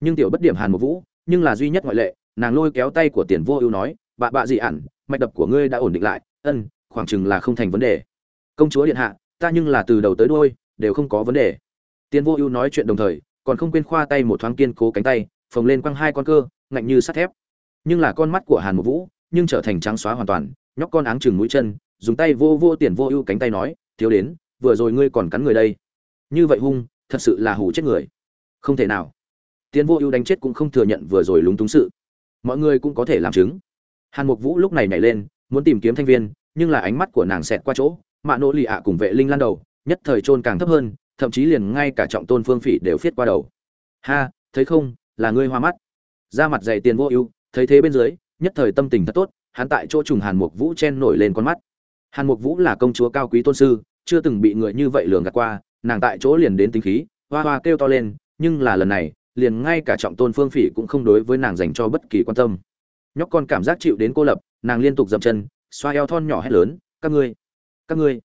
nhưng tiểu bất điểm hàn một vũ, nhưng là duy nhất ngoại lệ, nàng lôi kéo tay của tiền vô ưu nói bạ bạ gì ản mạch đập của ngươi đã ổn định lại, ân, khoảng chừng là không thành vấn đề. Công chúa điện hạ, ta nhưng là từ đầu tới đuôi, đều không có vấn đề. Tiền vô ưu nói chuyện đồng thời, còn không quên khoa tay một thoáng kiên cố cánh tay, phồng lên quăng hai con cơ, ngạnh như sắt thép. Nhưng là con mắt của hàn một vũ, nhưng trở thành trắng xóa hoàn toàn, nhóc con áng chừng mũi chân, dùng tay vô vô tiền vô ưu cánh tay nói, thiếu đến, vừa rồi ngươi còn cắn người đây. Như vậy hung, thật sự là hủ chết người. Không thể nào tiến vô ưu đánh chết cũng không thừa nhận vừa rồi lúng túng sự. Mọi người cũng có thể làm chứng. Hàn mục vũ lúc này nhảy lên, muốn tìm kiếm thanh viên, nhưng là ánh mắt của nàng xẹt qua chỗ, mạ nỗ lì ạ cùng vệ linh lan đầu, nhất thời trôn càng thấp hơn, thậm chí liền ngay cả trọng tôn phương phỉ đều phiết qua đầu. Ha, thấy không, là ngươi hoa mắt. Ra mặt dày tiền vô ưu, thấy thế bên dưới, nhất thời tâm tình thật tốt, hắn tại chỗ trùng hàn mục vũ chen nổi lên con mắt. Hàn mục vũ là công chúa cao quý tôn sư, chưa từng bị người như vậy lường gạt qua, nàng tại chỗ liền đến tính khí, hoa hoa kêu to lên, nhưng là lần này liền ngay cả trọng tôn phương phỉ cũng không đối với nàng dành cho bất kỳ quan tâm. Nhóc con cảm giác chịu đến cô lập, nàng liên tục dậm chân, xoa eo thon nhỏ hét lớn, các ngươi các ngươi,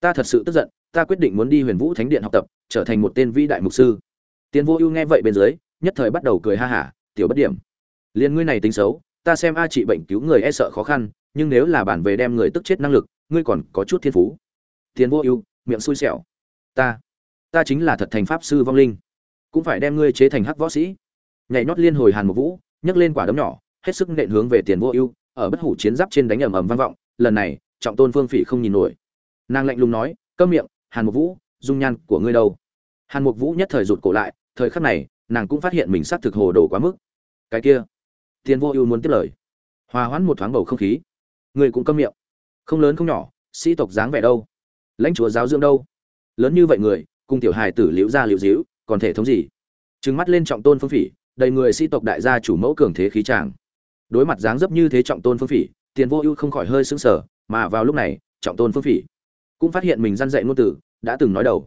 ta thật sự tức giận, ta quyết định muốn đi huyền vũ thánh điện học tập, trở thành một tên vĩ đại mục sư. Tiến vô ưu nghe vậy bên dưới, nhất thời bắt đầu cười ha hả, tiểu bất điểm, liền ngươi này tính xấu, ta xem a trị bệnh cứu người e sợ khó khăn, nhưng nếu là bản về đem người tức chết năng lực, ngươi còn có chút thiên phú. Tiến vô ưu, miệng xui xẻo, ta ta chính là thật thành pháp sư vong linh cũng phải đem ngươi chế thành hắc võ sĩ. Nhảy nhót liên hồi hàn một vũ, nhấc lên quả đấm nhỏ, hết sức nện hướng về tiền vô ưu, ở bất hủ chiến giáp trên đánh ầm ầm vang vọng, lần này, trọng tôn phương phỉ không nhìn nổi. Nàng lạnh lùng nói, câm miệng, hàn một vũ, dung nhan của ngươi đâu? Hàn mục vũ nhất thời rụt cổ lại, thời khắc này, nàng cũng phát hiện mình xác thực hồ đồ quá mức. Cái kia. Tiền vô ưu muốn tiếp lời. Hòa hoãn một thoáng bầu không khí. Ngươi cũng câm miệng. Không lớn không nhỏ, sĩ tộc dáng vẻ đâu? Lãnh chúa giáo dưỡng đâu? Lớn như vậy người, cùng tiểu hài tử liễu ra liễu díu còn thể thống gì? Trừng mắt lên trọng tôn phương phỉ, đầy người sĩ tộc đại gia chủ mẫu cường thế khí tràng. Đối mặt dáng dấp như thế trọng tôn phương phỉ, tiền vô ưu không khỏi hơi sững sờ, mà vào lúc này, trọng tôn phương phỉ cũng phát hiện mình răn dạy ngôn từ, đã từng nói đầu.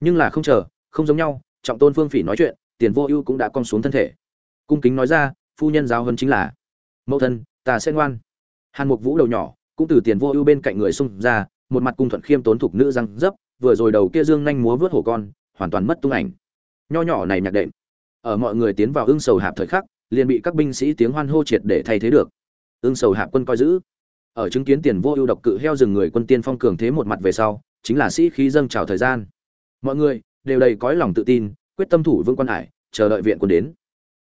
Nhưng là không chờ, không giống nhau, trọng tôn phương phỉ nói chuyện, tiền vô ưu cũng đã cong xuống thân thể. Cung kính nói ra, phu nhân giáo hơn chính là, mẫu thân, ta sẽ ngoan. Hàn mục vũ đầu nhỏ, cũng từ tiền vô ưu bên cạnh người xung ra, một mặt cung thuận khiêm tốn thục nữ răng dấp, vừa rồi đầu kia dương nhanh múa vớt hổ con, hoàn toàn mất tung ảnh nho nhỏ này nhạc đệm. Ở mọi người tiến vào ưng sầu hạp thời khắc, liền bị các binh sĩ tiếng hoan hô triệt để thay thế được. Ưng sầu hạp quân coi giữ. Ở chứng kiến tiền vô ưu độc cự heo rừng người quân tiên phong cường thế một mặt về sau, chính là sĩ khí dâng trào thời gian. Mọi người, đều đầy cõi lòng tự tin, quyết tâm thủ vương quân hải, chờ đợi viện quân đến.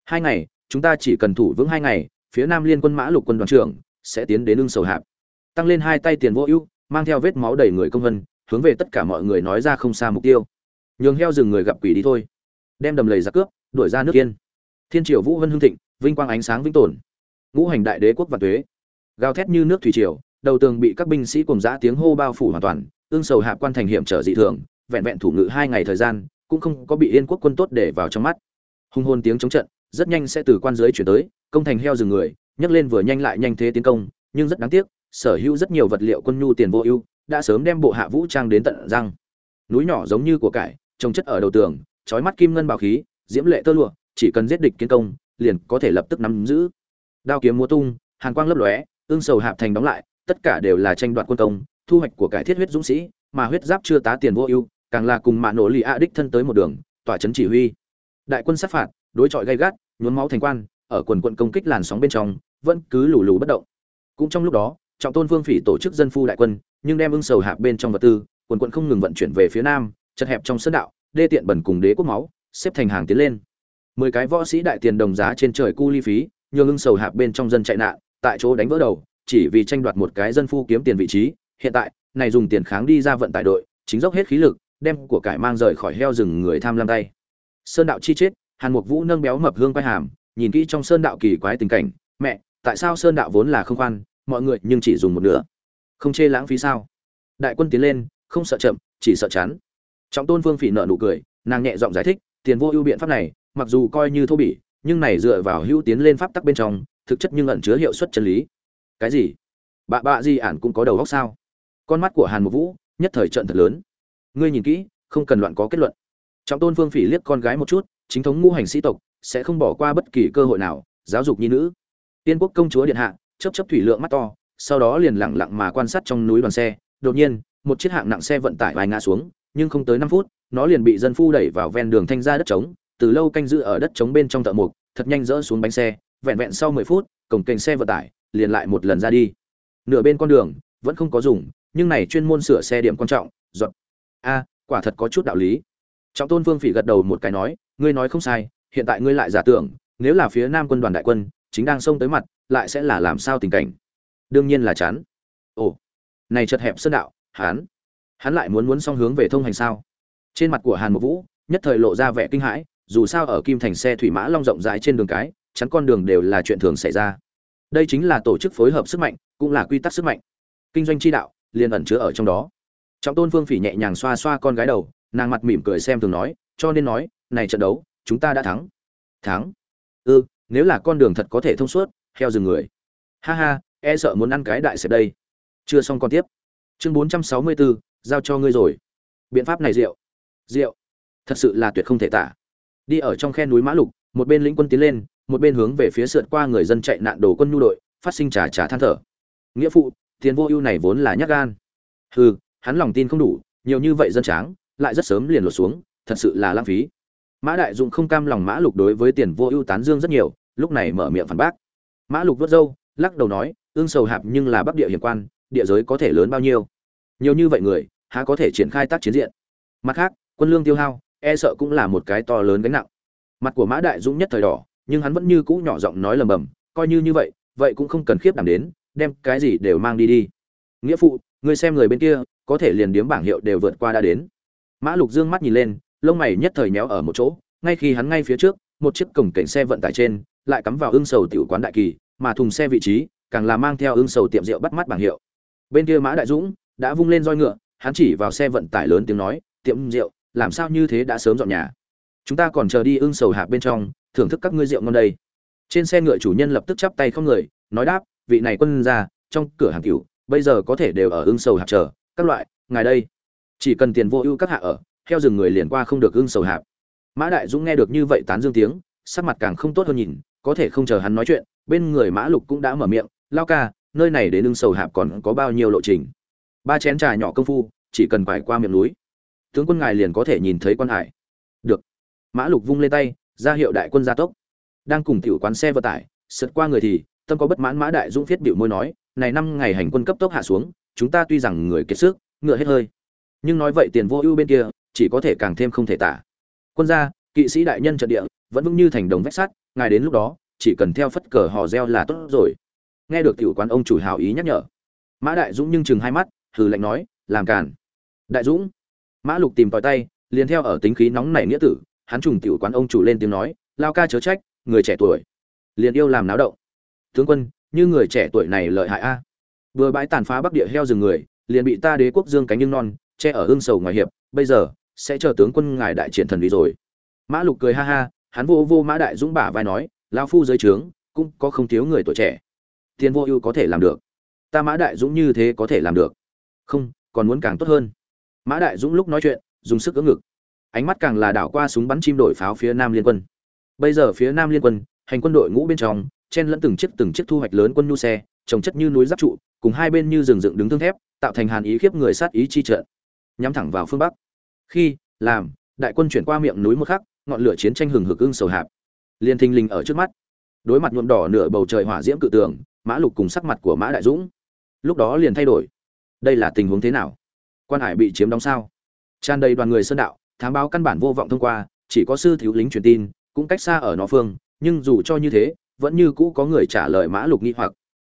Hai ngày, chúng ta chỉ cần thủ vững hai ngày, phía nam liên quân mã lục quân đoàn trưởng sẽ tiến đến ưng sầu hạp. Tăng lên hai tay tiền vô ưu, mang theo vết máu đầy người công vân, hướng về tất cả mọi người nói ra không xa mục tiêu. Nhường heo rừng người gặp quỷ đi thôi đem đầm lầy ra cướp, đuổi ra nước yên. Thiên triều vũ vân hưng thịnh, vinh quang ánh sáng vĩnh tồn. Ngũ hành đại đế quốc và tuế. Gào thét như nước thủy triều, đầu tường bị các binh sĩ cùng giã tiếng hô bao phủ hoàn toàn, ương sầu hạ quan thành hiểm trở dị thường, vẹn vẹn thủ ngự hai ngày thời gian, cũng không có bị yên quốc quân tốt để vào trong mắt. Hung hôn tiếng chống trận, rất nhanh sẽ từ quan giới chuyển tới, công thành heo rừng người, nhấc lên vừa nhanh lại nhanh thế tiến công, nhưng rất đáng tiếc, sở hữu rất nhiều vật liệu quân nhu tiền vô ưu, đã sớm đem bộ hạ vũ trang đến tận răng. Núi nhỏ giống như của cải, trồng chất ở đầu tường trói mắt kim ngân bảo khí, diễm lệ tơ lụa, chỉ cần giết địch kiến công, liền có thể lập tức nắm giữ. Đao kiếm múa tung, hàn quang lấp lóe, ương sầu hạp thành đóng lại, tất cả đều là tranh đoạt quân công, thu hoạch của cải thiết huyết dũng sĩ, mà huyết giáp chưa tá tiền vô ưu, càng là cùng mạ nổ lì a đích thân tới một đường, tỏa chấn chỉ huy. Đại quân sát phạt, đối chọi gay gắt, nhuốm máu thành quan, ở quần quận công kích làn sóng bên trong, vẫn cứ lù lù bất động. Cũng trong lúc đó, trọng tôn vương phỉ tổ chức dân phu đại quân, nhưng đem ưng sầu hạp bên trong vật tư, quần quận không ngừng vận chuyển về phía nam, chật hẹp trong sơn đạo đê tiện bẩn cùng đế quốc máu, xếp thành hàng tiến lên. Mười cái võ sĩ đại tiền đồng giá trên trời cu ly phí, nhường ưng sầu hạp bên trong dân chạy nạn, tại chỗ đánh vỡ đầu, chỉ vì tranh đoạt một cái dân phu kiếm tiền vị trí. Hiện tại, này dùng tiền kháng đi ra vận tải đội, chính dốc hết khí lực, đem của cải mang rời khỏi heo rừng người tham lam tay. Sơn đạo chi chết, hàn mục vũ nâng béo mập hương quay hàm, nhìn kỹ trong sơn đạo kỳ quái tình cảnh. Mẹ, tại sao sơn đạo vốn là không khoan, mọi người nhưng chỉ dùng một nửa. Không chê lãng phí sao? Đại quân tiến lên, không sợ chậm, chỉ sợ chán trọng tôn phương phỉ nợ nụ cười, nàng nhẹ giọng giải thích, tiền vô ưu biện pháp này, mặc dù coi như thô bỉ, nhưng này dựa vào hữu tiến lên pháp tắc bên trong, thực chất nhưng ẩn chứa hiệu suất chân lý. Cái gì? Bạ bạ gì ản cũng có đầu góc sao? Con mắt của hàn một vũ nhất thời trận thật lớn. Ngươi nhìn kỹ, không cần loạn có kết luận. Trọng tôn phương phỉ liếc con gái một chút, chính thống ngũ hành sĩ tộc, sẽ không bỏ qua bất kỳ cơ hội nào, giáo dục nhi nữ. Tiên quốc công chúa điện hạ chấp chấp thủy lượng mắt to, sau đó liền lặng lặng mà quan sát trong núi đoàn xe. Đột nhiên, một chiếc hạng nặng xe vận tải vài ngã xuống nhưng không tới năm phút, nó liền bị dân phu đẩy vào ven đường thanh ra đất trống, từ lâu canh giữ ở đất trống bên trong thợ mục thật nhanh dỡ xuống bánh xe, vẹn vẹn sau mười phút, cổng kênh xe vận tải liền lại một lần ra đi. Nửa bên con đường, vẫn không có dùng, nhưng này chuyên môn sửa xe điểm quan trọng giọt a, quả thật có chút đạo lý. Trọng tôn vương phỉ gật đầu một cái nói, ngươi nói không sai, hiện tại ngươi lại giả tưởng, nếu là phía nam quân đoàn đại quân, chính đang xông tới mặt, lại sẽ là làm sao tình cảnh? Đương nhiên là chán. Ồ, này chật hẹp sơn đạo, hán hắn lại muốn muốn song hướng về thông hành sao? Trên mặt của hàn một vũ nhất thời lộ ra vẻ kinh hãi dù sao ở kim thành xe thủy mã long rộng rãi trên đường cái chắn con đường đều là chuyện thường xảy ra. Đây chính là tổ chức phối hợp sức mạnh cũng là quy tắc sức mạnh. Kinh doanh chi đạo liền ẩn chứa ở trong đó. Trọng tôn vương phỉ nhẹ nhàng xoa xoa con gái đầu nàng mặt mỉm cười xem thường nói cho nên nói này trận đấu chúng ta đã thắng. Thắng? Ư ừ, nếu là con đường thật có thể thông suốt heo rừng người. Ha ha e sợ muốn ăn cái đại sẽ đây. Chưa xong con tiếp chương bốn trăm sáu mươi bốn giao cho ngươi rồi. Biện pháp này rượu. Rượu. Thật sự là tuyệt không thể tả. Đi ở trong khe núi mã lục, một bên lĩnh quân tiến lên, một bên hướng về phía sượt qua người dân chạy nạn đồ quân nhu đội, phát sinh trà trà than thở. Nghĩa phụ, tiền vô ưu này vốn là nhát gan. Hừ, hắn lòng tin không đủ, nhiều như vậy dân tráng, lại rất sớm liền lột xuống, thật sự là lãng phí. Mã đại dụng không cam lòng mã lục đối với tiền vô ưu tán dương rất nhiều, lúc này mở miệng phản bác. Mã lục vớt râu, lắc đầu nói, ương sầu hạp nhưng là bắc địa hiểm quan địa giới có thể lớn bao nhiêu. Nhiều như vậy người, há có thể triển khai tác chiến diện. Mặt khác, quân lương tiêu hao e sợ cũng là một cái to lớn gánh nặng. Mặt của mã đại dũng nhất thời đỏ, nhưng hắn vẫn như cũ nhỏ giọng nói lầm bầm, coi như như vậy vậy cũng không cần khiếp đảm đến, đem cái gì đều mang đi đi. Nghĩa phụ, ngươi xem người bên kia, có thể liền điếm bảng hiệu đều vượt qua đã đến. Mã lục dương mắt nhìn lên, lông mày nhất thời nhéo ở một chỗ, ngay khi hắn ngay phía trước, một chiếc cổng cảnh xe vận tải trên, lại cắm vào ương sầu tiểu quán đại kỳ, mà thùng xe vị trí, càng là mang theo ương sầu tiệm rượu bắt mắt bảng hiệu bên kia mã đại dũng đã vung lên roi ngựa, hắn chỉ vào xe vận tải lớn tiếng nói, tiệm rượu, làm sao như thế đã sớm dọn nhà? Chúng ta còn chờ đi ưng sầu hạp bên trong, thưởng thức các ngươi rượu ngon đây. Trên xe ngựa chủ nhân lập tức chắp tay không người, nói đáp, vị này quân ra trong cửa hàng cửu, bây giờ có thể đều ở ưng sầu hạp chờ, các loại, ngài đây. Chỉ cần tiền vô ưu các hạ ở theo rừng người liền qua không được ưng sầu hạp mã đại dũng nghe được như vậy tán dương tiếng, sắc mặt càng không tốt hơn nhìn, có thể không chờ hắn nói chuyện, bên người mã lục cũng đã mở miệng, lao ca nơi này đến lưng sầu hạp còn có bao nhiêu lộ trình? Ba chén trà nhỏ công phu, chỉ cần phải qua miệng núi. Tướng quân ngài liền có thể nhìn thấy quan hải. Được. Mã lục vung lên tay, ra hiệu đại quân gia tốc. Đang cùng tiểu quán xe vận tải, sượt qua người thì, tâm có bất mãn mã đại dũng thiết biểu môi nói, này năm ngày hành quân cấp tốc hạ xuống, chúng ta tuy rằng người kiệt sức, ngựa hết hơi, nhưng nói vậy tiền vô ưu bên kia, chỉ có thể càng thêm không thể tả. Quân gia, kỵ sĩ đại nhân trận địa, vẫn vững như thành đồng vách sắt, ngài đến lúc đó, chỉ cần theo phất cờ hò reo là tốt rồi nghe được tiểu quán ông chủ hào ý nhắc nhở. Mã đại dũng nhưng chừng hai mắt, hừ lạnh nói, làm càn. Đại dũng? Mã lục tìm tòi tay, liền theo ở tính khí nóng nảy nghĩa tử, hắn trùng tiểu quán ông chủ lên tiếng nói, lao ca chớ trách, người trẻ tuổi, liền yêu làm náo động. Tướng quân, như người trẻ tuổi này lợi hại a. Vừa bãi tàn phá bắc địa heo rừng người, liền bị ta đế quốc dương cánh nhưng non, che ở hương sầu ngoài hiệp, bây giờ, sẽ chờ tướng quân ngài đại triển thần lý rồi. Mã lục cười ha ha, hắn vô vô mã đại dũng bả vai nói, lao phu dưới trướng, cũng có không thiếu người tuổi trẻ tiền vô ưu có thể làm được. Ta mã đại dũng như thế có thể làm được. Không, còn muốn càng tốt hơn. Mã đại dũng lúc nói chuyện, dùng sức ứng ngực. Ánh mắt càng là đảo qua súng bắn chim đổi pháo phía nam liên quân. Bây giờ phía nam liên quân, hành quân đội ngũ bên trong, chen lẫn từng chiếc từng chiếc thu hoạch lớn quân nhu xe, trồng chất như núi giáp trụ, cùng hai bên như rừng dựng đứng thương thép, tạo thành hàn ý khiếp người sát ý chi trận nhắm thẳng vào phương bắc. Khi, làm, đại quân chuyển qua miệng núi một khắc, ngọn lửa chiến tranh hừng hực ưng sầu hạp. Liên thinh linh ở trước mắt. Đối mặt nhuộm đỏ nửa bầu trời hỏa diễm cự tường mã lục cùng sắc mặt của mã đại dũng lúc đó liền thay đổi. Đây là tình huống thế nào? Quan hải bị chiếm đóng sao? Tràn đầy đoàn người sơn đạo, thám báo căn bản vô vọng thông qua, chỉ có sư thiếu lính truyền tin, cũng cách xa ở nó phương, nhưng dù cho như thế, vẫn như cũ có người trả lời mã lục nghi hoặc.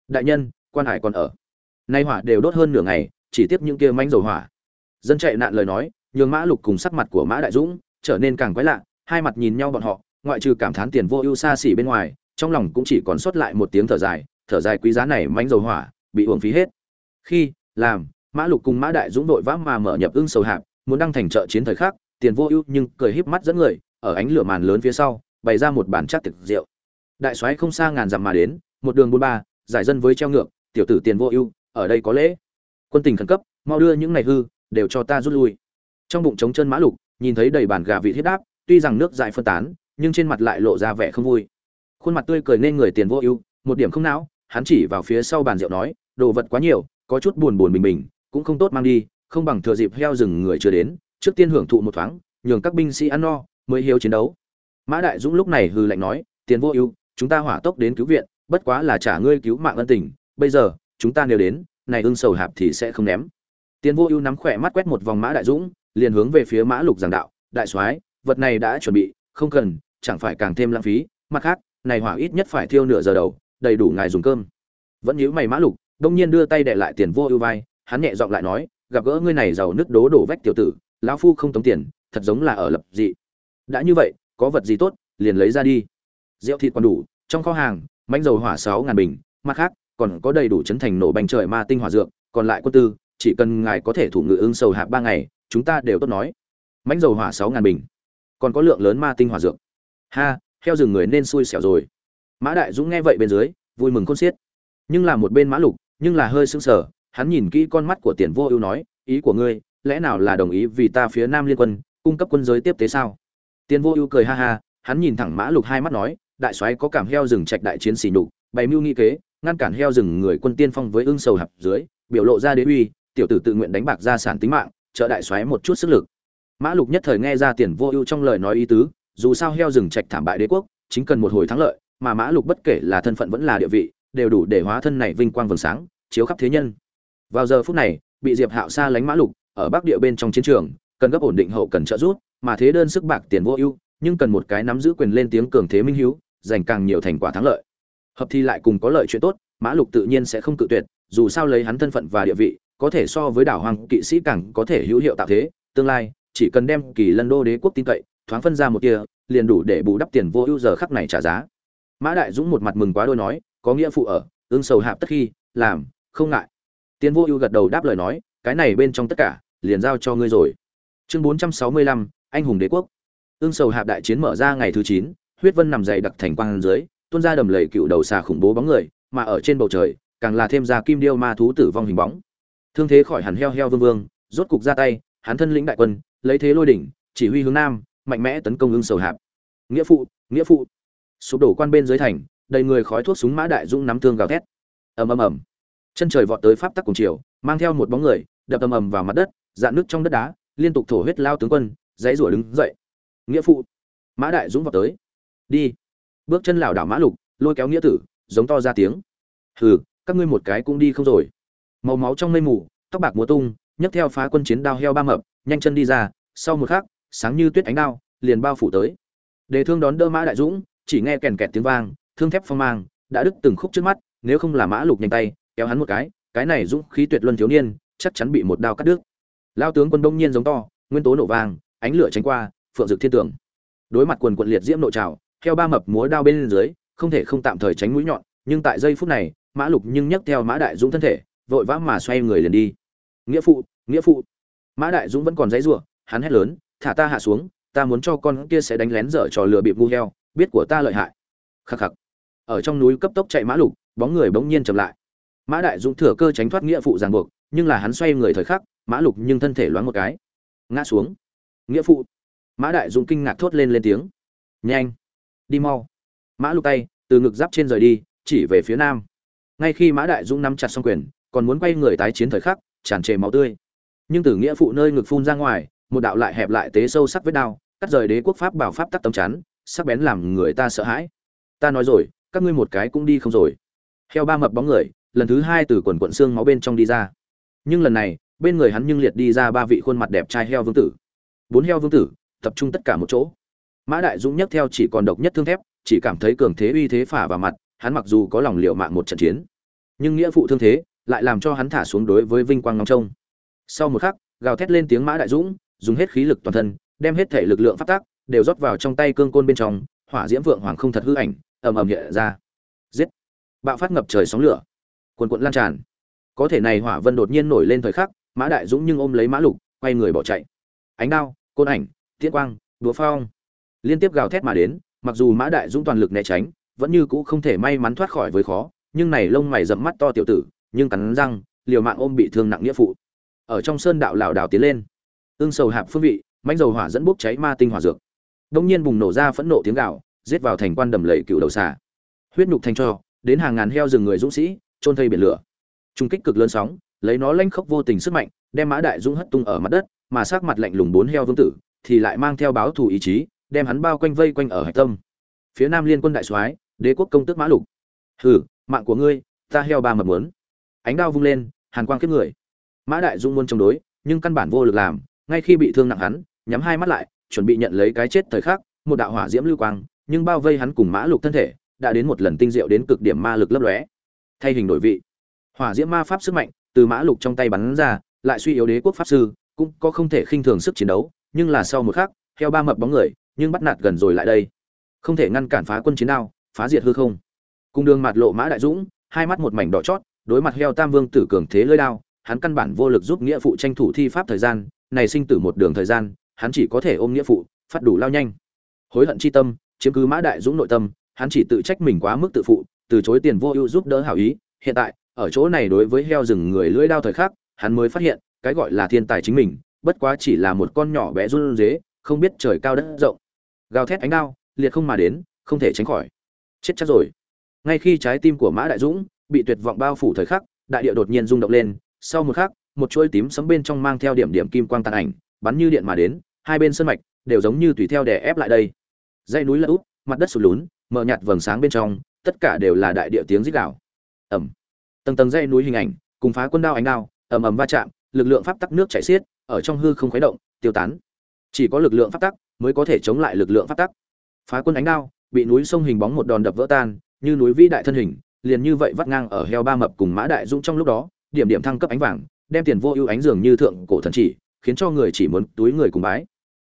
Đại nhân, quan hải còn ở. Nay hỏa đều đốt hơn nửa ngày, chỉ tiếp những kia manh dầu hỏa. Dân chạy nạn lời nói, nhường mã lục cùng sắc mặt của mã đại dũng trở nên càng quái lạ, hai mặt nhìn nhau bọn họ, ngoại trừ cảm thán tiền vô ưu xa xỉ bên ngoài, trong lòng cũng chỉ còn sót lại một tiếng thở dài thở dài quý giá này mánh dầu hỏa, bị uổng phí hết. Khi, làm, mã lục cùng mã đại dũng đội vã mà mở nhập ưng sầu hạp, muốn đăng thành trợ chiến thời khắc, tiền vô ưu nhưng cười híp mắt dẫn người, ở ánh lửa màn lớn phía sau, bày ra một bản chắc thực rượu đại soái không xa ngàn dặm mà đến, một đường buôn ba, giải dân với treo ngược, tiểu tử tiền vô ưu, ở đây có lễ. Quân tình khẩn cấp, mau đưa những này hư, đều cho ta rút lui. Trong bụng trống chân mã lục, nhìn thấy đầy bàn gà vị thiết đáp tuy rằng nước dại phân tán, nhưng trên mặt lại lộ ra vẻ không vui. Khuôn mặt tươi cười nên người tiền vô ưu, một điểm không não hắn chỉ vào phía sau bàn rượu nói, đồ vật quá nhiều, có chút buồn buồn bình bình, cũng không tốt mang đi, không bằng thừa dịp heo rừng người chưa đến, trước tiên hưởng thụ một thoáng, nhường các binh sĩ ăn no, mới hiếu chiến đấu. Mã đại dũng lúc này hừ lạnh nói, tiền vô ưu, chúng ta hỏa tốc đến cứu viện, bất quá là trả ngươi cứu mạng ân tình, bây giờ, chúng ta nếu đến, này ưng sầu hạp thì sẽ không ném. Tiền vô ưu nắm khỏe mắt quét một vòng mã đại dũng, liền hướng về phía mã lục giảng đạo, đại soái, vật này đã chuẩn bị, không cần, chẳng phải càng thêm lãng phí, mặt khác, này hỏa ít nhất phải thiêu nửa giờ đầu đầy đủ ngài dùng cơm. Vẫn nhíu mày mã lục, đông nhiên đưa tay đệ lại tiền vô ưu vai, hắn nhẹ giọng lại nói, gặp gỡ ngươi này giàu nứt đố đổ vách tiểu tử, lão phu không tống tiền, thật giống là ở lập dị. Đã như vậy, có vật gì tốt, liền lấy ra đi. Rượu thịt còn đủ, trong kho hàng mánh dầu hỏa sáu ngàn bình, mặt khác, còn có đầy đủ chấn thành nổ bánh trời ma tinh hỏa dược, còn lại quân tư, chỉ cần ngài có thể thủ ngự ưng sầu hạp ba ngày, chúng ta đều tốt nói. Mánh dầu hỏa sáu ngàn bình, còn có lượng lớn ma tinh hỏa dược. Ha, heo rừng người nên xui xẻo rồi mã đại dũng nghe vậy bên dưới, vui mừng khôn xiết. Nhưng là một bên mã lục, nhưng là hơi sững sờ, hắn nhìn kỹ con mắt của tiền vô ưu nói, ý của ngươi, lẽ nào là đồng ý vì ta phía nam liên quân, cung cấp quân giới tiếp tế sao? Tiền vô ưu cười ha ha, hắn nhìn thẳng mã lục hai mắt nói, đại soái có cảm heo rừng trạch đại chiến xỉ nhục, bày mưu nghi kế, ngăn cản heo rừng người quân tiên phong với ưng sầu hạp dưới, biểu lộ ra đế uy, tiểu tử tự nguyện đánh bạc gia sản tính mạng, trợ đại soái một chút sức lực. Mã lục nhất thời nghe ra tiền vô ưu trong lời nói ý tứ, dù sao heo rừng trạch thảm bại đế quốc, chính cần một hồi thắng lợi mà mã lục bất kể là thân phận vẫn là địa vị, đều đủ để hóa thân này vinh quang vầng sáng, chiếu khắp thế nhân. Vào giờ phút này, bị diệp hạo xa lánh mã lục, ở bắc địa bên trong chiến trường, cần gấp ổn định hậu cần trợ giúp, mà thế đơn sức bạc tiền vô ưu, nhưng cần một cái nắm giữ quyền lên tiếng cường thế minh hiếu, giành càng nhiều thành quả thắng lợi. Hợp thi lại cùng có lợi chuyện tốt, mã lục tự nhiên sẽ không cự tuyệt, dù sao lấy hắn thân phận và địa vị, có thể so với đảo hoàng kỵ sĩ càng có thể hữu hiệu tạo thế, tương lai, chỉ cần đem kỳ lân đô đế quốc tin cậy, thoáng phân ra một kia liền đủ để bù đắp tiền vô ưu giờ khắc này trả giá mã đại dũng một mặt mừng quá đôi nói, có nghĩa phụ ở ương sầu hạp tất khi, làm, không ngại. Tiến vô ưu gật đầu đáp lời nói, cái này bên trong tất cả, liền giao cho ngươi rồi. Chương bốn trăm sáu mươi lăm, anh hùng đế quốc. Ương sầu hạp đại chiến mở ra ngày thứ chín, huyết vân nằm dày đặc thành quang dưới, tuôn ra đầm lầy cựu đầu xà khủng bố bóng người, mà ở trên bầu trời, càng là thêm ra kim điêu ma thú tử vong hình bóng. Thương thế khỏi hẳn heo heo vương vương, rốt cục ra tay, hắn thân lĩnh đại quân, lấy thế lôi đỉnh, chỉ huy hướng nam, mạnh mẽ tấn công ưng sầu hạp. Nghĩa phụ nghĩa phụ sụp đổ quan bên dưới thành, đầy người khói thuốc súng mã đại dũng nắm thương gào thét. Ầm ầm ầm. Chân trời vọt tới pháp tắc cùng chiều, mang theo một bóng người, đập ầm ầm vào mặt đất, dạn nước trong đất đá, liên tục thổ huyết lao tướng quân, dãy rủa đứng dậy. Nghĩa phụ. Mã đại dũng vọt tới. Đi. Bước chân lảo đảo mã lục, lôi kéo nghĩa tử, giống to ra tiếng. Hừ, các ngươi một cái cũng đi không rồi. Màu máu trong mây mù, tóc bạc múa tung, nhấc theo phá quân chiến đao heo ba mập, nhanh chân đi ra, sau một khắc, sáng như tuyết ánh đao, liền bao phủ tới. Đề thương đón đỡ mã đại dũng chỉ nghe kèn kẹt tiếng vang, thương thép phong mang, đã đứt từng khúc trước mắt, nếu không là mã lục nhanh tay, kéo hắn một cái cái này dũng khí tuyệt luân thiếu niên, chắc chắn bị một đao cắt đứt. Lao tướng quân đông nhiên giống to, nguyên tố nổ vang, ánh lửa tránh qua, phượng dực thiên tường. Đối mặt quần quận liệt diễm nội trào theo ba mập múa đao bên dưới, không thể không tạm thời tránh mũi nhọn, nhưng tại giây phút này, mã lục nhưng nhấc theo mã đại dũng thân thể, vội vã mà xoay người liền đi. Nghĩa phụ nghĩa phụ. Mã đại dũng vẫn còn dãy rủa, hắn hét lớn, thả ta hạ xuống, ta muốn cho con kia sẽ đánh lén dở trò lừa bịp ngu heo biết của ta lợi hại. Khắc khắc. Ở trong núi cấp tốc chạy mã lục, bóng người bỗng nhiên chậm lại. Mã đại dũng thừa cơ tránh thoát nghĩa phụ ràng buộc, nhưng là hắn xoay người thời khắc, mã lục nhưng thân thể loáng một cái. Ngã xuống. Nghĩa phụ. Mã đại dũng kinh ngạc thốt lên lên tiếng. Nhanh. Đi mau. Mã lục tay, từ ngực giáp trên rời đi, chỉ về phía nam. Ngay khi mã đại dũng nắm chặt xong quyền, còn muốn quay người tái chiến thời khắc, tràn trề máu tươi. Nhưng từ nghĩa phụ nơi ngực phun ra ngoài, một đạo lại hẹp lại tế sâu sắc vết đao cắt rời đế quốc pháp bảo pháp tắc tấm chắn sắc bén làm người ta sợ hãi. Ta nói rồi, các ngươi một cái cũng đi không rồi. Heo ba mập bóng người, lần thứ hai từ quần quận xương máu bên trong đi ra. Nhưng lần này, bên người hắn nhưng liệt đi ra ba vị khuôn mặt đẹp trai heo vương tử. Bốn heo vương tử, tập trung tất cả một chỗ. Mã đại dũng nhấc theo chỉ còn độc nhất thương thép, chỉ cảm thấy cường thế uy thế phả vào mặt, hắn mặc dù có lòng liệu mạng một trận chiến, nhưng nghĩa phụ thương thế lại làm cho hắn thả xuống đối với vinh quang ngóng trông. Sau một khắc, gào thét lên tiếng mã đại dũng, dùng hết khí lực toàn thân, đem hết thể lực lượng phát tác đều rót vào trong tay cương côn bên trong, hỏa diễm vượng hoàng không thật hư ảnh, ầm ầm hiện ra. Giết! Bạo phát ngập trời sóng lửa. Cuồn cuộn lan tràn. Có thể này hỏa vân đột nhiên nổi lên thời khắc, mã đại dũng nhưng ôm lấy mã lục, quay người bỏ chạy. Ánh đao, côn ảnh tiết quang, đũa phong. Liên tiếp gào thét mà đến, mặc dù mã đại dũng toàn lực né tránh, vẫn như cũ không thể may mắn thoát khỏi với khó, nhưng này lông mày rậm mắt to tiểu tử, nhưng cắn răng, liều mạng ôm bị thương nặng nghĩa phụ. Ở trong sơn đạo lảo đảo tiến lên. Ương sầu hạp phương vị, mãnh dầu hỏa dẫn bốc cháy ma tinh hỏa dược đông nhiên bùng nổ ra phẫn nộ tiếng gạo giết vào thành quan đầm lầy cựu đầu xà. Huyết nhục thành cho, đến hàng ngàn heo rừng người dũng sĩ trôn thây biển lửa. Trung kích cực lớn sóng, lấy nó lanh khốc vô tình sức mạnh, đem mã đại dũng hất tung ở mặt đất, mà sát mặt lạnh lùng bốn heo vương tử, thì lại mang theo báo thù ý chí, đem hắn bao quanh vây quanh ở hạch tâm. Phía nam liên quân đại soái, đế quốc công tước mã lục. Hừ, mạng của ngươi, ta heo ba mập muốn. Ánh đao vung lên, hàn quang kiếp người. Mã đại dũng muốn chống đối, nhưng căn bản vô lực làm, ngay khi bị thương nặng hắn, nhắm hai mắt lại chuẩn bị nhận lấy cái chết thời khắc, một đạo hỏa diễm lưu quang, nhưng bao vây hắn cùng mã lục thân thể, đã đến một lần tinh diệu đến cực điểm ma lực lấp lóe. Thay hình đổi vị. Hỏa diễm ma pháp sức mạnh từ mã lục trong tay bắn ra, lại suy yếu đế quốc pháp sư, cũng có không thể khinh thường sức chiến đấu, nhưng là sau một khắc heo ba mập bóng người, nhưng bắt nạt gần rồi lại đây. Không thể ngăn cản phá quân chiến đao, phá diệt hư không. Cung đường mặt lộ mã đại dũng, hai mắt một mảnh đỏ chót, đối mặt heo tam vương tử cường thế lơi đao, hắn căn bản vô lực giúp nghĩa phụ tranh thủ thi pháp thời gian, này sinh tử một đường thời gian hắn chỉ có thể ôm nghĩa phụ, phát đủ lao nhanh. Hối hận chi tâm, chiếm cứ mã đại dũng nội tâm, hắn chỉ tự trách mình quá mức tự phụ, từ chối tiền vô ưu giúp đỡ hảo ý. Hiện tại, ở chỗ này đối với heo rừng người lưỡi đao thời khắc, hắn mới phát hiện, cái gọi là thiên tài chính mình, bất quá chỉ là một con nhỏ bé run rế, không biết trời cao đất rộng. Gào thét ánh đao, liệt không mà đến, không thể tránh khỏi. Chết chắc rồi. Ngay khi trái tim của mã đại dũng bị tuyệt vọng bao phủ thời khắc, đại địa đột nhiên rung động lên. Sau một khắc, một chuỗi tím sấm bên trong mang theo điểm điểm kim quang tàn ảnh, bắn như điện mà đến hai bên sân mạch đều giống như tùy theo đè ép lại đây. Dãy núi lở úp, mặt đất sụt lún, mờ nhạt vầng sáng bên trong, tất cả đều là đại địa tiếng rít gào. Ẩm tầng tầng dãy núi hình ảnh, cùng phá quân đao ánh đao, ầm ầm va chạm, lực lượng pháp tắc nước chảy xiết, ở trong hư không khuấy động, tiêu tán. Chỉ có lực lượng pháp tắc mới có thể chống lại lực lượng pháp tắc. Phá quân ánh đao, bị núi sông hình bóng một đòn đập vỡ tan, như núi vĩ đại thân hình, liền như vậy vắt ngang ở heo ba mập cùng mã đại dũng trong lúc đó, điểm điểm thăng cấp ánh vàng, đem tiền vô ưu ánh dường như thượng cổ thần chỉ, khiến cho người chỉ muốn túi người cùng bái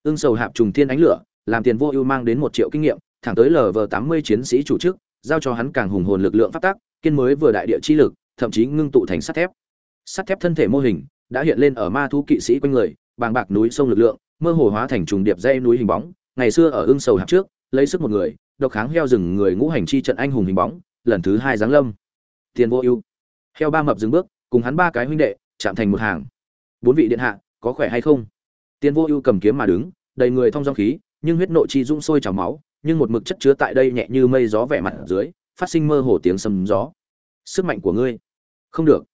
ương sầu hạp trùng thiên ánh lửa, làm tiền vô ưu mang đến một triệu kinh nghiệm, thẳng tới lv tám mươi chiến sĩ chủ chức, giao cho hắn càng hùng hồn lực lượng phát tác kiên mới vừa đại địa chi lực, thậm chí ngưng tụ thành sắt thép. Sắt thép thân thể mô hình đã hiện lên ở ma thú kỵ sĩ quanh người, bàng bạc núi sông lực lượng, mơ hồ hóa thành trùng điệp dây núi hình bóng. Ngày xưa ở ương sầu hạp trước, lấy sức một người, độc kháng heo rừng người ngũ hành chi trận anh hùng hình bóng, lần thứ hai giáng lâm. Tiền vô ưu. Heo ba mập dừng bước, cùng hắn ba cái huynh đệ chạm thành một hàng. Bốn vị điện hạ, có khỏe hay không? Tiên vô ưu cầm kiếm mà đứng, đầy người thông dong khí, nhưng huyết nộ chi dũng sôi trào máu, nhưng một mực chất chứa tại đây nhẹ như mây gió vẻ mặt dưới, phát sinh mơ hồ tiếng sầm gió. Sức mạnh của ngươi. Không được.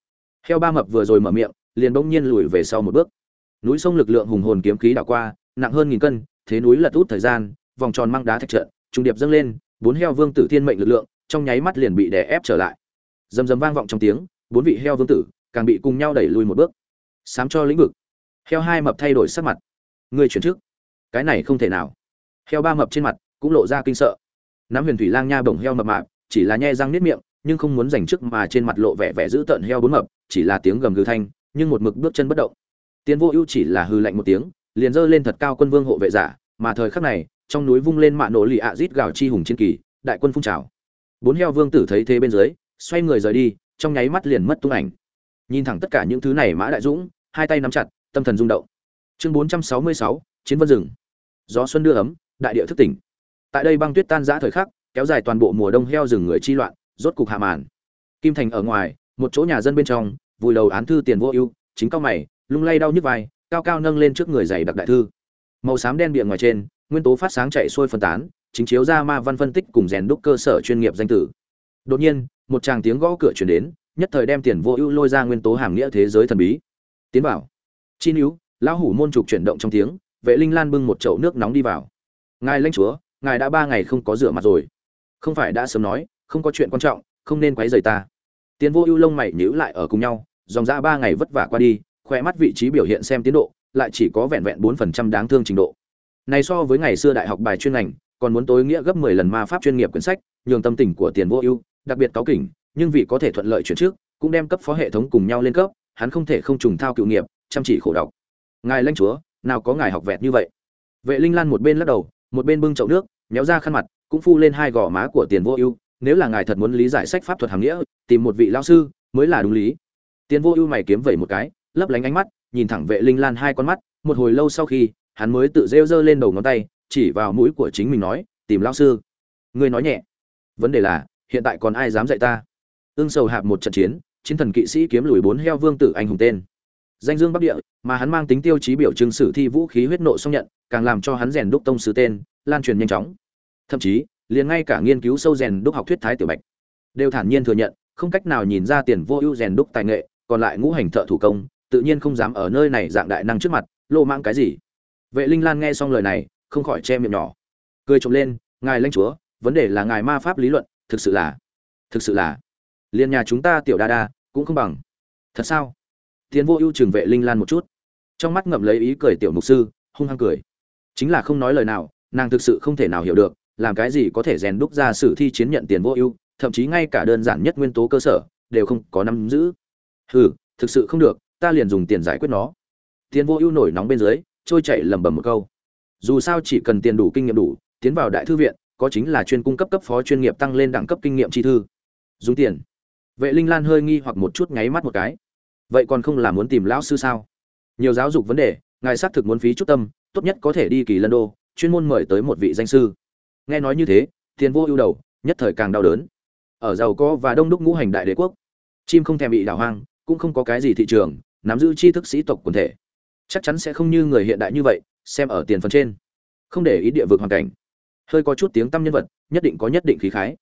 Heo ba mập vừa rồi mở miệng, liền bỗng nhiên lùi về sau một bước. Núi sông lực lượng hùng hồn kiếm khí đảo qua, nặng hơn nghìn cân, thế núi lật út thời gian, vòng tròn mang đá thạch trận, trung điệp dâng lên, bốn heo vương tử thiên mệnh lực lượng, trong nháy mắt liền bị đè ép trở lại. Dầm dầm vang vọng trong tiếng, bốn vị heo vương tử càng bị cùng nhau đẩy lùi một bước. Sám cho lĩnh vực heo hai mập thay đổi sắc mặt. Người chuyển trước. Cái này không thể nào. Heo ba mập trên mặt cũng lộ ra kinh sợ. Nắm huyền thủy lang nha bổng heo mập mạp, chỉ là nhe răng nếp miệng, nhưng không muốn giành chức mà trên mặt lộ vẻ vẻ giữ tợn heo bốn mập, chỉ là tiếng gầm gừ thanh, nhưng một mực bước chân bất động. Tiến vô ưu chỉ là hư lạnh một tiếng, liền giơ lên thật cao quân vương hộ vệ giả, mà thời khắc này, trong núi vung lên mạ nổ lì ạ rít gào chi hùng chiến kỳ, đại quân phun trào. Bốn heo vương tử thấy thế bên dưới, xoay người rời đi, trong nháy mắt liền mất tung ảnh. Nhìn thẳng tất cả những thứ này mã đại dũng, hai tay nắm chặt tâm thần rung động. Chương bốn trăm sáu mươi sáu, chiến vân rừng. Gió xuân đưa ấm, đại địa thức tỉnh. Tại đây băng tuyết tan giã thời khắc, kéo dài toàn bộ mùa đông heo rừng người chi loạn, rốt cục hạ màn. Kim thành ở ngoài, một chỗ nhà dân bên trong, vùi đầu án thư tiền vô ưu, chính cao mày, lung lay đau nhức vai, cao cao nâng lên trước người dày đặc đại thư. Màu xám đen bịa ngoài trên, nguyên tố phát sáng chạy xuôi phân tán, chính chiếu ra ma văn phân tích cùng rèn đúc cơ sở chuyên nghiệp danh tử. Đột nhiên, một tràng tiếng gõ cửa chuyển đến, nhất thời đem tiền vô ưu lôi ra nguyên tố hàm nghĩa thế giới thần bí. Tiến vào chi níu lão hủ môn trục chuyển động trong tiếng, vệ linh lan bưng một chậu nước nóng đi vào. Ngài lãnh chúa, ngài đã ba ngày không có rửa mặt rồi. Không phải đã sớm nói, không có chuyện quan trọng, không nên quấy rầy ta. Tiến vô ưu lông mày nhíu lại ở cùng nhau, dòng ra ba ngày vất vả qua đi khoe mắt vị trí biểu hiện xem tiến độ, lại chỉ có vẹn vẹn bốn phần trăm đáng thương trình độ. Này so với ngày xưa đại học bài chuyên ngành, còn muốn tối nghĩa gấp mười lần ma pháp chuyên nghiệp quyển sách, nhường tâm tình của tiền vô ưu đặc biệt cáo kỉnh, nhưng vì có thể thuận lợi chuyển trước cũng đem cấp phó hệ thống cùng nhau lên cấp, hắn không thể không trùng thao cựu nghiệp chăm chỉ khổ đọc. Ngài lanh chúa, nào có ngài học vẹt như vậy? Vệ linh lan một bên lắc đầu, một bên bưng chậu nước, méo ra khăn mặt, cũng phu lên hai gò má của tiền vô ưu. Nếu là ngài thật muốn lý giải sách pháp thuật hàng nghĩa, tìm một vị lao sư mới là đúng lý. Tiền vô ưu mày kiếm vẩy một cái, lấp lánh ánh mắt, nhìn thẳng vệ linh lan hai con mắt, một hồi lâu sau khi, hắn mới tự rêu rơ lên đầu ngón tay, chỉ vào mũi của chính mình nói, tìm lao sư. Ngươi nói nhẹ. Vấn đề là, hiện tại còn ai dám dạy ta? Ương sầu hạp một trận chiến chiến thần kỵ sĩ kiếm lùi bốn heo vương tử anh hùng tên danh dương bắc địa, mà hắn mang tính tiêu chí biểu trưng sử thi vũ khí huyết nộ song nhận, càng làm cho hắn rèn đúc tông sứ tên, lan truyền nhanh chóng. Thậm chí, liền ngay cả nghiên cứu sâu rèn đúc học thuyết thái tiểu bạch, đều thản nhiên thừa nhận, không cách nào nhìn ra tiền vô ưu rèn đúc tài nghệ, còn lại ngũ hành thợ thủ công, tự nhiên không dám ở nơi này dạng đại năng trước mặt, lô mang cái gì. Vệ linh lan nghe xong lời này, không khỏi che miệng nhỏ. Cười trộm lên, ngài lãnh chúa, vấn đề là ngài ma pháp lý luận, thực sự là, thực sự là, liền nhà chúng ta tiểu đa đa cũng không bằng. Thật sao? Tiến vô ưu trường vệ linh lan một chút. Trong mắt ngậm lấy ý cười tiểu mục sư, hung hăng cười. Chính là không nói lời nào, nàng thực sự không thể nào hiểu được, làm cái gì có thể rèn đúc ra sử thi chiến nhận tiền vô ưu, thậm chí ngay cả đơn giản nhất nguyên tố cơ sở, đều không có nắm giữ. Hừ, thực sự không được, ta liền dùng tiền giải quyết nó. Tiền vô ưu nổi nóng bên dưới, trôi chạy lầm bầm một câu. Dù sao chỉ cần tiền đủ kinh nghiệm đủ, tiến vào đại thư viện, có chính là chuyên cung cấp cấp phó chuyên nghiệp tăng lên đẳng cấp kinh nghiệm chi thư. Dùng tiền. Vệ linh lan hơi nghi hoặc một chút nháy mắt một cái vậy còn không là muốn tìm lão sư sao? Nhiều giáo dục vấn đề, ngài xác thực muốn phí chút tâm, tốt nhất có thể đi kỳ lân đô, chuyên môn mời tới một vị danh sư. Nghe nói như thế, tiền vô ưu đầu, nhất thời càng đau đớn. Ở giàu có và đông đúc ngũ hành đại đế quốc, chim không thèm bị đảo hoang, cũng không có cái gì thị trường, nắm giữ tri thức sĩ tộc quần thể. Chắc chắn sẽ không như người hiện đại như vậy, xem ở tiền phần trên. Không để ý địa vực hoàn cảnh. Hơi có chút tiếng tăm nhân vật, nhất định có nhất định khí khái.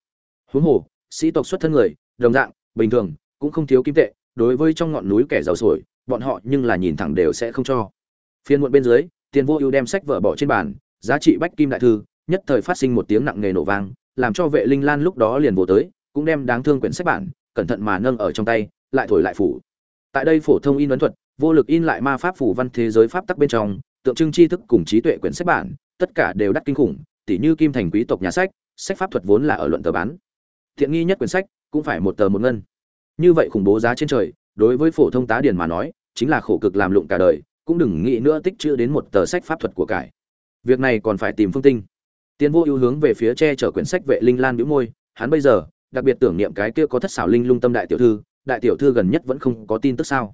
Huống hồ, sĩ tộc xuất thân người, đồng dạng, bình thường, cũng không thiếu kim tệ đối với trong ngọn núi kẻ giàu sổi, bọn họ nhưng là nhìn thẳng đều sẽ không cho. Phiên muộn bên dưới, tiền vô ưu đem sách vở bỏ trên bàn, giá trị bách kim đại thư, nhất thời phát sinh một tiếng nặng nề nổ vang, làm cho vệ linh lan lúc đó liền vô tới, cũng đem đáng thương quyển sách bản, cẩn thận mà nâng ở trong tay, lại thổi lại phủ. Tại đây phổ thông in ấn thuật, vô lực in lại ma pháp phủ văn thế giới pháp tắc bên trong, tượng trưng tri thức cùng trí tuệ quyển sách bản, tất cả đều đắt kinh khủng, tỉ như kim thành quý tộc nhà sách sách pháp thuật vốn là ở luận tờ bán. Thiện nghi nhất quyển sách, cũng phải một tờ một ngân như vậy khủng bố giá trên trời, đối với phổ thông tá điển mà nói, chính là khổ cực làm lụng cả đời, cũng đừng nghĩ nữa tích chữ đến một tờ sách pháp thuật của cải. Việc này còn phải tìm phương tinh. Tiến vô ưu hướng về phía che chở quyển sách vệ linh lan bĩu môi, hắn bây giờ, đặc biệt tưởng niệm cái kia có thất xảo linh lung tâm đại tiểu thư, đại tiểu thư gần nhất vẫn không có tin tức sao?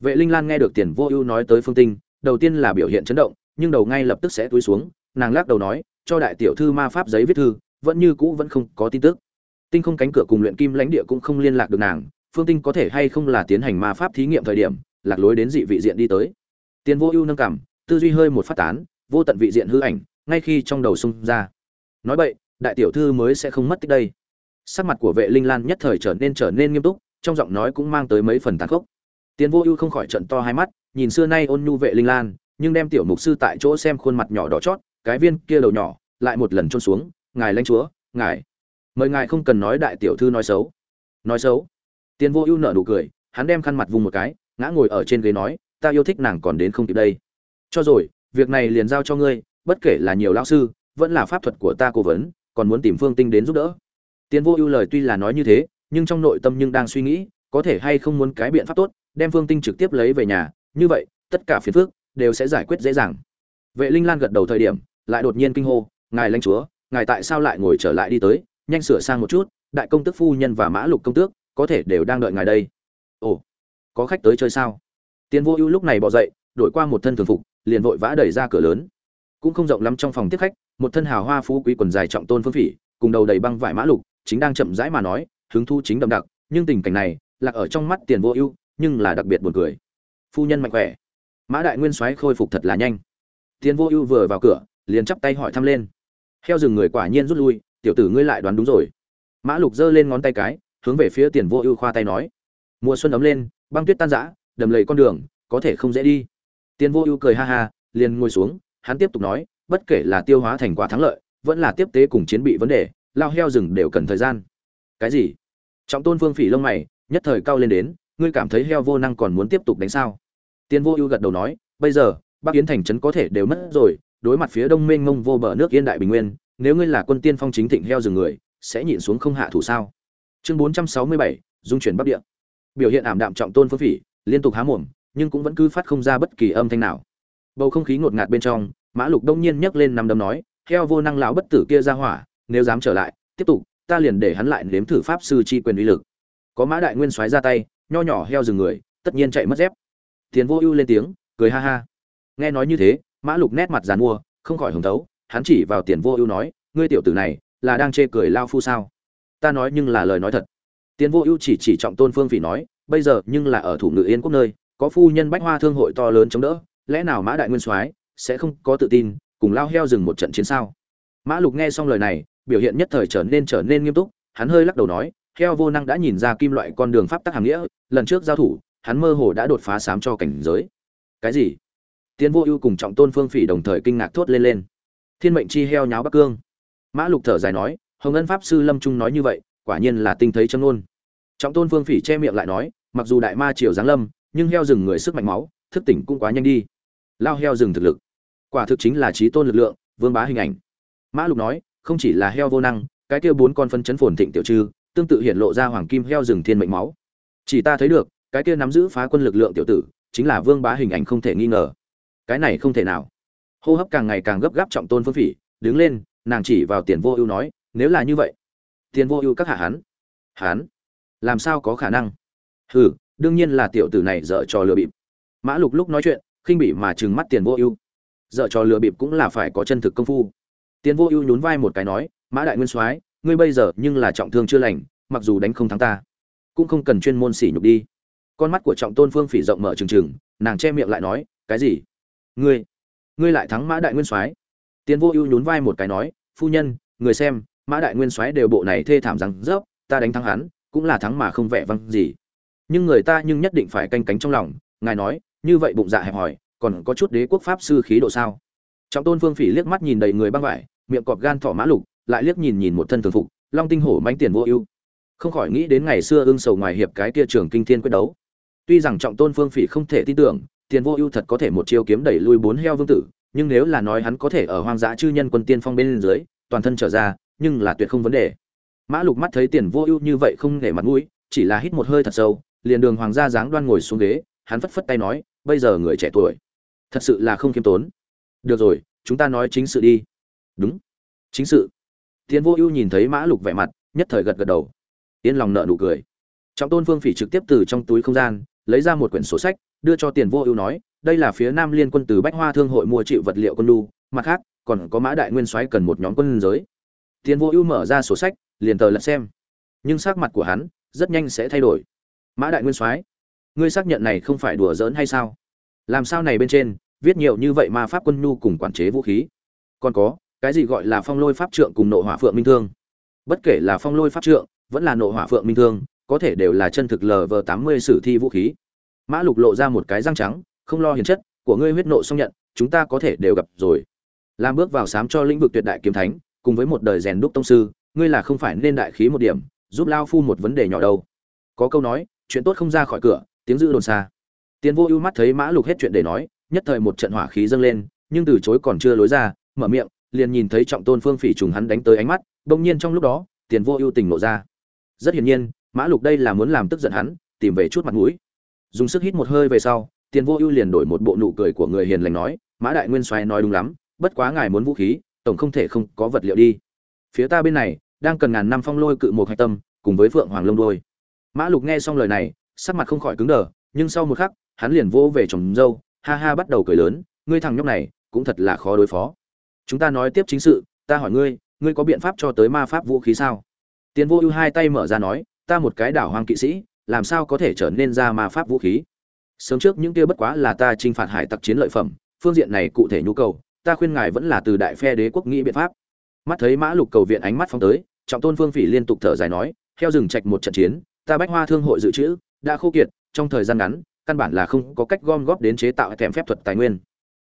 Vệ linh lan nghe được tiền vô ưu nói tới phương tinh, đầu tiên là biểu hiện chấn động, nhưng đầu ngay lập tức sẽ túi xuống, nàng lắc đầu nói, cho đại tiểu thư ma pháp giấy viết thư, vẫn như cũ vẫn không có tin tức. Tinh không cánh cửa cùng luyện kim lãnh địa cũng không liên lạc được nàng phương tinh có thể hay không là tiến hành ma pháp thí nghiệm thời điểm, lạc lối đến dị vị diện đi tới. Tiền vô ưu nâng cảm tư duy hơi một phát tán, vô tận vị diện hư ảnh, ngay khi trong đầu xung ra. Nói vậy đại tiểu thư mới sẽ không mất tích đây. Sắc mặt của vệ linh lan nhất thời trở nên trở nên nghiêm túc, trong giọng nói cũng mang tới mấy phần tàn khốc. Tiền vô ưu không khỏi trận to hai mắt, nhìn xưa nay ôn nhu vệ linh lan, nhưng đem tiểu mục sư tại chỗ xem khuôn mặt nhỏ đỏ chót, cái viên kia đầu nhỏ lại một lần trôn xuống, ngài lãnh chúa, ngài, mời ngài không cần nói đại tiểu thư nói xấu. Nói xấu? Tiền vô ưu nở nụ cười, hắn đem khăn mặt vùng một cái, ngã ngồi ở trên ghế nói, ta yêu thích nàng còn đến không kịp đây. Cho rồi, việc này liền giao cho ngươi, bất kể là nhiều lão sư, vẫn là pháp thuật của ta cố vấn, còn muốn tìm phương tinh đến giúp đỡ. Tiền vô ưu lời tuy là nói như thế, nhưng trong nội tâm nhưng đang suy nghĩ, có thể hay không muốn cái biện pháp tốt, đem phương tinh trực tiếp lấy về nhà, như vậy, tất cả phiền phức đều sẽ giải quyết dễ dàng. Vệ linh lan gật đầu thời điểm, lại đột nhiên kinh hô, ngài lãnh chúa, ngài tại sao lại ngồi trở lại đi tới, nhanh sửa sang một chút, đại công tước phu nhân và mã lục công tước có thể đều đang đợi ngài đây. Ồ, có khách tới chơi sao? Tiền vô ưu lúc này bỏ dậy, đổi qua một thân thường phục, liền vội vã đẩy ra cửa lớn. Cũng không rộng lắm trong phòng tiếp khách, một thân hào hoa phú quý quần dài trọng tôn phương phỉ, cùng đầu đầy băng vải mã lục, chính đang chậm rãi mà nói, hứng thu chính đậm đặc, nhưng tình cảnh này, lạc ở trong mắt tiền vô ưu, nhưng là đặc biệt buồn cười. Phu nhân mạnh khỏe. Mã đại nguyên soái khôi phục thật là nhanh. Tiền vô ưu vừa vào cửa, liền chắp tay hỏi thăm lên. Heo rừng người quả nhiên rút lui, tiểu tử ngươi lại đoán đúng rồi. Mã lục giơ lên ngón tay cái hướng về phía tiền vô ưu khoa tay nói. Mùa xuân ấm lên, băng tuyết tan rã, đầm lầy con đường, có thể không dễ đi. Tiền vô ưu cười ha ha, liền ngồi xuống, hắn tiếp tục nói, bất kể là tiêu hóa thành quả thắng lợi, vẫn là tiếp tế cùng chiến bị vấn đề, lao heo rừng đều cần thời gian. Cái gì? Trọng tôn phương phỉ lông mày, nhất thời cao lên đến, ngươi cảm thấy heo vô năng còn muốn tiếp tục đánh sao? Tiền vô ưu gật đầu nói, bây giờ, bắc yến thành trấn có thể đều mất rồi, đối mặt phía đông mênh mông vô bờ nước yên đại bình nguyên, nếu ngươi là quân tiên phong chính thịnh heo rừng người, sẽ nhịn xuống không hạ thủ sao? Chương bốn trăm sáu mươi bảy, dung chuyển bắc địa. Biểu hiện ảm đạm trọng tôn phương phỉ, liên tục há mồm, nhưng cũng vẫn cứ phát không ra bất kỳ âm thanh nào. Bầu không khí ngột ngạt bên trong, mã lục đông nhiên nhấc lên nằm đấm nói, heo vô năng lão bất tử kia ra hỏa, nếu dám trở lại, tiếp tục, ta liền để hắn lại nếm thử pháp sư chi quyền uy lực. Có mã đại nguyên xoáy ra tay, nho nhỏ heo rừng người, tất nhiên chạy mất dép. Tiền vô ưu lên tiếng, cười ha ha. Nghe nói như thế, mã lục nét mặt dàn mua, không khỏi hứng thấu hắn chỉ vào tiền vô ưu nói, ngươi tiểu tử này, là đang chê cười lao phu sao? Ta nói nhưng là lời nói thật. Tiến vô ưu chỉ chỉ trọng tôn phương phỉ nói, bây giờ nhưng là ở thủ ngự yên quốc nơi, có phu nhân bách hoa thương hội to lớn chống đỡ, lẽ nào mã đại nguyên soái sẽ không có tự tin, cùng lao heo dừng một trận chiến sao? Mã lục nghe xong lời này, biểu hiện nhất thời trở nên trở nên nghiêm túc, hắn hơi lắc đầu nói, heo vô năng đã nhìn ra kim loại con đường pháp tắc hàm nghĩa, lần trước giao thủ, hắn mơ hồ đã đột phá sám cho cảnh giới. Cái gì? Tiến vô ưu cùng trọng tôn phương phỉ đồng thời kinh ngạc thốt lên lên. Thiên mệnh chi heo nháo bắc cương. Mã lục thở dài nói hồng ân pháp sư lâm trung nói như vậy, quả nhiên là tinh thấy châm ngôn. Trọng tôn phương phỉ che miệng lại nói, mặc dù đại ma triều giáng lâm, nhưng heo rừng người sức mạnh máu, thức tỉnh cũng quá nhanh đi. Lao heo rừng thực lực. Quả thực chính là trí tôn lực lượng, vương bá hình ảnh. Mã lục nói, không chỉ là heo vô năng, cái kia bốn con phân chấn phồn thịnh tiểu trư, tương tự hiện lộ ra hoàng kim heo rừng thiên mệnh máu. Chỉ ta thấy được, cái kia nắm giữ phá quân lực lượng tiểu tử, chính là vương bá hình ảnh không thể nghi ngờ. Cái này không thể nào. Hô hấp càng ngày càng gấp gáp trọng tôn phương phỉ, đứng lên, nàng chỉ vào tiền vô ưu nói nếu là như vậy tiền vô ưu các hạ hắn. Hắn? Làm sao có khả năng? Hừ, đương nhiên là tiểu tử này dở trò lừa bịp. Mã lục lúc nói chuyện, khinh bỉ mà trừng mắt tiền vô ưu. Dở trò lừa bịp cũng là phải có chân thực công phu. Tiền vô ưu nhún vai một cái nói, mã đại nguyên soái, ngươi bây giờ nhưng là trọng thương chưa lành, mặc dù đánh không thắng ta, cũng không cần chuyên môn sỉ nhục đi. Con mắt của trọng tôn phương phỉ rộng mở trừng trừng, nàng che miệng lại nói, cái gì? Ngươi ngươi lại thắng mã đại nguyên soái? Tiền vô ưu nhún vai một cái nói, phu nhân, người xem mã đại nguyên soái đều bộ này thê thảm rằng rớp ta đánh thắng hắn, cũng là thắng mà không vẻ văng gì. Nhưng người ta nhưng nhất định phải canh cánh trong lòng, ngài nói, như vậy bụng dạ hẹp hòi, còn có chút đế quốc pháp sư khí độ sao? Trọng tôn phương phỉ liếc mắt nhìn đầy người băng vải, miệng cọp gan thỏ mã lục, lại liếc nhìn nhìn một thân thường phục, long tinh hổ mánh tiền vô ưu. Không khỏi nghĩ đến ngày xưa ương sầu ngoài hiệp cái kia trường kinh thiên quyết đấu. Tuy rằng trọng tôn phương phỉ không thể tin tưởng, tiền vô ưu thật có thể một chiêu kiếm đẩy lui bốn heo vương tử, nhưng nếu là nói hắn có thể ở hoang dã chư nhân quân tiên phong bên dưới, toàn thân trở ra nhưng là tuyệt không vấn đề. Mã lục mắt thấy tiền vô ưu như vậy không để mặt mũi, chỉ là hít một hơi thật sâu, liền đường hoàng gia dáng đoan ngồi xuống ghế, hắn phất phất tay nói, bây giờ người trẻ tuổi, thật sự là không khiêm tốn. Được rồi, chúng ta nói chính sự đi. Đúng. Chính sự. Tiền vô ưu nhìn thấy mã lục vẻ mặt, nhất thời gật gật đầu. Yên lòng nợ nụ cười. Trọng tôn phương phỉ trực tiếp từ trong túi không gian, lấy ra một quyển sổ sách, đưa cho tiền vô ưu nói, đây là phía nam liên quân từ bách hoa thương hội mua chịu vật liệu quân đu mặt khác, còn có mã đại nguyên soái cần một nhóm quân giới tiền vô ưu mở ra sổ sách, liền tờ lật xem. Nhưng sắc mặt của hắn rất nhanh sẽ thay đổi. Mã đại nguyên soái, ngươi xác nhận này không phải đùa giỡn hay sao? Làm sao này bên trên viết nhiều như vậy mà pháp quân nhu cùng quản chế vũ khí? Còn có, cái gì gọi là phong lôi pháp trượng cùng nộ hỏa phượng minh thương? Bất kể là phong lôi pháp trượng, vẫn là nộ hỏa phượng minh thương, có thể đều là chân thực lv tám mươi sử thi vũ khí. Mã lục lộ ra một cái răng trắng, không lo hiền chất, của ngươi huyết nộ xong nhận, chúng ta có thể đều gặp rồi. Làm bước vào sám cho lĩnh vực tuyệt đại kiếm thánh cùng với một đời rèn đúc tông sư, ngươi là không phải nên đại khí một điểm, giúp lao phu một vấn đề nhỏ đâu. Có câu nói, chuyện tốt không ra khỏi cửa, tiếng dữ đồn xa. Tiến vô ưu mắt thấy mã lục hết chuyện để nói, nhất thời một trận hỏa khí dâng lên, nhưng từ chối còn chưa lối ra, mở miệng, liền nhìn thấy trọng tôn phương phỉ trùng hắn đánh tới ánh mắt, bỗng nhiên trong lúc đó tiền vô ưu tình nộ ra. Rất hiển nhiên, mã lục đây là muốn làm tức giận hắn, tìm về chút mặt mũi. Dùng sức hít một hơi về sau tiền vô ưu liền đổi một bộ nụ cười của người hiền lành nói, mã đại nguyên xoay nói đúng lắm, bất quá ngài muốn vũ khí tổng không thể không có vật liệu đi. Phía ta bên này, đang cần ngàn năm phong lôi cự một hạch tâm, cùng với phượng hoàng lông đôi mã lục nghe xong lời này, sắc mặt không khỏi cứng đờ, nhưng sau một khắc, hắn liền vỗ về chồng dâu, ha ha bắt đầu cười lớn, ngươi thằng nhóc này, cũng thật là khó đối phó. Chúng ta nói tiếp chính sự, ta hỏi ngươi ngươi có biện pháp cho tới ma pháp vũ khí sao? Tiền vô ưu hai tay mở ra nói, ta một cái đảo hoang kỵ sĩ, làm sao có thể trở nên ra ma pháp vũ khí? Sớm trước những kia bất quá là ta t r i n h phạt hải tặc chiến lợi phẩm, phương diện này cụ thể nhu cầu ta khuyên ngài vẫn là từ đại phe đế quốc nghĩ biện pháp. Mắt thấy mã lục cầu viện ánh mắt phóng tới, trọng tôn phương phỉ liên tục thở dài nói, theo rừng trạch một trận chiến, ta bách hoa thương hội dự trữ, đã khô kiệt, trong thời gian ngắn, căn bản là không có cách gom góp đến chế tạo thèm phép thuật tài nguyên.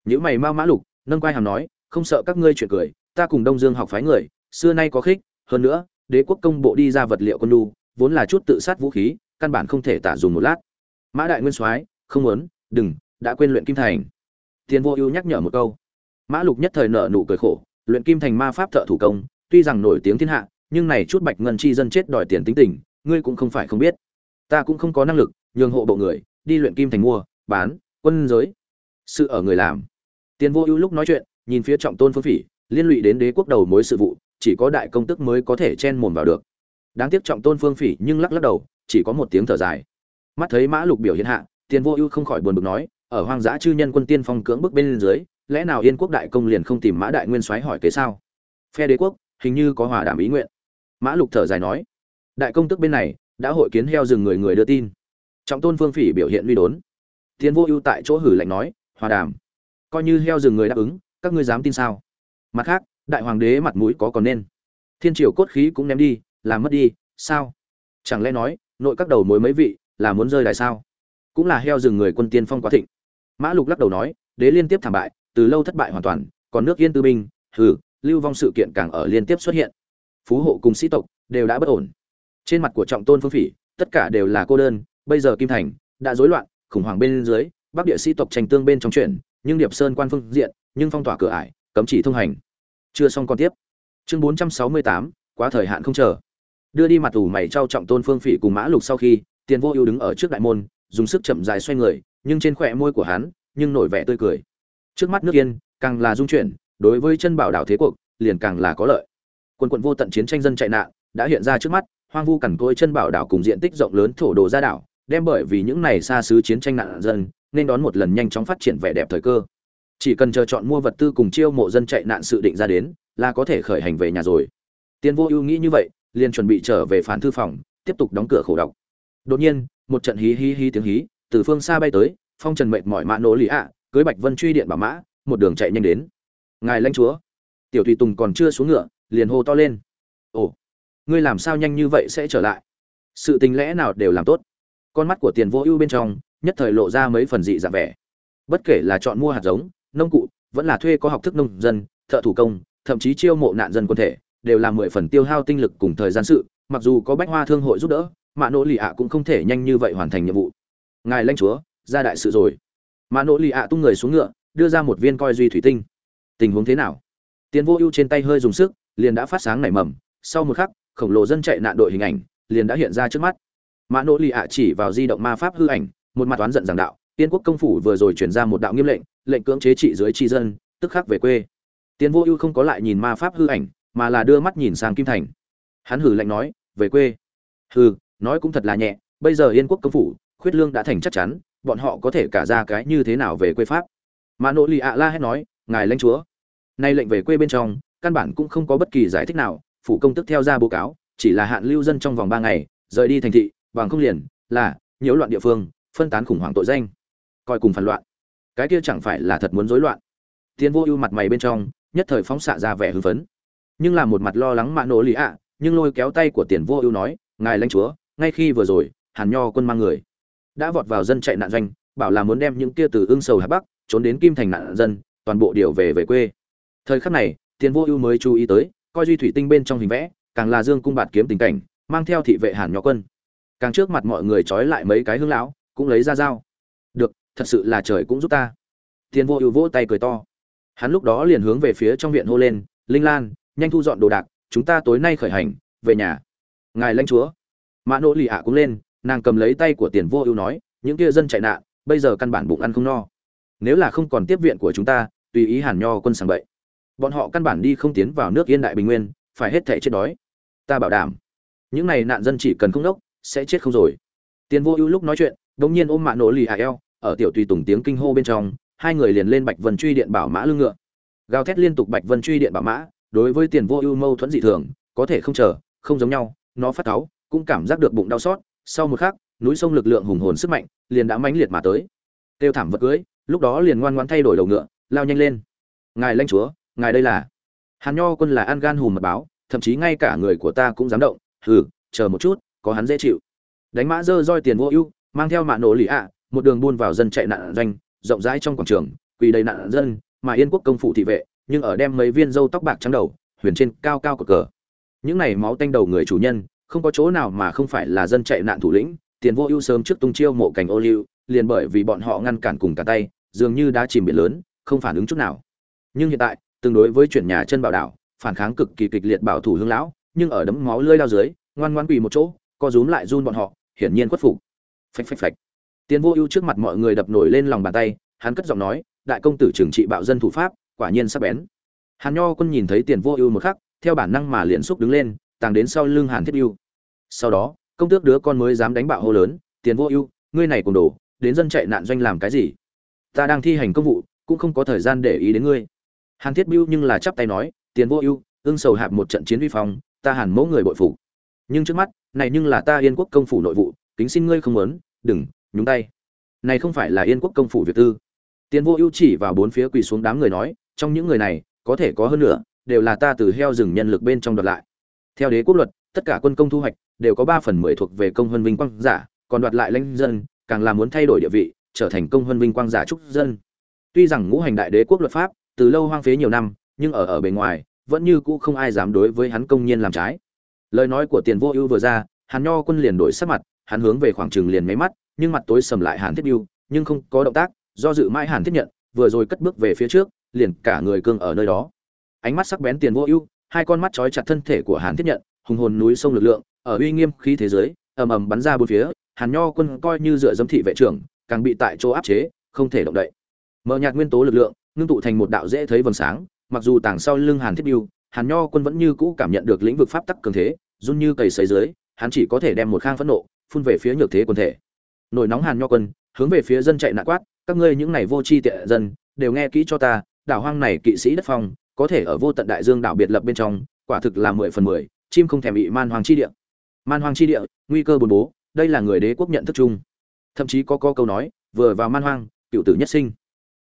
Những mày mau mã lục, nâng quai hàm nói, không sợ các ngươi chuyện cười, ta cùng đông dương học phái người, xưa nay có khích, hơn nữa, đế quốc công bộ đi ra vật liệu con đu vốn là chút tự sát vũ khí, căn bản không thể tả dùng một lát. Mã đại nguyên soái, không muốn, đừng, đã quên luyện kim thành. Tiền vô ưu nhắc nhở một câu mã lục nhất thời nợ nụ cười khổ, luyện kim thành ma pháp thợ thủ công, tuy rằng nổi tiếng thiên hạ, nhưng này chút bạch ngân chi dân chết đòi tiền tính tình, ngươi cũng không phải không biết. Ta cũng không có năng lực nhường hộ bộ người, đi luyện kim thành mua, bán, quân giới, sự ở người làm. Tiền vô ưu lúc nói chuyện, nhìn phía trọng tôn phương phỉ, liên lụy đến đế quốc đầu mối sự vụ, chỉ có đại công tức mới có thể chen mồm vào được. Đáng tiếc trọng tôn phương phỉ nhưng lắc lắc đầu, chỉ có một tiếng thở dài. Mắt thấy mã lục biểu hiện hạ, tiền vô ưu không khỏi buồn bực nói, ở hoang dã chư nhân quân tiên phong cưỡng bức bên dưới lẽ nào yên quốc đại công liền không tìm mã đại nguyên soái hỏi kế sao? Phe đế quốc, hình như có hòa đảm ý nguyện. Mã lục thở dài nói, đại công tức bên này, đã hội kiến heo rừng người người đưa tin. Trọng tôn phương phỉ biểu hiện uy đốn. Tiến vô ưu tại chỗ hử lạnh nói, hòa đàm. Coi như heo rừng người đáp ứng, các ngươi dám tin sao? Mặt khác, đại hoàng đế mặt mũi có còn nên? Thiên triều cốt khí cũng ném đi, làm mất đi, sao? Chẳng lẽ nói, nội các đầu mối mấy vị, là muốn rơi đại sao? Cũng là heo rừng người quân tiên phong quá thịnh. Mã lục lắc đầu nói, đế liên tiếp thảm bại từ lâu thất bại hoàn toàn còn nước yên tư binh hừ lưu vong sự kiện càng ở liên tiếp xuất hiện. Phú hộ cùng sĩ tộc đều đã bất ổn. Trên mặt của trọng tôn phương phỉ tất cả đều là cô đơn bây giờ kim thành đã rối loạn khủng hoảng bên dưới bắc địa sĩ tộc tranh tương bên trong chuyện nhưng điệp sơn quan phương diện nhưng phong tỏa cửa ải cấm chỉ thông hành. Chưa xong còn tiếp. Chương 468, quá thời hạn không chờ. Đưa đi mặt ủ mày trao trọng tôn phương phỉ cùng mã lục sau khi tiền vô ưu đứng ở trước đại môn dùng sức chậm dài xoay người nhưng trên khỏe môi của hắn nhưng nổi vẻ tươi cười trước mắt nước yên, càng là dung chuyển, đối với chân bảo đảo thế cuộc, liền càng là có lợi. Quân quận vô tận chiến tranh dân chạy nạn, đã hiện ra trước mắt, hoang vu cằn cỗi chân bảo đảo cùng diện tích rộng lớn thổ đồ ra đảo, đem bởi vì những này xa xứ chiến tranh nạn dân, nên đón một lần nhanh chóng phát triển vẻ đẹp thời cơ. Chỉ cần chờ chọn mua vật tư cùng chiêu mộ dân chạy nạn sự định ra đến, là có thể khởi hành về nhà rồi. Tiền vô ưu nghĩ như vậy, liền chuẩn bị trở về phản thư phòng, tiếp tục đóng cửa khổ đọc. Đột nhiên, một trận hí hí hí tiếng hí, từ phương xa bay tới, phong trần mệt mỏi mạ nỗ lý ạ cưới bạch vân truy điện bảo mã, một đường chạy nhanh đến. Ngài lãnh chúa. Tiểu thủy tùng còn chưa xuống ngựa, liền hô to lên. Ồ, ngươi làm sao nhanh như vậy sẽ trở lại? Sự tình lẽ nào đều làm tốt. Con mắt của tiền vô ưu bên trong, nhất thời lộ ra mấy phần dị dạng vẻ. Bất kể là chọn mua hạt giống, nông cụ, vẫn là thuê có học thức nông dân, thợ thủ công, thậm chí chiêu mộ nạn dân quân thể, đều là mười phần tiêu hao tinh lực cùng thời gian sự, mặc dù có bách hoa thương hội giúp đỡ, mạ nỗ lì ạ cũng không thể nhanh như vậy hoàn thành nhiệm vụ. Ngài lãnh chúa, ra đại sự rồi mạ nỗ lì ạ tung người xuống ngựa, đưa ra một viên coi duy thủy tinh. Tình huống thế nào? Tiền vô ưu trên tay hơi dùng sức, liền đã phát sáng nảy mầm, sau một khắc, khổng lồ dân chạy nạn đội hình ảnh liền đã hiện ra trước mắt. Mã nỗ lì ạ chỉ vào di động ma pháp hư ảnh, một mặt toán giận giảng đạo, tiên quốc công phủ vừa rồi chuyển ra một đạo nghiêm lệnh lệnh cưỡng chế trị dưới tri dân, tức khắc về quê. Tiến vô ưu không có lại nhìn ma pháp hư ảnh, mà là đưa mắt nhìn sang kim thành. Hắn hử lạnh nói, về quê. Hừ, nói cũng thật là nhẹ, bây giờ yên quốc công phủ, khuyết lương đã thành chắc chắn bọn họ có thể cả ra cái như thế nào về quê pháp? Mà nội lì ạ la hét nói, ngài lãnh chúa. Nay lệnh về quê bên trong, căn bản cũng không có bất kỳ giải thích nào, phủ công tức theo ra báo cáo, chỉ là hạn lưu dân trong vòng ba ngày, rời đi thành thị, bằng không liền là nhiễu loạn địa phương, phân tán khủng hoảng tội danh, coi cùng phản loạn. Cái kia chẳng phải là thật muốn rối loạn. Tiến vô ưu mặt mày bên trong, nhất thời phóng xạ ra vẻ hưng phấn. Nhưng là một mặt lo lắng mạ nổ lì ạ, nhưng lôi kéo tay của tiền vô ưu nói, ngài lãnh chúa, ngay khi vừa rồi, hàn nho quân mang người đã vọt vào dân chạy nạn doanh, bảo là muốn đem những kia từ ương sầu hà bắc, trốn đến kim thành nạn dân, toàn bộ điều về về quê. Thời khắc này, tiền vô ưu mới chú ý tới, coi duy thủy tinh bên trong hình vẽ, càng là dương cung bạt kiếm tình cảnh, mang theo thị vệ hàn nhỏ quân. Càng trước mặt mọi người trói lại mấy cái hương lão, cũng lấy ra dao. Được, thật sự là trời cũng giúp ta. Tiền vô ưu vỗ tay cười to. Hắn lúc đó liền hướng về phía trong viện hô lên, linh lan, nhanh thu dọn đồ đạc, chúng ta tối nay khởi hành, về nhà. Ngài lãnh chúa. Mã nỗ lì ạ cũng lên nàng cầm lấy tay của tiền vô ưu nói, những kia dân chạy nạn, bây giờ căn bản bụng ăn không no. Nếu là không còn tiếp viện của chúng ta, tùy ý hàn nho quân sàng bậy. Bọn họ căn bản đi không tiến vào nước yên đại bình nguyên, phải hết thể chết đói. Ta bảo đảm, những này nạn dân chỉ cần không đốc, sẽ chết không rồi. Tiền vô ưu lúc nói chuyện đ ỗ n g nhiên ôm mạ nổ lì hạ eo, ở tiểu tùy tùng tiếng kinh hô bên trong, hai người liền lên bạch vân truy điện bảo mã lưng ngựa. Gào thét liên tục bạch vân truy điện bảo mã, đối với tiền vô ưu mâu thuẫn dị thường, có thể không chờ, không giống nhau, nó phát cáu, cũng cảm giác được bụng đau xót sau một khắc, núi sông lực lượng hùng hồn sức mạnh liền đã mãnh liệt mà tới. Tiêu thảm vật cưới, lúc đó liền ngoan ngoãn thay đổi đầu ngựa, lao nhanh lên. Ngài lãnh chúa, ngài đây là? Hàn nho quân là ăn gan hùm mật báo, thậm chí ngay cả người của ta cũng dám động. Hừ, chờ một chút, có hắn dễ chịu. Đánh mã dơ roi tiền vô ưu, mang theo mạ nổ lì ạ, một đường buôn vào dân chạy nạn doanh, rộng rãi trong quảng trường, quỳ đầy nạn dân, mà yên quốc công phủ thị vệ, nhưng ở đem mấy viên dâu tóc bạc trắng đầu, huyền trên cao cao của cờ. Những này máu tanh đầu người chủ nhân không có chỗ nào mà không phải là dân chạy nạn thủ lĩnh, tiền vô ưu sớm trước tung chiêu mộ cảnh ô liu, liền bởi vì bọn họ ngăn cản cùng cả tay, dường như đã chìm biển lớn, không phản ứng chút nào. Nhưng hiện tại, tương đối với chuyển nhà chân bảo đảo, phản kháng cực kỳ kịch liệt bảo thủ hương lão, nhưng ở đấm máu lơi lao dưới, ngoan ngoan quỳ một chỗ, co rúm lại run bọn họ, hiển nhiên khuất phục. Phách phách phách tiền vô ưu trước mặt mọi người đập nổi lên lòng bàn tay, hắn cất giọng nói, đại công tử trừng trị bạo dân thủ pháp, quả nhiên sắc bén. Hàn nho quân nhìn thấy tiền vô ưu một khắc, theo bản năng mà liền xúc đứng lên tàng đến sau lưng hàn thiết ưu. Sau đó, công tước đứa con mới dám đánh bạo hô lớn, tiền vô ưu, ngươi này cùng đổ đến dân chạy nạn doanh làm cái gì? Ta đang thi hành công vụ, cũng không có thời gian để ý đến ngươi. Hàn thiết biêu nhưng là chắp tay nói, tiền vô ưu, ưng sầu hạp một trận chiến vi phong, ta hàn mẫu người bội phục. Nhưng trước mắt, này nhưng là ta yên quốc công phủ nội vụ, kính xin ngươi không muốn, đừng, nhúng tay. Này không phải là yên quốc công phủ việt tư. Tiền vô ưu chỉ vào bốn phía quỳ xuống đám người nói, trong những người này, có thể có hơn nữa, đều là ta từ heo rừng nhân lực bên trong đoạt lại theo đế quốc luật, tất cả quân công thu hoạch đều có ba phần mười thuộc về công huân vinh quang giả, còn đoạt lại lãnh dân, càng là muốn thay đổi địa vị, trở thành công huân vinh quang giả trúc dân. Tuy rằng ngũ hành đại đế quốc luật pháp từ lâu hoang phế nhiều năm, nhưng ở ở bề ngoài, vẫn như cũ không ai dám đối với hắn công nhiên làm trái. Lời nói của tiền vô ưu vừa ra, hàn nho quân liền đổi sắc mặt, hắn hướng về khoảng trường liền mấy mắt, nhưng mặt tối sầm lại hàn thiết biêu, nhưng không có động tác, do dự mãi hàn thiết nhận, vừa rồi cất bước về phía trước, liền cả người cương ở nơi đó. Ánh mắt sắc bén tiền vô ưu hai con mắt trói chặt thân thể của hàn thiết nhận, hùng hồn núi sông lực lượng, ở uy nghiêm khí thế giới ầm ầm bắn ra bốn phía, hàn nho quân coi như dựa dâm thị vệ trưởng, càng bị tại chỗ áp chế, không thể động đậy. Mở nhạt nguyên tố lực lượng, ngưng tụ thành một đạo dễ thấy vầng sáng, mặc dù tàng sau lưng hàn thiết biêu, hàn nho quân vẫn như cũ cảm nhận được lĩnh vực pháp tắc cường thế, run như cầy sấy dưới, hắn chỉ có thể đem một khang phẫn nộ, phun về phía nhược thế quân thể. Nổi nóng hàn nho quân, hướng về phía dân chạy nạn quát, các ngươi những này vô tri tiện dân, đều nghe kỹ cho ta, đảo hoang này kỵ sĩ đất phong có thể ở vô tận đại dương đảo biệt lập bên trong, quả thực là mười phần mười, chim không thèm bị man hoàng chi địa. Man hoàng chi địa, nguy cơ bồn bố, đây là người đế quốc nhận thức chung. Thậm chí có có câu nói, vừa vào man hoang, cựu tử nhất sinh.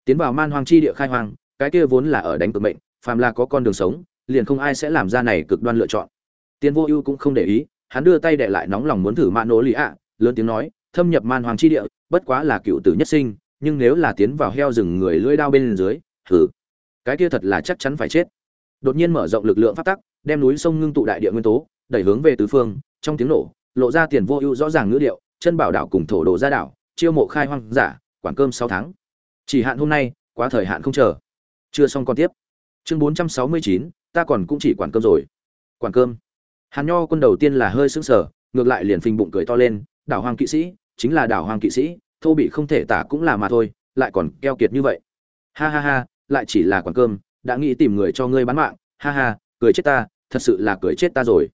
Tiến vào man hoang chi địa khai hoang, cái kia vốn là ở đánh cực mệnh, phàm là có con đường sống, liền không ai sẽ làm ra này cực đoan lựa chọn. Tiến vô ưu cũng không để ý, hắn đưa tay để lại nóng lòng muốn thử mạ nỗ lý ạ lớn tiếng nói, thâm nhập man hoàng chi địa, bất quá là cựu tử nhất sinh, nhưng nếu là tiến vào heo rừng người lưỡi đao bên dưới thử cái kia thật là chắc chắn phải chết. Đột nhiên mở rộng lực lượng phát tắc, đem núi sông ngưng tụ đại địa nguyên tố, đẩy hướng về tứ phương, trong tiếng nổ, lộ ra tiền vô ưu rõ ràng ngữ điệu, chân bảo đảo cùng thổ đồ ra đảo, chiêu mộ khai hoang giả, quản cơm sáu tháng. Chỉ hạn hôm nay, quá thời hạn không chờ. Chưa xong còn tiếp. Chương bốn trăm sáu mươi chín, ta còn cũng chỉ quản cơm rồi. Quản cơm. Hàn nho quân đầu tiên là hơi sững sờ, ngược lại liền phình bụng cười to lên, đảo hoàng kỵ sĩ, chính là đảo hoàng kỵ sĩ, thô bị không thể tả cũng là mà thôi, lại còn keo kiệt như vậy. Ha ha ha lại chỉ là quản cơm, đã nghĩ tìm người cho ngươi bán mạng, ha ha, cười chết ta, thật sự là cười chết ta rồi.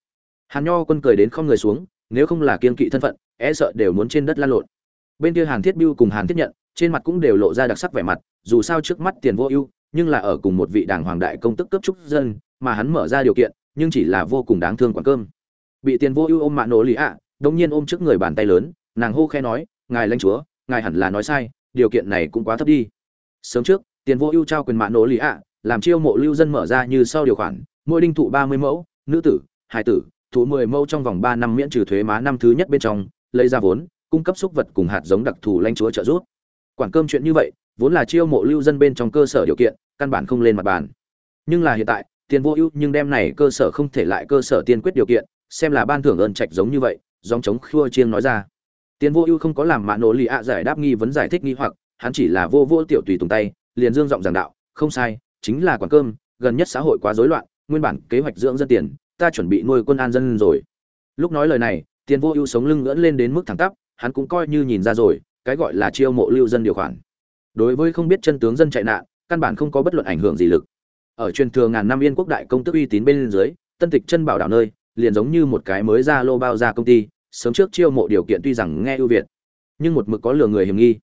Hàn nho quân cười đến không người xuống, nếu không là kiên kỵ thân phận e sợ đều muốn trên đất lan lộn. Bên kia hàn thiết biêu cùng hàn thiết nhận, trên mặt cũng đều lộ ra đặc sắc vẻ mặt, dù sao trước mắt tiền vô ưu, nhưng là ở cùng một vị đảng hoàng đại công tức cấp trúc dân, mà hắn mở ra điều kiện, nhưng chỉ là vô cùng đáng thương quán cơm. Bị tiền vô ưu ôm mạ nổ lì ạ đống nhiên ôm trước người bàn tay lớn, nàng hô khe nói, ngài lãnh chúa, ngài hẳn là nói sai, điều kiện này cũng quá thấp đi. Sớm trước tiền vô ưu trao quyền mạ nổ lì ạ, làm chiêu mộ lưu dân mở ra như sau điều khoản. Mỗi đinh thụ ba mươi mẫu, nữ tử hai tử, thụ mười mẫu trong vòng ba năm miễn trừ thuế má năm thứ nhất bên trong, lấy ra vốn, cung cấp xúc vật cùng hạt giống đặc thù lãnh chúa trợ giúp. Quản cơm chuyện như vậy, vốn là chiêu mộ lưu dân bên trong cơ sở điều kiện, căn bản không lên mặt bàn. Nhưng là hiện tại, tiền vô ưu nhưng đem này cơ sở không thể lại cơ sở tiên quyết điều kiện, xem là ban thưởng ơn trạch giống như vậy dòng chống khua chiêng nói ra. Tiền vô ưu không có làm mạ nổ lì ạ giải đáp nghi vấn giải thích nghi hoặc, hắn chỉ là vô vô tiểu tùy tùng tay liền dương giọng giảng đạo, không sai, chính là quản cơm, gần nhất xã hội quá rối loạn, nguyên bản kế hoạch dưỡng dân tiền, ta chuẩn bị nuôi quân an dân rồi. Lúc nói lời này, tiền vô ưu sống lưng ngẩng lên đến mức thẳng tắp, hắn cũng coi như nhìn ra rồi, cái gọi là chiêu mộ lưu dân điều khoản. Đối với không biết chân tướng dân chạy nạn, căn bản không có bất luận ảnh hưởng gì lực. Ở truyền thừa ngàn năm yên quốc đại công tước uy tín bên dưới, tân tịch chân bảo đảo nơi, liền giống như một cái mới ra lô bao ra công ty, sớm trước chiêu mộ điều kiện tuy rằng nghe ưu việt, nhưng một mực có lừa người hiểm nghi.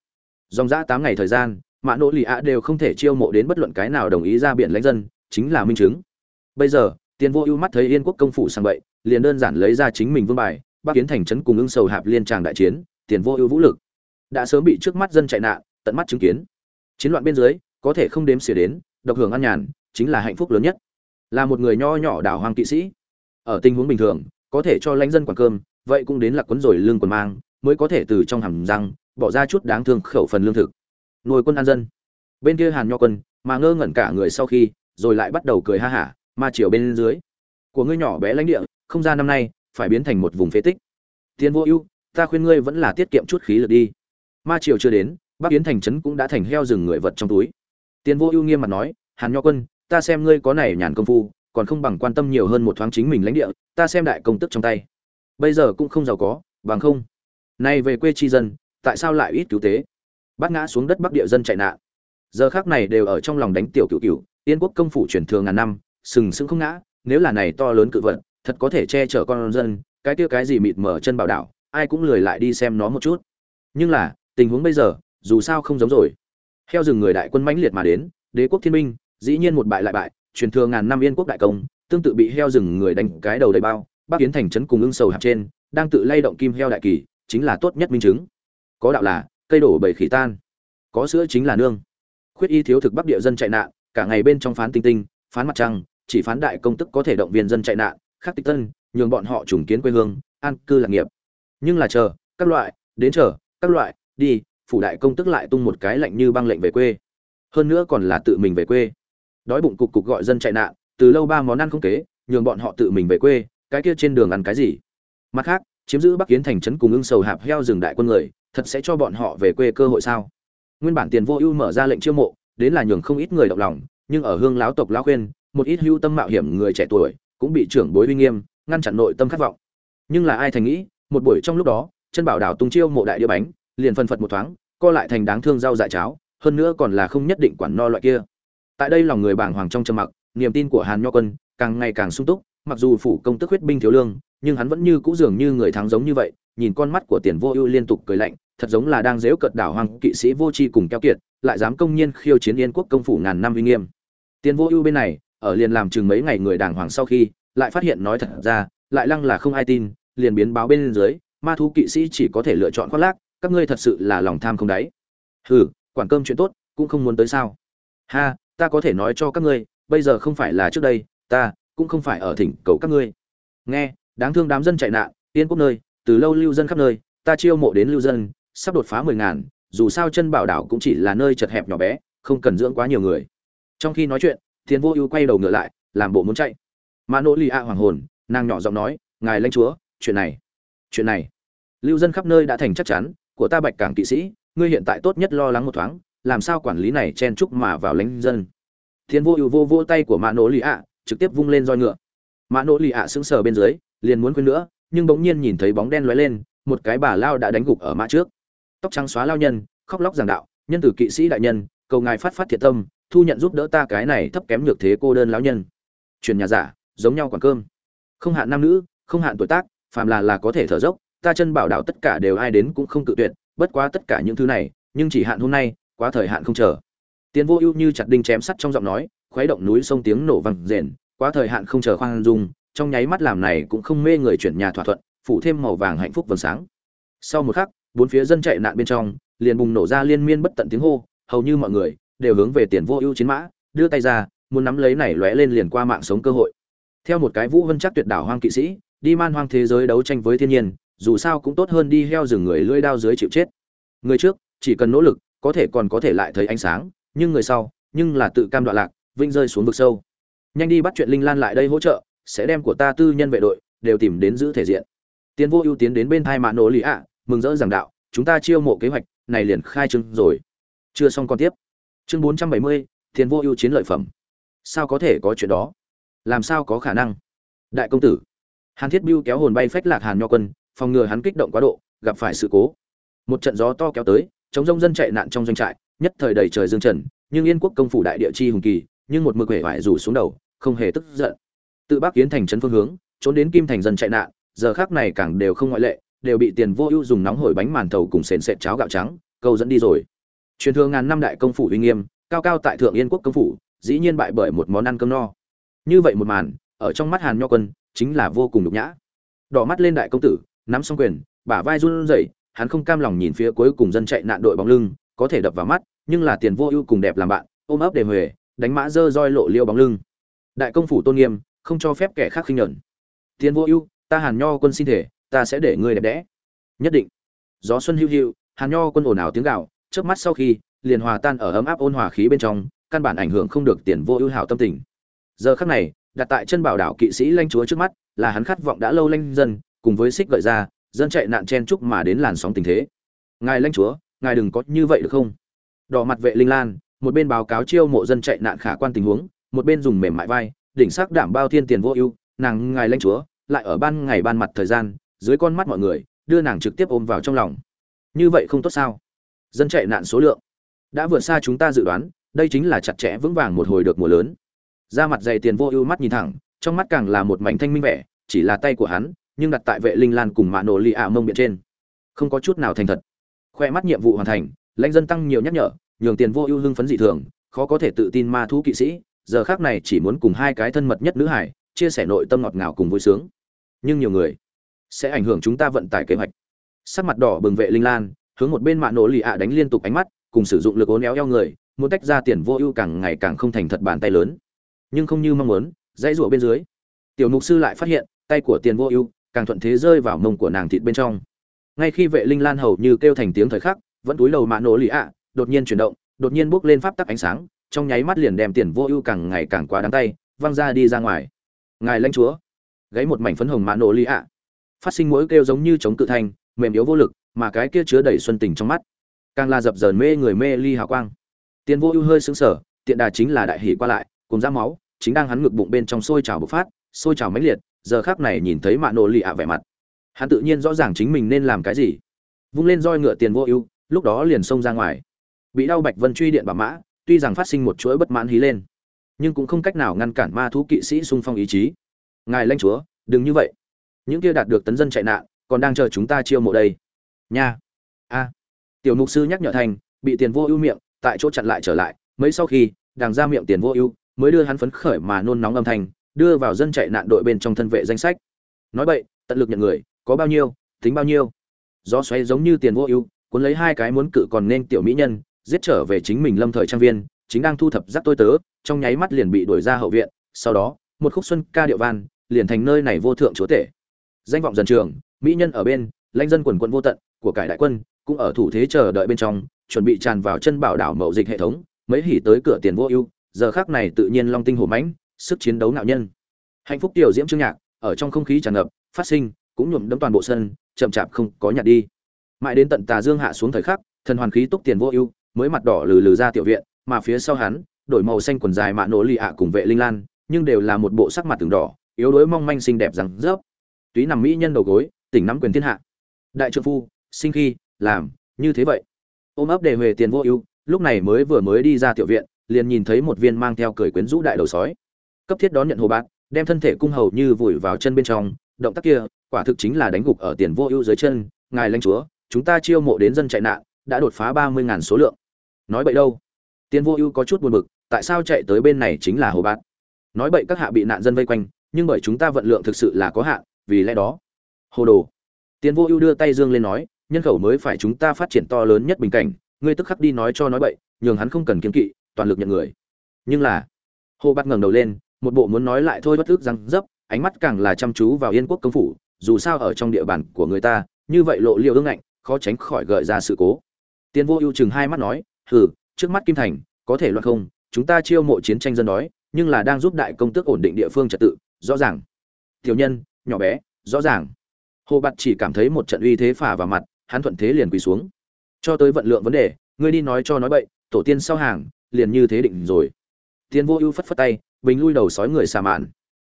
Dòng dã tám ngày thời gian mạ nỗ lì ạ đều không thể chiêu mộ đến bất luận cái nào đồng ý ra biển lãnh dân, chính là minh chứng. Bây giờ tiền vô ưu mắt thấy yên quốc công phủ sang vậy, liền đơn giản lấy ra chính mình vương bài, bắc kiến thành trấn cùng ưng sầu hạp liên tràng đại chiến tiền vô ưu vũ lực. Đã sớm bị trước mắt dân chạy nạn, tận mắt chứng kiến. Chiến loạn bên dưới, có thể không đếm xỉa đến, độc hưởng an nhàn, chính là hạnh phúc lớn nhất. Là một người nho nhỏ đảo hoang kỵ sĩ. Ở tình huống bình thường, có thể cho lãnh dân quản cơm, vậy cũng đến là quấn rồi lương quần mang, mới có thể từ trong hầm răng, bỏ ra chút đáng thương khẩu phần lương thực nuôi quân an dân. Bên kia hàn nho quân, mà ngơ ngẩn cả người sau khi, rồi lại bắt đầu cười ha hả, ma chiều bên dưới. Của ngươi nhỏ bé lãnh địa, không ra năm nay, phải biến thành một vùng phế tích. Tiền vô ưu, ta khuyên ngươi vẫn là tiết kiệm chút khí lực đi. Ma triều chưa đến, bắc yến thành trấn cũng đã thành heo rừng người vật trong túi. Tiền vô ưu nghiêm mặt nói, hàn nho quân, ta xem ngươi có này nhàn công phu, còn không bằng quan tâm nhiều hơn một thoáng chính mình lãnh địa, ta xem đại công tức trong tay. Bây giờ cũng không giàu có, bằng không. Nay về quê tri dân, tại sao lại ít cứu tế? Bắt ngã xuống đất bắc địa dân chạy nạn. Giờ khác này đều ở trong lòng đánh tiểu cựu cựu, yên quốc công phủ truyền thường ngàn năm, sừng sững không ngã, nếu là này to lớn cự vật, thật có thể che chở con dân, cái kia cái gì mịt mở chân bảo đảo, ai cũng lười lại đi xem nó một chút. Nhưng là, tình huống bây giờ, dù sao không giống rồi. Heo rừng người đại quân mãnh liệt mà đến, đế quốc thiên minh, dĩ nhiên một bại lại bại, truyền thừa ngàn năm yên quốc đại công, tương tự bị heo rừng người đánh cái đầu đầy bao, bắc kiến thành trấn cùng ưng sầu hạp trên, đang tự lay động kim heo đại kỳ, chính là tốt nhất minh chứng. Có đạo là cây đổ bầy khỉ tan. Có sữa chính là nương. Khuyết y thiếu thực bắc địa dân chạy nạn, cả ngày bên trong phán tinh tinh, phán mặt trăng, chỉ phán đại công tức có thể động viên dân chạy nạn, khắc tích tân, nhường bọn họ trùng kiến quê hương, an cư lạc nghiệp. Nhưng là chờ, các loại, đến chờ, các loại, đi, phủ đại công tức lại tung một cái lệnh như băng lệnh về quê. Hơn nữa còn là tự mình về quê. Đói bụng cục cục gọi dân chạy nạn, từ lâu ba món ăn không kế, nhường bọn họ tự mình về quê, cái kia trên đường ăn cái gì? Mặt khác, chiếm giữ bắc kiến thành trấn cùng ưng sầu hạp heo rừng đại quân người thật sẽ cho bọn họ về quê cơ hội sao? Nguyên bản tiền vô ưu mở ra lệnh chiêu mộ, đến là nhường không ít người động lòng, nhưng ở hương láo tộc lão khuyên, một ít hưu tâm mạo hiểm người trẻ tuổi cũng bị trưởng bối uy nghiêm, ngăn chặn nội tâm khát vọng. Nhưng là ai thành nghĩ, một buổi trong lúc đó, chân bảo đảo tung chiêu mộ đại đĩa bánh, liền phân phật một thoáng, co lại thành đáng thương rau dại cháo, hơn nữa còn là không nhất định quản no loại kia. Tại đây lòng người bảng hoàng trong trầm mặc, niềm tin của hàn nho quân càng ngày càng sung túc, mặc dù phủ công tức huyết binh thiếu lương, nhưng hắn vẫn như cũ dường như người thắng giống như vậy, nhìn con mắt của tiền vô ưu liên tục cười lạnh thật giống là đang dếu cợt đảo hoàng kỵ sĩ vô tri cùng keo kiệt, lại dám công nhiên khiêu chiến yên quốc công phủ ngàn năm uy nghiêm. Tiền vô ưu bên này, ở liền làm chừng mấy ngày người đàng hoàng sau khi, lại phát hiện nói thật ra, lại lăng là không ai tin, liền biến báo bên dưới, ma thú kỵ sĩ chỉ có thể lựa chọn khoác lác, các ngươi thật sự là lòng tham không đáy. Hừ, quản cơm chuyện tốt, cũng không muốn tới sao. Ha, ta có thể nói cho các ngươi, bây giờ không phải là trước đây, ta cũng không phải ở thỉnh cầu các ngươi. Nghe, đáng thương đám dân chạy nạn, yên quốc nơi, từ lâu lưu dân khắp nơi, ta chiêu mộ đến lưu dân sắp đột phá mười ngàn, dù sao chân bảo đảo cũng chỉ là nơi chật hẹp nhỏ bé, không cần dưỡng quá nhiều người. Trong khi nói chuyện thiên vô ưu quay đầu ngựa lại, làm bộ muốn chạy. Mà nỗ lì a hoàng hồn, nàng nhỏ giọng nói, ngài lãnh chúa, chuyện này chuyện này, lưu dân khắp nơi đã thành chắc chắn, của ta bạch cảng kỵ sĩ, ngươi hiện tại tốt nhất lo lắng một thoáng, làm sao quản lý này chen chúc mà vào lãnh dân? Thiên vô ưu vô vô tay của mã nỗ lì ạ trực tiếp vung lên roi ngựa. Mã nỗ lì ạ sững sờ bên dưới, liền muốn quên nữa, nhưng bỗng nhiên nhìn thấy bóng đen lóe lên, một cái bà lao đã đánh gục ở mã trước tóc trắng xóa lao nhân, khóc lóc giảng đạo, nhân từ kỵ sĩ đại nhân, cầu ngài phát phát thiệt tâm, thu nhận giúp đỡ ta cái này thấp kém nhược thế cô đơn lão nhân. Truyền nhà giả, giống nhau quản cơm. Không hạn nam nữ, không hạn tuổi tác, phàm là là có thể thở dốc, ta chân bảo đạo tất cả đều ai đến cũng không cự tuyệt, bất quá tất cả những thứ này, nhưng chỉ hạn hôm nay, quá thời hạn không chờ. Tiến vô ưu như chặt đinh chém sắt trong giọng nói, khuấy động núi sông tiếng nổ vang rền, quá thời hạn không chờ khoan dung, trong nháy mắt làm này cũng không mê người chuyển nhà thỏa thuận, phủ thêm màu vàng hạnh phúc vầng sáng. Sau một khắc bốn phía dân chạy nạn bên trong, liền bùng nổ ra liên miên bất tận tiếng hô, hầu như mọi người đều hướng về tiền vô ưu chiến mã, đưa tay ra, muốn nắm lấy này lóe lên liền qua mạng sống cơ hội. Theo một cái vũ vân chắc tuyệt đảo hoang kỵ sĩ, đi man hoang thế giới đấu tranh với thiên nhiên, dù sao cũng tốt hơn đi heo rừng người lưỡi đao dưới chịu chết. Người trước, chỉ cần nỗ lực, có thể còn có thể lại thấy ánh sáng, nhưng người sau, nhưng là tự cam đoạn lạc vinh rơi xuống vực sâu. Nhanh đi bắt chuyện linh lan lại đây hỗ trợ, sẽ đem của ta tư nhân vệ đội, đều tìm đến giữ thể diện. Tiến vô ưu tiến đến bên thai mạ nổ lì ạ mừng rỡ giảng đạo, chúng ta chiêu mộ kế hoạch, này liền khai trương rồi. Chưa xong còn tiếp. Chương bốn trăm bảy mươi tiền vô ưu chiến lợi phẩm. Sao có thể có chuyện đó? Làm sao có khả năng? Đại công tử. Hàn thiết Bưu kéo hồn bay phách lạc hàn nho quân, phòng ngừa hắn kích động quá độ, gặp phải sự cố. Một trận gió to kéo tới, chống rông dân chạy nạn trong doanh trại, nhất thời đầy trời dương trần, nhưng yên quốc công phủ đại địa chi hùng kỳ, nhưng một mực quẻ vải rủ xuống đầu, không hề tức giận. Tự bắc kiến thành trấn phương hướng, trốn đến kim thành dân chạy nạn, giờ khác này càng đều không ngoại lệ đều bị tiền vô ưu dùng nóng hổi bánh màn thầu cùng sền sệt cháo gạo trắng, câu dẫn đi rồi. Truyền thừa ngàn năm đại công phủ uy nghiêm, cao cao tại thượng yên quốc công phủ, dĩ nhiên bại bởi một món ăn cơm no. Như vậy một màn, ở trong mắt hàn nho quân, chính là vô cùng nhục nhã. Đỏ mắt lên đại công tử, nắm xong quyền, bả vai run rẩy, hắn không cam lòng nhìn phía cuối cùng dân chạy nạn đội bóng lưng, có thể đập vào mắt, nhưng là tiền vô ưu cùng đẹp làm bạn, ôm ấp đề huề, đánh mã dơ roi lộ liêu bóng lưng. Đại công phủ tôn nghiêm, không cho phép kẻ khác khinh nhẫn. Tiền vô ưu, ta hàn nho quân xin thể ta sẽ để ngươi đẹp đẽ. Nhất định. Gió xuân hữu hữu hàn nho quân ồn ào tiếng gạo trước mắt sau khi, liền hòa tan ở ấm áp ôn hòa khí bên trong, căn bản ảnh hưởng không được tiền vô ưu hảo tâm tình. Giờ khắc này, đặt tại chân bảo đảo kỵ sĩ lanh chúa trước mắt, là hắn khát vọng đã lâu lanh dân, cùng với xích gợi ra, dân chạy nạn chen chúc mà đến làn sóng tình thế. Ngài lanh chúa, ngài đừng có như vậy được không? Đỏ mặt vệ linh lan, một bên báo cáo chiêu mộ dân chạy nạn khả quan tình huống, một bên dùng mềm mại vai, đỉnh sắc đảm bao thiên tiền vô ưu, nàng ngài lanh chúa, lại ở ban ngày ban mặt thời gian dưới con mắt mọi người, đưa nàng trực tiếp ôm vào trong lòng. Như vậy không tốt sao? Dân chạy nạn số lượng. Đã vượt xa chúng ta dự đoán, đây chính là chặt chẽ vững vàng một hồi được mùa lớn. Ra mặt dày tiền vô ưu mắt nhìn thẳng, trong mắt càng là một mảnh thanh minh vẻ, chỉ là tay của hắn, nhưng đặt tại vệ linh lan cùng mạ nổ lì ạ mông biện trên. Không có chút nào thành thật. Khoe mắt nhiệm vụ hoàn thành, lãnh dân tăng nhiều nhắc nhở, nhường tiền vô ưu hưng phấn dị thường, khó có thể tự tin ma thú kỵ sĩ, giờ khác này chỉ muốn cùng hai cái thân mật nhất nữ hải, chia sẻ nội tâm ngọt ngào cùng vui sướng. Nhưng nhiều người sẽ ảnh hưởng chúng ta vận tải kế hoạch. Sắc mặt đỏ bừng vệ linh lan, hướng một bên mạ nổ lì ạ đánh liên tục ánh mắt, cùng sử dụng lực ố néo eo người, muốn tách ra tiền vô ưu càng ngày càng không thành thật bàn tay lớn. Nhưng không như mong muốn, dãy rụa bên dưới, tiểu mục sư lại phát hiện, tay của tiền vô ưu càng thuận thế rơi vào mông của nàng thịt bên trong. Ngay khi vệ linh lan hầu như kêu thành tiếng thời khắc, vẫn túi đầu mạ nổ lì ạ, đột nhiên chuyển động, đột nhiên bốc lên pháp tắc ánh sáng, trong nháy mắt liền đem tiền vô ưu càng ngày càng quá đáng tay, văng ra đi ra ngoài. Ngài lãnh chúa, gáy một mảnh phấn hồng mạ nổ lì ạ phát sinh mỗi kêu giống như chống cự thanh mềm yếu vô lực, mà cái kia chứa đầy xuân tình trong mắt, càng là dập dờn mê người mê ly hào quang. Tiền vô ưu hơi sững sờ, tiện đà chính là đại hỉ qua lại, cùng ra máu, chính đang hắn ngực bụng bên trong sôi trào bộc phát, sôi trào mãnh liệt, giờ khác này nhìn thấy mạ nổ lì ạ vẻ mặt. Hắn tự nhiên rõ ràng chính mình nên làm cái gì. Vung lên roi ngựa tiền vô ưu, lúc đó liền xông ra ngoài. Bị đau bạch vân truy điện bà mã, tuy rằng phát sinh một chuỗi bất mãn hí lên, nhưng cũng không cách nào ngăn cản ma thú kỵ sĩ xung phong ý chí. Ngài lãnh chúa, đừng như vậy những kia đạt được tấn dân chạy nạn, còn đang chờ chúng ta chiêu mộ đây. Nha. A. Tiểu mục sư nhắc nhở thành, bị tiền vô ưu miệng, tại chỗ chặn lại trở lại, mấy sau khi đàng ra miệng tiền vô ưu, mới đưa hắn phấn khởi mà nôn nóng âm thanh, đưa vào dân chạy nạn đội bên trong thân vệ danh sách. Nói vậy tận lực nhận người, có bao nhiêu, tính bao nhiêu. Do xoáy giống như tiền vô ưu, cuốn lấy hai cái muốn cự còn nên tiểu mỹ nhân, giết trở về chính mình lâm thời trang viên, chính đang thu thập rắc tôi tớ, trong nháy mắt liền bị đuổi ra hậu viện, sau đó, một khúc xuân ca điệu van liền thành nơi này vô thượng chúa tể danh vọng dần trường, mỹ nhân ở bên, lãnh dân quần quân vô tận, của cải đại quân, cũng ở thủ thế chờ đợi bên trong, chuẩn bị tràn vào chân bảo đảo mậu dịch hệ thống, mấy hỉ tới cửa tiền vô ưu, giờ khác này tự nhiên long tinh hổ mãnh, sức chiến đấu nạo nhân. Hạnh phúc tiểu diễm trương nhạc, ở trong không khí tràn ngập, phát sinh, cũng nhuộm đấm toàn bộ sân, chậm chạp không có nhạt đi. Mãi đến tận tà dương hạ xuống thời khắc, thần hoàn khí túc tiền vô ưu, mới mặt đỏ lừ lừ ra tiểu viện, mà phía sau hắn, đổi màu xanh quần dài mạ nổ lì ạ cùng vệ linh lan, nhưng đều là một bộ sắc mặt từng đỏ, yếu đuối mong manh xinh đẹp rằng rớp túy nằm mỹ nhân đầu gối, tỉnh nắm quyền thiên hạ. Đại trượng phu, sinh khi, làm, như thế vậy. Ôm ấp đề huề tiền vô ưu, lúc này mới vừa mới đi ra tiểu viện, liền nhìn thấy một viên mang theo cười quyến rũ đại đầu sói. Cấp thiết đón nhận hồ bạc, đem thân thể cung hầu như vùi vào chân bên trong, động tác kia, quả thực chính là đánh gục ở tiền vô ưu dưới chân, ngài lãnh chúa, chúng ta chiêu mộ đến dân chạy nạn, đã đột phá ba mươi ngàn số lượng. Nói bậy đâu? Tiền vô ưu có chút buồn bực, tại sao chạy tới bên này chính là hồ bạc? Nói bậy các hạ bị nạn dân vây quanh, nhưng bởi chúng ta vận lượng thực sự là có hạn vì lẽ đó. Hồ đồ. Tiến vô ưu đưa tay dương lên nói, nhân khẩu mới phải chúng ta phát triển to lớn nhất bình cảnh, ngươi tức khắc đi nói cho nói bậy, nhường hắn không cần kiên kỵ, toàn lực nhận người. Nhưng là, hồ bắt ngẩng đầu lên, một bộ muốn nói lại thôi bất thức răng dấp, ánh mắt càng là chăm chú vào yên quốc công phủ, dù sao ở trong địa bàn của người ta, như vậy lộ liễu ương ngạnh, khó tránh khỏi gợi ra sự cố. Tiến vô ưu chừng hai mắt nói, hừ, trước mắt kim thành, có thể loạn không, chúng ta chiêu mộ chiến tranh dân đói, nhưng là đang giúp đại công tước ổn định địa phương trật tự, rõ ràng. Tiểu nhân nhỏ bé, rõ ràng. Hồ bạt chỉ cảm thấy một trận uy thế phả vào mặt, hắn thuận thế liền quỳ xuống. Cho tới vận lượng vấn đề, ngươi đi nói cho nói bậy, tổ tiên sau hàng, liền như thế định rồi. Tiền vô ưu phất phất tay, bình lui đầu sói người xà mạn.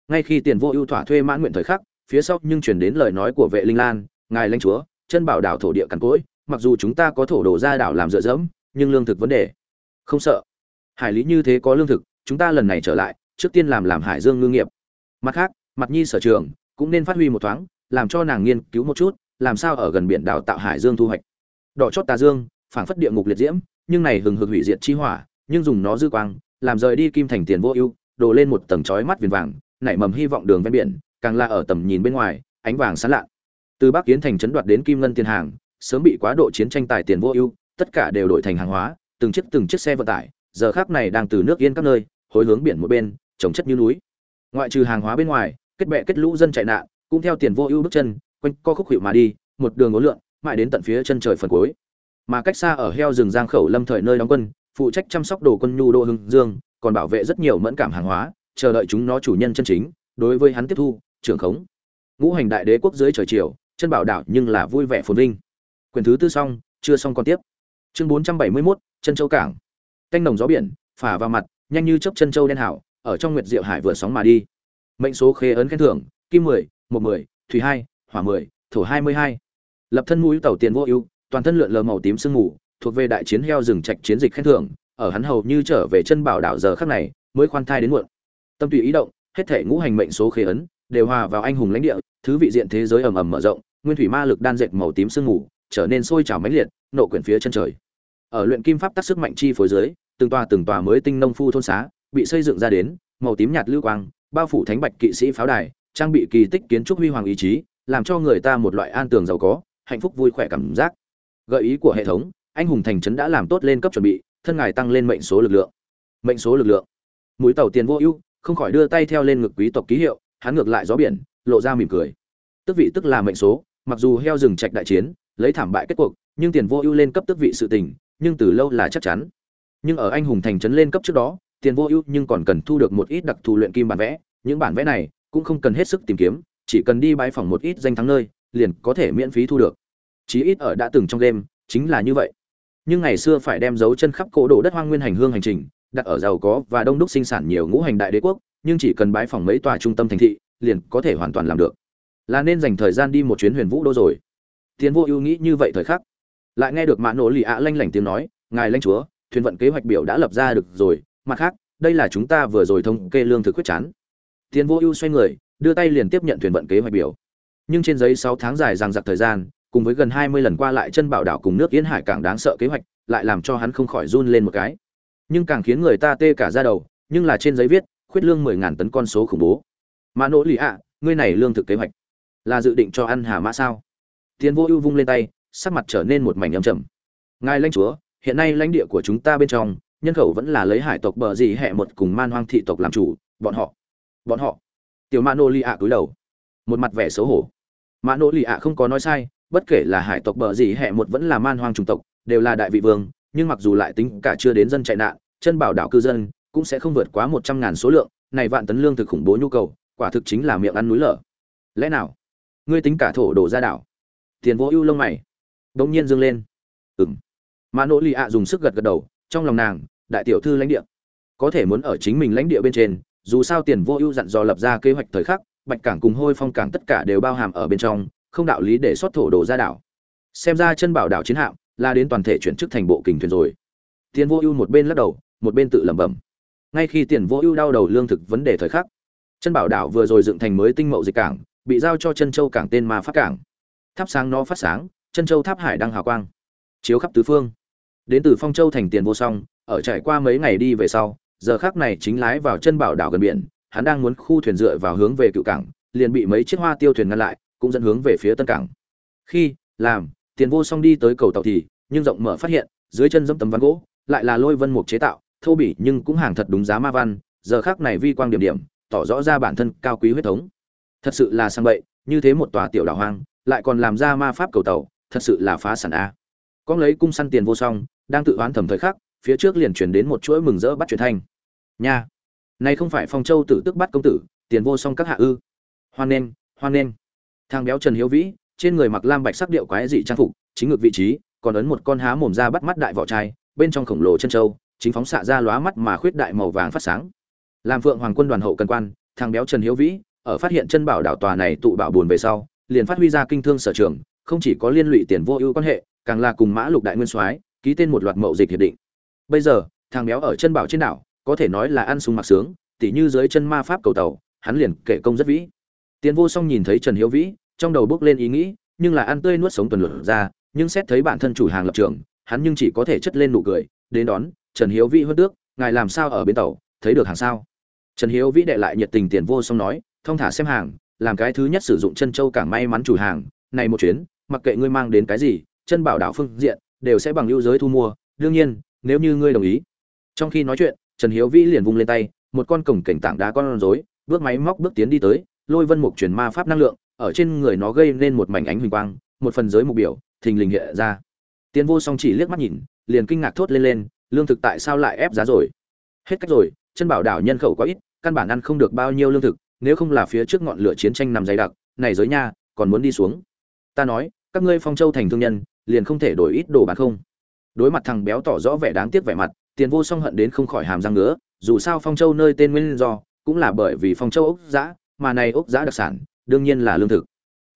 Ngay khi tiền vô ưu thỏa thuê mãn nguyện thời khắc, phía sau nhưng chuyển đến lời nói của vệ linh lan, ngài lãnh chúa, chân bảo đảo thổ địa cằn cỗi, mặc dù chúng ta có thổ đồ ra đảo làm dựa dẫm, nhưng lương thực vấn đề. Không sợ. Hải lý như thế có lương thực, chúng ta lần này trở lại, trước tiên làm làm hải dương ngư nghiệp. Mặt khác, mặt nhi sở trường cũng nên phát huy một thoáng, làm cho nàng nghiên cứu một chút, làm sao ở gần biển đảo tạo hải dương thu hoạch. Đỏ chót tà dương, phảng phất địa ngục liệt diễm, nhưng này hừng hực hủy diệt chi hỏa, nhưng dùng nó dư quang, làm rời đi kim thành tiền vô ưu, đổ lên một tầng chói mắt viền vàng, nảy mầm hy vọng đường ven biển, càng là ở tầm nhìn bên ngoài, ánh vàng sáng lạ. Từ bắc kiến thành chấn đoạt đến kim ngân tiền hàng, sớm bị quá độ chiến tranh tài tiền vô ưu, tất cả đều đổi thành hàng hóa, từng chiếc từng chiếc xe vận tải, giờ khác này đang từ nước yên các nơi, hối hướng biển một bên, trồng chất như núi. Ngoại trừ hàng hóa bên ngoài kết bệ kết lũ dân chạy nạn cũng theo tiền vô ưu bước chân quanh co khúc hiệu mà đi một đường ngố lượn mãi đến tận phía chân trời phần cuối. Mà cách xa ở heo rừng giang khẩu lâm thời nơi đóng quân phụ trách chăm sóc đồ quân nhu đô hưng dương còn bảo vệ rất nhiều mẫn cảm hàng hóa chờ đợi chúng nó chủ nhân chân chính đối với hắn tiếp thu trưởng khống. Ngũ hành đại đế quốc dưới trời chiều chân bảo đảo nhưng là vui vẻ phồn vinh. Quyền thứ tư xong chưa xong còn tiếp. Chương bốn trăm bảy mươi 471, chân châu cảng. Canh nồng gió biển phả vào mặt nhanh như chớp chân châu đen hảo ở trong nguyệt diệu hải vừa sóng mà đi mệnh số khế ấn khen thưởng, kim mười, một mười, thủy hai, hỏa mười, thổ hai mươi hai. Lập thân mũi tàu tiền vô ưu, toàn thân lượn lờ màu tím sương mù, thuộc về đại chiến heo rừng trạch chiến dịch khen thưởng, ở hắn hầu như trở về chân bảo đảo giờ khắc này, mới khoan thai đến muộn. Tâm tùy ý động, hết thể ngũ hành mệnh số khế ấn, đều hòa vào anh hùng lãnh địa, thứ vị diện thế giới ầm ầm mở rộng, nguyên thủy ma lực đan dệt màu tím sương mù, trở nên sôi trào mãnh liệt, nộ quyển phía chân trời. Ở luyện kim pháp tác sức mạnh chi phối dưới, từng tòa từng tòa mới tinh nông phu thôn xá, bị xây dựng ra đến, màu tím nhạt lưu quang bao phủ thánh bạch kỵ sĩ pháo đài, trang bị kỳ tích kiến trúc huy hoàng ý chí, làm cho người ta một loại an tường giàu có, hạnh phúc vui khỏe cảm giác. Gợi ý của hệ thống, anh hùng thành trấn đã làm tốt lên cấp chuẩn bị, thân ngài tăng lên mệnh số lực lượng. Mệnh số lực lượng. Mũi tàu tiền vô ưu, không khỏi đưa tay theo lên ngực quý tộc ký hiệu, hắn ngược lại gió biển, lộ ra mỉm cười. Tức vị tức là mệnh số, mặc dù heo rừng trạch đại chiến, lấy thảm bại kết cuộc, nhưng tiền vô ưu lên cấp tức vị sự tình, nhưng từ lâu là chắc chắn. Nhưng ở anh hùng thành trấn lên cấp trước đó tiền vô ưu nhưng còn cần thu được một ít đặc thù luyện kim bản vẽ, những bản vẽ này cũng không cần hết sức tìm kiếm, chỉ cần đi bãi phỏng một ít danh thắng nơi, liền có thể miễn phí thu được. Chí ít ở đã từng trong game, chính là như vậy. Nhưng ngày xưa phải đem dấu chân khắp cổ đồ đất hoang nguyên hành hương hành trình, đặt ở giàu có và đông đúc sinh sản nhiều ngũ hành đại đế quốc, nhưng chỉ cần bãi phỏng mấy tòa trung tâm thành thị, liền có thể hoàn toàn làm được. Là nên dành thời gian đi một chuyến huyền vũ đô rồi. Tiến vô ưu nghĩ như vậy thời khắc. Lại nghe được mã nổ lì ạ lanh lảnh tiếng nói, ngài lanh chúa, thuyền vận kế hoạch biểu đã lập ra được rồi mặt khác, đây là chúng ta vừa rồi thống kê lương thực quyết chán tiến vô ưu xoay người, đưa tay liền tiếp nhận thuyền vận kế hoạch biểu. Nhưng trên giấy sáu tháng dài rằng giặc thời gian, cùng với gần hai mươi lần qua lại chân bảo đảo cùng nước yến hải càng đáng sợ kế hoạch, lại làm cho hắn không khỏi run lên một cái. Nhưng càng khiến người ta tê cả ra đầu, nhưng là trên giấy viết, khuyết lương mười ngàn tấn con số khủng bố. Mà nỗ lì ạ, ngươi này lương thực kế hoạch, là dự định cho ăn hà mã sao? Tiến vô ưu vung lên tay, sắc mặt trở nên một mảnh âm trầm. Ngài lãnh chúa, hiện nay lãnh địa của chúng ta bên trong nhân khẩu vẫn là lấy hải tộc bờ gì hẹ một cùng man hoang thị tộc làm chủ, bọn họ bọn họ. Tiểu mã nô lì ạ cúi đầu, một mặt vẻ xấu hổ. Mã nô lì ạ không có nói sai, bất kể là hải tộc bờ gì hẹ một vẫn là man hoang chủng tộc, đều là đại vị vương, nhưng mặc dù lại tính cả chưa đến dân chạy nạn, chân bảo đảo cư dân cũng sẽ không vượt quá một trăm ngàn số lượng, này vạn tấn lương thực khủng bố nhu cầu, quả thực chính là miệng ăn núi lở. Lẽ nào, ngươi tính cả thổ đổ ra đảo? Tiền vô ưu lông mày, đống nhiên dâng lên. Ừng mà nỗi lì ạ dùng sức gật gật đầu trong lòng nàng, đại tiểu thư lãnh địa. Có thể muốn ở chính mình lãnh địa bên trên, dù sao tiền vô ưu dặn dò lập ra kế hoạch thời khắc, bạch cảng cùng hôi phong cảng tất cả đều bao hàm ở bên trong, không đạo lý để xuất thổ đồ ra đảo. Xem ra chân bảo đảo chiến hạm là đến toàn thể chuyển chức thành bộ kình thuyền rồi. Tiền vô ưu một bên lắc đầu, một bên tự lẩm bẩm. Ngay khi tiền vô ưu đau đầu lương thực vấn đề thời khắc, chân bảo đảo vừa rồi dựng thành mới tinh mậu dịch cảng, bị giao cho chân châu cảng tên ma phát cảng. Tháp sáng nó phát sáng, chân châu tháp hải đang hào quang. Chiếu khắp tứ phương đến từ phong châu thành tiền vô song, ở trải qua mấy ngày đi về sau, giờ khác này chính lái vào chân bảo đảo gần biển, hắn đang muốn khu thuyền dựa vào hướng về cựu cảng, liền bị mấy chiếc hoa tiêu thuyền ngăn lại, cũng dẫn hướng về phía tân cảng. Khi, làm, tiền vô song đi tới cầu tàu thì, nhưng rộng mở phát hiện, dưới chân dẫm tấm ván gỗ, lại là lôi vân mục chế tạo, thô bỉ nhưng cũng hàng thật đúng giá ma văn, giờ khác này vi quang điểm điểm, tỏ rõ ra bản thân cao quý huyết thống. Thật sự là sang bậy, như thế một tòa tiểu đảo hoang, lại còn làm ra ma pháp cầu tàu, thật sự là phá sản a. Con lấy cung săn tiền vô song đang tự oán thầm thời khắc phía trước liền chuyển đến một chuỗi mừng rỡ bắt truyền thanh. Nha! Này không phải phong châu tử tức bắt công tử tiền vô song các hạ ư. Hoan nên, hoan nên. thang béo trần hiếu vĩ trên người mặc lam bạch sắc điệu quái dị trang phục chính ngược vị trí còn ấn một con há mồm ra bắt mắt đại vỏ trai bên trong khổng lồ chân châu chính phóng xạ ra lóa mắt mà khuyết đại màu vàng phát sáng. Làm phượng hoàng quân đoàn hậu cần quan thằng béo trần hiếu vĩ ở phát hiện chân bảo đảo tòa này tụ bảo buồn về sau liền phát huy ra kinh thương sở trường không chỉ có liên lụy tiền vô ưu quan hệ càng là cùng mã lục đại nguyên soái ký tên một loạt mậu dịch hiệp định. Bây giờ, thằng béo ở chân bảo trên đảo, có thể nói là ăn sung mặc sướng, tỉ như dưới chân ma pháp cầu tàu, hắn liền kể công rất vĩ. Tiền vô song nhìn thấy trần hiếu vĩ, trong đầu bước lên ý nghĩ, nhưng là ăn tươi nuốt sống tuần luật ra, nhưng xét thấy bản thân chủ hàng lập trường, hắn nhưng chỉ có thể chất lên nụ cười, đến đón, trần hiếu vĩ hơn tước, ngài làm sao ở bên tàu, thấy được hàng sao? Trần hiếu vĩ đệ lại nhiệt tình tiền vô song nói, thông thả xem hàng, làm cái thứ nhất sử dụng chân châu càng may mắn chủ hàng, này một chuyến, mặc kệ ngươi mang đến cái gì, chân bảo đảo phương diện đều sẽ bằng ưu giới thu mua. Đương nhiên, nếu như ngươi đồng ý. Trong khi nói chuyện, trần hiếu vĩ liền vung lên tay, một con cổng cảnh tảng đá con rối, bước máy móc bước tiến đi tới, lôi vân mục truyền ma pháp năng lượng, ở trên người nó gây nên một mảnh ánh huỳnh quang, một phần giới mục biểu, thình lình hiện ra. Tiến vô song chỉ liếc mắt nhìn, liền kinh ngạc thốt lên lên, lương thực tại sao lại ép giá rồi? Hết cách rồi, chân bảo đảo nhân khẩu quá ít, căn bản ăn không được bao nhiêu lương thực, nếu không là phía trước ngọn lửa chiến tranh nằm dày đặc, này giới nha, còn muốn đi xuống. Ta nói, các ngươi phong châu thành thương nhân liền không thể đổi ít đồ bán không. Đối mặt thằng béo tỏ rõ vẻ đáng tiếc vẻ mặt, tiền vô song hận đến không khỏi hàm răng nữa dù sao phong châu nơi tên nguyên do, cũng là bởi vì phong châu ốc giã, mà này ốc giã đặc sản, đương nhiên là lương thực.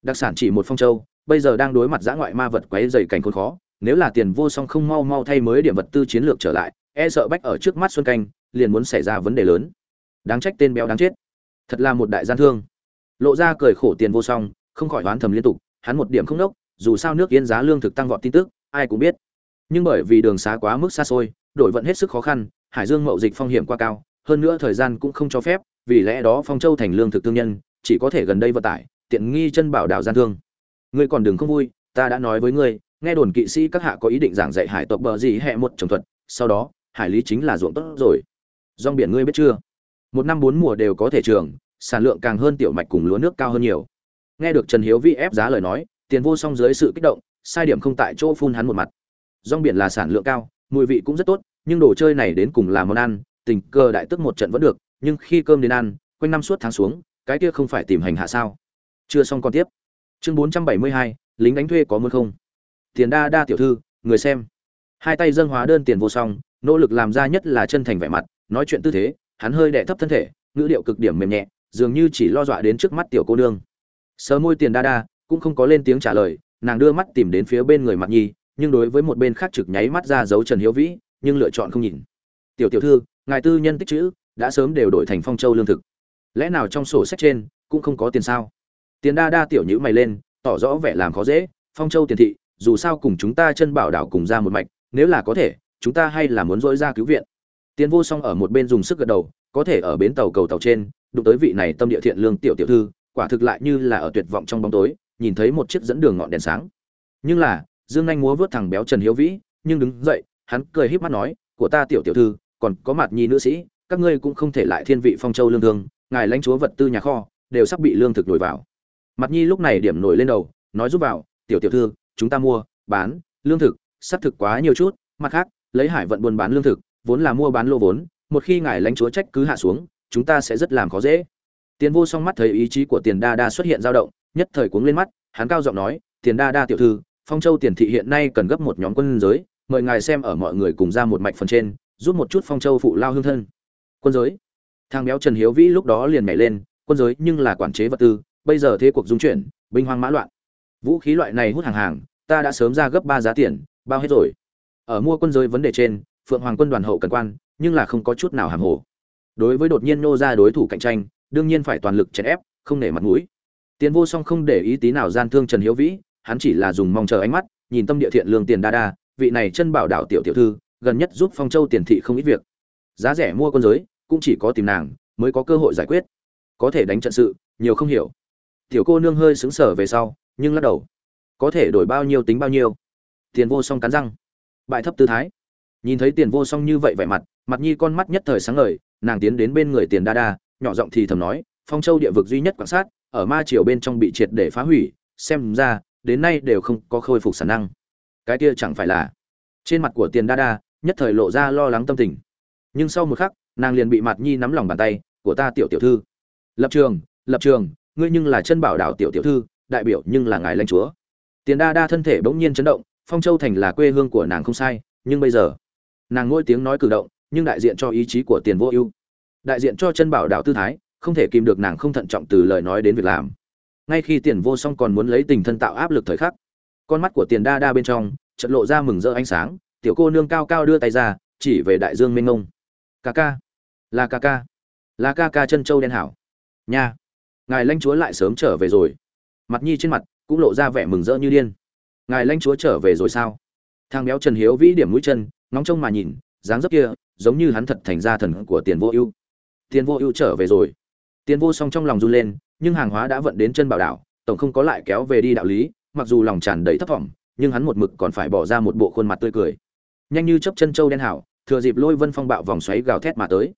Đặc sản chỉ một phong châu, bây giờ đang đối mặt giã ngoại ma vật quấy dày cảnh khốn khó, nếu là tiền vô song không mau mau thay mới điểm vật tư chiến lược trở lại e sợ bách ở trước mắt xuân canh, liền muốn xảy ra vấn đề lớn. Đáng trách tên béo đáng chết. Thật là một đại gian thương. Lộ ra cười khổ tiền vô song, không khỏi oán thầm liên tục, hắn một điểm không đốc dù sao nước yên giá lương thực tăng vọt tin tức, ai cũng biết. Nhưng bởi vì đường xá quá mức xa xôi đội vận hết sức khó khăn, hải dương mậu dịch phong hiểm quá cao, hơn nữa thời gian cũng không cho phép, vì lẽ đó phong châu thành lương thực thương nhân, chỉ có thể gần đây vận tải, tiện nghi chân bảo đảo gian thương. Ngươi còn đừng không vui, ta đã nói với ngươi, nghe đồn kỵ sĩ các hạ có ý định giảng dạy hải tộc bờ gì hẹ một trồng thuật, sau đó, hải lý chính là ruộng tốt rồi. Rong biển ngươi biết chưa? Một năm bốn mùa đều có thể trường, sản lượng càng hơn tiểu mạch cùng lúa nước cao hơn nhiều. Nghe được trần hiếu vi ép giá lời nói tiền vô song dưới sự kích động, sai điểm không tại chỗ phun hắn một mặt. Rong biển là sản lượng cao, mùi vị cũng rất tốt, nhưng đồ chơi này đến cùng là món ăn, tình cờ đại tức một trận vẫn được, nhưng khi cơm đến ăn, quanh năm suốt tháng xuống, cái kia không phải tìm hành hạ sao? Chưa xong còn tiếp. Chương bốn trăm bảy mươi hai, lính đánh thuê có muốn không? Tiền đa đa tiểu thư, người xem. Hai tay dâng hóa đơn tiền vô song, nỗ lực làm ra nhất là chân thành vẻ mặt, nói chuyện tư thế, hắn hơi đẻ thấp thân thể, ngữ điệu cực điểm mềm nhẹ, dường như chỉ lo dọa đến trước mắt tiểu cô nương. Sờ môi tiền đa đa cũng không có lên tiếng trả lời, nàng đưa mắt tìm đến phía bên người mặt nhi, nhưng đối với một bên khác trực nháy mắt ra dấu trần hiếu vĩ, nhưng lựa chọn không nhìn. Tiểu tiểu thư, ngài tư nhân tích chữ, đã sớm đều đổi thành phong châu lương thực. Lẽ nào trong sổ sách trên cũng không có tiền sao? Tiền đa đa tiểu nhữ mày lên, tỏ rõ vẻ làm khó dễ, phong châu tiền thị, dù sao cùng chúng ta chân bảo đảo cùng ra một mạch, nếu là có thể, chúng ta hay là muốn dỗi ra cứu viện. Tiền vô song ở một bên dùng sức gật đầu, có thể ở bến tàu cầu tàu trên, đụng tới vị này tâm địa thiện lương tiểu tiểu thư, quả thực lại như là ở tuyệt vọng trong bóng tối nhìn thấy một chiếc dẫn đường ngọn đèn sáng. Nhưng là, dương anh múa vớt thằng béo trần hiếu vĩ, nhưng đứng dậy, hắn cười híp mắt nói, của ta tiểu tiểu thư, còn có mặt nhi nữ sĩ, các ngươi cũng không thể lại thiên vị phong châu lương thương, ngài lãnh chúa vật tư nhà kho, đều sắp bị lương thực nổi vào. Mặt nhi lúc này điểm nổi lên đầu, nói giúp vào, tiểu tiểu thư, chúng ta mua, bán, lương thực sắp thực quá nhiều chút, mặt khác, lấy hải vận buôn bán lương thực, vốn là mua bán lô vốn, một khi ngài lãnh chúa trách cứ hạ xuống, chúng ta sẽ rất làm khó dễ. Tiền vô song mắt thấy ý chí của tiền đa đa xuất hiện dao động nhất thời cuống lên mắt, hắn cao giọng nói, tiền đa đa tiểu thư, phong châu tiền thị hiện nay cần gấp một nhóm quân giới, mời ngài xem ở mọi người cùng ra một mạch phần trên, giúp một chút phong châu phụ lao hương thân. Quân giới? Thang béo trần hiếu vĩ lúc đó liền nhảy lên, quân giới, nhưng là quản chế vật tư, bây giờ thế cuộc dung chuyển, binh hoang mã loạn. Vũ khí loại này hút hàng hàng, ta đã sớm ra gấp ba giá tiền, bao hết rồi. Ở mua quân giới vấn đề trên, phượng hoàng quân đoàn hậu cần quan, nhưng là không có chút nào hàm hồ. Đối với đột nhiên nô ra đối thủ cạnh tranh, đương nhiên phải toàn lực chèn ép, không nể mặt mũi tiền vô song không để ý tí nào gian thương trần hiếu vĩ, hắn chỉ là dùng mong chờ ánh mắt, nhìn tâm địa thiện lương tiền đa đa, vị này chân bảo đảo tiểu tiểu thư, gần nhất giúp phong châu tiền thị không ít việc. Giá rẻ mua con giới, cũng chỉ có tìm nàng, mới có cơ hội giải quyết. Có thể đánh trận sự, nhiều không hiểu. Tiểu cô nương hơi sững sờ về sau, nhưng lắc đầu. Có thể đổi bao nhiêu tính bao nhiêu. Tiền vô song cắn răng. Bại thấp tư thái. Nhìn thấy tiền vô song như vậy vẻ mặt mặt nhi con mắt nhất thời sáng ngời, nàng tiến đến bên người tiền đa đa, nhỏ giọng thì thầm nói, phong châu địa vực duy nhất quan sát ở ma triều bên trong bị triệt để phá hủy, xem ra, đến nay đều không có khôi phục sản năng. Cái kia chẳng phải là, trên mặt của tiền đa đa, nhất thời lộ ra lo lắng tâm tình. Nhưng sau một khắc, nàng liền bị mặt nhi nắm lòng bàn tay, của ta tiểu tiểu thư. Lập trường lập trường, ngươi nhưng là chân bảo đảo tiểu tiểu thư, đại biểu nhưng là ngài lãnh chúa. Tiền đa đa thân thể bỗng nhiên chấn động, phong châu thành là quê hương của nàng không sai, nhưng bây giờ, nàng ngôi tiếng nói cử động, nhưng đại diện cho ý chí của tiền vô ưu, đại diện cho chân bảo đảo tư thái không thể kìm được nàng không thận trọng từ lời nói đến việc làm. Ngay khi tiền vô song còn muốn lấy tình thân tạo áp lực thời khắc, con mắt của tiền đa đa bên trong trận lộ ra mừng rỡ ánh sáng, tiểu cô nương cao cao đưa tay ra, chỉ về đại dương mênh ngông ca ca, là ca ca, là ca ca chân châu đen hảo. Nha, ngài lãnh chúa lại sớm trở về rồi. Mặt nhi trên mặt cũng lộ ra vẻ mừng rỡ như điên. Ngài lãnh chúa trở về rồi sao? Thang béo trần hiếu vĩ điểm mũi chân, ngóng trông mà nhìn, dáng dấp kia giống như hắn thật thành ra thần của tiền vô ưu. Tiền vô ưu trở về rồi tiền vô song trong lòng run lên, nhưng hàng hóa đã vận đến chân bảo đảo, tổng không có lại kéo về đi đạo lý, mặc dù lòng tràn đầy thất vọng nhưng hắn một mực còn phải bỏ ra một bộ khuôn mặt tươi cười. Nhanh như chớp chân châu đen hảo, thừa dịp lôi vân phong bạo vòng xoáy gào thét mà tới.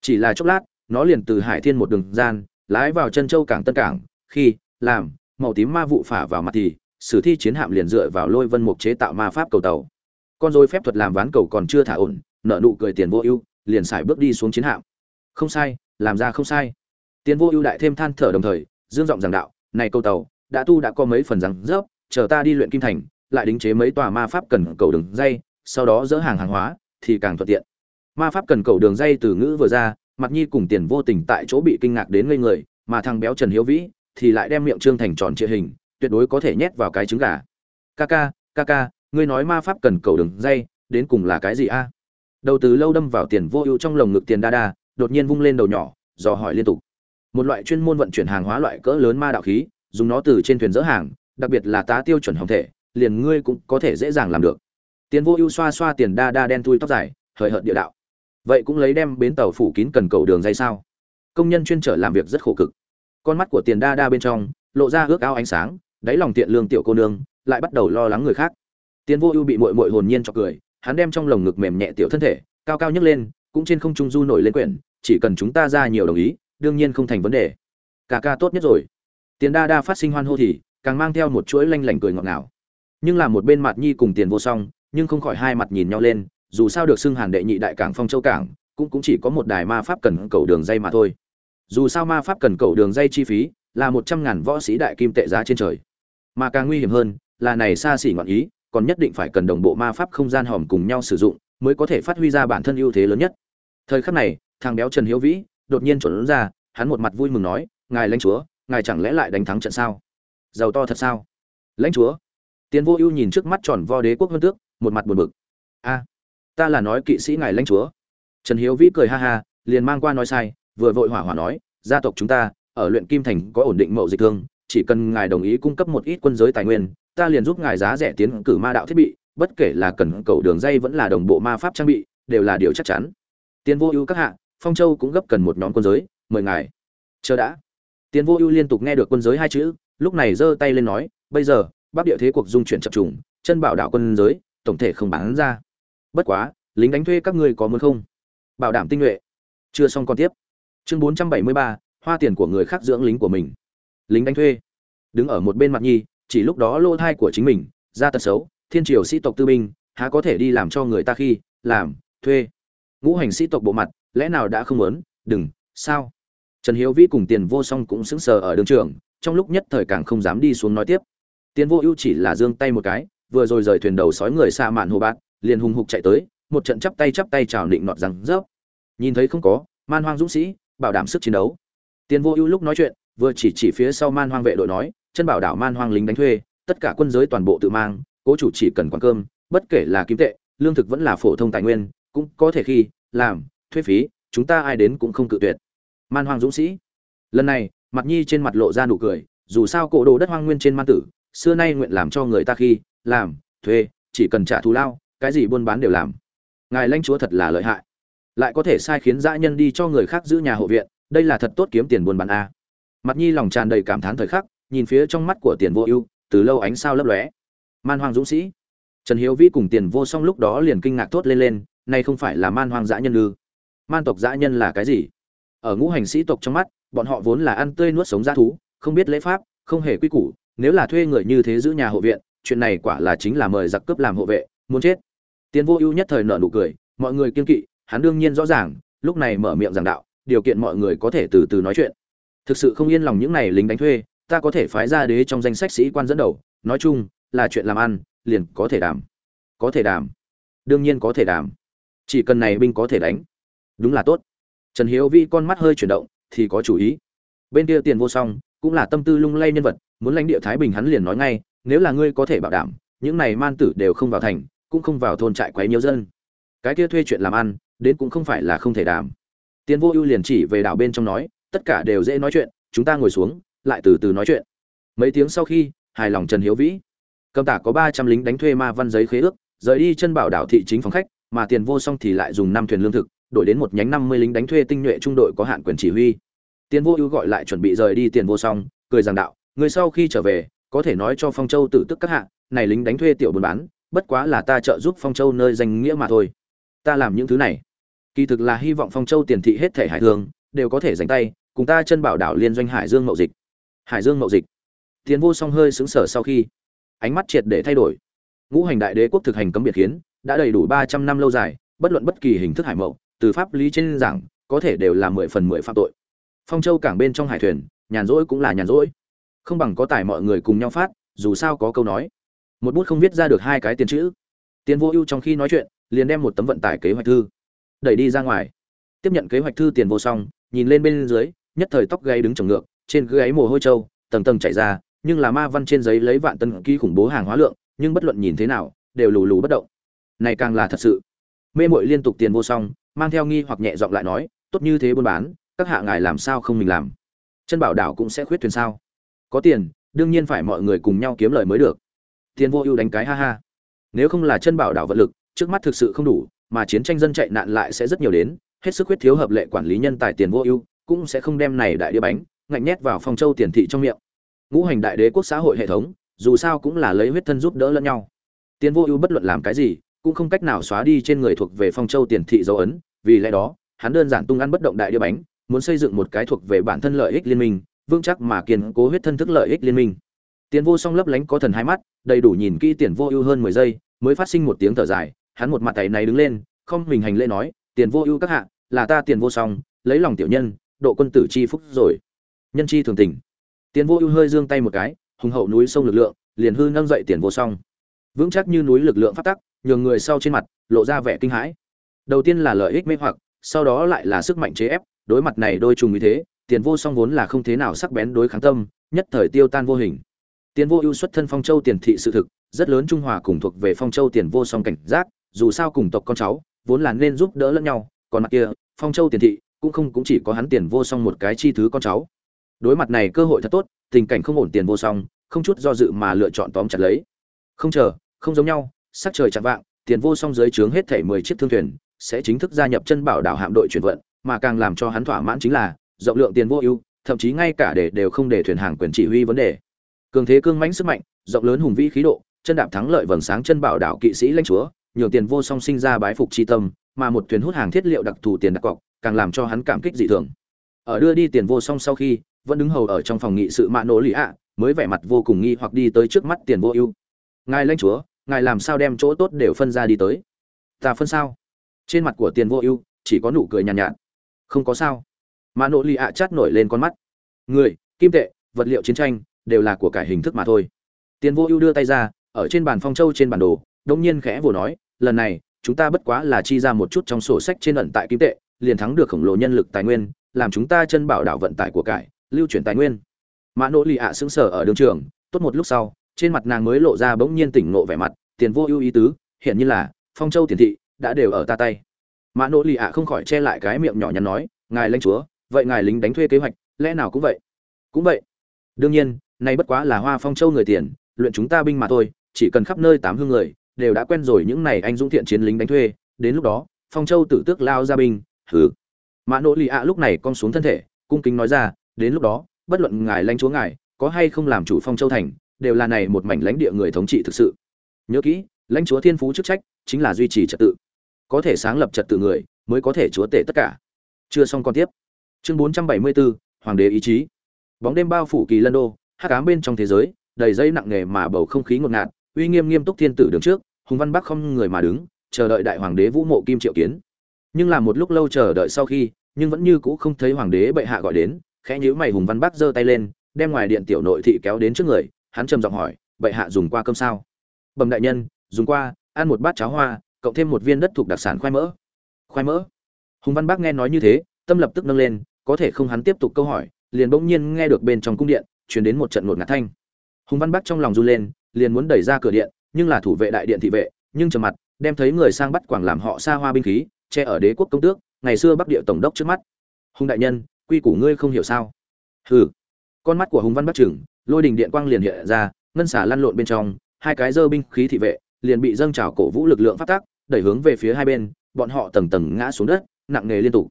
Chỉ là chốc lát, nó liền từ hải thiên một đường gian, lái vào chân châu cảng tân cảng, khi, làm, màu tím ma vụ phả vào mặt thì, sử thi chiến hạm liền dựa vào lôi vân mục chế tạo ma pháp cầu tàu. Con dối phép thuật làm ván cầu còn chưa thả ổn, nợ nụ cười tiền vô ưu, liền xài bước đi xuống chiến hạm. Không sai, làm ra không sai tiền vô ưu đại thêm than thở đồng thời dương giọng giảng đạo này câu tàu đã tu đã có mấy phần rằng rớp chờ ta đi luyện kim thành lại đính chế mấy tòa ma pháp cần cầu đường dây sau đó dỡ hàng hàng hóa thì càng thuận tiện. Ma pháp cần cầu đường dây từ ngữ vừa ra mặt nhi cùng tiền vô tình tại chỗ bị kinh ngạc đến ngây người mà thằng béo trần hiếu vĩ thì lại đem miệng trương thành tròn trịa hình tuyệt đối có thể nhét vào cái trứng gà. Kaka, Kaka, ngươi nói ma pháp cần cầu đường dây đến cùng là cái gì a? Đầu từ lâu đâm vào tiền vô ưu trong lồng ngực tiền đa đa đột nhiên vung lên đầu nhỏ dò hỏi liên tục một loại chuyên môn vận chuyển hàng hóa loại cỡ lớn ma đạo khí, dùng nó từ trên thuyền dỡ hàng, đặc biệt là tá tiêu chuẩn hồng thể, liền ngươi cũng có thể dễ dàng làm được. Tiền vô ưu xoa xoa tiền đa đa đen thui tóc dài, hời hợt địa đạo. Vậy cũng lấy đem bến tàu phủ kín cần cầu đường dây sao? Công nhân chuyên trở làm việc rất khổ cực. Con mắt của tiền đa đa bên trong, lộ ra ước ao ánh sáng, đáy lòng tiện lương tiểu cô nương, lại bắt đầu lo lắng người khác. Tiền vô ưu bị mội mội hồn nhiên cho cười, hắn đem trong lồng ngực mềm nhẹ tiểu thân thể, cao cao nhấc lên, cũng trên không trung du nổi lên quyển, chỉ cần chúng ta ra nhiều đồng ý đương nhiên không thành vấn đề. Cả ca tốt nhất rồi. Tiền đa đa phát sinh hoan hô thì, càng mang theo một chuỗi lanh lảnh cười ngọt ngào. Nhưng là một bên mặt nhi cùng tiền vô song, nhưng không khỏi hai mặt nhìn nhau lên, dù sao được xưng hàn đệ nhị đại cảng phong châu cảng, cũng cũng chỉ có một đài ma pháp cần cầu đường dây mà thôi. Dù sao ma pháp cần cầu đường dây chi phí là một trăm ngàn võ sĩ đại kim tệ giá trên trời. Mà càng nguy hiểm hơn là này xa xỉ ngọn ý, còn nhất định phải cần đồng bộ ma pháp không gian hòm cùng nhau sử dụng mới có thể phát huy ra bản thân ưu thế lớn nhất. Thời khắc này, thằng béo trần hiếu vĩ đột nhiên chuẩn ra, hắn một mặt vui mừng nói, ngài lãnh chúa, ngài chẳng lẽ lại đánh thắng trận sao? Giàu to thật sao? Lãnh chúa. Tiến vô ưu nhìn trước mắt tròn vo đế quốc vân tước, một mặt buồn bực. A, ta là nói kỵ sĩ ngài lãnh chúa. Trần hiếu vĩ cười ha ha, liền mang qua nói sai, vừa vội hỏa hỏa nói, gia tộc chúng ta, ở luyện kim thành có ổn định mậu dịch thương, chỉ cần ngài đồng ý cung cấp một ít quân giới tài nguyên, ta liền giúp ngài giá rẻ tiến cử ma đạo thiết bị, bất kể là cần cầu đường dây vẫn là đồng bộ ma pháp trang bị, đều là điều chắc chắn. Tiến vô ưu các hạ phong châu cũng gấp cần một nhóm quân giới, mời ngài. Chờ đã. Tiến vô ưu liên tục nghe được quân giới hai chữ, lúc này giơ tay lên nói, bây giờ, bắc địa thế cuộc dung chuyển chập trùng, chân bảo đạo quân giới, tổng thể không bán ra. Bất quá, lính đánh thuê các ngươi có muốn không? Bảo đảm tinh nhuệ. Chưa xong còn tiếp. Chương bốn trăm bảy mươi ba, hoa tiền của người khác dưỡng lính của mình. Lính đánh thuê. Đứng ở một bên mặt nhi, chỉ lúc đó lô thai của chính mình ra tật xấu, thiên triều sĩ tộc tư binh, há có thể đi làm cho người ta khi, làm, thuê. Ngũ hành sĩ tộc bộ mặt lẽ nào đã không muốn? Đừng sao? Trần hiếu vĩ cùng tiền vô song cũng sững sờ ở đường trường trong lúc nhất thời càng không dám đi xuống nói tiếp. Tiền vô ưu chỉ là giương tay một cái vừa rồi rời thuyền đầu sói người xa mạn hồ bạc, liền hùng hục chạy tới một trận chắp tay chắp tay chào định nọt rằng rớp nhìn thấy không có man hoang dũng sĩ bảo đảm sức chiến đấu. Tiền vô ưu lúc nói chuyện vừa chỉ chỉ phía sau man hoang vệ đội nói chân bảo đảo man hoang lính đánh thuê tất cả quân giới toàn bộ tự mang cố chủ chỉ cần quán cơm bất kể là kim tệ lương thực vẫn là phổ thông tài nguyên cũng có thể khi làm thuê phí, chúng ta ai đến cũng không cự tuyệt. Man hoang dũng sĩ. Lần này mặt nhi trên mặt lộ ra nụ cười, dù sao cổ đồ đất hoang nguyên trên man tử, xưa nay nguyện làm cho người ta khi, làm, thuê, chỉ cần trả thù lao, cái gì buôn bán đều làm. Ngài lãnh chúa thật là lợi hại. Lại có thể sai khiến dã nhân đi cho người khác giữ nhà hộ viện, đây là thật tốt kiếm tiền buôn bán a. Mặt nhi lòng tràn đầy cảm thán thời khắc, nhìn phía trong mắt của tiền vô ưu, từ lâu ánh sao lấp lóe. Man hoang dũng sĩ. Trần hiếu vĩ cùng tiền vô song lúc đó liền kinh ngạc thốt lên lên nay không phải là man hoang dã nhân ư? Man tộc dã nhân là cái gì? Ở ngũ hành sĩ tộc trong mắt bọn họ vốn là ăn tươi nuốt sống dã thú không biết lễ pháp không hề quy củ nếu là thuê người như thế giữ nhà hộ viện chuyện này quả là chính là mời giặc cướp làm hộ vệ muốn chết. Tiền vô ưu nhất thời nợ nụ cười mọi người kiên kỵ hắn đương nhiên rõ ràng lúc này mở miệng giảng đạo điều kiện mọi người có thể từ từ nói chuyện. Thực sự không yên lòng những này lính đánh thuê ta có thể phái ra đế trong danh sách sĩ quan dẫn đầu nói chung là chuyện làm ăn liền có thể đảm, có thể đảm, đương nhiên có thể đảm. chỉ cần này binh có thể đánh đúng là tốt. Trần hiếu vi con mắt hơi chuyển động, thì có chủ ý. Bên kia tiền vô song, cũng là tâm tư lung lay nhân vật, muốn lãnh địa thái bình hắn liền nói ngay, nếu là ngươi có thể bảo đảm, những này man tử đều không vào thành, cũng không vào thôn trại quấy nhiều dân. Cái kia thuê chuyện làm ăn, đến cũng không phải là không thể đảm. tiền vô ưu liền chỉ về đảo bên trong nói, tất cả đều dễ nói chuyện, chúng ta ngồi xuống, lại từ từ nói chuyện. Mấy tiếng sau khi, hài lòng trần hiếu vĩ. Cầm tả có ba trăm lính đánh thuê ma văn giấy khế ước, rời đi chân bảo đảo thị chính phòng khách, mà tiền vô song thì lại dùng năm thuyền lương thực đổi đến một nhánh năm mươi lính đánh thuê tinh nhuệ trung đội có hạn quyền chỉ huy. Tiền vô ưu gọi lại chuẩn bị rời đi tiền vô song, cười rằng đạo, người sau khi trở về, có thể nói cho phong châu tử tức các hạ, này lính đánh thuê tiểu buôn bán, bất quá là ta trợ giúp phong châu nơi danh nghĩa mà thôi. Ta làm những thứ này. Kỳ thực là hy vọng phong châu tiền thị hết thể hải thương đều có thể giành tay, cùng ta chân bảo đảo liên doanh hải dương mậu dịch. Hải dương mậu dịch. Tiền vô song hơi sững sở sau khi, ánh mắt triệt để thay đổi. Ngũ hành đại đế quốc thực hành cấm biệt khiến đã đầy đủ ba trăm năm lâu dài, bất luận bất kỳ hình thức hải mậu từ pháp lý trên giảng, có thể đều là mười phần mười phạm tội. Phong châu cảng bên trong hải thuyền, nhàn rỗi cũng là nhàn rỗi. Không bằng có tài mọi người cùng nhau phát, dù sao có câu nói. Một bút không viết ra được hai cái tiền chữ. Tiền vô ưu trong khi nói chuyện, liền đem một tấm vận tải kế hoạch thư đẩy đi ra ngoài. Tiếp nhận kế hoạch thư tiền vô song, nhìn lên bên dưới, nhất thời tóc gáy đứng trồng ngược, trên gáy mồ hôi trâu, tầng tầng chảy ra, nhưng là ma văn trên giấy lấy vạn tân ký khủng bố hàng hóa lượng, nhưng bất luận nhìn thế nào, đều lù lù bất động. Này càng là thật sự. Mê mội liên tục tiền vô song mang theo nghi hoặc nhẹ giọng lại nói, tốt như thế buôn bán, các hạ ngài làm sao không mình làm? Chân bảo đảo cũng sẽ khuyết thuyền sao? Có tiền, đương nhiên phải mọi người cùng nhau kiếm lời mới được. Tiền vô ưu đánh cái ha ha. Nếu không là chân bảo đảo vật lực, trước mắt thực sự không đủ, mà chiến tranh dân chạy nạn lại sẽ rất nhiều đến, hết sức huyết thiếu hợp lệ quản lý nhân tài tiền vô ưu, cũng sẽ không đem này đại đĩa bánh, ngạnh nhét vào phong châu tiền thị trong miệng. Ngũ hành đại đế quốc xã hội hệ thống, dù sao cũng là lấy huyết thân giúp đỡ lẫn nhau. Tiền vô ưu bất luận làm cái gì, cũng không cách nào xóa đi trên người thuộc về phong châu tiền thị dấu ấn vì lẽ đó, hắn đơn giản tung ăn bất động đại đĩa bánh, muốn xây dựng một cái thuộc về bản thân lợi ích liên minh, vững chắc mà kiên cố huyết thân thức lợi ích liên minh. Tiền vô song lấp lánh có thần hai mắt, đầy đủ nhìn kỹ tiền vô ưu hơn mười giây, mới phát sinh một tiếng thở dài, hắn một mặt tay này đứng lên, không mình hành lễ nói, tiền vô ưu các hạ, là ta tiền vô song, lấy lòng tiểu nhân, độ quân tử chi phúc rồi. Nhân chi thường tình. Tiền vô ưu hơi giương tay một cái, hùng hậu núi sông lực lượng, liền hư nâng dậy tiền vô song. Vững chắc như núi lực lượng phát tắc, nhường người sau trên mặt, lộ ra vẻ kinh hãi đầu tiên là lợi ích mê hoặc, sau đó lại là sức mạnh chế ép, đối mặt này đôi trùng như thế, tiền vô song vốn là không thế nào sắc bén đối kháng tâm, nhất thời tiêu tan vô hình. Tiền vô ưu xuất thân phong châu tiền thị sự thực, rất lớn trung hòa cùng thuộc về phong châu tiền vô song cảnh giác, dù sao cùng tộc con cháu, vốn là nên giúp đỡ lẫn nhau, còn mặt kia, phong châu tiền thị, cũng không cũng chỉ có hắn tiền vô song một cái chi thứ con cháu. Đối mặt này cơ hội thật tốt, tình cảnh không ổn tiền vô song, không chút do dự mà lựa chọn tóm chặt lấy. Không chờ, không giống nhau, sắc trời chặt vạng, tiền vô song dưới trướng hết thảy mười chiếc thương thuyền sẽ chính thức gia nhập chân bảo đảo hạm đội chuyển vận, mà càng làm cho hắn thỏa mãn chính là, rộng lượng tiền vô ưu, thậm chí ngay cả để đều không để thuyền hàng quyền chỉ huy vấn đề. Cường thế cương mãnh sức mạnh, rộng lớn hùng vĩ khí độ, chân đạp thắng lợi vầng sáng chân bảo đảo kỵ sĩ lãnh chúa, nhường tiền vô song sinh ra bái phục chi tâm, mà một thuyền hút hàng thiết liệu đặc thù tiền đặc cọc, càng làm cho hắn cảm kích dị thường. Ở đưa đi tiền vô song sau khi, vẫn đứng hầu ở trong phòng nghị sự mạ nổ lì ạ, mới vẻ mặt vô cùng nghi hoặc đi tới trước mắt tiền vô ưu. Ngài lãnh chúa, ngài làm sao đem chỗ tốt đều phân ra đi tới? Ta phân sao? Trên mặt của tiền vô ưu chỉ có nụ cười nhàn nhạt, nhạt không có sao. Mà nỗi lì ạ chát nổi lên con mắt. Người kim tệ vật liệu chiến tranh đều là của cải hình thức mà thôi. Tiền vô ưu đưa tay ra ở trên bàn phong châu trên bản đồ đông nhiên khẽ vồ nói lần này chúng ta bất quá là chi ra một chút trong sổ sách trên ẩn tại kim tệ liền thắng được khổng lồ nhân lực tài nguyên làm chúng ta chân bảo đảo vận tải của cải lưu chuyển tài nguyên. Mã nỗ lì ạ sững sờ ở đường trường tốt một lúc sau trên mặt nàng mới lộ ra bỗng nhiên tỉnh ngộ vẻ mặt tiền vô ưu ý tứ hiện như là phong châu tiền thị đã đều ở ta tay. Mã nỗ lì ạ không khỏi che lại cái miệng nhỏ nhắn nói, ngài lãnh chúa, vậy ngài lính đánh thuê kế hoạch, lẽ nào cũng vậy? Cũng vậy. Đương nhiên, nay bất quá là hoa phong châu người tiền, luyện chúng ta binh mà thôi, chỉ cần khắp nơi tám hương người, đều đã quen rồi những này anh dũng thiện chiến lính đánh thuê, đến lúc đó, phong châu tử tước lao ra binh, hừ. Mã nỗ lì ạ lúc này cong xuống thân thể, cung kính nói ra, đến lúc đó, bất luận ngài lãnh chúa ngài, có hay không làm chủ phong châu thành, đều là này một mảnh lãnh địa người thống trị thực sự. Nhớ kỹ, lãnh chúa thiên phú chức trách, chính là duy trì trật tự có thể sáng lập trật tự người mới có thể chúa tể tất cả. Chưa xong còn tiếp. Chương 474, hoàng đế ý chí. Bóng đêm bao phủ kỳ lân đô hắc ám bên trong thế giới đầy dây nặng nề mà bầu không khí ngột ngạt uy nghiêm nghiêm túc thiên tử đứng trước hùng văn bắc không người mà đứng chờ đợi đại hoàng đế vũ mộ kim triệu kiến. Nhưng làm một lúc lâu chờ đợi sau khi nhưng vẫn như cũ không thấy hoàng đế bệ hạ gọi đến khẽ nhíu mày hùng văn bắc giơ tay lên đem ngoài điện tiểu nội thị kéo đến trước người hắn trầm giọng hỏi bệ hạ dùng qua cơm sao? Bẩm đại nhân dùng qua ăn một bát cháo hoa cộng thêm một viên đất thuộc đặc sản khoai mỡ. Khoai mỡ? Hùng văn bắc nghe nói như thế, tâm lập tức nâng lên, có thể không hắn tiếp tục câu hỏi, liền bỗng nhiên nghe được bên trong cung điện, truyền đến một trận ngột ngạt thanh. Hùng văn bắc trong lòng run lên, liền muốn đẩy ra cửa điện, nhưng là thủ vệ đại điện thị vệ, nhưng trầm mặt, đem thấy người sang bắt quảng làm họ xa hoa binh khí, che ở đế quốc công tước, ngày xưa bắc địa tổng đốc trước mắt. Hùng đại nhân, quy củ ngươi không hiểu sao? Hừ. Con mắt của hùng văn bắc trừng, lôi đình điện quang liền hiện ra, ngân xả lăn lộn bên trong, hai cái dơ binh khí thị vệ, liền bị dâng trào cổ vũ lực lượng phát tác đẩy hướng về phía hai bên, bọn họ tầng tầng ngã xuống đất, nặng nề liên tục.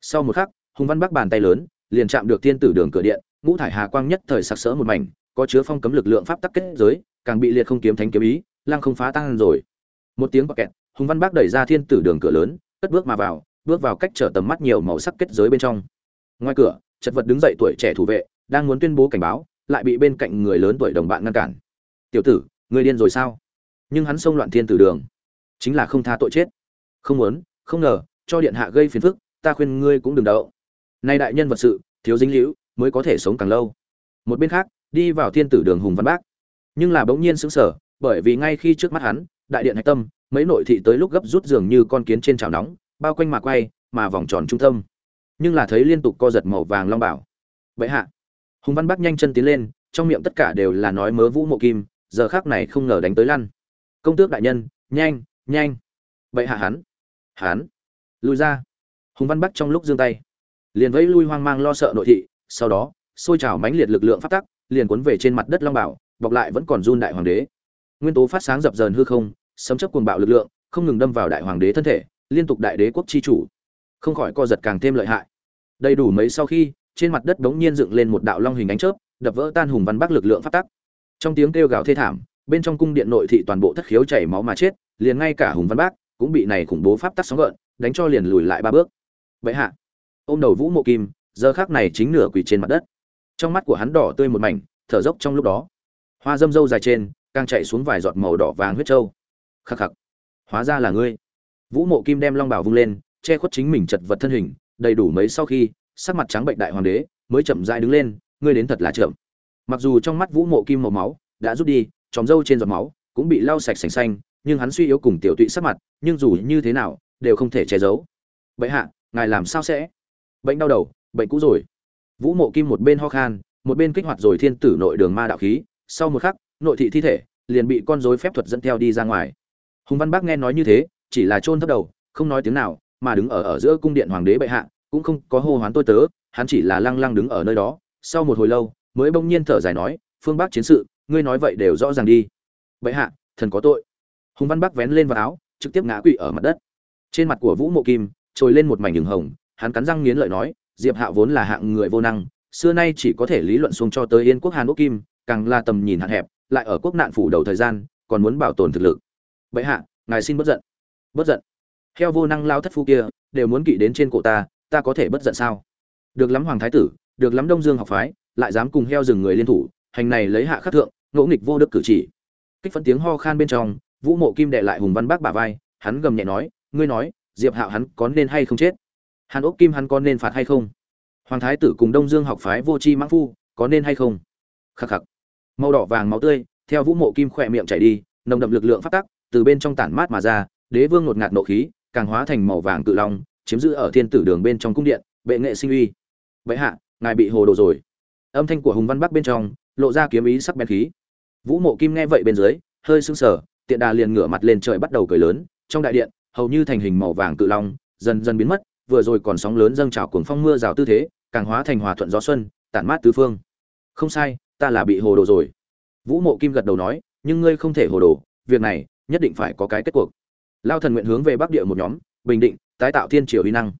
Sau một khắc, hùng văn bắc bàn tay lớn, liền chạm được thiên tử đường cửa điện, ngũ thải hà quang nhất thời sặc sỡ một mảnh, có chứa phong cấm lực lượng pháp tắc kết giới, càng bị liệt không kiếm thánh kiếm ý, lăng không phá tan rồi. Một tiếng bọc kẹt, hùng văn bác đẩy ra thiên tử đường cửa lớn, cất bước mà vào, bước vào cách trở tầm mắt nhiều màu sắc kết giới bên trong. Ngoài cửa, chật vật đứng dậy tuổi trẻ thủ vệ, đang muốn tuyên bố cảnh báo, lại bị bên cạnh người lớn tuổi đồng bạn ngăn cản. Tiểu tử, người điên rồi sao? Nhưng hắn xông loạn thiên tử đường chính là không tha tội chết. Không muốn, không ngờ, cho điện hạ gây phiền phức, ta khuyên ngươi cũng đừng đậu. Nay đại nhân vật sự, thiếu dính hữu mới có thể sống càng lâu. Một bên khác, đi vào thiên tử đường hùng văn bác. Nhưng là bỗng nhiên sững sờ, bởi vì ngay khi trước mắt hắn, đại điện hạch tâm, mấy nội thị tới lúc gấp rút dường như con kiến trên chảo nóng, bao quanh mà quay, mà vòng tròn trung tâm. Nhưng là thấy liên tục co giật màu vàng long bảo. Vậy hạ. Hùng văn bắc nhanh chân tiến lên, trong miệng tất cả đều là nói mớ vũ mộ kim, giờ khác này không ngờ đánh tới lăn. Công tước đại nhân, nhanh nhanh. Vậy hạ hắn. Hắn. Lui ra. Hùng văn bắc trong lúc giương tay. Liền vẫy lui hoang mang lo sợ nội thị, sau đó, xôi trào mãnh liệt lực lượng phát tắc, liền cuốn về trên mặt đất long bảo, bọc lại vẫn còn run đại hoàng đế. Nguyên tố phát sáng dập dờn hư không, sấm chấp cuồng bạo lực lượng, không ngừng đâm vào đại hoàng đế thân thể, liên tục đại đế quốc chi chủ. Không khỏi co giật càng thêm lợi hại. Đầy đủ mấy sau khi, trên mặt đất đống nhiên dựng lên một đạo long hình ánh chớp, đập vỡ tan hùng văn bắc lực lượng phát tắc. Trong tiếng kêu gào thê thảm, bên trong cung điện nội thị toàn bộ thất khiếu chảy máu mà chết liền ngay cả hùng văn bác cũng bị này khủng bố pháp tắc sóng gợn đánh cho liền lùi lại ba bước. Vậy hạ, ôm đầu vũ mộ kim, giờ khác này chính nửa quỳ trên mặt đất. Trong mắt của hắn đỏ tươi một mảnh, thở dốc trong lúc đó. Hoa dâm dâu dài trên, càng chạy xuống vài giọt màu đỏ vàng huyết trâu khắc khắc, hóa ra là ngươi. Vũ mộ kim đem long bảo vung lên, che khuất chính mình chật vật thân hình, đầy đủ mấy sau khi, sắc mặt trắng bệnh đại hoàng đế mới chậm rãi đứng lên, ngươi đến thật là chậm. Mặc dù trong mắt vũ mộ kim màu máu đã rút đi tròm râu trên giọt máu cũng bị lau sạch sành xanh nhưng hắn suy yếu cùng tiểu tụy sắc mặt, nhưng dù như thế nào, đều không thể che giấu. Vậy hạ, ngài làm sao sẽ? Bệnh đau đầu, bệnh cũ rồi. Vũ mộ kim một bên ho khan, một bên kích hoạt rồi thiên tử nội đường ma đạo khí. Sau một khắc, nội thị thi thể liền bị con rối phép thuật dẫn theo đi ra ngoài. Hùng văn bác nghe nói như thế, chỉ là chôn thấp đầu, không nói tiếng nào, mà đứng ở ở giữa cung điện hoàng đế bệ hạ, cũng không có hô hoán tôi tớ, hắn chỉ là lăng lăng đứng ở nơi đó. Sau một hồi lâu, mới bỗng nhiên thở dài nói, phương bắc chiến sự, ngươi nói vậy đều rõ ràng đi. Bệ hạ, thần có tội hùng văn bắc vén lên vào áo, trực tiếp ngã quỵ ở mặt đất. Trên mặt của vũ mộ kim, trồi lên một mảnh đường hồng, hắn cắn răng nghiến lợi nói, diệp Hạ vốn là hạng người vô năng, xưa nay chỉ có thể lý luận xuống cho tới yên quốc hàn quốc kim, càng là tầm nhìn hạn hẹp, lại ở quốc nạn phủ đầu thời gian, còn muốn bảo tồn thực lực. Bệ hạ, ngài xin bất giận. Bất giận? Heo vô năng lao thất phu kia, đều muốn kỵ đến trên cổ ta ta có thể bất giận sao? Được lắm hoàng thái tử, được lắm đông dương học phái, lại dám cùng heo rừng người liên thủ, hành này lấy hạ khắc thượng, ngỗ nghịch vô đức cử chỉ. Kích phấn tiếng ho khan bên trong vũ mộ kim đệ lại hùng văn bác bả vai, hắn gầm nhẹ nói, ngươi nói, diệp hạo hắn có nên hay không chết? Hàn ốc kim hắn có nên phạt hay không? Hoàng thái tử cùng đông dương học phái vô c h i mãng phu có nên hay không? Khắc khắc. Màu đỏ vàng máu tươi, theo vũ mộ kim khỏe miệng chảy đi, nồng đậm lực lượng phát tắc từ bên trong tản mát mà ra, đế vương ngột ngạt nộ khí, càng hóa thành màu vàng cự long, chiếm giữ ở thiên tử đường bên trong cung điện, bệ nghệ sinh uy. Vậy hạ, ngài bị hồ đồ rồi. Âm thanh của hùng văn bắc bên trong, lộ ra kiếm ý sắc bén khí. Vũ mộ kim nghe vậy bên dưới, hơi sưng sờ tiện đà liền ngửa mặt lên trời bắt đầu cười lớn, trong đại điện, hầu như thành hình màu vàng cự long, dần dần biến mất, vừa rồi còn sóng lớn dâng trào cuồng phong mưa rào tư thế, càng hóa thành hòa thuận gió xuân, tản mát tứ phương. Không sai, ta là bị hồ đồ rồi. Vũ mộ kim gật đầu nói, nhưng ngươi không thể hồ đồ, việc này, nhất định phải có cái kết cuộc. Lao thần nguyện hướng về bắc địa một nhóm, bình định, tái tạo thiên triều uy năng.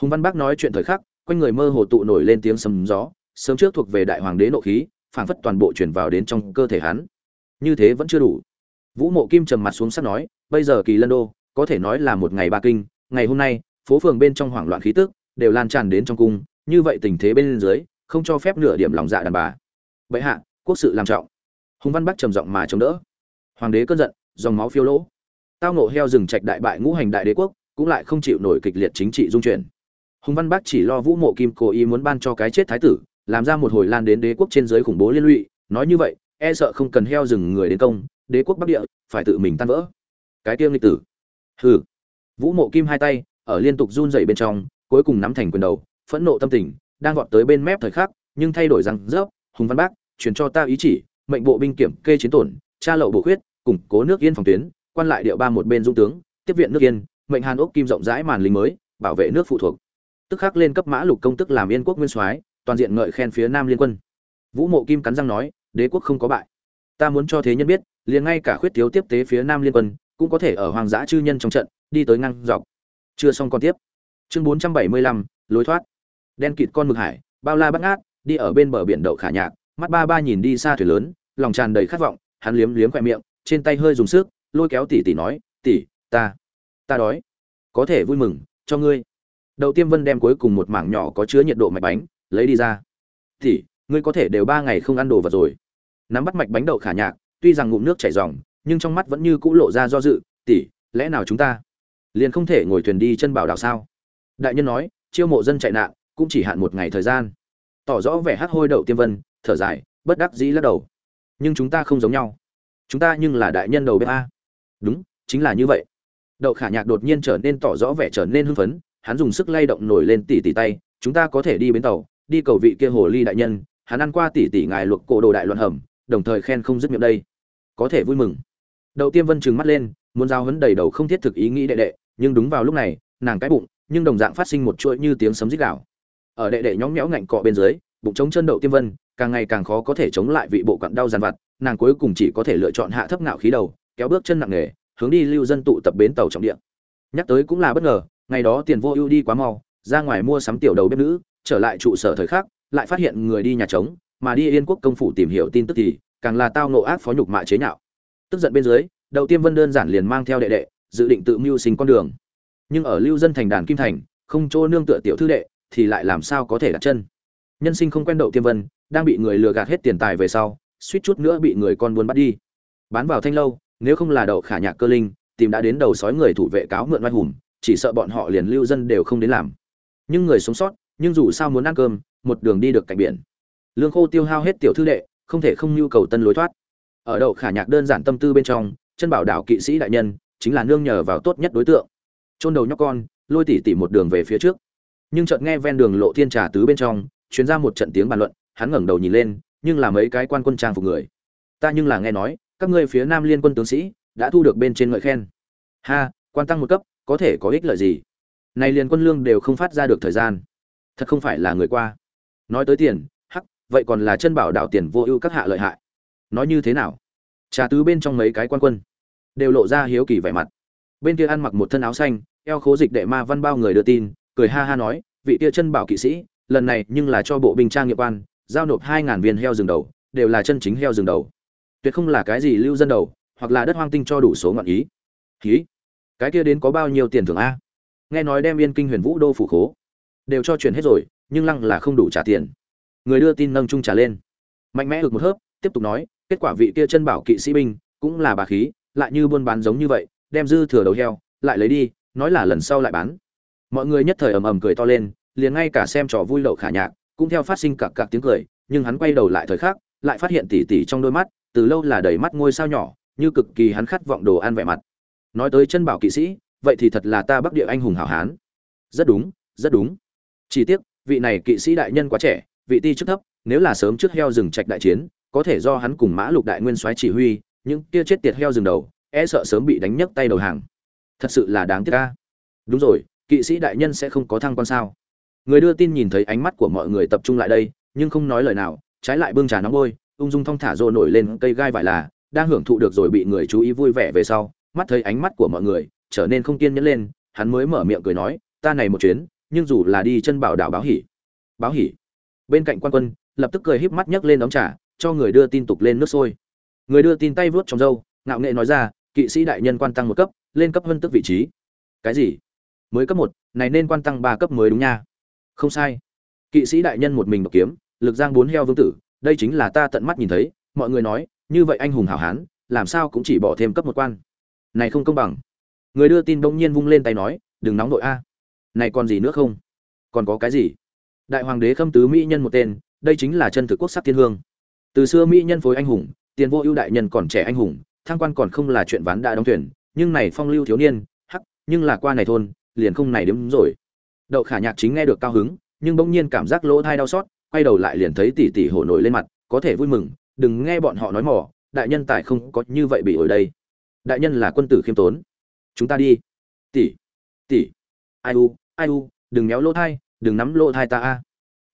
Hùng văn bác nói chuyện thời khắc, quanh người mơ hồ tụ nổi lên tiếng sầm gió, sớm trước thuộc về đại hoàng đế nộ khí, phảng phất toàn bộ chuyển vào đến trong cơ thể hắn. Như thế vẫn chưa đủ vũ mộ kim trầm mặt xuống sắc nói, bây giờ kỳ lân đô, có thể nói là một ngày ba kinh, ngày hôm nay, phố phường bên trong hoảng loạn khí tức, đều lan tràn đến trong cung, như vậy tình thế bên dưới, không cho phép nửa điểm lòng dạ đàn bà. Bệ hạ, quốc sự làm trọng. Hùng văn bắc trầm giọng mà chống đỡ. Hoàng đế cơn giận, dòng máu phiêu lỗ. Tao nộ heo rừng trạch đại bại ngũ hành đại đế quốc, cũng lại không chịu nổi kịch liệt chính trị dung chuyển. Hùng văn bắc chỉ lo vũ mộ kim cố ý muốn ban cho cái chết thái tử, làm ra một hồi lan đến đế quốc trên dưới khủng bố liên lụy, nói như vậy e sợ không cần heo rừng người đến công đế quốc bắc địa, phải tự mình tan vỡ. Cái tiêm lịch tử. Hừ. Vũ mộ kim hai tay, ở liên tục run rẩy bên trong, cuối cùng nắm thành quyền đầu, phẫn nộ tâm tình, đang vọt tới bên mép thời khắc, nhưng thay đổi rằng rớp, hùng văn bác, truyền cho ta ý chỉ, mệnh bộ binh kiểm kê chiến tổn, tra lậu bổ khuyết, củng cố nước yên phòng tuyến, quan lại điệu ba một bên dung tướng, tiếp viện nước yên, mệnh hàn ốc kim rộng rãi màn lính mới, bảo vệ nước phụ thuộc. Tức khắc lên cấp mã lục công tức làm yên quốc nguyên soái, toàn diện ngợi khen phía nam liên quân. Vũ mộ kim cắn răng nói, đế quốc không có bại. Ta muốn cho thế nhân biết liền ngay cả khuyết thiếu tiếp tế phía nam liên quân cũng có thể ở hoàng dã chư nhân trong trận, đi tới ngang dọc. Chưa xong còn tiếp. Chương bốn trăm bảy mươi lăm, lối thoát. Đen kịt con mực hải, bao la bắt ngát, đi ở bên bờ biển đậu khả nhạc, mắt ba ba nhìn đi xa thuyền lớn, lòng tràn đầy khát vọng, hắn liếm liếm khoe miệng, trên tay hơi dùng sức, lôi kéo tỷ tỷ nói, tỷ, ta ta đói. Có thể vui mừng, cho ngươi. Đầu tiêm vân đem cuối cùng một mảng nhỏ có chứa nhiệt độ mạch bánh, lấy đi ra. Tỷ, ngươi có thể đều ba ngày không ăn đồ vật rồi. Nắm bắt mạch bánh đậu khả nhạc tuy rằng ngụm nước chảy ròng nhưng trong mắt vẫn như cũ lộ ra do dự, tỷ, lẽ nào chúng ta liền không thể ngồi thuyền đi chân bảo đảo sao? Đại nhân nói, chiêu mộ dân chạy nạn, cũng chỉ hạn một ngày thời gian. Tỏ rõ vẻ hắc hôi đậu tiêm vân, thở dài, bất đắc dĩ lắc đầu. Nhưng chúng ta không giống nhau. Chúng ta nhưng là đại nhân đầu bếp a. Đúng, chính là như vậy. Đậu khả nhạc đột nhiên trở nên tỏ rõ vẻ trở nên hưng phấn, hắn dùng sức lay động nổi lên tỉ tỉ tay, chúng ta có thể đi bến tàu, đi cầu vị kia hồ ly đại nhân, hắn ăn qua tỉ tỉ ngài luộc cổ đồ đại loạn hầm, đồng thời khen không dứt miệng đây có thể vui mừng. Đậu tiêm vân trừng mắt lên, muốn giao hấn đầy đầu không thiết thực ý nghĩ đệ đệ, nhưng đúng vào lúc này, nàng cái bụng, nhưng đồng dạng phát sinh một chuỗi như tiếng sấm rít gào. Ở đệ đệ nhõng nhẽo ngạnh cọ bên dưới, bụng chống chân đậu tiêm vân, càng ngày càng khó có thể chống lại vị bộ quặn đau dàn vặt, nàng cuối cùng chỉ có thể lựa chọn hạ thấp ngạo khí đầu, kéo bước chân nặng nề, hướng đi lưu dân tụ tập bến tàu trọng địa. Nhắc tới cũng là bất ngờ, ngày đó tiền vô ưu đi quá mau, ra ngoài mua sắm tiểu đầu bếp nữ, trở lại trụ sở thời khắc, lại phát hiện người đi nhà trống, mà đi yên quốc công phủ tìm hiểu tin tức thì càng là tao nộ ác phó nhục mạ chế nhạo. Tức giận bên dưới đầu tiên vân đơn giản liền mang theo đệ đệ, dự định tự mưu sinh con đường. Nhưng ở lưu dân thành đàn kim thành, không chỗ nương tựa tiểu thư đệ, thì lại làm sao có thể đặt chân? Nhân sinh không quen đậu tiêm vân, đang bị người lừa gạt hết tiền tài về sau, suýt chút nữa bị người con buôn bắt đi. Bán vào thanh lâu, nếu không là đậu khả nhạc cơ linh, tìm đã đến đầu sói người thủ vệ cáo mượn oai hùng, chỉ sợ bọn họ liền lưu dân đều không đến làm. Nhưng người sống sót, nhưng dù sao muốn ăn cơm, một đường đi được cạnh biển. Lương khô tiêu hao hết tiểu thư đệ không thể không nhu cầu tân lối thoát. Ở đậu khả nhạc đơn giản tâm tư bên trong, chân bảo đảo kỵ sĩ đại nhân, chính là nương nhờ vào tốt nhất đối tượng. Chôn đầu nhóc con, lôi tỉ tỉ một đường về phía trước. Nhưng chợt nghe ven đường lộ thiên trà tứ bên trong chuyến ra một trận tiếng bàn luận, hắn ngẩng đầu nhìn lên, nhưng là mấy cái quan quân trang phục người. Ta nhưng là nghe nói, các ngươi phía nam liên quân tướng sĩ, đã thu được bên trên ngợi khen. Ha, quan tăng một cấp, có thể có ích lợi gì? Này liền quân lương đều không phát ra được thời gian. Thật không phải là người qua. Nói tới tiền vậy còn là chân bảo đạo tiền vô ưu các hạ lợi hại. Nói như thế nào? Trà tứ bên trong mấy cái quan quân đều lộ ra hiếu kỳ vẻ mặt. Bên kia ăn mặc một thân áo xanh, eo khố dịch đệ ma văn bao người đưa tin, cười ha ha nói, vị kia chân bảo kỵ sĩ, lần này nhưng là cho bộ binh trang nghiệp quan, giao nộp hai ngàn viên heo rừng đầu, đều là chân chính heo rừng đầu. Tuyệt không là cái gì lưu dân đầu, hoặc là đất hoang tinh cho đủ số ngọn ý. Ký cái kia đến có bao nhiêu tiền thưởng a? Nghe nói đem yên kinh huyền vũ đô phủ khố đều cho chuyển hết rồi, nhưng lăng là không đủ trả tiền người đưa tin nâng trung trả lên. Mạnh mẽ được một hớp, tiếp tục nói, kết quả vị kia chân bảo kỵ sĩ binh, cũng là bà khí, lại như buôn bán giống như vậy, đem dư thừa đầu heo, lại lấy đi, nói là lần sau lại bán. Mọi người nhất thời ầm ầm cười to lên, liền ngay cả xem trò vui lậu khả nhạc, cũng theo phát sinh cặc cặc tiếng cười, nhưng hắn quay đầu lại thời khắc, lại phát hiện tỉ tỉ trong đôi mắt, từ lâu là đầy mắt ngôi sao nhỏ, như cực kỳ hắn khát vọng đồ ăn vẻ mặt. Nói tới chân bảo kỵ sĩ, vậy thì thật là ta bắc địa anh hùng hảo hán. Rất đúng rất đúng. Chỉ tiếc, vị này kỵ sĩ đại nhân quá trẻ vị ti chức thấp, nếu là sớm trước heo rừng trạch đại chiến, có thể do hắn cùng mã lục đại nguyên soái chỉ huy, những kia chết tiệt heo rừng đầu e sợ sớm bị đánh nhấc tay đầu hàng. Thật sự là đáng tiếc ca đúng rồi, kỵ sĩ đại nhân sẽ không có thăng quan sao? Người đưa tin nhìn thấy ánh mắt của mọi người tập trung lại đây, nhưng không nói lời nào, trái lại bưng trà nóng bôi, ung dung thong thả rô nổi lên cây gai vải là, đang hưởng thụ được rồi bị người chú ý vui vẻ về sau, mắt thấy ánh mắt của mọi người, trở nên không kiên nhẫn lên, hắn mới mở miệng cười nói, ta này một chuyến, nhưng dù là đi chân bảo đảo báo hỉ. Báo hỉ? Bên cạnh quan quân, lập tức cười híp mắt nhấc lên đóng trà, cho người đưa tin tục lên nước sôi. Người đưa tin tay vớt trong râu, ngạo nghệ nói ra, kỵ sĩ đại nhân quan tăng một cấp, lên cấp hơn tức vị trí. Cái gì? Mới cấp một, này nên quan tăng ba cấp mới đúng nha. Không sai. Kỵ sĩ đại nhân một mình độc kiếm, lực giang bốn heo vương tử, đây chính là ta tận mắt nhìn thấy, mọi người nói, như vậy anh hùng hảo hán, làm sao cũng chỉ bỏ thêm cấp một quan. Này không công bằng. Người đưa tin bỗng nhiên vung lên tay nói, đừng nóng nội a. Này còn gì nữa không? Còn có cái gì? Đại hoàng đế khâm tứ mỹ nhân một tên, đây chính là chân thực quốc sắc thiên hương. Từ xưa mỹ nhân phối anh hùng, tiền vô ưu đại nhân còn trẻ anh hùng thăng quan còn không là chuyện ván đã đóng thuyền, nhưng này phong lưu thiếu niên, hắc, nhưng là qua này thôn, liền không này đếm rồi. Đậu khả nhạc chính nghe được cao hứng, nhưng bỗng nhiên cảm giác lỗ thai đau xót, quay đầu lại liền thấy tỷ tỷ hổ nổi lên mặt, có thể vui mừng, đừng nghe bọn họ nói mỏ, đại nhân tài không có như vậy bị ổi đây. Đại nhân là quân tử khiêm tốn. Chúng ta đi. Tỷ tỷ. Ai u ai u, đừng méo lỗ thai đừng nắm lỗ thai ta a.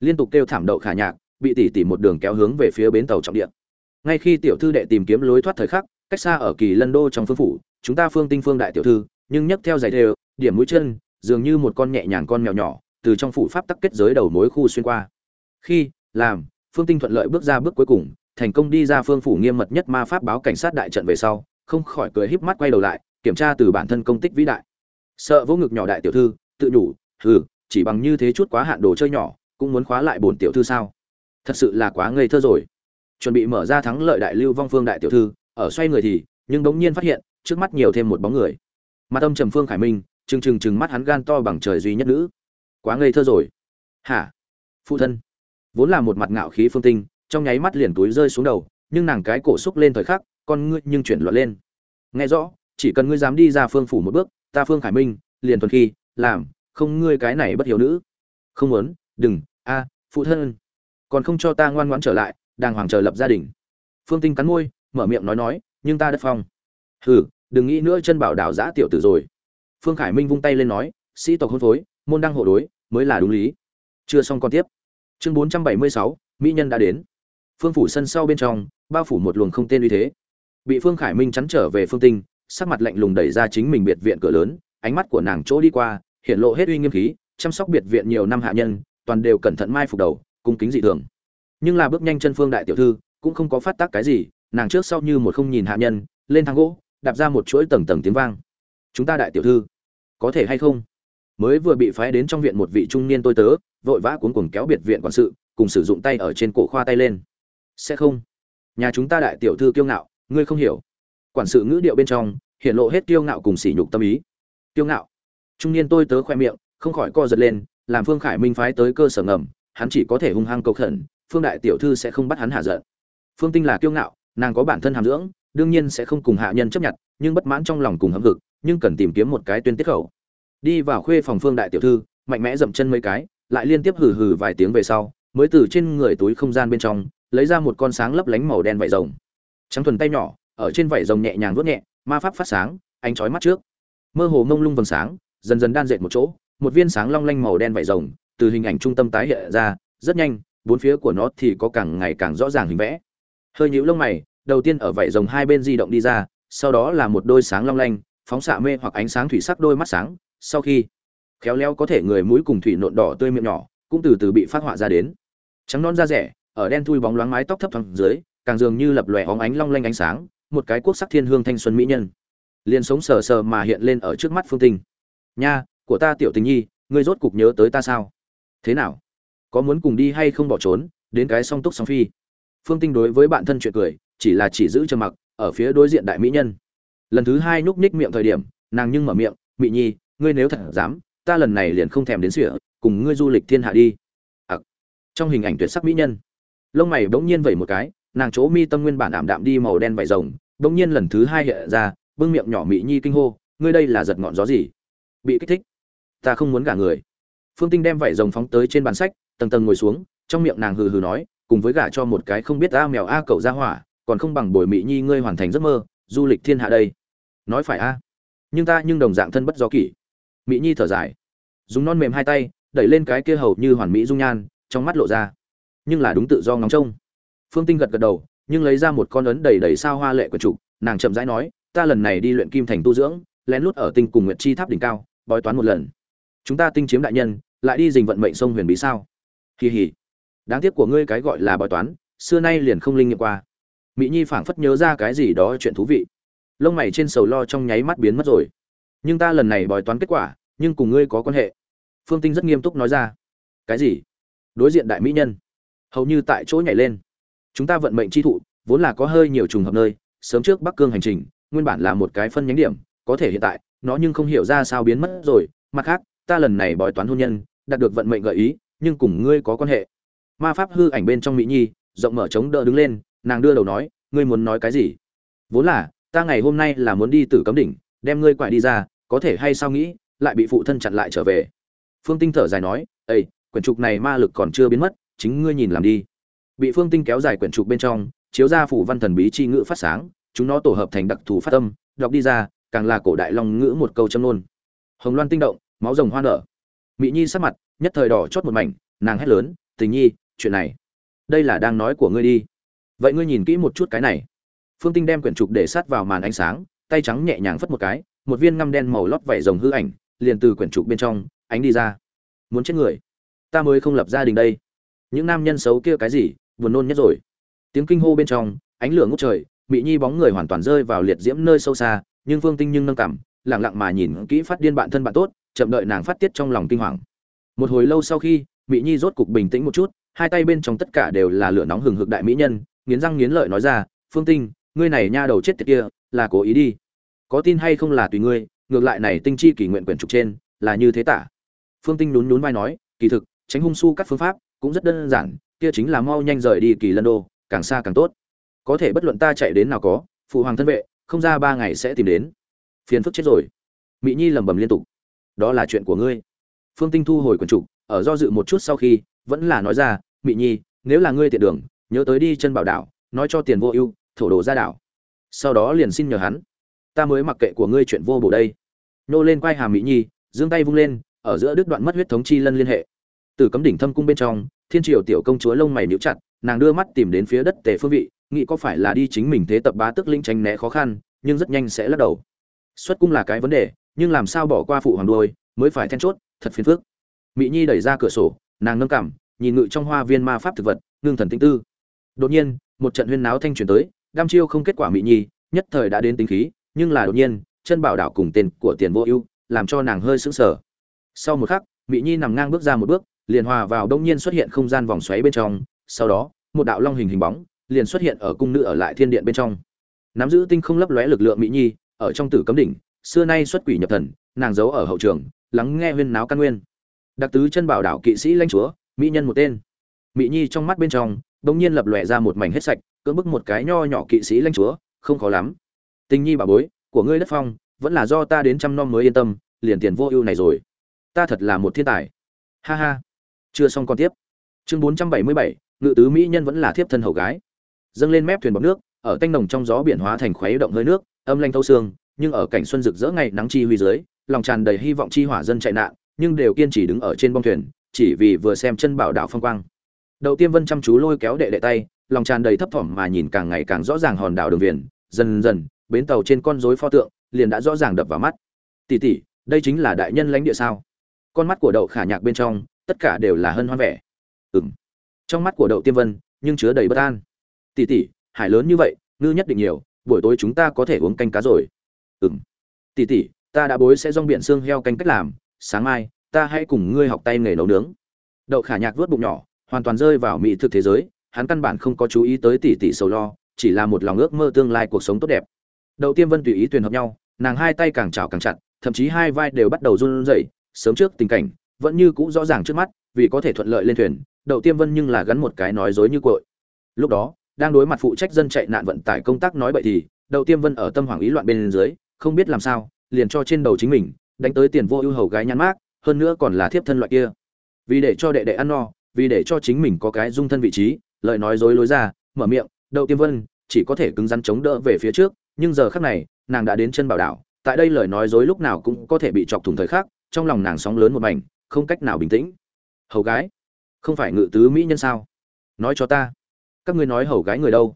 Liên tục kêu thảm đậu khả nhạc, bị tỉ tỷ một đường kéo hướng về phía bến tàu trọng điện ngay khi tiểu thư đệ tìm kiếm lối thoát thời khắc, cách xa ở kỳ lân đô trong phương phủ, chúng ta phương tinh phương đại tiểu thư, nhưng nhấc theo giày đều, điểm mũi chân, dường như một con nhẹ nhàng con mèo nhỏ, từ trong phủ pháp tắc kết giới đầu mối khu xuyên qua. Khi, làm, phương tinh thuận lợi bước ra bước cuối cùng, thành công đi ra phương phủ nghiêm mật nhất ma pháp báo cảnh sát đại trận về sau, không khỏi cười híp mắt quay đầu lại, kiểm tra từ bản thân công tích vĩ đại. Sợ vỗ ngực nhỏ đại tiểu thư, tự nhủ, hừ chỉ bằng như thế chút quá hạn đồ chơi nhỏ, cũng muốn khóa lại bổn tiểu thư sao? Thật sự là quá ngây thơ rồi. Chuẩn bị mở ra thắng lợi đại lưu vong phương đại tiểu thư, ở xoay người thì, nhưng bỗng nhiên phát hiện, trước mắt nhiều thêm một bóng người. Mặt âm trầm phương khải minh, trừng trừng trừng mắt hắn gan to bằng trời duy nhất nữ. Quá ngây thơ rồi. Hả? Phụ thân. Vốn là một mặt ngạo khí phương tinh, trong nháy mắt liền túi rơi xuống đầu, nhưng nàng cái cổ xúc lên thời khắc, con ngươi nhưng chuyển loạn lên. Nghe rõ, chỉ cần ngươi dám đi ra phương phủ một bước, ta phương khải minh, liền thuần khi, làm không ngươi cái này bất hiếu nữ. Không muốn, đừng, a, phụ thân. Còn không cho ta ngoan ngoãn trở lại, đàng hoàng chờ lập gia đình. Phương tinh cắn môi, mở miệng nói nói, nhưng ta đất phong. Hừ, đừng nghĩ nữa chân bảo đảo giã tiểu tử rồi. Phương khải minh vung tay lên nói, sĩ tộc hôn phối, môn đăng hộ đối, mới là đúng lý. Chưa xong còn tiếp. Chương bốn trăm bảy mươi sáu, mỹ nhân đã đến. Phương phủ sân sau bên trong, bao phủ một luồng không tên uy thế. Bị phương khải minh chắn trở về phương tinh, sắc mặt lạnh lùng đẩy ra chính mình biệt viện cửa lớn, ánh mắt của nàng chỗ đi qua hiện lộ hết uy nghiêm khí, chăm sóc biệt viện nhiều năm hạ nhân, toàn đều cẩn thận mai phục đầu, cung kính dị thường. Nhưng là bước nhanh chân phương đại tiểu thư, cũng không có phát tác cái gì, nàng trước sau như một không nhìn hạ nhân, lên thang gỗ, đạp ra một chuỗi tầng tầng tiếng vang. Chúng ta đại tiểu thư, có thể hay không? Mới vừa bị phái đến trong viện một vị trung niên tôi tớ, vội vã cuống cuồng kéo biệt viện quản sự, cùng sử dụng tay ở trên cổ khoa tay lên. Sẽ không. Nhà chúng ta đại tiểu thư kiêu ngạo, ngươi không hiểu. Quản sự ngữ điệu bên trong hiện lộ hết kiêu ngạo cùng sỉ nhục tâm ý. Kiêu ngạo? Trung niên tôi tớ khoe miệng, không khỏi co giật lên, làm phương khải minh phái tới cơ sở ngầm, hắn chỉ có thể hung hăng cầu khẩn, phương đại tiểu thư sẽ không bắt hắn hạ giận. Phương tinh là kiêu ngạo, nàng có bản thân hàm dưỡng, đương nhiên sẽ không cùng hạ nhân chấp nhận, nhưng bất mãn trong lòng cùng hâm hực, nhưng cần tìm kiếm một cái tuyên tiết khẩu. Đi vào khuê phòng phương đại tiểu thư, mạnh mẽ dậm chân mấy cái, lại liên tiếp hừ hừ vài tiếng về sau, mới từ trên người túi không gian bên trong, lấy ra một con sáng lấp lánh màu đen vảy rồng. Trắng thuần tay nhỏ, ở trên vảy rồng nhẹ nhàng vuốt nhẹ, ma pháp phát sáng, ánh chói mắt trước. Mơ hồ mông lung vầng sáng dần dần đan dệt một chỗ, một viên sáng long lanh màu đen vảy rồng từ hình ảnh trung tâm tái hiện ra, rất nhanh, bốn phía của nó thì có càng ngày càng rõ ràng hình vẽ. Hơi nhíu lông mày, đầu tiên ở vảy rồng hai bên di động đi ra, sau đó là một đôi sáng long lanh, phóng xạ mê hoặc ánh sáng thủy sắc đôi mắt sáng. Sau khi khéo léo có thể người mũi cùng thủy nộn đỏ tươi miệng nhỏ, cũng từ từ bị phát họa ra đến. Trắng non da rẻ, ở đen thui bóng loáng mái tóc thấp thoáng dưới, càng dường như lập lòe óng ánh long lanh ánh sáng, một cái quốc sắc thiên hương thanh xuân mỹ nhân. Liền sống sờ sờ mà hiện lên ở trước mắt phương tinh nha, của ta tiểu tình nhi, ngươi rốt cục nhớ tới ta sao? Thế nào? Có muốn cùng đi hay không bỏ trốn? Đến cái song túc song phi. Phương tinh đối với bạn thân chuyện cười, chỉ là chỉ giữ trầm mặc, ở phía đối diện đại mỹ nhân. Lần thứ hai nhúc nhích miệng thời điểm, nàng nhưng mở miệng mỹ nhi, ngươi nếu thật dám, ta lần này liền không thèm đến sỉa, cùng ngươi du lịch thiên hạ đi. Ặc. Trong hình ảnh tuyệt sắc mỹ nhân. Lông mày bỗng nhiên vẩy một cái, nàng chỗ mi tâm nguyên bản ảm đạm đi màu đen vải rồng, bỗng nhiên lần thứ hai hiện ra, bưng miệng nhỏ mỹ nhi kinh hô, ngươi đây là giật ngọn gió gì? Bị kích thích. Ta không muốn gả người. Phương tinh đem vải rồng phóng tới trên bàn sách, tầng tầng ngồi xuống, trong miệng nàng hừ hừ nói, cùng với gả cho một cái không biết a mèo a cậu ra hỏa, còn không bằng bồi mỹ nhi ngươi hoàn thành giấc mơ, du lịch thiên hạ đây. Nói phải a. Nhưng ta nhưng đồng dạng thân bất do kỷ. Mỹ nhi thở dài. Dùng non mềm hai tay, đẩy lên cái kia hầu như hoàn mỹ dung nhan, trong mắt lộ ra. Nhưng là đúng tự do ngóng trông. Phương tinh gật gật đầu, nhưng lấy ra một con ấn đầy đầy sao hoa lệ của chủ nàng chậm rãi nói, ta lần này đi luyện kim thành tu dưỡng lén lút ở tinh cùng nguyệt chi tháp đỉnh cao, bói toán một lần. Chúng ta tinh chiếm đại nhân, lại đi dình vận mệnh sông huyền bí sao? Kỳ hỉ đáng tiếc của ngươi cái gọi là bói toán, xưa nay liền không linh nghiệm qua. Mỹ nhi phảng phất nhớ ra cái gì đó chuyện thú vị. Lông mày trên sầu lo trong nháy mắt biến mất rồi. Nhưng ta lần này bói toán kết quả, nhưng cùng ngươi có quan hệ. Phương tinh rất nghiêm túc nói ra. Cái gì? Đối diện đại mỹ nhân. Hầu như tại chỗ nhảy lên. Chúng ta vận mệnh chi thụ, vốn là có hơi nhiều trùng hợp nơi, sớm trước bắc cương hành trình, nguyên bản là một cái phân nhánh điểm có thể hiện tại, nó nhưng không hiểu ra sao biến mất rồi. Mặt khác, ta lần này bói toán hôn nhân, đạt được vận mệnh gợi ý, nhưng cùng ngươi có quan hệ. Ma pháp hư ảnh bên trong mỹ nhi, rộng mở chống đỡ đứng lên, nàng đưa đầu nói, ngươi muốn nói cái gì? Vốn là, ta ngày hôm nay là muốn đi tử cấm đỉnh, đem ngươi quại đi ra, có thể hay sao nghĩ, lại bị phụ thân chặn lại trở về. Phương tinh thở dài nói ây quyển trục này ma lực còn chưa biến mất, chính ngươi nhìn làm đi. Bị phương tinh kéo dài quyển trục bên trong, chiếu ra phủ văn thần bí chi ngữ phát sáng, chúng nó tổ hợp thành đặc thù phát âm, đọc đi ra càng là cổ đại long ngữ một câu châm nôn hồng loan tinh động, máu rồng hoa nở. Mỹ nhi sắc mặt, nhất thời đỏ chót một mảnh, nàng hét lớn, tình nhi, chuyện này, đây là đang nói của ngươi đi. Vậy ngươi nhìn kỹ một chút cái này. Phương tinh đem quyển trục để sát vào màn ánh sáng, tay trắng nhẹ nhàng phất một cái, một viên ngăm đen màu lót vảy rồng hư ảnh, liền từ quyển trục bên trong, ánh đi ra. Muốn chết người, ta mới không lập gia đình đây. Những nam nhân xấu kia cái gì, buồn nôn nhất rồi. Tiếng kinh hô bên trong, ánh lửa ngút trời, mỹ nhi bóng người hoàn toàn rơi vào liệt diễm nơi sâu xa nhưng phương tinh nhưng nâng cảm, lặng lặng mà nhìn kỹ phát điên bạn thân bạn tốt, chậm đợi nàng phát tiết trong lòng kinh hoàng. Một hồi lâu sau khi, mỹ nhi rốt cục bình tĩnh một chút, hai tay bên trong tất cả đều là lửa nóng hừng hực đại mỹ nhân, nghiến răng nghiến lợi nói ra, phương tinh, ngươi này nha đầu chết tiệt kia, là cố ý đi. Có tin hay không là tùy ngươi, ngược lại này tinh chi kỳ nguyện quyển trục trên, là như thế tả. Phương tinh nhún nhún vai nói, kỳ thực, tránh hung su các phương pháp cũng rất đơn giản, kia chính là mau nhanh rời đi kỳ lân đô, càng xa càng tốt. Có thể bất luận ta chạy đến nào có, phụ hoàng thân vệ không ra ba ngày sẽ tìm đến. Phiền phức chết rồi. Mỹ nhi lẩm bẩm liên tục. Đó là chuyện của ngươi. Phương tinh thu hồi quần trục, ở do dự một chút sau khi, vẫn là nói ra mỹ nhi, nếu là ngươi tiện đường, nhớ tới đi chân bảo đảo, nói cho tiền vô ưu, thổ đồ ra đảo. Sau đó liền xin nhờ hắn. Ta mới mặc kệ của ngươi chuyện vô bổ đây. Nô lên quay hàm mỹ nhi, giương tay vung lên, ở giữa đứt đoạn mất huyết thống chi lân liên hệ. Từ cấm đỉnh thâm cung bên trong, thiên triều tiểu công chúa lông mày níu chặt, nàng đưa mắt tìm đến phía đất tề phương vị nghĩ có phải là đi chính mình thế tập bá tức linh tranh né khó khăn, nhưng rất nhanh sẽ lắc đầu. Xuất cung là cái vấn đề, nhưng làm sao bỏ qua phụ hoàng đôi mới phải then chốt, thật phiền phức. Mỹ nhi đẩy ra cửa sổ, nàng nâng cảm nhìn ngự trong hoa viên ma pháp thực vật, ngưng thần tinh tư. Đột nhiên, một trận huyên náo thanh truyền tới đam chiêu không kết quả mỹ nhi, nhất thời đã đến tính khí, nhưng là đột nhiên, chân bảo đảo cùng tên của tiền vô ưu, làm cho nàng hơi sững sờ. Sau một khắc mỹ nhi nằm ngang bước ra một bước, liền hòa vào đông nhiên xuất hiện không gian vòng xoáy bên trong, sau đó, một đạo long hình hình bóng liền xuất hiện ở cung nữ ở lại thiên điện bên trong. Nắm giữ tinh không lấp lóe lực lượng mỹ nhi, ở trong tử cấm đỉnh, xưa nay xuất quỷ nhập thần, nàng giấu ở hậu trường, lắng nghe huyên náo căn nguyên. Đặc tứ chân bảo đảo kỵ sĩ lãnh chúa, mỹ nhân một tên. Mỹ nhi trong mắt bên trong bỗng nhiên lập lòe ra một mảnh hết sạch, cưỡng bức một cái nho nhỏ kỵ sĩ lãnh chúa, không khó lắm. Tình nhi bà bối, của ngươi đất phong, vẫn là do ta đến chăm nom mới yên tâm, liền tiền vô ưu này rồi. Ta thật là một thiên tài. Ha ha. Chưa xong còn tiếp. Chương bốn trăm bảy mươi bảy, ngự tứ mỹ nhân vẫn là thiếp thân hầu gái dâng lên mép thuyền bọc nước, ở tanh nồng trong gió biển hóa thành khuấy động hơi nước, âm lanh thâu xương, nhưng ở cảnh xuân rực rỡ ngày nắng chi huy dưới, lòng tràn đầy hy vọng chi hỏa dân chạy nạn, nhưng đều kiên trì đứng ở trên bông thuyền, chỉ vì vừa xem chân bảo đảo phong quang. Đầu tiên vân chăm chú lôi kéo đệ đệ tay, lòng tràn đầy thấp thỏm mà nhìn càng ngày càng rõ ràng hòn đảo đường viền dần dần, bến tàu trên con rối pho tượng liền đã rõ ràng đập vào mắt. Tỷ tỷ, đây chính là đại nhân lãnh địa sao? Con mắt của đậu khả nhạc bên trong, tất cả đều là hân hoan vẻ. Ừm. Trong mắt của đậu tiêm vân, nhưng chứa đầy bất an tỷ tỷ hải lớn như vậy, ngư nhất định nhiều, buổi tối chúng ta có thể uống canh cá rồi. Ừm. Tỷ tỷ ta đã bối sẽ rong biển xương heo canh cách làm, sáng mai, ta hãy cùng ngươi học tay nghề nấu nướng. Đậu khả nhạc vớt bụng nhỏ, hoàn toàn rơi vào mỹ thực thế giới, hắn căn bản không có chú ý tới tỷ tỷ sầu lo, chỉ là một lòng ước mơ tương lai cuộc sống tốt đẹp. Đậu tiêm vân tùy ý tuyền hợp nhau, nàng hai tay càng chảo càng chặt, thậm chí hai vai đều bắt đầu run rẩy, sớm trước tình cảnh, vẫn như cũ rõ ràng trước mắt, vì có thể thuận lợi lên thuyền, đậu tiêm vân nhưng là gắn một cái nói dối như cội. Lúc đó đang đối mặt phụ trách dân chạy nạn vận tải công tác nói bậy thì đầu tiêm vân ở tâm hoàng ý loạn bên dưới, không biết làm sao, liền cho trên đầu chính mình, đánh tới tiền vô ưu hầu gái nhăn mát hơn nữa còn là thiếp thân loại kia. Vì để cho đệ đệ ăn no, vì để cho chính mình có cái dung thân vị trí, lời nói dối lối ra, mở miệng, đậu tiêm vân, chỉ có thể cứng rắn chống đỡ về phía trước, nhưng giờ khắc này, nàng đã đến chân bảo đảo, tại đây lời nói dối lúc nào cũng có thể bị chọc thủng thời khắc, trong lòng nàng sóng lớn một mảnh, không cách nào bình tĩnh. Hầu gái, không phải ngự tứ mỹ nhân sao? Nói cho ta các ngươi nói hầu gái người đâu?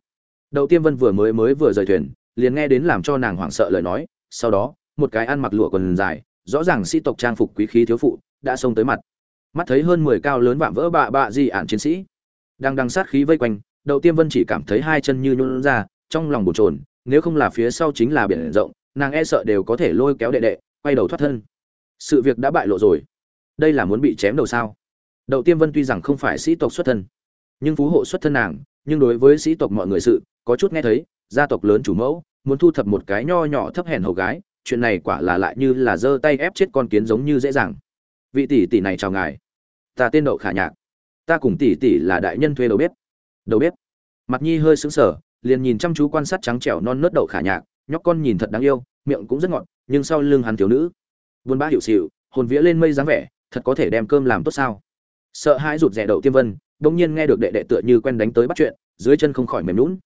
Đậu tiêm vân vừa mới mới vừa rời thuyền, liền nghe đến làm cho nàng hoảng sợ lời nói, sau đó, một cái ăn mặc lụa quần dài, rõ ràng sĩ tộc trang phục quý khí thiếu phụ, đã xông tới mặt. Mắt thấy hơn mười cao lớn vạm vỡ bạ bạ di ản chiến sĩ. Đang đằng sát khí vây quanh, đậu tiêm vân chỉ cảm thấy hai chân như nhún ra, trong lòng bồn chồn, nếu không là phía sau chính là biển rộng, nàng e sợ đều có thể lôi kéo đệ đệ, quay đầu thoát thân. Sự việc đã bại lộ rồi. Đây là muốn bị chém đầu sao? Đậu tiêm vân tuy rằng không phải sĩ tộc xuất thân, nhưng phú hộ xuất thân nàng nhưng đối với sĩ tộc mọi người sự, có chút nghe thấy, gia tộc lớn chủ mẫu, muốn thu thập một cái nho nhỏ thấp hèn hầu gái, chuyện này quả là lại như là giơ tay ép chết con kiến giống như dễ dàng. Vị tỷ tỷ này chào ngài. Ta tên đậu khả nhạc. Ta cùng tỷ tỷ là đại nhân thuê đầu bếp. Đầu bếp. Mặt nhi hơi sững sờ, liền nhìn chăm chú quan sát trắng trẻo non nớt đậu khả nhạc, nhóc con nhìn thật đáng yêu, miệng cũng rất ngọt, nhưng sau lưng hắn thiếu nữ. Buôn bã hiệu xịu hồn vía lên mây dáng vẻ, thật có thể đem cơm làm tốt sao? Sợ hãi rụt rè đậu tiêm vân đông nhiên nghe được đệ đệ tựa như quen đánh tới bắt chuyện, dưới chân không khỏi mềm lún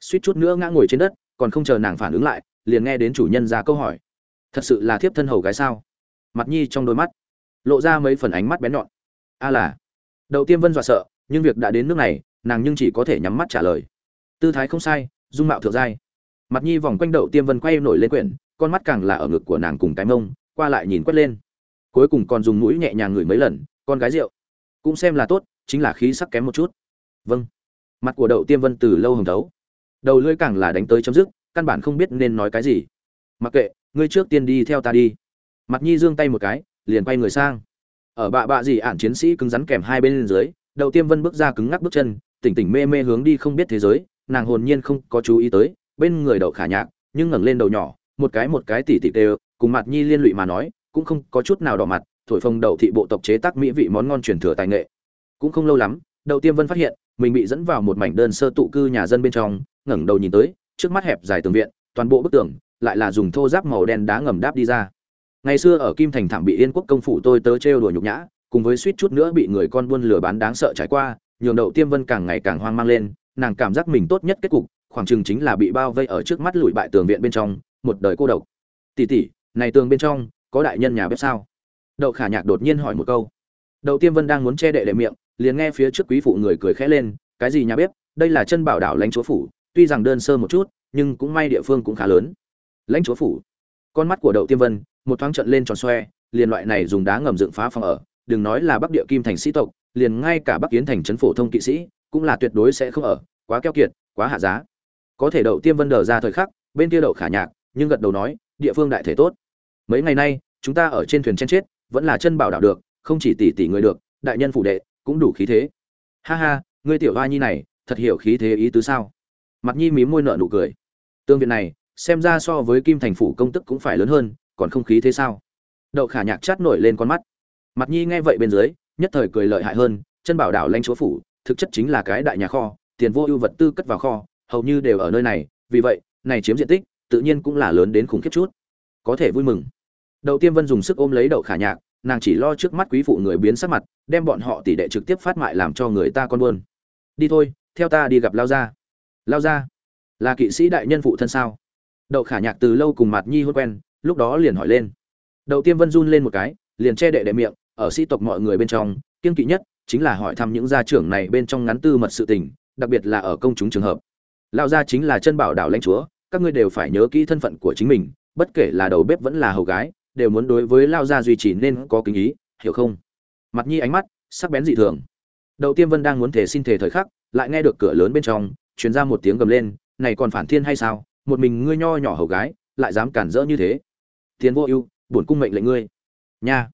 suýt chút nữa ngã ngồi trên đất, còn không chờ nàng phản ứng lại, liền nghe đến chủ nhân ra câu hỏi. Thật sự là thiếp thân hầu gái sao? Mặt nhi trong đôi mắt lộ ra mấy phần ánh mắt bén nhọn. A là, đậu tiêm vân dọa sợ, nhưng việc đã đến nước này, nàng nhưng chỉ có thể nhắm mắt trả lời. Tư thái không sai, dung mạo thượng giai. Mặt nhi vòng quanh đậu tiêm vân quay nổi lên quyển, con mắt càng là ở ngực của nàng cùng cái mông, qua lại nhìn quét lên. Cuối cùng còn dùng mũi nhẹ nhàng ngửi mấy lần, con gái rượu. Cũng xem là tốt chính là khí sắc kém một chút. Vâng. Mặt của đậu tiêm vân từ lâu hồng thấu. Đầu lưỡi càng là đánh tới chấm dứt, căn bản không biết nên nói cái gì. Mặc kệ, ngươi trước tiên đi theo ta đi. Mặt nhi giương tay một cái, liền quay người sang. Ở bạ bạ gì ản chiến sĩ cứng rắn kèm hai bên dưới, đậu tiêm vân bước ra cứng ngắc bước chân, tỉnh tỉnh mê mê hướng đi không biết thế giới, nàng hồn nhiên không có chú ý tới, bên người đậu khả nhạc, nhưng ngẩng lên đầu nhỏ, một cái một cái tỉ tỉ đều, cùng mặt nhi liên lụy mà nói, cũng không có chút nào đỏ mặt, thổi phồng đậu thị bộ tộc chế tác mỹ vị món ngon truyền thừa tài nghệ cũng không lâu lắm đầu tiêm vân phát hiện, mình bị dẫn vào một mảnh đơn sơ tụ cư nhà dân bên trong, ngẩng đầu nhìn tới, trước mắt hẹp dài tường viện, toàn bộ bức tường lại là dùng thô giáp màu đen đá ngầm đáp đi ra. Ngày xưa ở kim thành thảm bị yên quốc công phủ tôi tớ trêu đùa nhục nhã, cùng với suýt chút nữa bị người con buôn lừa bán đáng sợ trải qua, nhường đậu tiêm vân càng ngày càng hoang mang lên, nàng cảm giác mình tốt nhất kết cục, khoảng chừng chính là bị bao vây ở trước mắt lùi bại tường viện bên trong, một đời cô độc. Tỷ tỷ, này tường bên trong có đại nhân nhà bếp sao? Đậu khả nhạc đột nhiên hỏi một câu. Đậu tiêm vân đang muốn che đệ đệ miệng liền nghe phía trước quý phụ người cười khẽ lên, cái gì nhà bếp? Đây là chân bảo đảo lãnh chúa phủ, tuy rằng đơn sơ một chút, nhưng cũng may địa phương cũng khá lớn. Lãnh chúa phủ? Con mắt của đậu tiêm vân, một thoáng trận lên tròn xoe, liền loại này dùng đá ngầm dựng phá phòng ở, đừng nói là bắc địa kim thành sĩ tộc, liền ngay cả bắc kiến thành trấn phổ thông kỵ sĩ, cũng là tuyệt đối sẽ không ở, quá keo kiệt, quá hạ giá. Có thể đậu tiêm vân đờ ra thời khắc, bên kia đậu khả nhạc, nhưng gật đầu nói, địa phương đại thể tốt. Mấy ngày nay, chúng ta ở trên thuyền chen chết, vẫn là chân bảo đảo được, không chỉ tỷ tỷ người được, đại nhân phủ đệ cũng đủ khí thế. Ha ha, ngươi tiểu hoa nhi này, thật hiểu khí thế ý tứ sao? Mặt nhi mím môi nợ nụ cười. Tương viện này, xem ra so với kim thành phủ công tức cũng phải lớn hơn, còn không khí thế sao? Đậu khả nhạc chát nổi lên con mắt. Mặt nhi nghe vậy bên dưới, nhất thời cười lợi hại hơn, chân bảo đảo lãnh chúa phủ, thực chất chính là cái đại nhà kho, tiền vô ưu vật tư cất vào kho, hầu như đều ở nơi này, vì vậy, này chiếm diện tích, tự nhiên cũng là lớn đến khủng khiếp chút. Có thể vui mừng. Đầu tiêm vân dùng sức ôm lấy đậu khả nhạc nàng chỉ lo trước mắt quý phụ người biến sắc mặt, đem bọn họ tỷ đệ trực tiếp phát mại làm cho người ta con buôn. Đi thôi, theo ta đi gặp lao gia. Lao gia? Là kỵ sĩ đại nhân phụ thân sao? Đậu khả nhạc từ lâu cùng mặt nhi hôn quen, lúc đó liền hỏi lên. Đậu tiêm vân run lên một cái, liền che đệ đệ miệng, ở sĩ tộc mọi người bên trong kiên kỵ nhất chính là hỏi thăm những gia trưởng này bên trong ngắn tư mật sự tình, đặc biệt là ở công chúng trường hợp. Lao gia chính là chân bảo đảo lãnh chúa, các ngươi đều phải nhớ kỹ thân phận của chính mình, bất kể là đầu bếp vẫn là hầu gái đều muốn đối với lao gia duy trì nên có kính ý, hiểu không? Mặt nhi ánh mắt sắc bén dị thường. Đầu tiên vân đang muốn thể xin thể thời khắc, lại nghe được cửa lớn bên trong, truyền ra một tiếng gầm lên, này còn phản thiên hay sao? Một mình ngươi nho nhỏ hầu gái, lại dám cản rỡ như thế? Tiến vô ưu, bổn cung mệnh lệnh ngươi. Nha.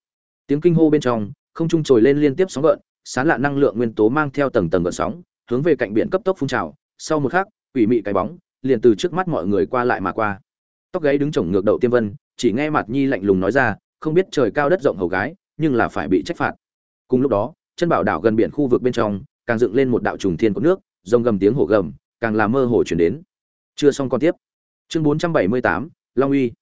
Tiếng kinh hô bên trong, không trung trồi lên liên tiếp sóng gợn, sán lạ năng lượng nguyên tố mang theo tầng tầng gợn sóng, hướng về cạnh biển cấp tốc phun trào. Sau một khắc, quỷ mị cái bóng, liền từ trước mắt mọi người qua lại mà qua. Tóc gáy đứng chồng ngược đậu tiêm vân chỉ nghe mặt nhi lạnh lùng nói ra, không biết trời cao đất rộng hầu gái, nhưng là phải bị trách phạt. Cùng lúc đó, chân bảo đảo gần biển khu vực bên trong, càng dựng lên một đạo trùng thiên của nước, rồng gầm tiếng hổ gầm, càng làm mơ hồ chuyển đến. Chưa xong còn tiếp. Chương bốn trăm bảy mươi tám, long uy.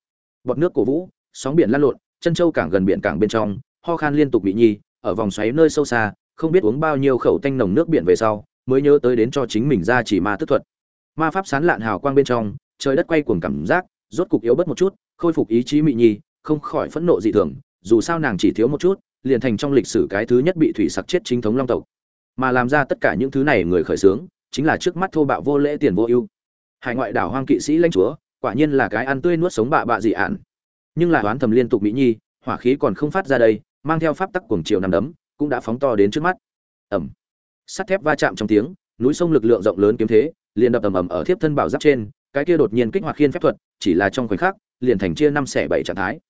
Bọt nước cổ vũ, sóng biển lăn lộn, chân châu càng gần biển càng bên trong, ho khan liên tục bị nhi, ở vòng xoáy nơi sâu xa, không biết uống bao nhiêu khẩu tanh nồng nước biển về sau, mới nhớ tới đến cho chính mình ra chỉ ma tức thuật. Ma pháp sán lạn hào quang bên trong, trời đất quay cuồng cảm giác, rốt cục yếu bớt một chút khôi phục ý chí mị nhi, không khỏi phẫn nộ dị thường, dù sao nàng chỉ thiếu một chút, liền thành trong lịch sử cái thứ nhất bị thủy sặc chết chính thống long tộc. Mà làm ra tất cả những thứ này người khởi xướng, chính là trước mắt thô bạo vô lễ tiền vô ưu. Hải ngoại đảo hoang kỵ sĩ lãnh chúa, quả nhiên là cái ăn tươi nuốt sống bạ bạ dị ạn nhưng lại oán thầm liên tục mỹ nhi, hỏa khí còn không phát ra đây, mang theo pháp tắc cuồng chiều nằm đấm, cũng đã phóng to đến trước mắt. Ẩm. Sắt thép va chạm trong tiếng, núi sông lực lượng rộng lớn kiếm thế, liền đập ầm ầm ở thiếp thân bảo giáp trên, cái kia đột nhiên kích hoạt khiên phép thuật, chỉ là trong khoảnh khắc liền thành chia năm xẻ bảy trạng thái.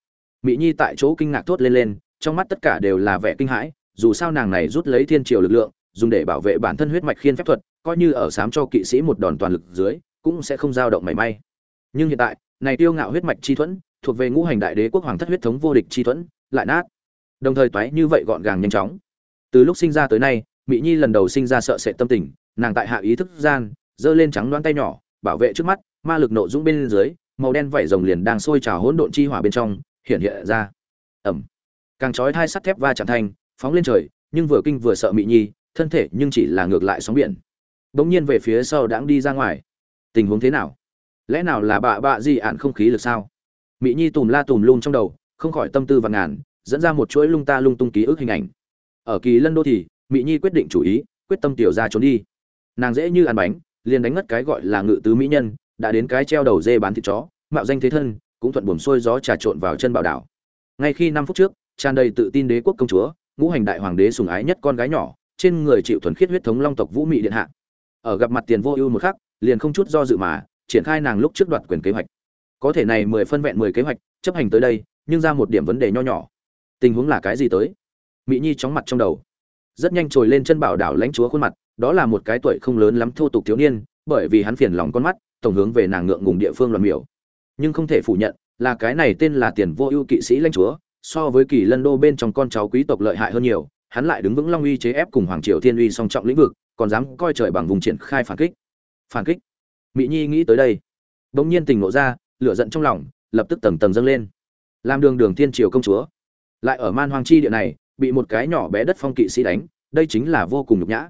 Mỹ nhi tại chỗ kinh ngạc thốt lên lên, trong mắt tất cả đều là vẻ kinh hãi, dù sao nàng này rút lấy thiên triều lực lượng, dùng để bảo vệ bản thân huyết mạch khiên phép thuật, coi như ở sám cho kỵ sĩ một đòn toàn lực dưới, cũng sẽ không dao động mảy may. Nhưng hiện tại, này tiêu ngạo huyết mạch chi thuẫn, thuộc về ngũ hành đại đế quốc hoàng thất huyết thống vô địch chi thuẫn, lại nát. Đồng thời toái như vậy gọn gàng nhanh chóng. Từ lúc sinh ra tới nay mỹ nhi lần đầu sinh ra sợ sệt tâm tình, nàng tại hạ ý thức gian, giơ lên trắng đoán tay nhỏ, bảo vệ trước mắt, ma lực nộ dũng bên dưới màu đen vảy rồng liền đang sôi trào hỗn độn chi hỏa bên trong, hiện hiện ra. Ẩm. Càng chói hai sắt thép va chạm thanh, phóng lên trời, nhưng vừa kinh vừa sợ mỹ nhi, thân thể nhưng chỉ là ngược lại sóng biển. Bỗng nhiên về phía sau đãng đi ra ngoài. Tình huống thế nào? Lẽ nào là bạ bạ gì ạn không khí lực sao? Mỹ nhi tùm la tùm lum trong đầu, không khỏi tâm tư và ngàn, dẫn ra một chuỗi lung ta lung tung ký ức hình ảnh. Ở kỳ lân đô thì mỹ nhi quyết định chủ ý, quyết tâm tiểu ra trốn đi. Nàng dễ như ăn bánh, liền đánh ngất cái gọi là ngự tứ mỹ nhân đã đến cái treo đầu dê bán thịt chó, mạo danh thế thân, cũng thuận buồm xuôi gió trà trộn vào chân bảo đảo. Ngay khi năm phút trước, tràn đầy tự tin đế quốc công chúa, ngũ hành đại hoàng đế sùng ái nhất con gái nhỏ, trên người chịu thuần khiết huyết thống long tộc vũ mị điện hạ. Ở gặp mặt tiền vô ưu một khắc, liền không chút do dự mà, triển khai nàng lúc trước đoạt quyền kế hoạch. Có thể này mười phân vẹn mười kế hoạch, chấp hành tới đây, nhưng ra một điểm vấn đề nho nhỏ. Tình huống là cái gì tới? Mỹ nhi chóng mặt trong đầu. Rất nhanh trồi lên chân bảo đảo lãnh chúa khuôn mặt, đó là một cái tuổi không lớn lắm thô tục thiếu niên, bởi vì hắn phiền lòng con mắt tổng hướng về nàng ngượng ngùng địa phương loạn miểu. Nhưng không thể phủ nhận là cái này tên là tiền vô ưu kỵ sĩ lãnh chúa, so với kỳ lân đô bên trong con cháu quý tộc lợi hại hơn nhiều, hắn lại đứng vững long uy chế ép cùng hoàng triều thiên uy song trọng lĩnh vực, còn dám coi trời bằng vùng triển khai phản kích. Phản kích? Mỹ nhi nghĩ tới đây. Bỗng nhiên tình nộ ra, lửa giận trong lòng, lập tức tầng tầng dâng lên. Làm đường đường thiên triều công chúa. Lại ở man hoang chi địa này, bị một cái nhỏ bé đất phong kỵ sĩ đánh, đây chính là vô cùng nhục nhã.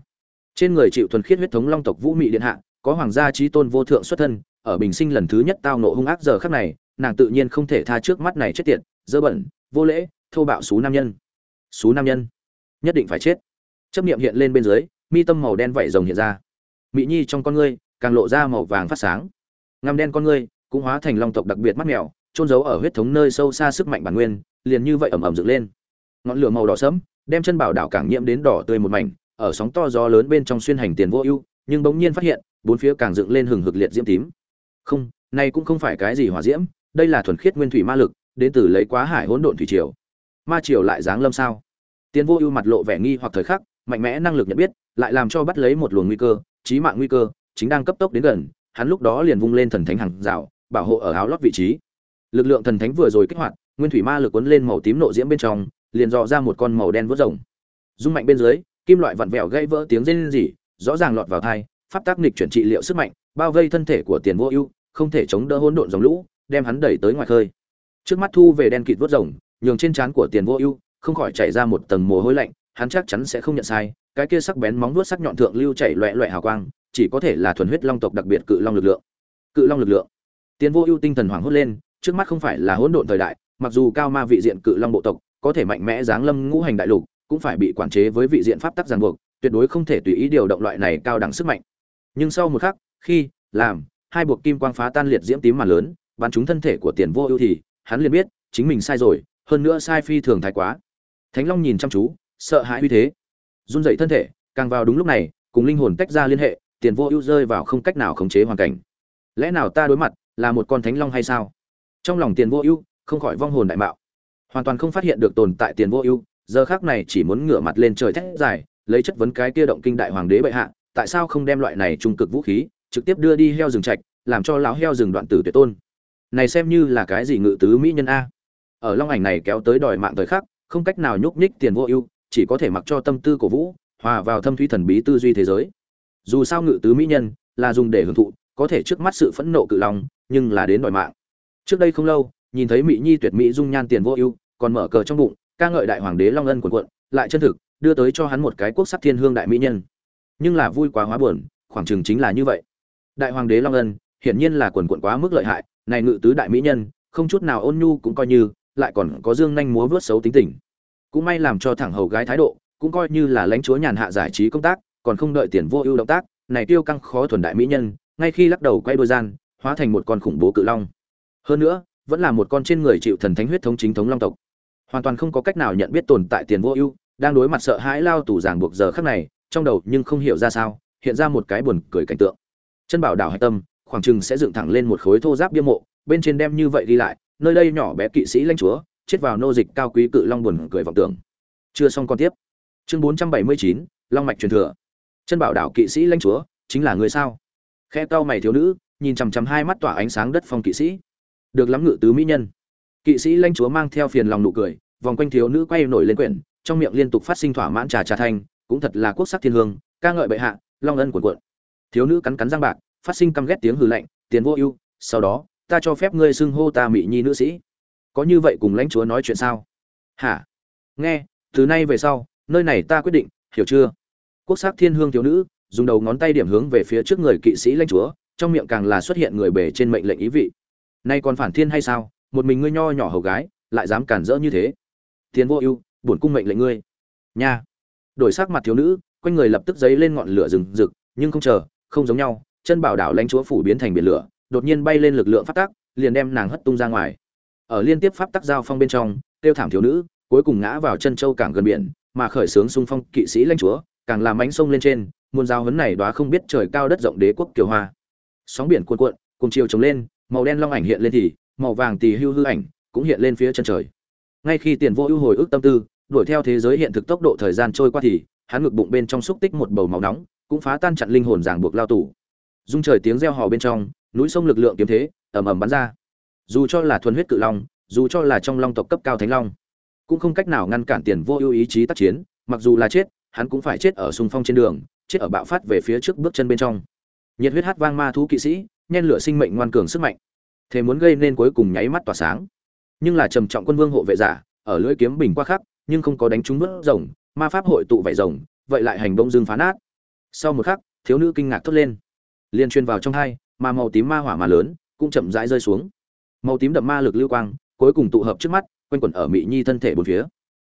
Trên người chịu thuần khiết huyết thống long tộc vũ mị điện hạ có hoàng gia trí tôn vô thượng xuất thân, ở bình sinh lần thứ nhất tao nộ hung ác giờ khắc này, nàng tự nhiên không thể tha trước mắt này chết tiệt, dơ bẩn, vô lễ, thô bạo xú nam nhân. Xú nam nhân? Nhất định phải chết. Chấp niệm hiện lên bên dưới, mi tâm màu đen vảy rồng hiện ra. Mỹ nhi trong con ngươi, càng lộ ra màu vàng phát sáng. Ngăm đen con ngươi, cũng hóa thành long tộc đặc biệt mắt mèo trôn giấu ở huyết thống nơi sâu xa sức mạnh bản nguyên, liền như vậy ẩm ẩm dựng lên. Ngọn lửa màu đỏ sẫm, đem chân bảo đảo cảng nhiễm đến đỏ tươi một mảnh, ở sóng to gió lớn bên trong xuyên hành tiền vô ưu, nhưng bỗng nhiên phát hiện bốn phía càng dựng lên hừng hực liệt diễm tím. Không này cũng không phải cái gì hỏa diễm đây là thuần khiết nguyên thủy ma lực đến từ lấy quá hải hỗn độn thủy triều. Ma triều lại giáng lâm sao? Tiên vô ưu mặt lộ vẻ nghi hoặc thời khắc mạnh mẽ năng lực nhận biết lại làm cho bắt lấy một luồng nguy cơ chí mạng nguy cơ chính đang cấp tốc đến gần hắn lúc đó liền vung lên thần thánh hàng rào bảo hộ ở áo lót vị trí. Lực lượng thần thánh vừa rồi kích hoạt nguyên thủy ma lực cuốn lên màu tím nộ diễm bên trong liền dò ra một con màu đen vút rồng. Dung mạnh bên dưới kim loại vặn vẹo gây vỡ tiếng rên rỉ rõ ràng lọt vào tai, pháp tác nghịch chuyển trị liệu sức mạnh, bao vây thân thể của tiền vô ưu, không thể chống đỡ hỗn độn dòng lũ, đem hắn đẩy tới ngoài khơi. Trước mắt thu về đen kịt vớt rồng, nhường trên trán của tiền vô ưu không khỏi chảy ra một tầng mồ hôi lạnh, hắn chắc chắn sẽ không nhận sai, cái kia sắc bén móng vuốt sắc nhọn thượng lưu chảy loẹ loẹ hào quang, chỉ có thể là thuần huyết long tộc đặc biệt cự long lực lượng. Cự long lực lượng. Tiền vô ưu tinh thần hoảng hốt lên, trước mắt không phải là hỗn độn thời đại, mặc dù cao ma vị diện cự long bộ tộc có thể mạnh mẽ giáng lâm ngũ hành đại lục, cũng phải bị quản chế với vị diện pháp tắc ràng buộc, tuyệt đối không thể tùy ý điều động loại này cao đẳng sức mạnh nhưng sau một khắc, khi, làm, hai buộc kim quang phá tan liệt diễm tím màn lớn, bắn trúng thân thể của tiền vô ưu thì, hắn liền biết, chính mình sai rồi, hơn nữa sai phi thường thái quá. Thánh long nhìn chăm chú, sợ hãi uy thế. Run dậy thân thể, càng vào đúng lúc này, cùng linh hồn tách ra liên hệ, tiền vô ưu rơi vào không cách nào khống chế hoàn cảnh. Lẽ nào ta đối mặt, là một con thánh long hay sao? Trong lòng tiền vô ưu, không khỏi vong hồn đại mạo. Hoàn toàn không phát hiện được tồn tại tiền vô ưu, giờ khác này chỉ muốn ngửa mặt lên trời thét dài, lấy chất vấn cái kia động kinh đại hoàng đế bệ hạ tại sao không đem loại này trung cực vũ khí trực tiếp đưa đi heo rừng trạch, làm cho lão heo rừng đoạn tử tuyệt tôn? Này xem như là cái gì ngự tứ mỹ nhân a? Ở long ảnh này kéo tới đòi mạng thời khắc, không cách nào nhúc nhích tiền vô ưu, chỉ có thể mặc cho tâm tư cổ vũ, hòa vào thâm thúy thần bí tư duy thế giới. Dù sao ngự tứ mỹ nhân là dùng để hưởng thụ, có thể trước mắt sự phẫn nộ cự lòng nhưng là đến đòi mạng. Trước đây không lâu, nhìn thấy mỹ nhi tuyệt mỹ dung nhan tiền vô ưu, còn mở cờ trong bụng, ca ngợi đại hoàng đế long ân quần quận, lại chân thực, đưa tới cho hắn một cái quốc sắc thiên hương đại mỹ nhân nhưng là vui quá hóa buồn, khoảng chừng chính là như vậy. Đại hoàng đế long ân, hiển nhiên là quần quận quá mức lợi hại, này ngự tứ đại mỹ nhân, không chút nào ôn nhu cũng coi như, lại còn có dương nhanh múa vớt xấu tính tình. Cũng may làm cho thẳng hầu gái thái độ, cũng coi như là lãnh chúa nhàn hạ giải trí công tác, còn không đợi tiền vô ưu động tác, này tiêu căng khó thuần đại mỹ nhân, ngay khi lắc đầu quay đôi gian, hóa thành một con khủng bố cự long. Hơn nữa, vẫn là một con trên người chịu thần thánh huyết thống chính thống long tộc. Hoàn toàn không có cách nào nhận biết tồn tại tiền vô ưu, đang đối mặt sợ hãi lao tù giảng buộc giờ khắc này trong đầu nhưng không hiểu ra sao, hiện ra một cái buồn cười cảnh tượng. Chân bảo đảo hạch tâm, khoảng chừng sẽ dựng thẳng lên một khối thô giáp bia mộ, bên trên đem như vậy đi lại, nơi đây nhỏ bé kỵ sĩ lãnh chúa, chết vào nô dịch cao quý cự long buồn cười vọng tưởng. Chưa xong con tiếp. Chương bốn trăm bảy mươi chín, long mạch truyền thừa. Chân bảo đảo kỵ sĩ lãnh chúa, chính là người sao? Khe cau mày thiếu nữ, nhìn chằm chằm hai mắt tỏa ánh sáng đất phong kỵ sĩ. Được lắm ngự tứ mỹ nhân. Kỵ sĩ lãnh chúa mang theo phiền lòng nụ cười, vòng quanh thiếu nữ quay nổi lên quyển, trong miệng liên tục phát sinh thỏa mãn trà trà thanh cũng thật là quốc sắc thiên hương, ca ngợi bệ hạ, long ân cuộn cuộn. Thiếu nữ cắn cắn răng bạc, phát sinh căm ghét tiếng hừ lạnh, tiền vô ưu, sau đó, ta cho phép ngươi xưng hô ta mỹ nhi nữ sĩ. Có như vậy cùng lãnh chúa nói chuyện sao? Hả? Nghe, từ nay về sau, nơi này ta quyết định, hiểu chưa? Quốc sắc thiên hương thiếu nữ, dùng đầu ngón tay điểm hướng về phía trước người kỵ sĩ lãnh chúa, trong miệng càng là xuất hiện người bề trên mệnh lệnh ý vị. Nay còn phản thiên hay sao? Một mình ngươi nho nhỏ hầu gái, lại dám cản rỡ như thế? Tiền vô ưu, bổn cung mệnh lệnh ngươi. Nha đổi sắc mặt thiếu nữ, quanh người lập tức dấy lên ngọn lửa rừng rực, nhưng không chờ, không giống nhau, chân bảo đảo lãnh chúa phủ biến thành biển lửa, đột nhiên bay lên lực lượng phát tắc, liền đem nàng hất tung ra ngoài. Ở liên tiếp pháp tắc giao phong bên trong, tiêu thảm thiếu nữ, cuối cùng ngã vào chân châu cảng gần biển, mà khởi sướng xung phong kỵ sĩ lãnh chúa, càng làm ánh sông lên trên, muôn giao hấn này đóa không biết trời cao đất rộng đế quốc kiều hoa. Sóng biển cuộn cuộn, cùng chiều trống lên, màu đen long ảnh hiện lên thì, màu vàng tỳ hưu hư ảnh cũng hiện lên phía chân trời. Ngay khi tiền vô ưu hồi ức tâm tư đuổi theo thế giới hiện thực tốc độ thời gian trôi qua thì, hắn ngực bụng bên trong xúc tích một bầu máu nóng, cũng phá tan chặn linh hồn ràng buộc lao tù. Dung trời tiếng reo hò bên trong, núi sông lực lượng kiếm thế, ầm ầm bắn ra. Dù cho là thuần huyết cự long, dù cho là trong long tộc cấp cao thánh long, cũng không cách nào ngăn cản tiền vô ưu ý chí tác chiến, mặc dù là chết, hắn cũng phải chết ở sung phong trên đường, chết ở bạo phát về phía trước bước chân bên trong. Nhiệt huyết hát vang ma thú kỵ sĩ, nhen lửa sinh mệnh ngoan cường sức mạnh. Thế muốn gây nên cuối cùng nháy mắt tỏa sáng. Nhưng là trầm trọng quân vương hộ vệ giả, ở lưỡi kiếm bình qua khắc nhưng không có đánh trúng vớt rồng, ma pháp hội tụ vảy rồng, vậy lại hành động dương phá nát. Sau một khắc, thiếu nữ kinh ngạc thốt lên. Liên truyền vào trong hai, mà màu tím ma hỏa mà lớn, cũng chậm rãi rơi xuống. Màu tím đậm ma lực lưu quang, cuối cùng tụ hợp trước mắt, quanh quẩn ở mỹ nhi thân thể bốn phía.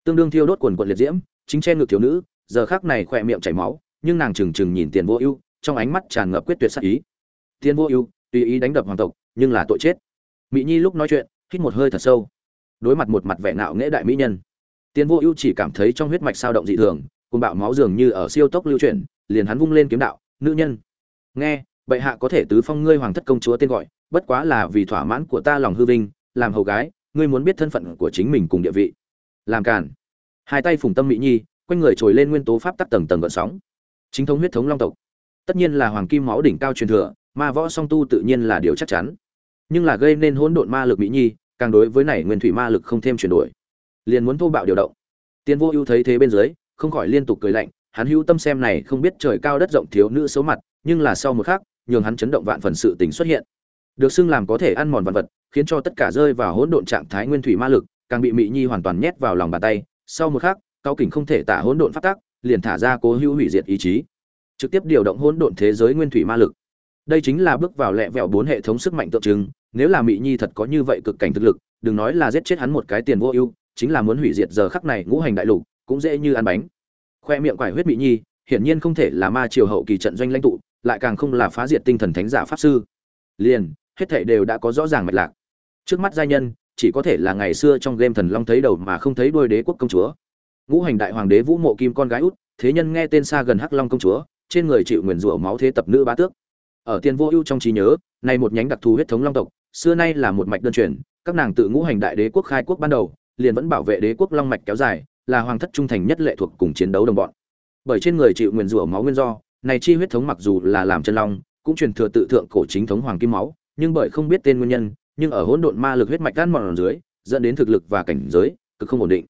Tương đương thiêu đốt quần quần liệt diễm, chính che ngực thiếu nữ, giờ khắc này khỏe miệng chảy máu, nhưng nàng trừng trừng nhìn tiền vô ưu, trong ánh mắt tràn ngập quyết tuyệt sắc ý. Tiền vô ưu, tùy ý đánh đập hoàng tộc, nhưng là tội chết. Mỹ nhi lúc nói chuyện, hít một hơi thật sâu. Đối mặt một mặt vẻ nạo nghễ đại mỹ nhân tiền vô ưu chỉ cảm thấy trong huyết mạch sao động dị thường, cuồng bạo máu dường như ở siêu tốc lưu chuyển, liền hắn vung lên kiếm đạo, nữ nhân, nghe, bệ hạ có thể tứ phong ngươi hoàng thất công chúa tên gọi, bất quá là vì thỏa mãn của ta lòng hư vinh, làm hầu gái, ngươi muốn biết thân phận của chính mình cùng địa vị. Làm cản hai tay phùng tâm mỹ nhi, quanh người trồi lên nguyên tố pháp tắc tầng tầng gợn sóng. Chính thống huyết thống long tộc. Tất nhiên là hoàng kim máu đỉnh cao truyền thừa, ma võ song tu tự nhiên là điều chắc chắn. Nhưng là gây nên hỗn độn ma lực mỹ nhi, càng đối với này nguyên thủy ma lực không thêm chuyển đổi liền muốn thô bạo điều động. Tiền vô ưu thấy thế bên dưới, không khỏi liên tục cười lạnh, hắn hữu tâm xem này không biết trời cao đất rộng thiếu nữ xấu mặt, nhưng là sau một khắc, nhường hắn chấn động vạn phần sự tình xuất hiện. Được xưng làm có thể ăn mòn vật vật, khiến cho tất cả rơi vào hỗn độn trạng thái nguyên thủy ma lực, càng bị mị nhi hoàn toàn nhét vào lòng bàn tay, sau một khắc, cao kình không thể tả hỗn độn phát tác, liền thả ra cố hữu hủy diệt ý chí, trực tiếp điều động hỗn độn thế giới nguyên thủy ma lực. Đây chính là bước vào lẹ vẹo bốn hệ thống sức mạnh tượng trưng, nếu là mị nhi thật có như vậy cực cảnh thực lực, đừng nói là giết chết hắn một cái tiền vô ưu chính là muốn hủy diệt giờ khắc này ngũ hành đại lục, cũng dễ như ăn bánh. Khoe miệng quải huyết bị nhi, hiển nhiên không thể là ma triều hậu kỳ trận doanh lãnh tụ, lại càng không là phá diệt tinh thần thánh giả pháp sư. Liền, hết thảy đều đã có rõ ràng mạch lạc. Trước mắt giai nhân, chỉ có thể là ngày xưa trong game thần long thấy đầu mà không thấy đuôi đế quốc công chúa. Ngũ hành đại hoàng đế vũ mộ kim con gái út, thế nhân nghe tên xa gần hắc long công chúa, trên người chịu nguyền rủa máu thế tập nữ bá tước. Ở tiền vô ưu trong trí nhớ, nay một nhánh đặc thù huyết thống long tộc, xưa nay là một mạch đơn truyền, các nàng tự ngũ hành đại đế quốc khai quốc ban đầu liền vẫn bảo vệ đế quốc long mạch kéo dài, là hoàng thất trung thành nhất lệ thuộc cùng chiến đấu đồng bọn. Bởi trên người chịu nguyền rủa máu nguyên do, này chi huyết thống mặc dù là làm chân long, cũng truyền thừa tự thượng cổ chính thống hoàng kim máu, nhưng bởi không biết tên nguyên nhân, nhưng ở hỗn độn ma lực huyết mạch gan mòn dưới, dẫn đến thực lực và cảnh giới cực không ổn định.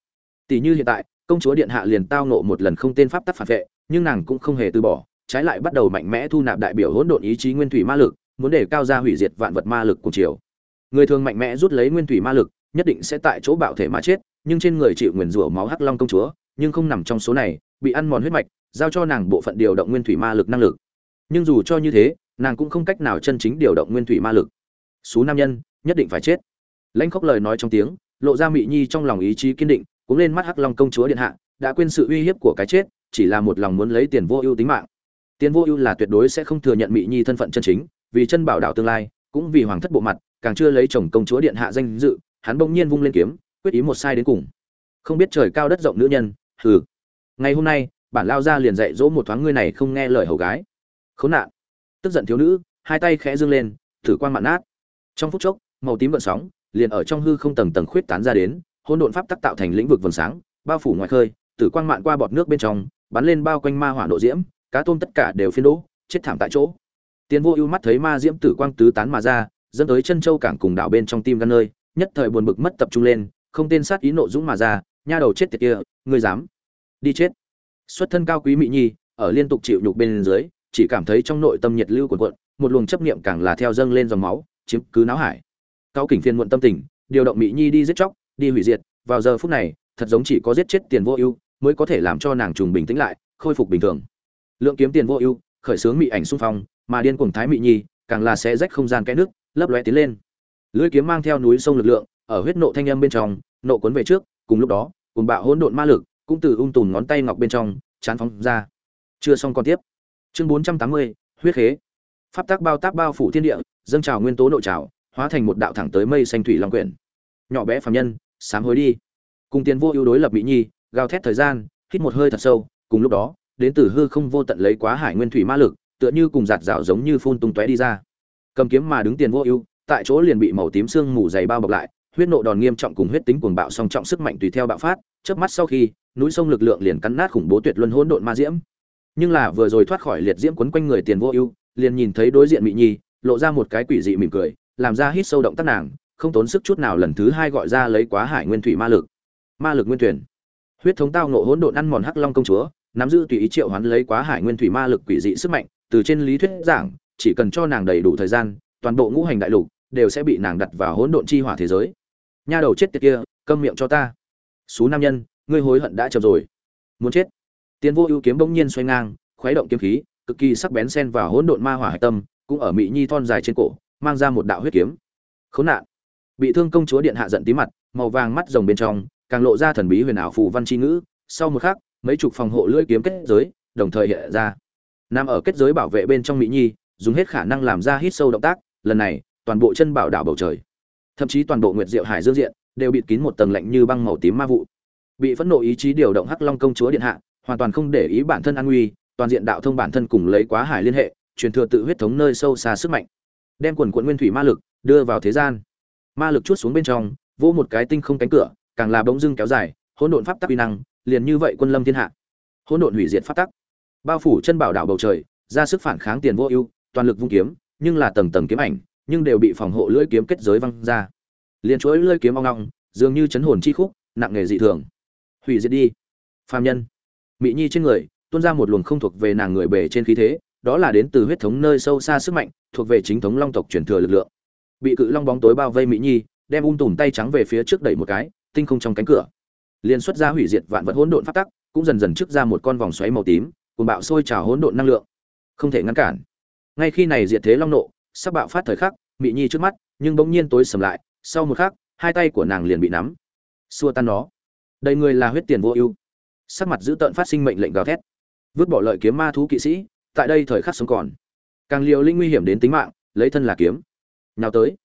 Tỷ như hiện tại, công chúa điện hạ liền tao nộ một lần không tên pháp tắc phản vệ, nhưng nàng cũng không hề từ bỏ, trái lại bắt đầu mạnh mẽ thu nạp đại biểu hỗn độn ý chí nguyên thủy ma lực, muốn để cao ra hủy diệt vạn vật ma lực cùng chiều người thường mạnh mẽ rút lấy nguyên thủy ma lực nhất định sẽ tại chỗ bạo thể mà chết, nhưng trên người chịu nguyền rủa máu hắc long công chúa, nhưng không nằm trong số này, bị ăn mòn huyết mạch, giao cho nàng bộ phận điều động nguyên thủy ma lực năng lực. Nhưng dù cho như thế, nàng cũng không cách nào chân chính điều động nguyên thủy ma lực. Số nam nhân, nhất định phải chết. Lãnh khóc lời nói trong tiếng, lộ ra mị nhi trong lòng ý chí kiên định, cũng lên mắt hắc long công chúa điện hạ, đã quên sự uy hiếp của cái chết, chỉ là một lòng muốn lấy tiền vô ưu tính mạng. Tiền vô ưu là tuyệt đối sẽ không thừa nhận mị nhi thân phận chân chính, vì chân bảo đạo tương lai, cũng vì hoàng thất bộ mặt, càng chưa lấy chồng công chúa điện hạ danh dự hắn bỗng nhiên vung lên kiếm, quyết ý một sai đến cùng. Không biết trời cao đất rộng nữ nhân, hừ. Ngày hôm nay, bản lao ra liền dạy dỗ một thoáng ngươi này không nghe lời hầu gái. Khốn nạn. Tức giận thiếu nữ, hai tay khẽ dương lên, thử quan mạn nát. Trong phút chốc, màu tím gợn sóng liền ở trong hư không tầng tầng khuyết tán ra đến, hỗn độn pháp tắc tạo thành lĩnh vực vầng sáng, bao phủ ngoài khơi, tử quang mạn qua bọt nước bên trong, bắn lên bao quanh ma hỏa độ diễm, cá tôm tất cả đều phiên đỗ, chết thảm tại chỗ. Tiến vô ưu mắt thấy ma diễm tử quang tứ tán mà ra, dẫn tới chân châu cảng cùng đảo bên trong tim gan nơi nhất thời buồn bực mất tập trung lên, không tên sát ý nộ dũng mà ra, nha đầu chết tiệt kia, ngươi dám đi chết. Xuất thân cao quý mỹ nhi, ở liên tục chịu nhục bên dưới, chỉ cảm thấy trong nội tâm nhiệt lưu cuộn cuộn, một luồng chấp niệm càng là theo dâng lên dòng máu, chiếm cứ não hải. Cao kình phiên muộn tâm tình, điều động mỹ nhi đi giết chóc, đi hủy diệt, vào giờ phút này, thật giống chỉ có giết chết tiền vô ưu, mới có thể làm cho nàng trùng bình tĩnh lại, khôi phục bình thường. Lượng kiếm tiền vô ưu, khởi sướng mỹ ảnh xung phong, mà điên cuồng thái mỹ nhi, càng là sẽ rách không gian cái nước, lấp lóe tiến lên lưỡi kiếm mang theo núi sông lực lượng, ở huyết nộ thanh âm bên trong, nộ cuốn về trước, cùng lúc đó cùng bạo hỗn độn ma lực cũng từ ung tùm ngón tay ngọc bên trong chán phóng ra. Chưa xong còn tiếp. Chương bốn trăm tám mươi, huyết khế. Pháp tác bao tác bao phủ thiên địa, dâng trào nguyên tố nội trào, hóa thành một đạo thẳng tới mây xanh thủy long quyển. Nhỏ bé phàm nhân, sám hối đi. Cùng tiền vô ưu đối lập mỹ nhi, gào thét thời gian, hít một hơi thật sâu, cùng lúc đó, đến từ hư không vô tận lấy quá hải nguyên thủy ma lực, tựa như cùng giạt rào giống như phun tung tóe đi ra. Cầm kiếm mà đứng tiền vô ưu tại chỗ liền bị màu tím xương mù dày bao bọc lại, huyết nộ đòn nghiêm trọng cùng huyết tính cuồng bạo song trọng sức mạnh tùy theo bạo phát, chớp mắt sau khi, núi sông lực lượng liền cắn nát khủng bố tuyệt luân hỗn độn ma diễm. Nhưng là vừa rồi thoát khỏi liệt diễm quấn quanh người tiền vô ưu, liền nhìn thấy đối diện mỹ nhi, lộ ra một cái quỷ dị mỉm cười, làm ra hít sâu động tác nàng, không tốn sức chút nào lần thứ hai gọi ra lấy quá hải nguyên thủy ma lực. Ma lực nguyên tuyển huyết thống tao nộ hỗn độn ăn mòn hắc long công chúa, nắm giữ tùy ý triệu hoán lấy quá hải nguyên thủy ma lực quỷ dị sức mạnh, từ trên lý thuyết giảng, chỉ cần cho nàng đầy đủ thời gian, toàn bộ ngũ hành đại lục đều sẽ bị nàng đặt vào hỗn độn chi hỏa thế giới. Nha đầu chết tiệt kia, câm miệng cho ta. Số nam nhân, ngươi hối hận đã chậm rồi. Muốn chết. Tiến vô ưu kiếm bỗng nhiên xoay ngang, khuấy động kiếm khí, cực kỳ sắc bén xen vào hỗn độn ma hỏa hải tâm, cũng ở mỹ nhi thon dài trên cổ, mang ra một đạo huyết kiếm. Khốn nạn. Bị thương công chúa điện hạ giận tí mặt, màu vàng mắt rồng bên trong, càng lộ ra thần bí huyền ảo phù văn chi ngữ. Sau một khắc, mấy chục phòng hộ lưỡi kiếm kết giới, đồng thời hiện ra. Nằm ở kết giới bảo vệ bên trong mỹ nhi, dùng hết khả năng làm ra hít sâu động tác, lần này toàn bộ chân bảo đảo bầu trời. Thậm chí toàn bộ nguyệt diệu hải dương diện đều bịt kín một tầng lạnh như băng màu tím ma vụ. Bị phẫn nộ ý chí điều động hắc long công chúa điện hạ, hoàn toàn không để ý bản thân an nguy, toàn diện đạo thông bản thân cùng lấy quá hải liên hệ, truyền thừa tự huyết thống nơi sâu xa sức mạnh. Đem quần quận nguyên thủy ma lực đưa vào thế gian. Ma lực chút xuống bên trong, vỗ một cái tinh không cánh cửa, càng là bỗng dưng kéo dài, hỗn độn pháp tắc uy năng, liền như vậy quân lâm thiên hạ. Hỗn độn hủy diệt pháp tắc. Bao phủ chân bảo đảo bầu trời, ra sức phản kháng tiền vô ưu, toàn lực vung kiếm, nhưng là tầng tầng kiếm ảnh nhưng đều bị phòng hộ lưỡi kiếm kết giới văng ra. Liền chuỗi lưỡi kiếm ong ong, dường như chấn hồn chi khúc, nặng nghề dị thường. Hủy diệt đi. Phàm nhân. Mỹ nhi trên người, tuôn ra một luồng không thuộc về nàng người bề trên khí thế, đó là đến từ huyết thống nơi sâu xa sức mạnh, thuộc về chính thống long tộc truyền thừa lực lượng. Bị cự long bóng tối bao vây mỹ nhi, đem ung tùm tay trắng về phía trước đẩy một cái, tinh không trong cánh cửa. Liền xuất ra hủy diệt vạn vật hỗn độn phát tắc, cũng dần dần trước ra một con vòng xoáy màu tím cùng bạo sôi trào hỗn độn năng lượng. Không thể ngăn cản. Ngay khi này diệt thế long nộ sắp bạo phát thời khắc mỹ nhi trước mắt, nhưng bỗng nhiên tối sầm lại, sau một khắc, hai tay của nàng liền bị nắm. Xua tan nó. Đầy người là huyết tiền vô ưu. Sắc mặt giữ tợn phát sinh mệnh lệnh gào thét. Vứt bỏ lợi kiếm ma thú kỵ sĩ, tại đây thời khắc sống còn. Càng liều linh nguy hiểm đến tính mạng, lấy thân là kiếm. Nào tới.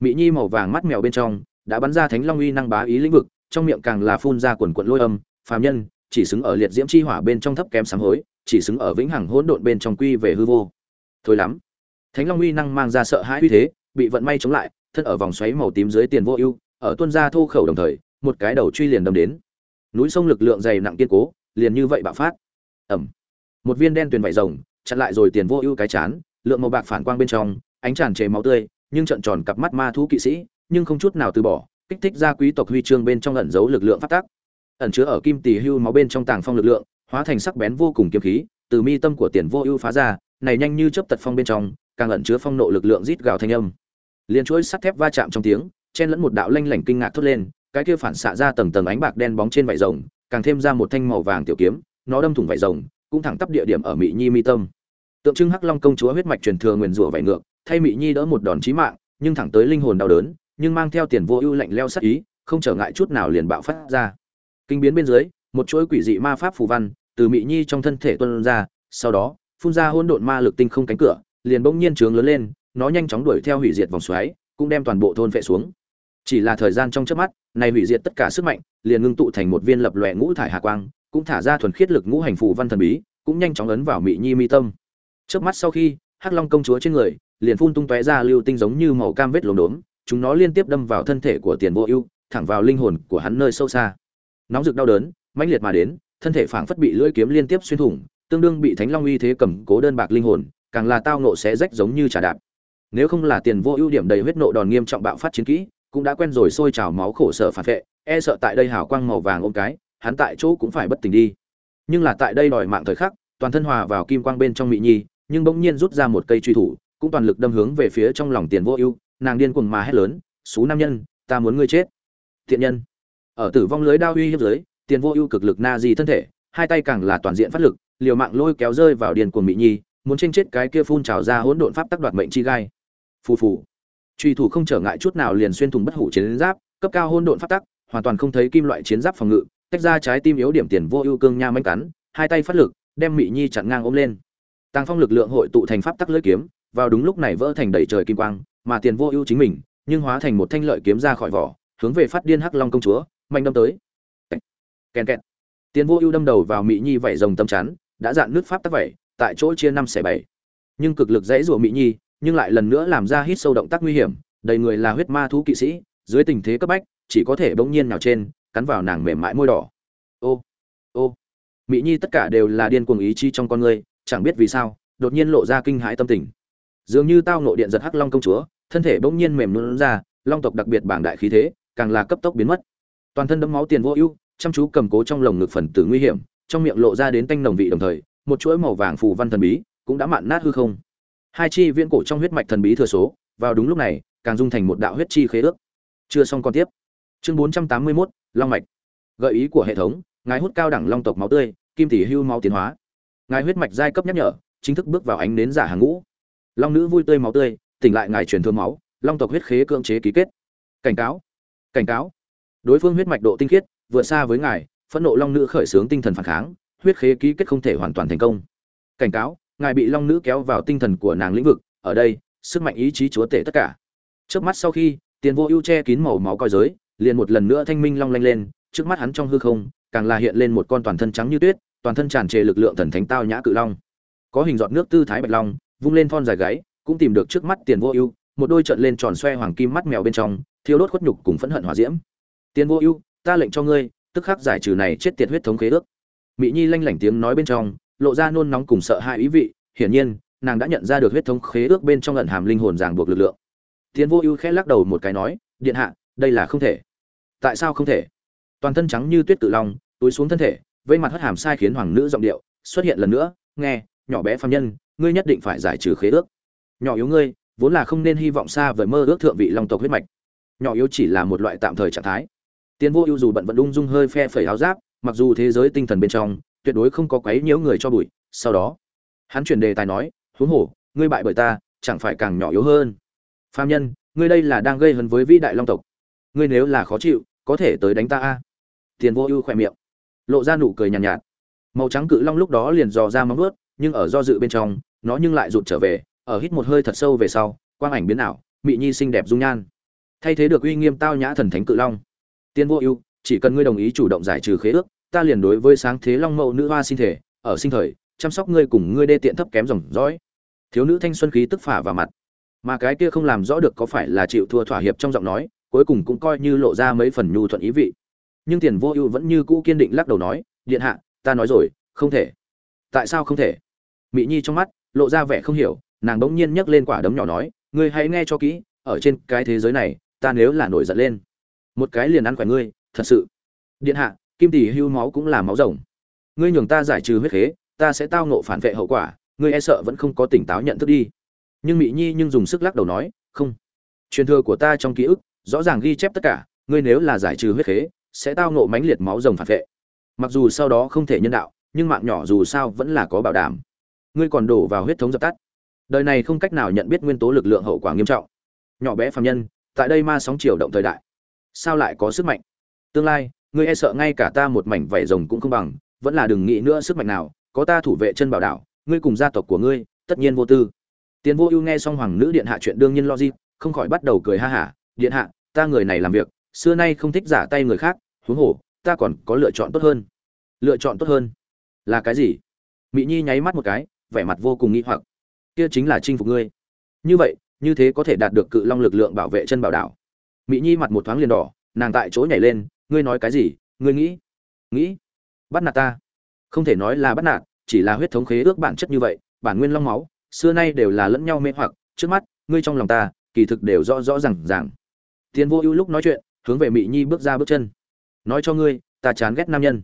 Mỹ nhi màu vàng mắt mèo bên trong, đã bắn ra thánh long uy năng bá ý lĩnh vực, trong miệng càng là phun ra quần quận lôi âm, phàm nhân, chỉ xứng ở liệt diễm chi hỏa bên trong thấp kém sám hối, chỉ xứng ở vĩnh hằng hỗn độn bên trong quy về hư vô. Thôi lắm thánh long uy năng mang ra sợ hãi uy thế, bị vận may chống lại, thân ở vòng xoáy màu tím dưới tiền vô ưu, ở tuân gia thô khẩu đồng thời, một cái đầu truy liền đâm đến. Núi sông lực lượng dày nặng kiên cố, liền như vậy bạo phát. Ẩm một viên đen tuyền vải rồng, chặn lại rồi tiền vô ưu cái chán, lượng màu bạc phản quang bên trong, ánh tràn trề máu tươi, nhưng trận tròn cặp mắt ma thú kỵ sĩ, nhưng không chút nào từ bỏ, kích thích ra quý tộc huy chương bên trong ẩn giấu lực lượng phát tác ẩn chứa ở kim tỳ hưu máu bên trong tàng phong lực lượng, hóa thành sắc bén vô cùng kiếm khí, từ mi tâm của tiền vô ưu phá ra, này nhanh như chớp tật phong bên trong càng ẩn chứa phong nộ lực lượng rít gào thanh âm. Liên chuỗi sắt thép va chạm trong tiếng, chen lẫn một đạo lanh lảnh kinh ngạc thốt lên, cái kia phản xạ ra tầng tầng ánh bạc đen bóng trên vải rồng, càng thêm ra một thanh màu vàng tiểu kiếm, nó đâm thủng vải rồng, cũng thẳng tắp địa điểm ở mỹ nhi mi tâm. Tượng trưng hắc long công chúa huyết mạch truyền thừa nguyền rủa vải ngược, thay mỹ nhi đỡ một đòn chí mạng, nhưng thẳng tới linh hồn đau đớn, nhưng mang theo tiền vô ưu lạnh leo sắc ý, không trở ngại chút nào liền bạo phát ra. Kinh biến bên dưới, một chuỗi quỷ dị ma pháp phù văn từ mỹ nhi trong thân thể tuôn ra, sau đó, phun ra hỗn độn ma lực tinh không cánh cửa liền bỗng nhiên trướng lớn lên, nó nhanh chóng đuổi theo hủy diệt vòng xoáy, cũng đem toàn bộ thôn vệ xuống. Chỉ là thời gian trong chớp mắt, này hủy diệt tất cả sức mạnh, liền ngưng tụ thành một viên lập lòe ngũ thải hà quang, cũng thả ra thuần khiết lực ngũ hành phù văn thần bí, cũng nhanh chóng ấn vào mị nhi mi tâm. Chớp mắt sau khi, hắc long công chúa trên người, liền phun tung tóe ra lưu tinh giống như màu cam vết lốm đốm, chúng nó liên tiếp đâm vào thân thể của tiền vô ưu, thẳng vào linh hồn của hắn nơi sâu xa. Nóng rực đau đớn, mãnh liệt mà đến, thân thể phảng phất bị lưỡi kiếm liên tiếp xuyên thủng, tương đương bị thánh long uy thế cầm cố đơn bạc linh hồn càng là tao nộ xé rách giống như trà đạp. Nếu không là tiền vô ưu điểm đầy huyết nộ đòn nghiêm trọng bạo phát chiến kỹ, cũng đã quen rồi sôi trào máu khổ sở phản vệ e sợ tại đây hào quang màu vàng ôm cái, hắn tại chỗ cũng phải bất tỉnh đi. Nhưng là tại đây đòi mạng thời khắc, toàn thân hòa vào kim quang bên trong mỹ nhi, nhưng bỗng nhiên rút ra một cây truy thủ, cũng toàn lực đâm hướng về phía trong lòng tiền vô ưu, nàng điên cuồng mà hét lớn, xú nam nhân, ta muốn ngươi chết. Thiện nhân. Ở tử vong lưới đao uy hiếp dưới, tiền vô ưu cực lực na di thân thể, hai tay càng là toàn diện phát lực, liều mạng lôi kéo rơi vào điền cuồng mỹ nhi muốn tranh chết cái kia phun trào ra hỗn độn pháp tắc đoạt mệnh chi gai. Phù phù. Truy thủ không trở ngại chút nào liền xuyên thủng bất hủ chiến giáp, cấp cao hỗn độn pháp tắc, hoàn toàn không thấy kim loại chiến giáp phòng ngự, tách ra trái tim yếu điểm tiền vô ưu cương nha manh cắn, hai tay phát lực, đem mỹ nhi chặn ngang ôm lên. Tăng phong lực lượng hội tụ thành pháp tắc lưỡi kiếm, vào đúng lúc này vỡ thành đầy trời kim quang, mà tiền vô ưu chính mình, nhưng hóa thành một thanh lợi kiếm ra khỏi vỏ, hướng về phát điên hắc long công chúa, mạnh đâm tới. Kèn kẹt tiền vô ưu đâm đầu vào mỹ nhi vảy rồng tâm chắn, đã dạn nước pháp tắc vảy tại chỗ chia năm xẻ bảy. Nhưng cực lực dãy rủa mỹ nhi, nhưng lại lần nữa làm ra hít sâu động tác nguy hiểm, đầy người là huyết ma thú kỵ sĩ, dưới tình thế cấp bách, chỉ có thể bỗng nhiên nào trên, cắn vào nàng mềm mại môi đỏ. Ô ô. Mỹ nhi tất cả đều là điên cuồng ý chi trong con người, chẳng biết vì sao, đột nhiên lộ ra kinh hãi tâm tình. Dường như tao nộ điện giật hắc long công chúa, thân thể bỗng nhiên mềm luôn ra, long tộc đặc biệt bảng đại khí thế, càng là cấp tốc biến mất. Toàn thân đấm máu tiền vô ưu, chăm chú cầm cố trong lồng ngực phần tử nguy hiểm, trong miệng lộ ra đến tanh nồng vị đồng thời một chuỗi màu vàng phù văn thần bí cũng đã mạn nát hư không. Hai chi viễn cổ trong huyết mạch thần bí thừa số vào đúng lúc này càng dung thành một đạo huyết chi khế ước. Chưa xong còn tiếp. Chương bốn trăm tám mươi 481, long mạch. Gợi ý của hệ thống ngài hút cao đẳng long tộc máu tươi kim tỷ hưu máu tiến hóa. Ngài huyết mạch giai cấp nhắc nhở chính thức bước vào ánh nến giả hàng ngũ. Long nữ vui tươi máu tươi tỉnh lại ngài truyền thương máu long tộc huyết khế cưỡng chế ký kết. Cảnh cáo cảnh cáo. Đối phương huyết mạch độ tinh khiết vượt xa với ngài phẫn nộ long nữ khởi xướng tinh thần phản kháng huyết khế ký kết không thể hoàn toàn thành công. Cảnh cáo, ngài bị long nữ kéo vào tinh thần của nàng lĩnh vực, ở đây, sức mạnh ý chí chúa tể tất cả. Trước mắt sau khi, tiền vô ưu che kín màu máu coi giới, liền một lần nữa thanh minh long lanh lên, trước mắt hắn trong hư không, càng là hiện lên một con toàn thân trắng như tuyết, toàn thân tràn trề lực lượng thần thánh tao nhã cự long. Có hình giọt nước tư thái bạch long, vung lên thon dài gáy, cũng tìm được trước mắt tiền vô ưu, một đôi trận lên tròn xoe hoàng kim mắt mèo bên trong, thiêu đốt khuất nhục cùng phẫn hận hỏa diễm. Tiền vô ưu, ta lệnh cho ngươi, tức khắc giải trừ này chết tiệt huyết thống khế ước mỹ nhi lanh lảnh tiếng nói bên trong, lộ ra nôn nóng cùng sợ hãi ý vị, hiển nhiên, nàng đã nhận ra được huyết thống khế ước bên trong ẩn hàm linh hồn ràng buộc lực lượng. Tiến vô ưu khẽ lắc đầu một cái nói, điện hạ, đây là không thể. Tại sao không thể? Toàn thân trắng như tuyết tự long, túi xuống thân thể, vây mặt hất hàm sai khiến hoàng nữ giọng điệu, xuất hiện lần nữa, nghe, nhỏ bé phàm nhân, ngươi nhất định phải giải trừ khế ước. Nhỏ yếu ngươi, vốn là không nên hy vọng xa vời mơ ước thượng vị long tộc huyết mạch. Nhỏ yếu chỉ là một loại tạm thời trạng thái. Tiến vô ưu dù bận vận ung dung hơi phe phẩy áo giáp mặc dù thế giới tinh thần bên trong tuyệt đối không có quấy nhiễu người cho bụi sau đó hắn chuyển đề tài nói huống hồ ngươi bại bởi ta chẳng phải càng nhỏ yếu hơn. Phàm nhân ngươi đây là đang gây hấn với vĩ đại long tộc. Ngươi nếu là khó chịu có thể tới đánh ta a. Tiền vô ưu khỏe miệng lộ ra nụ cười nhàn nhạt, nhạt. Màu trắng cự long lúc đó liền dò ra móng ướt nhưng ở do dự bên trong nó nhưng lại rụt trở về ở hít một hơi thật sâu về sau quang ảnh biến ảo mị nhi xinh đẹp dung nhan. Thay thế được uy nghiêm tao nhã thần thánh cự long. Tiên vô ưu chỉ cần ngươi đồng ý chủ động giải trừ khế ước ta liền đối với sáng thế long mẫu nữ hoa sinh thể, ở sinh thời, chăm sóc ngươi cùng ngươi đê tiện thấp kém dòng dõi. Thiếu nữ thanh xuân khí tức phả vào mặt. Mà cái kia không làm rõ được có phải là chịu thua thỏa hiệp trong giọng nói, cuối cùng cũng coi như lộ ra mấy phần nhu thuận ý vị. Nhưng tiền vô ưu vẫn như cũ kiên định lắc đầu nói, điện hạ, ta nói rồi, không thể. Tại sao không thể? Mỹ nhi trong mắt lộ ra vẻ không hiểu, nàng bỗng nhiên nhấc lên quả đấm nhỏ nói, ngươi hãy nghe cho kỹ, ở trên cái thế giới này, ta nếu là nổi giận lên, một cái liền ăn khỏe ngươi, thật sự. Điện hạ kim tỷ hưu máu cũng là máu rồng. Ngươi nhường ta giải trừ huyết khế, ta sẽ tao nộ phản vệ hậu quả, ngươi e sợ vẫn không có tỉnh táo nhận thức đi. Nhưng mỹ nhi nhưng dùng sức lắc đầu nói, không. Truyền thừa của ta trong ký ức, rõ ràng ghi chép tất cả, ngươi nếu là giải trừ huyết khế, sẽ tao nộ mãnh liệt máu rồng phản vệ. Mặc dù sau đó không thể nhân đạo, nhưng mạng nhỏ dù sao vẫn là có bảo đảm. Ngươi còn đổ vào huyết thống dập tắt. Đời này không cách nào nhận biết nguyên tố lực lượng hậu quả nghiêm trọng. Nhỏ bé phạm nhân, tại đây ma sóng chiều động thời đại, sao lại có sức mạnh? Tương lai ngươi e sợ ngay cả ta một mảnh vảy rồng cũng không bằng, vẫn là đừng nghĩ nữa sức mạnh nào, có ta thủ vệ chân bảo đảo, ngươi cùng gia tộc của ngươi, tất nhiên vô tư. Tiền vô ưu nghe xong hoàng nữ điện hạ chuyện đương nhiên logic, không khỏi bắt đầu cười ha hả, điện hạ, ta người này làm việc, xưa nay không thích giả tay người khác, huống hồ, ta còn có lựa chọn tốt hơn. Lựa chọn tốt hơn? Là cái gì? Mị nhi nháy mắt một cái, vẻ mặt vô cùng nghi hoặc. Kia chính là chinh phục ngươi. Như vậy, như thế có thể đạt được cự long lực lượng bảo vệ chân bảo đảo. Mị nhi mặt một thoáng liền đỏ, nàng tại chỗ nhảy lên ngươi nói cái gì, ngươi nghĩ nghĩ, bắt nạt ta. Không thể nói là bắt nạt, chỉ là huyết thống khế ước bản chất như vậy, bản nguyên long máu, xưa nay đều là lẫn nhau mê hoặc, trước mắt, ngươi trong lòng ta, kỳ thực đều rõ rõ rằng rằng tiền vô ưu lúc nói chuyện, hướng về mỹ nhi bước ra bước chân. Nói cho ngươi, ta chán ghét nam nhân.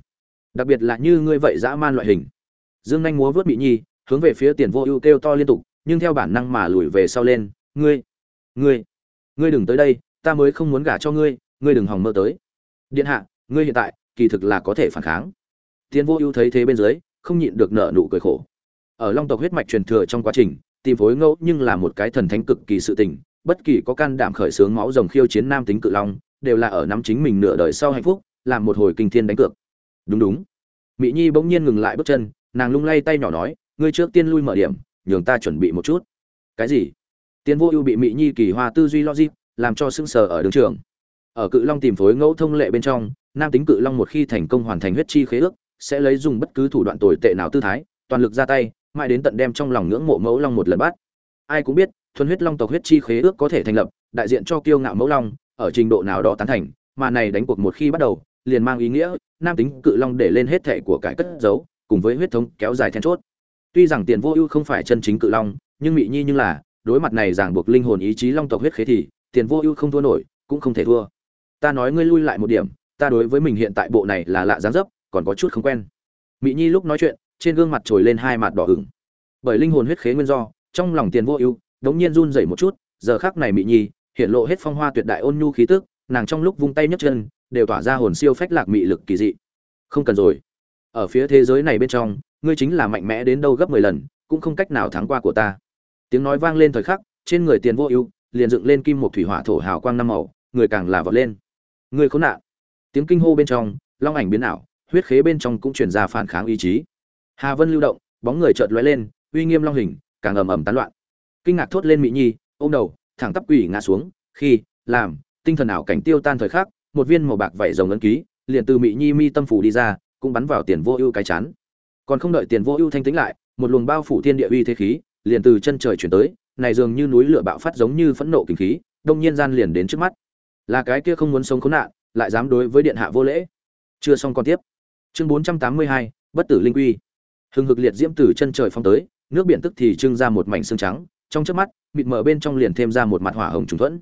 Đặc biệt là như ngươi vậy dã man loại hình. Dương anh múa vớt mỹ nhi, hướng về phía tiền vô ưu kêu to liên tục, nhưng theo bản năng mà lùi về sau lên. Ngươi ngươi ngươi đừng tới đây, ta mới không muốn gả cho ngươi ngươi đừng hòng mơ tới điện hạ, ngươi hiện tại, kỳ thực là có thể phản kháng. Tiến vô ưu thấy thế bên dưới, không nhịn được nở nụ cười khổ. Ở long tộc huyết mạch truyền thừa trong quá trình, tìm phối ngẫu nhưng là một cái thần thánh cực kỳ sự tình, bất kỳ có can đảm khởi sướng máu rồng khiêu chiến nam tính cự long, đều là ở nắm chính mình nửa đời sau hạnh phúc, làm một hồi kinh thiên đánh cược. Đúng đúng. Mỹ nhi bỗng nhiên ngừng lại bước chân, nàng lung lay tay nhỏ nói, ngươi trước tiên lui mở điểm, nhường ta chuẩn bị một chút. Cái gì? Tiến vô ưu bị mỹ nhi kỳ hoa tư duy logic, làm cho sưng sờ ở đường trường ở cự long tìm phối ngẫu thông lệ bên trong, nam tính cự long một khi thành công hoàn thành huyết chi khế ước, sẽ lấy dùng bất cứ thủ đoạn tồi tệ nào tư thái, toàn lực ra tay, mãi đến tận đem trong lòng ngưỡng mộ mẫu long một lần bắt. Ai cũng biết, thuần huyết long tộc huyết chi khế ước có thể thành lập, đại diện cho kiêu ngạo mẫu long, ở trình độ nào đó tán thành, mà này đánh cuộc một khi bắt đầu, liền mang ý nghĩa, nam tính cự long để lên hết thệ của cải cất giấu, cùng với huyết thống kéo dài then chốt. Tuy rằng tiền vô ưu không phải chân chính cự long, nhưng Mị nhi như là, đối mặt này ràng buộc linh hồn ý chí long tộc huyết khế thì, tiền vô ưu không thua nổi, cũng không thể thua ta nói ngươi lui lại một điểm, ta đối với mình hiện tại bộ này là lạ dáng dấp, còn có chút không quen. Mỹ nhi lúc nói chuyện, trên gương mặt trồi lên hai mặt đỏ ửng. Bởi linh hồn huyết khế nguyên do, trong lòng tiền vô ưu, đống nhiên run rẩy một chút, giờ khắc này mỹ nhi, hiện lộ hết phong hoa tuyệt đại ôn nhu khí tức, nàng trong lúc vung tay nhấc chân, đều tỏa ra hồn siêu phách lạc mị lực kỳ dị. Không cần rồi. Ở phía thế giới này bên trong, ngươi chính là mạnh mẽ đến đâu gấp mười lần, cũng không cách nào thắng qua của ta. Tiếng nói vang lên thời khắc, trên người tiền vô ưu, liền dựng lên kim một thủy hỏa thổ hào quang năm màu, người càng là vọt lên người khốn nạn. Tiếng kinh hô bên trong, long ảnh biến ảo, huyết khế bên trong cũng chuyển ra phản kháng ý chí. Hà vân lưu động, bóng người chợt lóe lên, uy nghiêm long hình, càng ầm ầm tán loạn. Kinh ngạc thốt lên mỹ nhi, ôm đầu, thẳng tắp quỷ ngã xuống, khi, làm, tinh thần ảo cảnh tiêu tan thời khắc, một viên màu bạc vảy rồng ấn ký, liền từ mỹ nhi mi tâm phủ đi ra, cũng bắn vào tiền vô ưu cái chán. Còn không đợi tiền vô ưu thanh tĩnh lại, một luồng bao phủ thiên địa uy thế khí, liền từ chân trời chuyển tới, này dường như núi lửa bạo phát giống như phẫn nộ kinh khí, đông nhiên gian liền đến trước mắt là cái kia không muốn sống khốn nạn, lại dám đối với điện hạ vô lễ. Chưa xong còn tiếp. Chương bốn trăm tám mươi hai, bất tử linh quy. Hừng hực liệt diễm từ chân trời phong tới, nước biển tức thì trưng ra một mảnh xương trắng, trong trước mắt, mịt mở bên trong liền thêm ra một mặt hỏa hồng trùng thuẫn.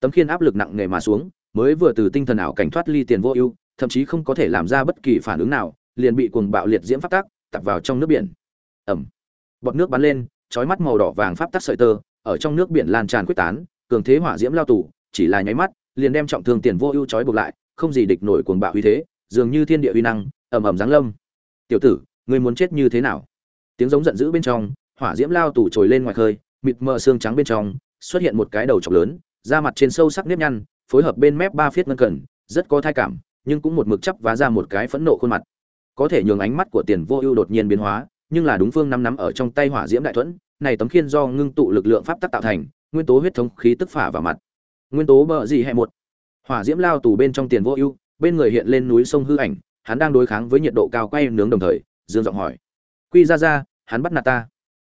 Tấm khiên áp lực nặng nề mà xuống, mới vừa từ tinh thần ảo cảnh thoát ly tiền vô ưu, thậm chí không có thể làm ra bất kỳ phản ứng nào, liền bị cuồng bạo liệt diễm pháp tắc tập vào trong nước biển. Ẩm bọt nước bắn lên trói mắt màu đỏ vàng pháp tắc sợi tơ, ở trong nước biển lan tràn quyết tán, cường thế hỏa diễm lao tù, chỉ là nháy mắt liền đem trọng thương tiền vô ưu chói buộc lại, không gì địch nổi cuồng bạo uy thế, dường như thiên địa uy năng, ầm ầm giáng lâm. Tiểu tử, ngươi muốn chết như thế nào? Tiếng giống giận dữ bên trong, hỏa diễm lao tủ trồi lên ngoài khơi, mịt mờ xương trắng bên trong, xuất hiện một cái đầu trọc lớn, da mặt trên sâu sắc nếp nhăn, phối hợp bên mép ba phiết ngân cần, rất có thai cảm, nhưng cũng một mực chấp vá ra một cái phẫn nộ khuôn mặt. Có thể nhường ánh mắt của tiền vô ưu đột nhiên biến hóa, nhưng là đúng phương năm nắm ở trong tay hỏa diễm đại thuẫn, này tấm khiên do ngưng tụ lực lượng pháp tắc tạo thành, nguyên tố huyết thống khí tức phả vào mặt nguyên tố bờ gì hệ một. Hỏa diễm lao tù bên trong tiền vô ưu, bên người hiện lên núi sông hư ảnh, hắn đang đối kháng với nhiệt độ cao quay nướng đồng thời, dương giọng hỏi. Quy ra ra, hắn bắt nạt ta.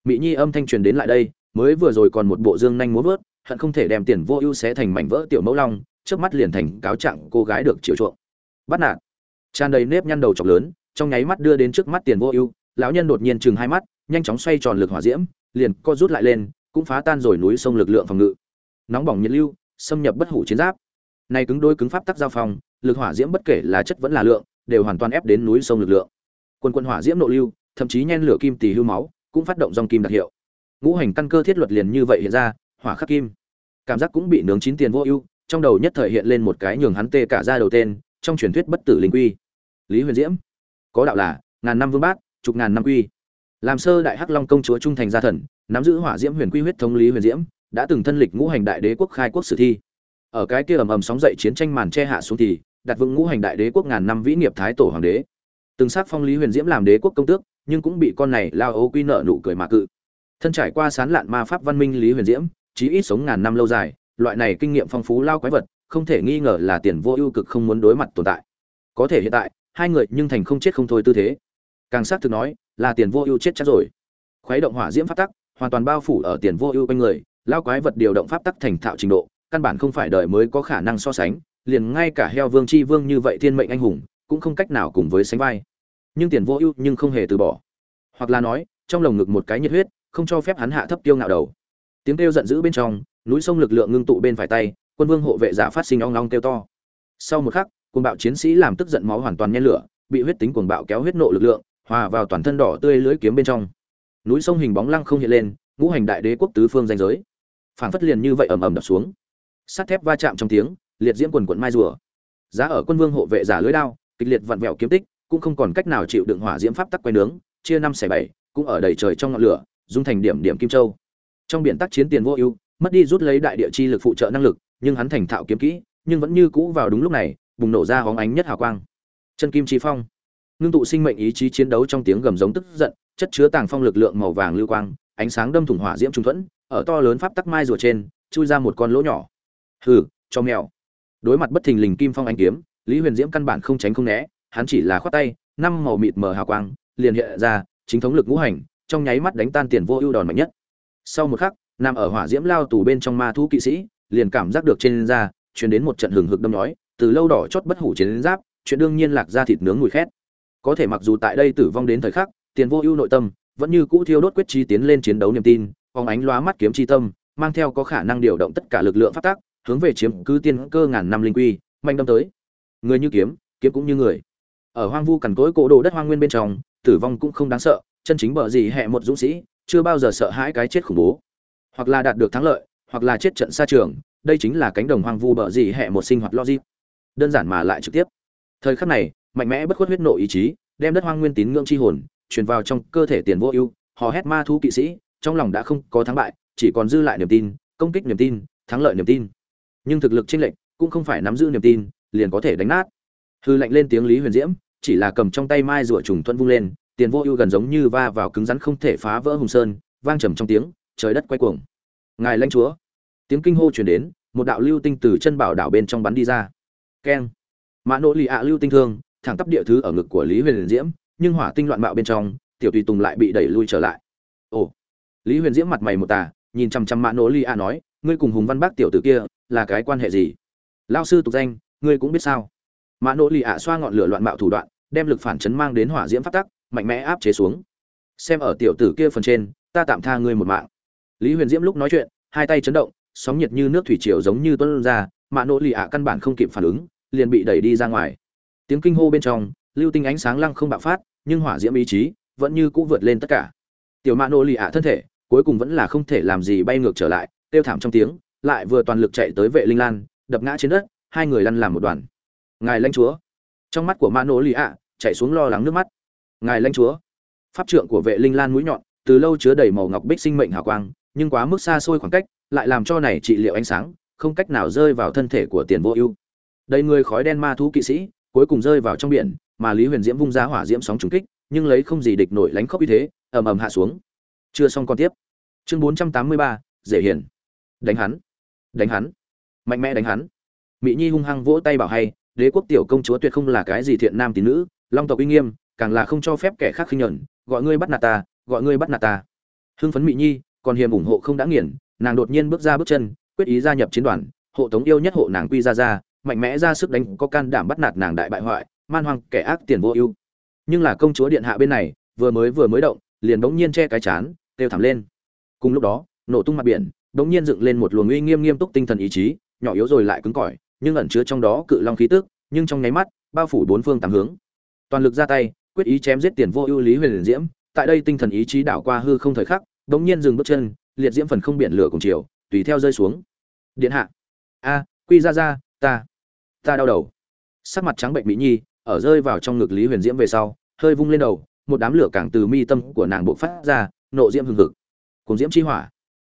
Mỹ nhi âm thanh truyền đến lại đây, mới vừa rồi còn một bộ dương nhanh muốn vớt, hận không thể đem tiền vô ưu xé thành mảnh vỡ tiểu mẫu long, trước mắt liền thành cáo trạng cô gái được chiều chuộng. Bắt nạt. Tràn đầy nếp nhăn đầu chọc lớn, trong nháy mắt đưa đến trước mắt tiền vô ưu, lão nhân đột nhiên chừng hai mắt, nhanh chóng xoay tròn lực hỏa diễm, liền co rút lại lên, cũng phá tan rồi núi sông lực lượng phòng ngự. Nóng bỏng nhiệt lưu xâm nhập bất hủ chiến giáp. Này cứng đôi cứng pháp tắc giao phong, lực hỏa diễm bất kể là chất vẫn là lượng, đều hoàn toàn ép đến núi sông lực lượng. Quân quân hỏa diễm nội lưu, thậm chí nhen lửa kim tỳ hưu máu, cũng phát động dòng kim đặc hiệu. Ngũ hành căn cơ thiết luật liền như vậy hiện ra, hỏa khắc kim. Cảm giác cũng bị nướng chín tiền vô ưu, trong đầu nhất thời hiện lên một cái nhường hắn tê cả ra đầu tên, trong truyền thuyết bất tử linh quy. Lý huyền diễm. Có đạo là, ngàn năm vương bát, chục ngàn năm quy. Làm sơ đại hắc long công chúa trung thành gia thần, nắm giữ hỏa diễm huyền quy huyết thống lý huyền diễm đã từng thân lịch ngũ hành đại đế quốc khai quốc sử thi. Ở cái kia ầm ầm sóng dậy chiến tranh màn che hạ xuống thì, đặt vững ngũ hành đại đế quốc ngàn năm vĩ nghiệp thái tổ hoàng đế. Từng sát phong lý huyền diễm làm đế quốc công tước, nhưng cũng bị con này lao ấu quy nợ nụ cười mà cự. Thân trải qua sán lạn ma pháp văn minh lý huyền diễm, chí ít sống ngàn năm lâu dài, loại này kinh nghiệm phong phú lao quái vật, không thể nghi ngờ là tiền vô ưu cực không muốn đối mặt tồn tại. Có thể hiện tại, hai người nhưng thành không chết không thôi tư thế. Càng xác thực nói, là tiền vô ưu chết chắc rồi. Khuấy động hỏa diễm phát tắc, hoàn toàn bao phủ ở tiền vô ưu quanh người lao quái vật điều động pháp tắc thành thạo trình độ, căn bản không phải đời mới có khả năng so sánh, liền ngay cả heo vương chi vương như vậy thiên mệnh anh hùng, cũng không cách nào cùng với sánh vai. Nhưng tiền vô ưu nhưng không hề từ bỏ. Hoặc là nói, trong lồng ngực một cái nhiệt huyết, không cho phép hắn hạ thấp tiêu ngạo đầu. Tiếng kêu giận dữ bên trong, núi sông lực lượng ngưng tụ bên phải tay, quân vương hộ vệ giả phát sinh ong long kêu to. Sau một khắc, cuồng bạo chiến sĩ làm tức giận máu hoàn toàn nhen lửa, bị huyết tính cuồng bạo kéo huyết nộ lực lượng, hòa vào toàn thân đỏ tươi lưới kiếm bên trong. Núi sông hình bóng lăng không hiện lên, ngũ hành đại đế quốc tứ phương danh giới phảng phất liền như vậy ầm ầm đập xuống. Sắt thép va chạm trong tiếng, liệt diễm quần quận mai rùa. Giá ở quân vương hộ vệ giả lưới đao, kịch liệt vặn vẹo kiếm tích, cũng không còn cách nào chịu đựng hỏa diễm pháp tắc quay nướng, chia năm xẻ bảy, cũng ở đầy trời trong ngọn lửa, dung thành điểm điểm kim châu. Trong biển tác chiến tiền vô ưu, mất đi rút lấy đại địa chi lực phụ trợ năng lực, nhưng hắn thành thạo kiếm kỹ, nhưng vẫn như cũ vào đúng lúc này, bùng nổ ra hóng ánh nhất hào quang. Chân kim chi phong. Ngưng tụ sinh mệnh ý chí chiến đấu trong tiếng gầm giống tức giận, chất chứa tàng phong lực lượng màu vàng lưu quang, ánh sáng đâm thủng hỏa diễm trung thuẫn ở to lớn pháp tắc mai rùa trên, chui ra một con lỗ nhỏ. Hừ, cho mèo. Đối mặt bất thình lình kim phong anh kiếm, lý huyền diễm căn bản không tránh không né, hắn chỉ là khoát tay, năm màu mịt mờ hào quang, liền hiện ra, chính thống lực ngũ hành, trong nháy mắt đánh tan tiền vô ưu đòn mạnh nhất. Sau một khắc, nằm ở hỏa diễm lao tù bên trong ma thú kỵ sĩ, liền cảm giác được trên da, truyền đến một trận hừng hực đâm nhói, từ lâu đỏ chót bất hủ chiến giáp, chuyện đương nhiên lạc ra thịt nướng mùi khét. Có thể mặc dù tại đây tử vong đến thời khắc, tiền vô ưu nội tâm, vẫn như cũ thiêu đốt quyết chi tiến lên chiến đấu niềm tin phóng ánh lóa mắt kiếm chi tâm, mang theo có khả năng điều động tất cả lực lượng phát tác hướng về chiếm cứ tiên cơ ngàn năm linh quy, mạnh đâm tới. Người như kiếm kiếm cũng như người. Ở hoang vu cằn cỗi cổ đồ đất hoang nguyên bên trong, tử vong cũng không đáng sợ, chân chính bờ gì hẹ một dũng sĩ, chưa bao giờ sợ hãi cái chết khủng bố. Hoặc là đạt được thắng lợi, hoặc là chết trận xa trường, đây chính là cánh đồng hoang vu bờ gì hẹ một sinh hoạt logic. Đơn giản mà lại trực tiếp. Thời khắc này, mạnh mẽ bất khuất huyết nộ ý chí, đem đất hoang nguyên tín ngưỡng chi hồn, truyền vào trong cơ thể tiền vô ưu, hò hét ma thú kỵ sĩ trong lòng đã không có thắng bại, chỉ còn dư lại niềm tin, công kích niềm tin, thắng lợi niềm tin. Nhưng thực lực chênh lệch cũng không phải nắm giữ niềm tin, liền có thể đánh nát. Hư lạnh lên tiếng lý huyền diễm, chỉ là cầm trong tay mai rùa trùng thuận vung lên, tiền vô ưu gần giống như va vào cứng rắn không thể phá vỡ hùng sơn, vang trầm trong tiếng, trời đất quay cuồng. Ngài lãnh chúa! Tiếng kinh hô truyền đến, một đạo lưu tinh từ chân bảo đảo bên trong bắn đi ra. Keng! Mã nỗ lì ạ lưu tinh thương, thẳng tắp địa thứ ở ngực của lý huyền diễm, nhưng hỏa tinh loạn mạo bên trong, tiểu tùy tùng lại bị đẩy lui trở lại. Ồ! Lý huyền diễm mặt mày một tà, nhìn chằm chằm mã nỗ li a nói, ngươi cùng hùng văn bác tiểu tử kia là cái quan hệ gì? Lao sư tục danh, ngươi cũng biết sao? Mã nỗ li a xoa ngọn lửa loạn mạo thủ đoạn, đem lực phản chấn mang đến hỏa diễm phát tắc, mạnh mẽ áp chế xuống. Xem ở tiểu tử kia phần trên, ta tạm tha ngươi một mạng. Lý huyền diễm lúc nói chuyện, hai tay chấn động, sóng nhiệt như nước thủy triều giống như tuân ra mạ nỗ lì ạ căn bản không kịp phản ứng, liền bị đẩy đi ra ngoài. Tiếng kinh hô bên trong, lưu tinh ánh sáng lăng không bạo phát, nhưng hỏa diễm ý chí vẫn như cũ vượt lên tất cả. Tiểu mạ nỗ lì ạ thân thể cuối cùng vẫn là không thể làm gì bay ngược trở lại, kêu thảm trong tiếng, lại vừa toàn lực chạy tới vệ linh lan, đập ngã trên đất, hai người lăn làm một đoàn. Ngài lãnh chúa. Trong mắt của ma nỗ lì ạ, chạy xuống lo lắng nước mắt. Ngài lãnh chúa. Pháp trượng của vệ linh lan mũi nhọn, từ lâu chứa đầy màu ngọc bích sinh mệnh hào quang, nhưng quá mức xa xôi khoảng cách, lại làm cho này trị liệu ánh sáng, không cách nào rơi vào thân thể của tiền vô ưu. Đầy người khói đen ma thú kỵ sĩ, cuối cùng rơi vào trong biển, mà lý huyền diễm vung ra hỏa diễm sóng trúng kích, nhưng lấy không gì địch nổi lánh khóc như thế, ầm ầm hạ xuống chưa xong còn tiếp. Chương bốn trăm tám mươi ba, dễ hiền đánh hắn. Đánh hắn. Mạnh mẽ đánh hắn. Mỹ nhi hung hăng vỗ tay bảo hay, đế quốc tiểu công chúa tuyệt không là cái gì thiện nam tín nữ, long tộc uy nghiêm, càng là không cho phép kẻ khác khinh nhẫn, gọi ngươi bắt nạt ta, gọi ngươi bắt nạt ta. Hưng phấn mỹ nhi, còn hiềm ủng hộ không đã nghiền, nàng đột nhiên bước ra bước chân, quyết ý gia nhập chiến đoàn, hộ tống yêu nhất hộ nàng quy ra ra mạnh mẽ ra sức đánh, có can đảm bắt nạt nàng đại bại hoại, man hoang kẻ ác tiền vô ưu. Nhưng là công chúa điện hạ bên này, vừa mới vừa mới động, liền bỗng nhiên che cái chán kêu thảm lên. Cùng lúc đó, nổ tung mặt biển bỗng nhiên dựng lên một luồng uy nghiêm nghiêm túc tinh thần ý chí, nhỏ yếu rồi lại cứng cỏi, nhưng ẩn chứa trong đó cự long khí tức, nhưng trong nháy mắt, bao phủ bốn phương tám hướng. Toàn lực ra tay, quyết ý chém giết tiền vô ưu lý huyền diễm, tại đây tinh thần ý chí đảo qua hư không thời khắc đống nhiên dừng bước chân, liệt diễm phần không biển lửa cùng chiều, tùy theo rơi xuống. Điện hạ. A, quy ra ra ta. Ta đau đầu. Sắc mặt trắng bệnh mỹ nhi, ở rơi vào trong ngực lý huyền diễm về sau, hơi vung lên đầu, một đám lửa càng từ mi tâm của nàng bộ phát ra nộ diễm hừng hực. Cùng diễm chi hỏa.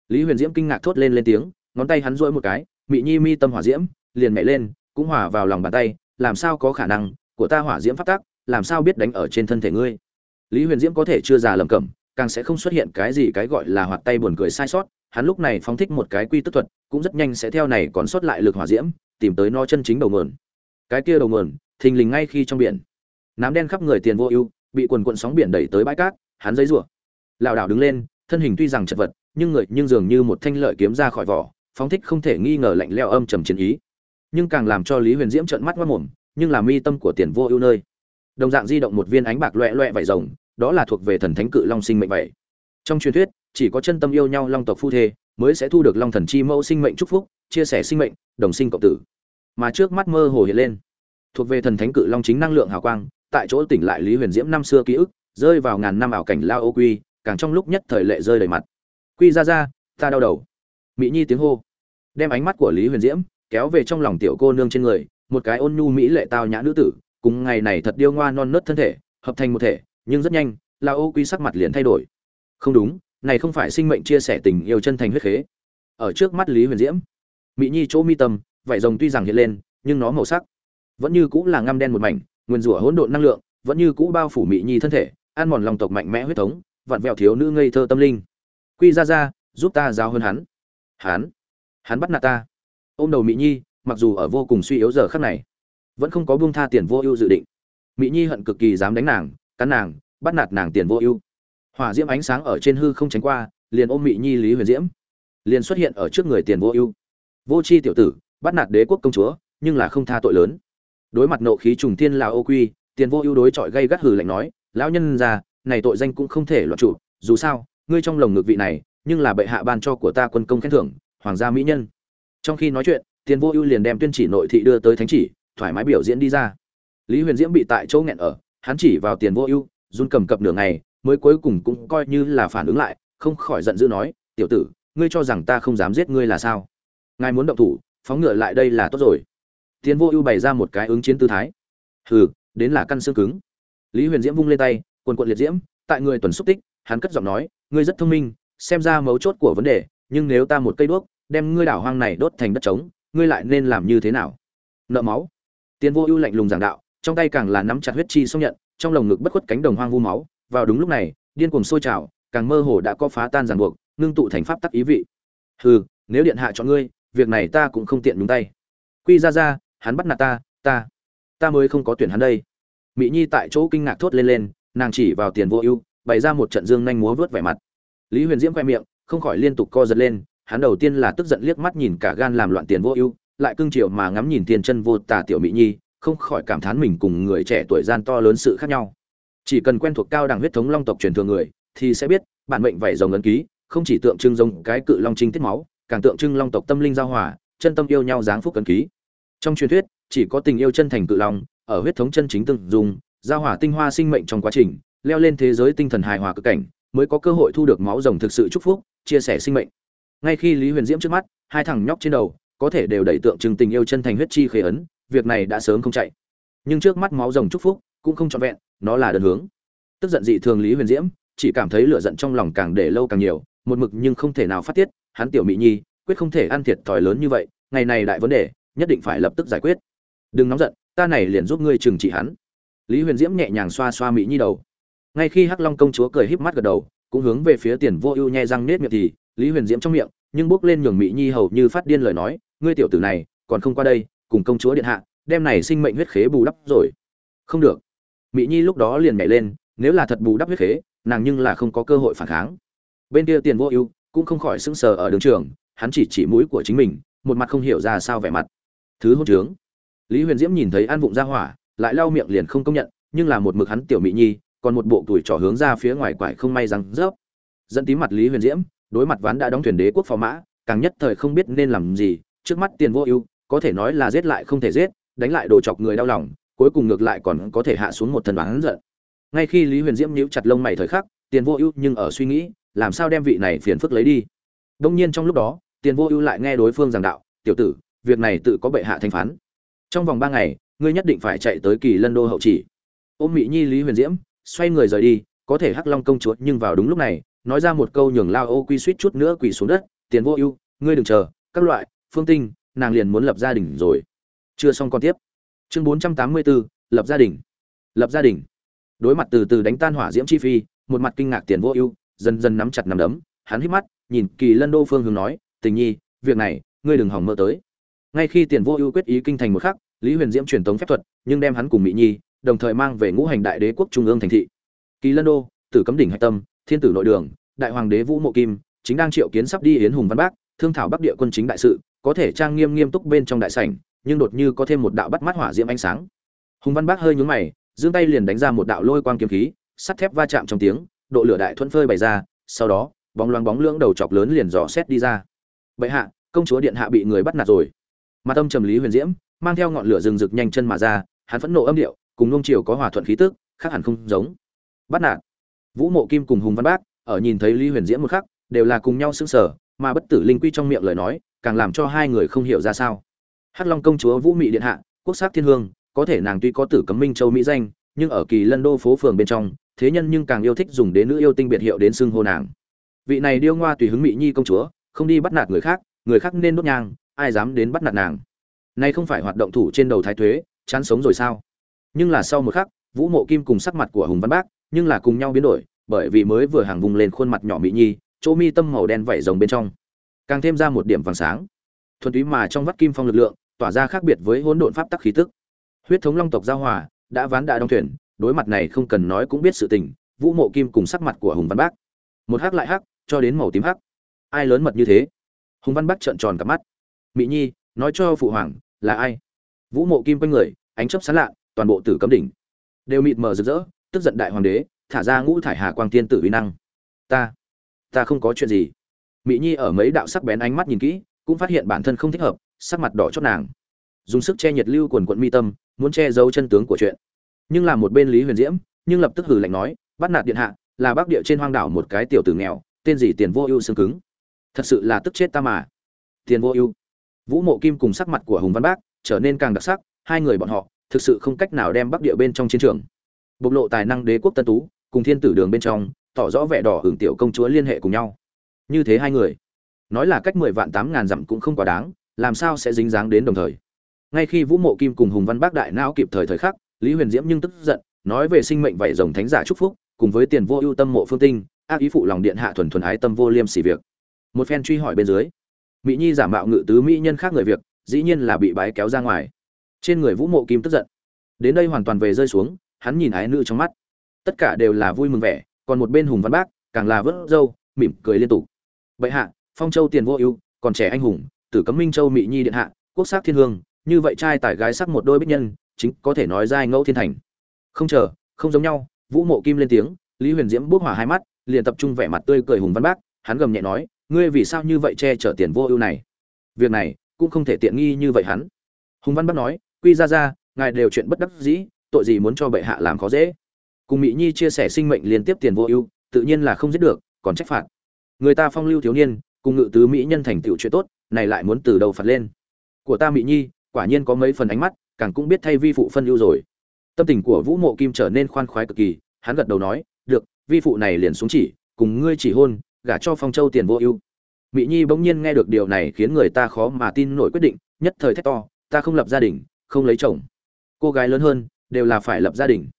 Lý huyền diễm kinh ngạc thốt lên lên tiếng, ngón tay hắn duỗi một cái, Mị nhi mi tâm hỏa diễm, liền mẹ lên, cũng hỏa vào lòng bàn tay, làm sao có khả năng, của ta hỏa diễm phát tác, làm sao biết đánh ở trên thân thể ngươi? Lý huyền diễm có thể chưa già lầm cẩm, càng sẽ không xuất hiện cái gì cái gọi là hoạt tay buồn cười sai sót, hắn lúc này phóng thích một cái quy tức thuật, cũng rất nhanh sẽ theo này còn sót lại lực hỏa diễm, tìm tới no chân chính đầu nguồn. Cái kia đầu nguồn, thình lình ngay khi trong biển. Nám đen khắp người tiền vô ưu, bị quần quận sóng biển đẩy tới bãi cát, hắn giấy rủa lảo đảo đứng lên, thân hình tuy rằng chật vật, nhưng người nhưng dường như một thanh lợi kiếm ra khỏi vỏ, phóng thích không thể nghi ngờ lạnh leo âm trầm chiến ý. Nhưng càng làm cho lý huyền diễm trợn mắt mất mồm, nhưng là mi tâm của tiền vô ưu nơi. Đồng dạng di động một viên ánh bạc loẹ loẹ vảy rồng, đó là thuộc về thần thánh cự long sinh mệnh vậy. Trong truyền thuyết, chỉ có chân tâm yêu nhau long tộc phu thê mới sẽ thu được long thần chi mẫu sinh mệnh chúc phúc, chia sẻ sinh mệnh, đồng sinh cộng tử. Mà trước mắt mơ hồ hiện lên, thuộc về thần thánh cự long chính năng lượng hào quang, tại chỗ tỉnh lại lý huyền diễm năm xưa ký ức, rơi vào ngàn năm ảo cảnh lao ô quy càng trong lúc nhất thời lệ rơi đầy mặt. Quy ra ra, ta đau đầu. Mỹ nhi tiếng hô. Đem ánh mắt của lý huyền diễm kéo về trong lòng tiểu cô nương trên người, một cái ôn nhu mỹ lệ tao nhã nữ tử, cùng ngày này thật điêu ngoa non nớt thân thể, hợp thành một thể, nhưng rất nhanh lao ô quy sắc mặt liền thay đổi. Không đúng, này không phải sinh mệnh chia sẻ tình yêu chân thành huyết khế. Ở trước mắt lý huyền diễm, mỹ nhi chỗ mi tâm vải rồng tuy rằng hiện lên, nhưng nó màu sắc vẫn như cũng là ngăm đen một mảnh, nguyên rủa hỗn độn năng lượng, vẫn như cũ bao phủ mỹ nhi thân thể, ăn mòn lòng tộc mạnh mẽ huyết thống vặn vẹo thiếu nữ ngây thơ tâm linh. Quy ra ra, giúp ta giáo hơn hắn. Hắn? Hắn bắt nạt ta. Ôm đầu mỹ nhi, mặc dù ở vô cùng suy yếu giờ khắc này, vẫn không có buông tha tiền vô ưu dự định. Mỹ nhi hận cực kỳ dám đánh nàng, cắn nàng, bắt nạt nàng tiền vô ưu. Hỏa diễm ánh sáng ở trên hư không tránh qua, liền ôm mỹ nhi lý huyền diễm. Liền xuất hiện ở trước người tiền vô ưu. Vô c h i tiểu tử, bắt nạt đế quốc công chúa, nhưng là không tha tội lớn. Đối mặt nộ khí trùng thiên là ô quy, tiền vô ưu đối chọi gây gắt hừ lạnh nói, lão nhân già này tội danh cũng không thể loạn chủ, dù sao, ngươi trong lồng ngực vị này, nhưng là bệ hạ ban cho của ta quân công khen thưởng, hoàng gia mỹ nhân. Trong khi nói chuyện, tiền vô ưu liền đem tuyên chỉ nội thị đưa tới thánh chỉ, thoải mái biểu diễn đi ra. Lý huyền diễm bị tại chỗ nghẹn ở, hắn chỉ vào tiền vô ưu, run cầm cập nửa ngày, mới cuối cùng cũng coi như là phản ứng lại, không khỏi giận dữ nói, tiểu tử, ngươi cho rằng ta không dám giết ngươi là sao? Ngài muốn động thủ, phóng ngựa lại đây là tốt rồi. Tiến vô ưu bày ra một cái ứng chiến tư thái. Hừ, đến là căn xương cứng. Lý huyền diễm vung lên tay quần quận liệt diễm, tại người tuần xúc tích, hắn cất giọng nói, ngươi rất thông minh, xem ra mấu chốt của vấn đề, nhưng nếu ta một cây đuốc, đem ngươi đảo hoang này đốt thành đất trống, ngươi lại nên làm như thế nào? Nợ máu. Tiền vô ưu lạnh lùng giảng đạo, trong tay càng là nắm chặt huyết chi xông nhận, trong lồng ngực bất khuất cánh đồng hoang vu máu. Vào đúng lúc này, điên cuồng sôi trào, càng mơ hồ đã có phá tan ràng buộc, ngưng tụ thành pháp tắc ý vị. Hừ, nếu điện hạ chọn ngươi, việc này ta cũng không tiện nhúng tay. Quy ra ra hắn bắt nạt ta ta ta mới không có tuyển hắn đây. Mỹ nhi tại chỗ kinh ngạc thốt lên lên nàng chỉ vào tiền vô ưu, bày ra một trận dương nhanh múa vớt vẻ mặt. Lý huyền diễm khoe miệng, không khỏi liên tục co giật lên, hắn đầu tiên là tức giận liếc mắt nhìn cả gan làm loạn tiền vô ưu, lại cưng chiều mà ngắm nhìn tiền chân vô tà tiểu mỹ nhi, không khỏi cảm thán mình cùng người trẻ tuổi gian to lớn sự khác nhau. Chỉ cần quen thuộc cao đẳng huyết thống long tộc truyền thừa người, thì sẽ biết, bản mệnh vảy rồng ấn ký, không chỉ tượng trưng giống cái cự long trinh tiết máu, càng tượng trưng long tộc tâm linh giao hòa, chân tâm yêu nhau dáng phúc cân ký. Trong truyền thuyết, chỉ có tình yêu chân thành cự long, ở huyết thống chân chính từng dùng giao hỏa tinh hoa sinh mệnh trong quá trình, leo lên thế giới tinh thần hài hòa cực cảnh, mới có cơ hội thu được máu rồng thực sự chúc phúc, chia sẻ sinh mệnh. Ngay khi lý huyền diễm trước mắt, hai thằng nhóc trên đầu, có thể đều đẩy tượng trưng tình yêu chân thành huyết chi khế ấn, việc này đã sớm không chạy. Nhưng trước mắt máu rồng chúc phúc cũng không trọn vẹn, nó là đơn hướng. Tức giận dị thường lý huyền diễm, chỉ cảm thấy lửa giận trong lòng càng để lâu càng nhiều, một mực nhưng không thể nào phát tiết, hắn tiểu mỹ nhi, quyết không thể ăn thiệt thòi lớn như vậy, ngày này đại vấn đề, nhất định phải lập tức giải quyết. Đừng nóng giận, ta này liền giúp ngươi trừng trị hắn lý huyền diễm nhẹ nhàng xoa xoa mỹ nhi đầu. Ngay khi hắc long công chúa cười híp mắt gật đầu, cũng hướng về phía tiền vô ưu nhẹ răng nết miệng thì, lý huyền diễm trong miệng, nhưng bước lên nhường mỹ nhi hầu như phát điên lời nói, ngươi tiểu tử này, còn không qua đây, cùng công chúa điện hạ, đem này sinh mệnh huyết khế bù đắp rồi. Không được. Mỹ nhi lúc đó liền nhảy lên, nếu là thật bù đắp huyết khế, nàng nhưng là không có cơ hội phản kháng. Bên kia tiền vô ưu cũng không khỏi sững sờ ở đường trường, hắn chỉ chỉ mũi của chính mình, một mặt không hiểu ra sao vẻ mặt. Thứ hôn trướng. Lý huyền diễm nhìn thấy an vụng ra hỏa lại lau miệng liền không công nhận, nhưng là một mực hắn tiểu mỹ nhi, còn một bộ tuổi trỏ hướng ra phía ngoài quải không may rằng rớp. Dẫn tí mặt lý huyền diễm, đối mặt ván đã đóng thuyền đế quốc phò mã, càng nhất thời không biết nên làm gì, trước mắt tiền vô ưu, có thể nói là giết lại không thể giết, đánh lại đồ chọc người đau lòng, cuối cùng ngược lại còn có thể hạ xuống một thần bán giận. Ngay khi lý huyền diễm nhíu chặt lông mày thời khắc, tiền vô ưu nhưng ở suy nghĩ, làm sao đem vị này phiền phức lấy đi. Đông nhiên trong lúc đó, tiền vô ưu lại nghe đối phương giảng đạo, tiểu tử, việc này tự có bệ hạ thanh phán. Trong vòng ba ngày ngươi nhất định phải chạy tới kỳ lân đô hậu chỉ. Ôm mỹ nhi lý huyền diễm, xoay người rời đi, có thể hắc long công chúa nhưng vào đúng lúc này, nói ra một câu nhường lao ô quy suýt chút nữa quỳ xuống đất, tiền vô ưu, ngươi đừng chờ, các loại, phương tinh, nàng liền muốn lập gia đình rồi. Chưa xong còn tiếp. Chương bốn trăm tám mươi bốn lập gia đình. Lập gia đình. Đối mặt từ từ đánh tan hỏa diễm chi phi, một mặt kinh ngạc tiền vô ưu, dần dần nắm chặt nắm đấm, hắn hít mắt, nhìn kỳ lân đô phương hướng nói, tình nhi, việc này, ngươi đừng hỏng mơ tới ngay khi tiền vô ưu quyết ý kinh thành một khắc, lý huyền diễm truyền tống phép thuật, nhưng đem hắn cùng mỹ nhi, đồng thời mang về ngũ hành đại đế quốc trung ương thành thị. Kỳ lân đô, tử cấm đỉnh hạch tâm, thiên tử nội đường, đại hoàng đế vũ mộ kim, chính đang triệu kiến sắp đi yến hùng văn bác, thương thảo bắc địa quân chính đại sự, có thể trang nghiêm nghiêm túc bên trong đại sảnh, nhưng đột như có thêm một đạo bắt mắt hỏa diễm ánh sáng. Hùng văn bác hơi nhún mày, giương tay liền đánh ra một đạo lôi quang kiếm khí, sắt thép va chạm trong tiếng, độ lửa đại thuẫn phơi bày ra, sau đó, bóng loáng bóng lưỡng đầu chọc lớn liền dò xét đi ra. Bệ hạ, công chúa điện hạ bị người bắt nạt rồi mặt âm trầm lý huyền diễm, mang theo ngọn lửa rừng rực nhanh chân mà ra, hắn phẫn nộ âm điệu, cùng nông triều có hòa thuận khí tức, khác hẳn không giống. Bắt nạt, vũ mộ kim cùng hùng văn bác, ở nhìn thấy lý huyền diễm một khắc, đều là cùng nhau sững sờ, mà bất tử linh quy trong miệng lời nói, càng làm cho hai người không hiểu ra sao. Hắc long công chúa vũ mị điện hạ, quốc sắc thiên hương, có thể nàng tuy có tử cấm minh châu mỹ danh, nhưng ở kỳ lân đô phố phường bên trong, thế nhân nhưng càng yêu thích dùng đến nữ yêu tinh biệt hiệu đến xưng hô nàng. Vị này điêu ngoa tùy hứng mỹ nhi công chúa, không đi bắt nạt người khác người khác nên đốt nhang ai dám đến bắt nạt nàng. Nay không phải hoạt động thủ trên đầu thái thuế, chán sống rồi sao? Nhưng là sau một khắc, vũ mộ kim cùng sắc mặt của hùng văn bác, nhưng là cùng nhau biến đổi, bởi vì mới vừa hàng vùng lên khuôn mặt nhỏ mỹ nhi, chỗ mi tâm màu đen vẩy rồng bên trong. Càng thêm ra một điểm vàng sáng. Thuần túy mà trong vắt kim phong lực lượng, tỏa ra khác biệt với hỗn độn pháp tắc khí tức. Huyết thống long tộc giao hòa, đã ván đã đóng thuyền, đối mặt này không cần nói cũng biết sự tình, vũ mộ kim cùng sắc mặt của hùng văn bác. Một hắc lại hắc, cho đến màu tím hắc. Ai lớn mật như thế? Hùng văn bác trợn tròn cả mắt mỹ nhi, nói cho phụ hoàng là ai? Vũ mộ kim quanh người, ánh chấp sán lạ toàn bộ tử cấm đỉnh. Đều mịt mờ rực rỡ, tức giận đại hoàng đế, thả ra ngũ thải hà quang tiên tử uy năng. Ta ta không có chuyện gì. Mỹ nhi ở mấy đạo sắc bén ánh mắt nhìn kỹ, cũng phát hiện bản thân không thích hợp, sắc mặt đỏ chót nàng. Dùng sức che nhiệt lưu quần quận mi tâm, muốn che giấu chân tướng của chuyện. Nhưng là một bên lý huyền diễm, nhưng lập tức hử lạnh nói, bắt nạt điện hạ, là bắc địa trên hoang đảo một cái tiểu tử nghèo, tên gì tiền vô ưu xương cứng? Thật sự là tức chết ta mà. Tiền vô ưu vũ mộ kim cùng sắc mặt của hùng văn bác trở nên càng đặc sắc, hai người bọn họ thực sự không cách nào đem bắc địa bên trong chiến trường, bộc lộ tài năng đế quốc tân tú cùng thiên tử đường bên trong, tỏ rõ vẻ đỏ hưởng tiểu công chúa liên hệ cùng nhau. Như thế hai người, nói là cách mười vạn tám ngàn dặm cũng không quá đáng, làm sao sẽ dính dáng đến đồng thời? Ngay khi vũ mộ kim cùng hùng văn bác đại não kịp thời thời khắc, lý huyền diễm nhưng tức giận, nói về sinh mệnh vậy rồng thánh giả chúc phúc, cùng với tiền vô ưu tâm mộ phương tinh, ác ý phụ lòng điện hạ thuần thuần ái tâm vô liêm xỉ việc. Một phen truy hỏi bên dưới mỹ nhi giả mạo ngự tứ mỹ nhân khác người việc, dĩ nhiên là bị bái kéo ra ngoài. Trên người vũ mộ kim tức giận. Đến đây hoàn toàn về rơi xuống, hắn nhìn ái nữ trong mắt. Tất cả đều là vui mừng vẻ, còn một bên hùng văn bác, càng là vớt râu, mỉm cười liên tục. Bệ hạ, phong châu tiền vô ưu, còn trẻ anh hùng, tử cấm minh châu mỹ nhi điện hạ, quốc sắc thiên hương, như vậy trai tài gái sắc một đôi bích nhân, chính có thể nói giai ngẫu thiên thành. Không chờ, không giống nhau, vũ mộ kim lên tiếng, lý huyền diễm bước hỏa hai mắt, liền tập trung vẻ mặt tươi cười hùng văn bác, hắn gầm nhẹ nói ngươi vì sao như vậy che chở tiền vô ưu này? Việc này cũng không thể tiện nghi như vậy hắn. Hùng văn bắc nói, quy ra ra, ngài đều chuyện bất đắc dĩ, tội gì muốn cho bệ hạ làm khó dễ? Cùng mỹ nhi chia sẻ sinh mệnh liên tiếp tiền vô ưu, tự nhiên là không giết được, còn trách phạt. Người ta phong lưu thiếu niên, cùng ngự tứ mỹ nhân thành tựu chuyện tốt, này lại muốn từ đầu phạt lên. Của ta mỹ nhi, quả nhiên có mấy phần ánh mắt, càng cũng biết thay vi phụ phân ưu rồi. Tâm tình của vũ mộ kim trở nên khoan khoái cực kỳ, hắn gật đầu nói, được, vi phụ này liền xuống chỉ, cùng ngươi chỉ hôn gả cho phong châu tiền vô ưu. Mỹ nhi bỗng nhiên nghe được điều này khiến người ta khó mà tin nổi quyết định, nhất thời thét to, ta không lập gia đình, không lấy chồng. Cô gái lớn hơn, đều là phải lập gia đình.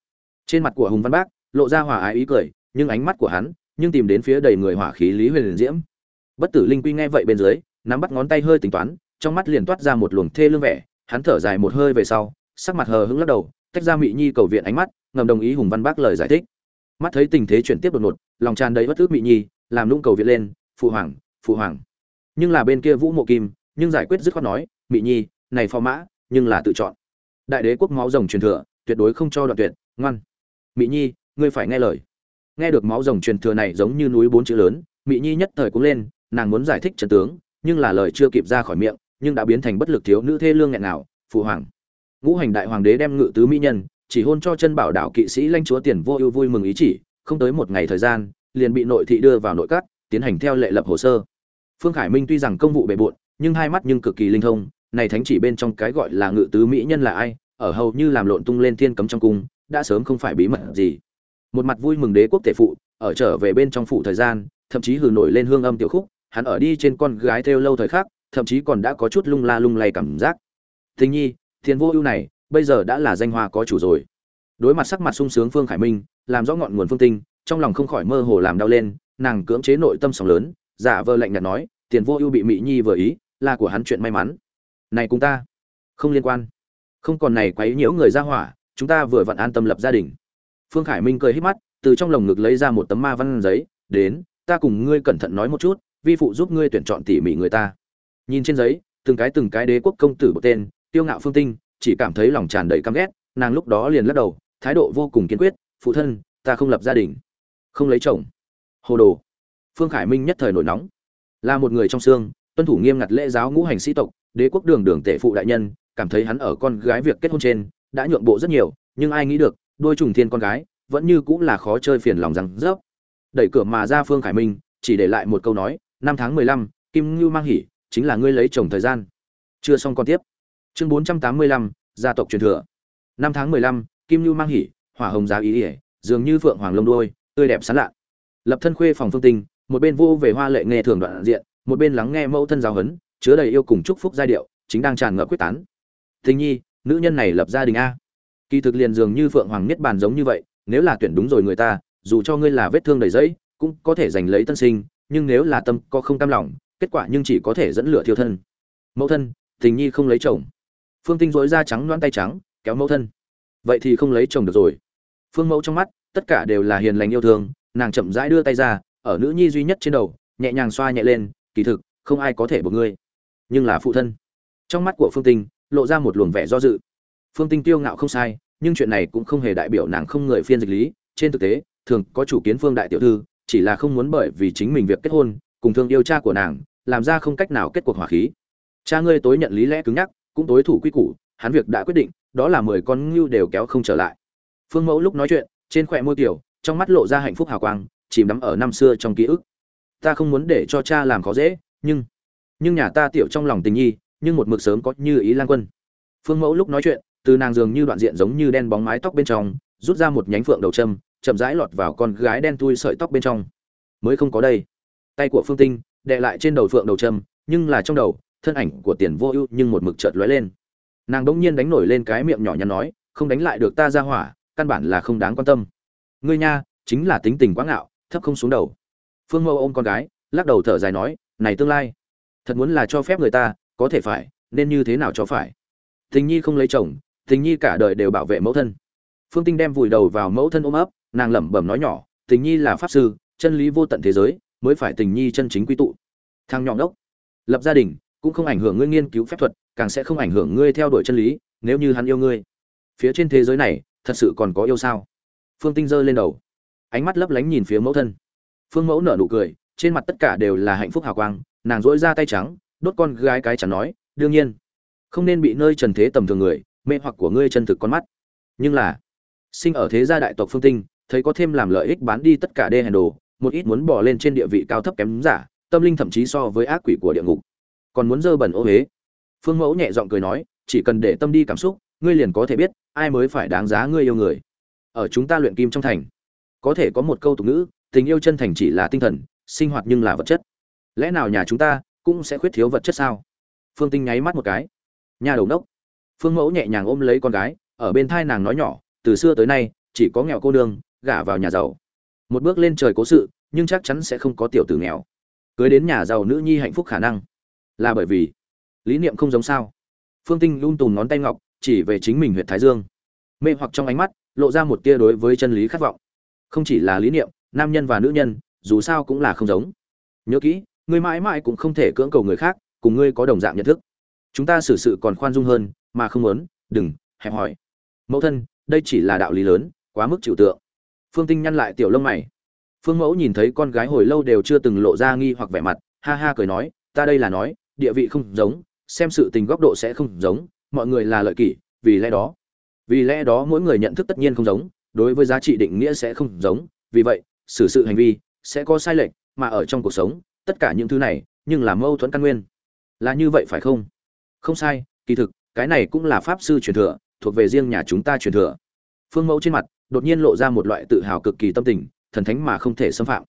Trên mặt của hùng văn bác, lộ ra hòa ái ý cười, nhưng ánh mắt của hắn, nhưng tìm đến phía đầy người hỏa khí lý huyền diễm. Bất tử linh quy nghe vậy bên dưới, nắm bắt ngón tay hơi tính toán, trong mắt liền toát ra một luồng thê lương vẻ, hắn thở dài một hơi về sau, sắc mặt hờ hững lắc đầu, tách ra mỹ nhi cầu viện ánh mắt, ngầm đồng ý hùng văn bác lời giải thích. Mắt thấy tình thế chuyển tiếp đột ngột, lòng tràn đầy bất ước mỹ nhi làm lũng cầu viện lên, phụ hoàng phụ hoàng. Nhưng là bên kia vũ mộ kim, nhưng giải quyết dứt khoát nói, mị nhi, này phò mã, nhưng là tự chọn. Đại đế quốc máu rồng truyền thừa, tuyệt đối không cho đoạn tuyệt, ngoan. Mị nhi, ngươi phải nghe lời. Nghe được máu rồng truyền thừa này giống như núi bốn chữ lớn, mị nhi nhất thời cũng lên, nàng muốn giải thích trận tướng, nhưng là lời chưa kịp ra khỏi miệng, nhưng đã biến thành bất lực thiếu nữ thê lương nghẹn nào phụ hoàng. Ngũ hành đại hoàng đế đem ngự tứ mỹ nhân, chỉ hôn cho chân bảo đảo kỵ sĩ lanh chúa tiền vô ưu vui mừng ý chỉ, không tới một ngày thời gian liền bị nội thị đưa vào nội các, tiến hành theo lệ lập hồ sơ. Phương khải minh tuy rằng công vụ bề bộn, nhưng hai mắt nhưng cực kỳ linh thông, này thánh chỉ bên trong cái gọi là ngự tứ mỹ nhân là ai, ở hầu như làm lộn tung lên thiên cấm trong cung, đã sớm không phải bí mật gì. Một mặt vui mừng đế quốc tể phụ, ở trở về bên trong phủ thời gian, thậm chí hừ nổi lên hương âm tiểu khúc, hắn ở đi trên con gái theo lâu thời khắc, thậm chí còn đã có chút lung la lung lay cảm giác. Tình nhi, thiên vô ưu này, bây giờ đã là danh hoa có chủ rồi. Đối mặt sắc mặt sung sướng phương khải minh, làm rõ ngọn nguồn phương tinh trong lòng không khỏi mơ hồ làm đau lên, nàng cưỡng chế nội tâm sóng lớn, giả vờ lạnh nhạt nói, tiền vô ưu bị mỹ nhi vừa ý, là của hắn chuyện may mắn. Này cùng ta, không liên quan. Không còn này quấy nhiễu người ra hỏa, chúng ta vừa vặn an tâm lập gia đình. Phương khải minh cười hít mắt, từ trong lồng ngực lấy ra một tấm ma văn giấy, đến, ta cùng ngươi cẩn thận nói một chút, vi phụ giúp ngươi tuyển chọn tỉ mỉ người ta. Nhìn trên giấy, từng cái từng cái đế quốc công tử một tên, tiêu ngạo phương tinh, chỉ cảm thấy lòng tràn đầy căm ghét, nàng lúc đó liền lắc đầu, thái độ vô cùng kiên quyết, phụ thân, ta không lập gia đình không lấy chồng. Hồ đồ. Phương khải minh nhất thời nổi nóng. Là một người trong xương, tuân thủ nghiêm ngặt lễ giáo ngũ hành sĩ tộc, đế quốc đường đường tể phụ đại nhân, cảm thấy hắn ở con gái việc kết hôn trên, đã nhượng bộ rất nhiều, nhưng ai nghĩ được, đôi trùng thiên con gái, vẫn như cũng là khó chơi phiền lòng rằng rớp. Đẩy cửa mà ra phương khải minh, chỉ để lại một câu nói, năm tháng mười lăm, kim ngưu mang hỉ, chính là ngươi lấy chồng thời gian. Chưa xong còn tiếp. Chương bốn trăm tám mươi lăm, gia tộc truyền thừa. Năm tháng mười lăm, kim ngưu mang hỉ, hỏa hồng giá ý ỉa, dường như phượng hoàng lông đôi tươi đẹp sán lạ. Lập thân khuê phòng phương tinh, một bên vô về hoa lệ nghe thường đoạn diện, một bên lắng nghe mẫu thân giáo huấn, chứa đầy yêu cùng chúc phúc giai điệu, chính đang tràn ngập quyết tán. Tình nhi, nữ nhân này lập gia đình a. Kỳ thực liền dường như phượng hoàng niết bàn giống như vậy, nếu là tuyển đúng rồi người ta, dù cho ngươi là vết thương đầy dẫy cũng có thể giành lấy tân sinh, nhưng nếu là tâm có không tam lòng, kết quả nhưng chỉ có thể dẫn lửa thiêu thân. Mẫu thân tình nhi không lấy chồng. Phương tinh dối da trắng loan tay trắng, kéo mẫu thân. Vậy thì không lấy chồng được rồi. Phương mẫu trong mắt tất cả đều là hiền lành yêu thương, nàng chậm rãi đưa tay ra, ở nữ nhi duy nhất trên đầu, nhẹ nhàng xoa nhẹ lên, kỳ thực, không ai có thể buộc ngươi. Nhưng là phụ thân. Trong mắt của phương tinh, lộ ra một luồng vẻ do dự. Phương tinh tiêu ngạo không sai, nhưng chuyện này cũng không hề đại biểu nàng không người phiên dịch lý. Trên thực tế, thường có chủ kiến phương đại tiểu thư, chỉ là không muốn bởi vì chính mình việc kết hôn, cùng thương yêu cha của nàng, làm ra không cách nào kết cuộc hỏa khí. Cha ngươi tối nhận lý lẽ cứng nhắc, cũng tối thủ quy củ, hắn việc đã quyết định, đó là mười con ngưu đều kéo không trở lại. Phương mẫu lúc nói chuyện trên khỏe môi tiểu, trong mắt lộ ra hạnh phúc hào quang, chìm đắm ở năm xưa trong ký ức. Ta không muốn để cho cha làm khó dễ, nhưng nhưng nhà ta tiểu trong lòng tình nhi, nhưng một mực sớm có như ý lan quân. Phương mẫu lúc nói chuyện, từ nàng dường như đoạn diện giống như đen bóng mái tóc bên trong, rút ra một nhánh phượng đầu châm, chậm rãi lọt vào con gái đen tui sợi tóc bên trong. Mới không có đây. Tay của phương tinh đệ lại trên đầu phượng đầu châm, nhưng là trong đầu, thân ảnh của tiền vô ưu nhưng một mực chợt lóe lên. Nàng đỗng nhiên đánh nổi lên cái miệng nhỏ nhắn nói, không đánh lại được ta ra hỏa căn bản là không đáng quan tâm. Ngươi nha, chính là tính tình quá ngạo, thấp không xuống đầu. Phương mẫu ôm con gái, lắc đầu thở dài nói, này tương lai, thật muốn là cho phép người ta, có thể phải, nên như thế nào cho phải? Tình nhi không lấy chồng, tình nhi cả đời đều bảo vệ mẫu thân. Phương tinh đem vùi đầu vào mẫu thân ôm ấp, nàng lẩm bẩm nói nhỏ, tình nhi là pháp sư, chân lý vô tận thế giới, mới phải tình nhi chân chính quy tụ. Thằng nhỏ đốc, lập gia đình, cũng không ảnh hưởng ngươi nghiên cứu phép thuật, càng sẽ không ảnh hưởng ngươi theo đuổi chân lý, nếu như hắn yêu ngươi. Phía trên thế giới này thật sự còn có yêu sao? Phương tinh giơ lên đầu. Ánh mắt lấp lánh nhìn phía mẫu thân. Phương mẫu nở nụ cười, trên mặt tất cả đều là hạnh phúc hào quang, nàng dỗi ra tay trắng, đốt con gái cái chẳng nói, đương nhiên, không nên bị nơi trần thế tầm thường người, mê hoặc của ngươi chân thực con mắt. Nhưng là, sinh ở thế gia đại tộc phương tinh, thấy có thêm làm lợi ích bán đi tất cả đê hèn đồ, một ít muốn bỏ lên trên địa vị cao thấp kém giả, tâm linh thậm chí so với ác quỷ của địa ngục, còn muốn dơ bẩn ô huế phương mẫu nhẹ giọng cười nói, chỉ cần để tâm đi cảm xúc, ngươi liền có thể biết ai mới phải đáng giá ngươi yêu người? Ở chúng ta luyện kim trong thành, có thể có một câu tục ngữ, tình yêu chân thành chỉ là tinh thần, sinh hoạt nhưng là vật chất. Lẽ nào nhà chúng ta cũng sẽ khuyết thiếu vật chất sao? Phương tinh nháy mắt một cái. Nhà đầu đốc phương mẫu nhẹ nhàng ôm lấy con gái, ở bên thai nàng nói nhỏ, từ xưa tới nay, chỉ có nghèo cô nương, gả vào nhà giàu. Một bước lên trời cố sự, nhưng chắc chắn sẽ không có tiểu tử nghèo. Cưới đến nhà giàu nữ nhi hạnh phúc khả năng. Là bởi vì lý niệm không giống sao. Phương tinh lung tùm ngón tay ngọc chỉ về chính mình huyện thái dương. Mê hoặc trong ánh mắt, lộ ra một tia đối với chân lý khát vọng. Không chỉ là lý niệm, nam nhân và nữ nhân, dù sao cũng là không giống. Nhớ kỹ, ngươi mãi mãi cũng không thể cưỡng cầu người khác, cùng ngươi có đồng dạng nhận thức. Chúng ta xử sự còn khoan dung hơn, mà không muốn, đừng, hẹp hỏi. Mẫu thân, đây chỉ là đạo lý lớn, quá mức chịu tượng. Phương tinh nhăn lại tiểu lông mày. Phương mẫu nhìn thấy con gái hồi lâu đều chưa từng lộ ra nghi hoặc vẻ mặt, ha ha cười nói, ta đây là nói, địa vị không giống, xem sự tình góc độ sẽ không giống mọi người là lợi kỷ, vì lẽ đó. Vì lẽ đó mỗi người nhận thức tất nhiên không giống, đối với giá trị định nghĩa sẽ không giống. Vì vậy, xử sự hành vi sẽ có sai lệch, mà ở trong cuộc sống, tất cả những thứ này, nhưng là mâu thuẫn căn nguyên. Là như vậy phải không? Không sai, kỳ thực, cái này cũng là pháp sư truyền thừa, thuộc về riêng nhà chúng ta truyền thừa. Phương mẫu trên mặt, đột nhiên lộ ra một loại tự hào cực kỳ tâm tình, thần thánh mà không thể xâm phạm.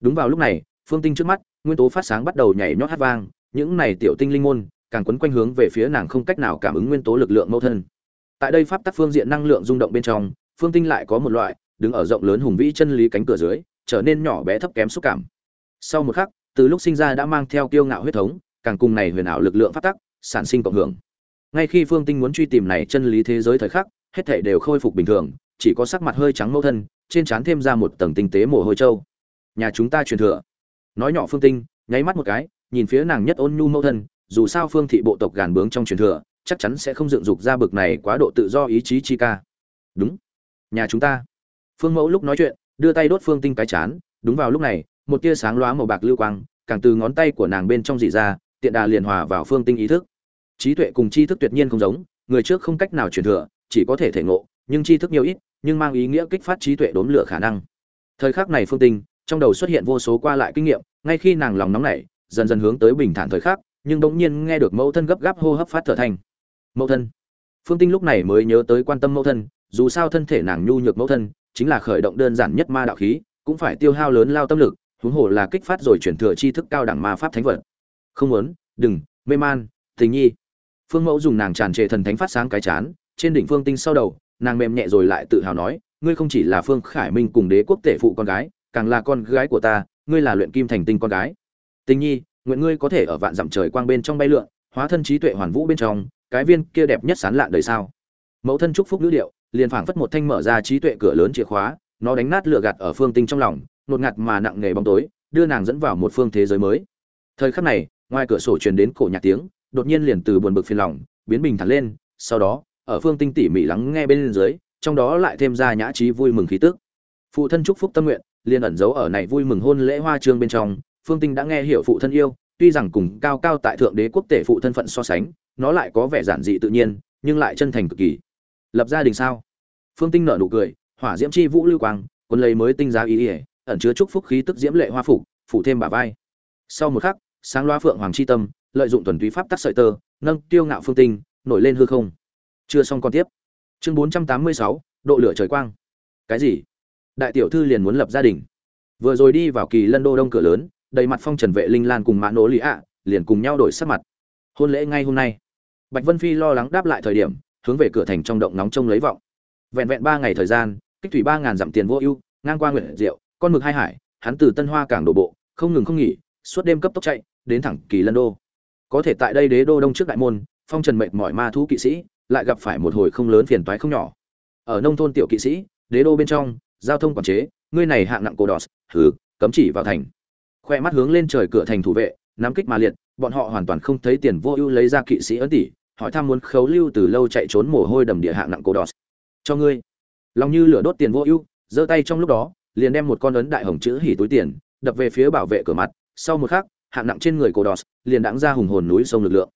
Đúng vào lúc này, phương tinh trước mắt, nguyên tố phát sáng bắt đầu nhảy nhót hát vang, những này tiểu tinh linh môn càng quấn quanh hướng về phía nàng không cách nào cảm ứng nguyên tố lực lượng mẫu thân. Tại đây pháp tắc phương diện năng lượng rung động bên trong, phương tinh lại có một loại, đứng ở rộng lớn hùng vĩ chân lý cánh cửa dưới, trở nên nhỏ bé thấp kém xúc cảm. Sau một khắc, từ lúc sinh ra đã mang theo kiêu ngạo huyết thống, càng cùng này huyền ảo lực lượng pháp tắc, sản sinh cộng hưởng. Ngay khi phương tinh muốn truy tìm này chân lý thế giới thời khắc, hết thể đều khôi phục bình thường, chỉ có sắc mặt hơi trắng mẫu thân, trên trán thêm ra một tầng tinh tế mồ hôi trâu. Nhà chúng ta truyền thừa. Nói nhỏ phương tinh, nháy mắt một cái, nhìn phía nàng nhất ôn nhu mẫu thân dù sao phương thị bộ tộc gàn bướng trong truyền thừa, chắc chắn sẽ không dựng dục ra bực này quá độ tự do ý chí chi ca. Đúng. Nhà chúng ta. Phương mẫu lúc nói chuyện, đưa tay đốt phương tinh cái chán, đúng vào lúc này, một tia sáng lóa màu bạc lưu quang, càng từ ngón tay của nàng bên trong dị ra, tiện đà liền hòa vào phương tinh ý thức. Trí tuệ cùng tri thức tuyệt nhiên không giống, người trước không cách nào truyền thừa, chỉ có thể thể ngộ, nhưng tri thức nhiều ít, nhưng mang ý nghĩa kích phát trí tuệ đốn lửa khả năng. Thời khắc này phương tinh, trong đầu xuất hiện vô số qua lại kinh nghiệm, ngay khi nàng lòng nóng nảy, dần dần hướng tới bình thản thời khắc nhưng bỗng nhiên nghe được mẫu thân gấp gáp hô hấp phát thở thành. Mẫu thân. Phương tinh lúc này mới nhớ tới quan tâm mẫu thân, dù sao thân thể nàng nhu nhược mẫu thân, chính là khởi động đơn giản nhất ma đạo khí, cũng phải tiêu hao lớn lao tâm lực, huống hồ là kích phát rồi chuyển thừa tri thức cao đẳng ma pháp thánh vật. Không muốn, đừng, mê man, tình nhi. Phương mẫu dùng nàng tràn trề thần thánh phát sáng cái chán, trên đỉnh phương tinh sau đầu, nàng mềm nhẹ rồi lại tự hào nói, ngươi không chỉ là phương khải minh cùng đế quốc tể phụ con gái, càng là con gái của ta, ngươi là luyện kim thành tinh con gái. Tình nhi nguyện ngươi có thể ở vạn dặm trời quang bên trong bay lượn, hóa thân trí tuệ hoàn vũ bên trong, cái viên kia đẹp nhất sán lạn đời sao? Mẫu thân chúc phúc nữ điệu, liền phảng phất một thanh mở ra trí tuệ cửa lớn chìa khóa, nó đánh nát lửa gạt ở phương tinh trong lòng, nột ngạt mà nặng nghề bóng tối, đưa nàng dẫn vào một phương thế giới mới. Thời khắc này, ngoài cửa sổ truyền đến cổ nhạc tiếng, đột nhiên liền từ buồn bực phiền lòng, biến bình thản lên, sau đó, ở phương tinh tỉ mỉ lắng nghe bên dưới, trong đó lại thêm ra nhã trí vui mừng khí tức. Phụ thân chúc phúc tâm nguyện, liền ẩn giấu ở này vui mừng hôn lễ hoa trương bên trong phương tinh đã nghe hiểu phụ thân yêu, tuy rằng cùng cao cao tại thượng đế quốc tể phụ thân phận so sánh, nó lại có vẻ giản dị tự nhiên, nhưng lại chân thành cực kỳ. Lập gia đình sao? Phương tinh nở nụ cười, hỏa diễm chi vũ lưu quang, quân lấy mới tinh giá ý ỉa ẩn chứa chúc phúc khí tức diễm lệ hoa phục, phủ thêm bả vai. Sau một khắc, sáng loa phượng hoàng chi tâm, lợi dụng tuần túy pháp tắc sợi tơ, nâng tiêu ngạo phương tinh, nổi lên hư không. Chưa xong còn tiếp. Chương bốn trăm tám mươi sáu, độ lửa trời quang. Cái gì? Đại tiểu thư liền muốn lập gia đình. Vừa rồi đi vào kỳ lân đô đông cửa lớn đầy mặt phong trần vệ linh lan cùng mã nỗ lý ạ, liền cùng nhau đổi sắc mặt. Hôn lễ ngay hôm nay. Bạch vân phi lo lắng đáp lại thời điểm, hướng về cửa thành trong động nóng trông lấy vọng. Vẹn vẹn ba ngày thời gian, kích thủy ba ngàn dặm tiền vô ưu, ngang qua nguyện diệu, con mực hai hải, hắn từ tân hoa cảng đổ bộ, không ngừng không nghỉ, suốt đêm cấp tốc chạy, đến thẳng kỳ lân đô. Có thể tại đây đế đô đông trước đại môn, phong trần mệt mỏi ma thú kỵ sĩ, lại gặp phải một hồi không lớn phiền toái không nhỏ. Ở nông thôn tiểu kỵ sĩ, đế đô bên trong, giao thông quản chế, ngươi này hạng nặng cổ đỏ, hừ, cấm chỉ vào thành khoe mắt hướng lên trời cửa thành thủ vệ, nắm kích mà liệt, bọn họ hoàn toàn không thấy tiền vô ưu lấy ra kỵ sĩ ấn tỷ, hỏi thăm muốn khấu lưu từ lâu chạy trốn mồ hôi đầm địa hạng nặng cổ đỏ cho ngươi. Lòng như lửa đốt tiền vô ưu, giơ tay trong lúc đó, liền đem một con ấn đại hồng chữ hỉ túi tiền, đập về phía bảo vệ cửa mặt, sau một khắc, hạng nặng trên người cổ đỏ liền đãng ra hùng hồn núi sông lực lượng.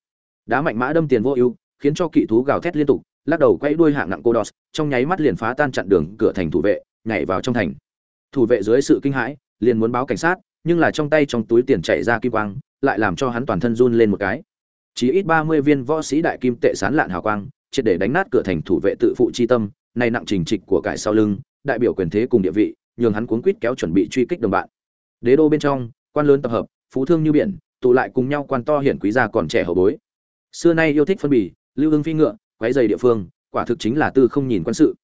Đá mạnh mã đâm tiền vô ưu, khiến cho kỵ thú gào thét liên tục, lắc đầu quay đuôi hạng nặng cô đọt trong nháy mắt liền phá tan chặn đường cửa thành thủ vệ, nhảy vào trong thành. Thủ vệ dưới sự kinh hãi, liền muốn báo cảnh sát nhưng là trong tay trong túi tiền chạy ra kim quang, lại làm cho hắn toàn thân run lên một cái. Chỉ ít ba mươi viên võ sĩ đại kim tệ sán lạn hào quang, triệt để đánh nát cửa thành thủ vệ tự phụ chi tâm này nặng trình trịch của cải sau lưng, đại biểu quyền thế cùng địa vị, nhường hắn cuống quýt kéo chuẩn bị truy kích đồng bạn. Đế đô bên trong, quan lớn tập hợp, phú thương như biển, tụ lại cùng nhau quan to hiển quý gia còn trẻ hậu bối. Xưa nay yêu thích phân bì, lưu hương phi ngựa, quấy giày địa phương, quả thực chính là tư không nhìn quân sự.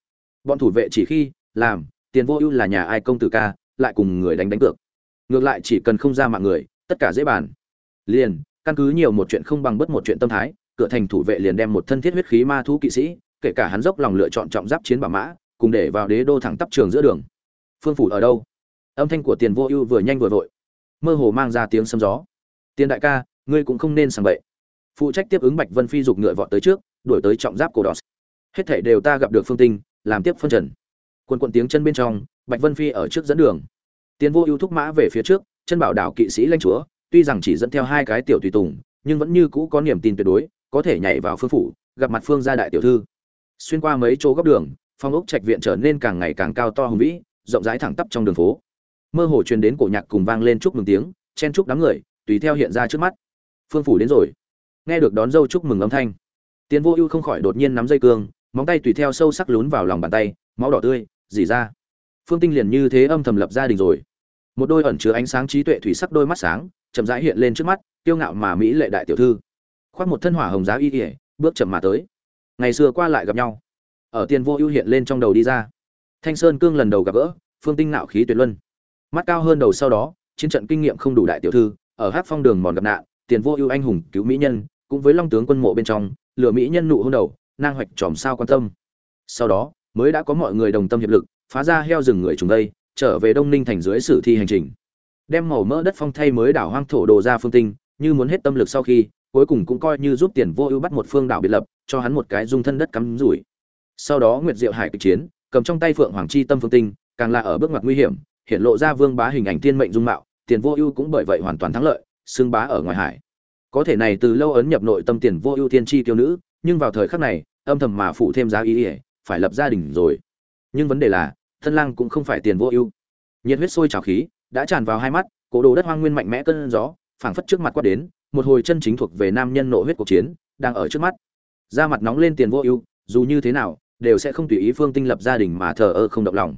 Bọn thủ vệ chỉ khi, làm, tiền vô ưu là nhà ai công tử ca, lại cùng người đánh đánh cược ngược lại chỉ cần không ra mạng người, tất cả dễ bàn. Liền, căn cứ nhiều một chuyện không bằng bất một chuyện tâm thái, cửa thành thủ vệ liền đem một thân thiết huyết khí ma thú kỵ sĩ, kể cả hắn dốc lòng lựa chọn trọng giáp chiến bảo mã, cùng để vào đế đô thẳng tắp trường giữa đường. Phương phủ ở đâu? Âm thanh của tiền vô ưu vừa nhanh vừa vội. Mơ hồ mang ra tiếng sấm gió. Tiền đại ca, ngươi cũng không nên sàng bậy. Phụ trách tiếp ứng bạch vân phi giục ngựa vọt tới trước, đuổi tới trọng giáp cổ đỏ. Hết thảy đều ta gặp được phương tinh, làm tiếp phân trần. Quân quận tiếng chân bên trong, bạch vân phi ở trước dẫn đường. Tiến vô ưu thúc mã về phía trước, chân bảo đảo kỵ sĩ lãnh chúa, tuy rằng chỉ dẫn theo hai cái tiểu tùy tùng, nhưng vẫn như cũ có niềm tin tuyệt đối, có thể nhảy vào phương phủ, gặp mặt phương gia đại tiểu thư. Xuyên qua mấy chỗ góc đường, phong ốc trạch viện trở nên càng ngày càng cao to hùng vĩ, rộng rãi thẳng tắp trong đường phố. Mơ hồ truyền đến cổ nhạc cùng vang lên chúc mừng tiếng, chen chúc đám người, tùy theo hiện ra trước mắt. Phương phủ đến rồi. Nghe được đón dâu chúc mừng âm thanh tiến vô ưu không khỏi đột nhiên nắm dây cương, móng tay tùy theo sâu sắc lún vào lòng bàn tay, máu đỏ tươi dỉ ra phương tinh liền như thế âm thầm lập gia đình rồi. Một đôi ẩn chứa ánh sáng trí tuệ thủy sắc đôi mắt sáng, chậm rãi hiện lên trước mắt, kiêu ngạo mà mỹ lệ đại tiểu thư. Khoác một thân hỏa hồng giá y ỉa bước chậm mà tới. Ngày xưa qua lại gặp nhau. Ở tiền vô ưu hiện lên trong đầu đi ra. Thanh sơn cương lần đầu gặp gỡ, phương tinh nạo khí tuyệt luân. Mắt cao hơn đầu sau đó, chiến trận kinh nghiệm không đủ đại tiểu thư, ở hát phong đường mòn gặp nạn tiền vô ưu anh hùng cứu mỹ nhân, cũng với long tướng quân mộ bên trong, lừa mỹ nhân nụ hôn đầu, nang hoạch tròm sao quan tâm. Sau đó, mới đã có mọi người đồng tâm hiệp lực phá ra heo rừng người trùng đây, trở về đông ninh thành dưới sử thi hành trình. Đem màu mỡ đất phong thay mới đảo hoang thổ đồ ra phương tinh, như muốn hết tâm lực sau khi, cuối cùng cũng coi như giúp tiền vô ưu bắt một phương đảo biệt lập, cho hắn một cái dung thân đất cắm rủi. Sau đó nguyệt diệu hải kịch chiến, cầm trong tay phượng hoàng chi tâm phương tinh, càng là ở bước ngoặt nguy hiểm, hiện lộ ra vương bá hình ảnh tiên mệnh dung mạo, tiền vô ưu cũng bởi vậy hoàn toàn thắng lợi xương bá ở ngoài hải. Có thể này từ lâu ấn nhập nội tâm tiền vô ưu tiên tri tiêu nữ, nhưng vào thời khắc này, âm thầm mà phụ thêm giá ý ỉa phải lập gia đình rồi nhưng vấn đề là, thân lang cũng không phải tiền vô ưu. Nhiệt huyết sôi trào khí đã tràn vào hai mắt, cổ đồ đất hoang nguyên mạnh mẽ cơn gió, phảng phất trước mặt quát đến, một hồi chân chính thuộc về nam nhân nộ huyết cuộc chiến, đang ở trước mắt. Da mặt nóng lên tiền vô ưu, dù như thế nào, đều sẽ không tùy ý phương tinh lập gia đình mà thờ ơ không động lòng.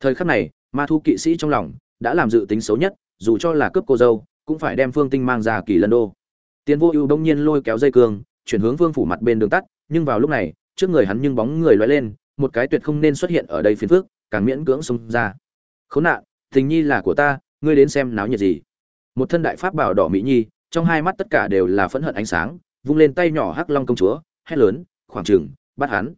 Thời khắc này, ma thu kỵ sĩ trong lòng đã làm dự tính xấu nhất, dù cho là cướp cô dâu, cũng phải đem phương tinh mang ra kỳ lân đô. Tiền vô ưu đông nhiên lôi kéo dây cương, chuyển hướng vương phủ mặt bên đường tắt, nhưng vào lúc này, trước người hắn nhưng bóng người loay lên một cái tuyệt không nên xuất hiện ở đây phiền phước càng miễn cưỡng xông ra. Khốn nạn, tình nhi là của ta, ngươi đến xem náo nhiệt gì. Một thân đại pháp bảo đỏ mỹ nhi, trong hai mắt tất cả đều là phẫn hận ánh sáng, vung lên tay nhỏ hắc long công chúa, hét lớn, khoảng trường bắt hắn.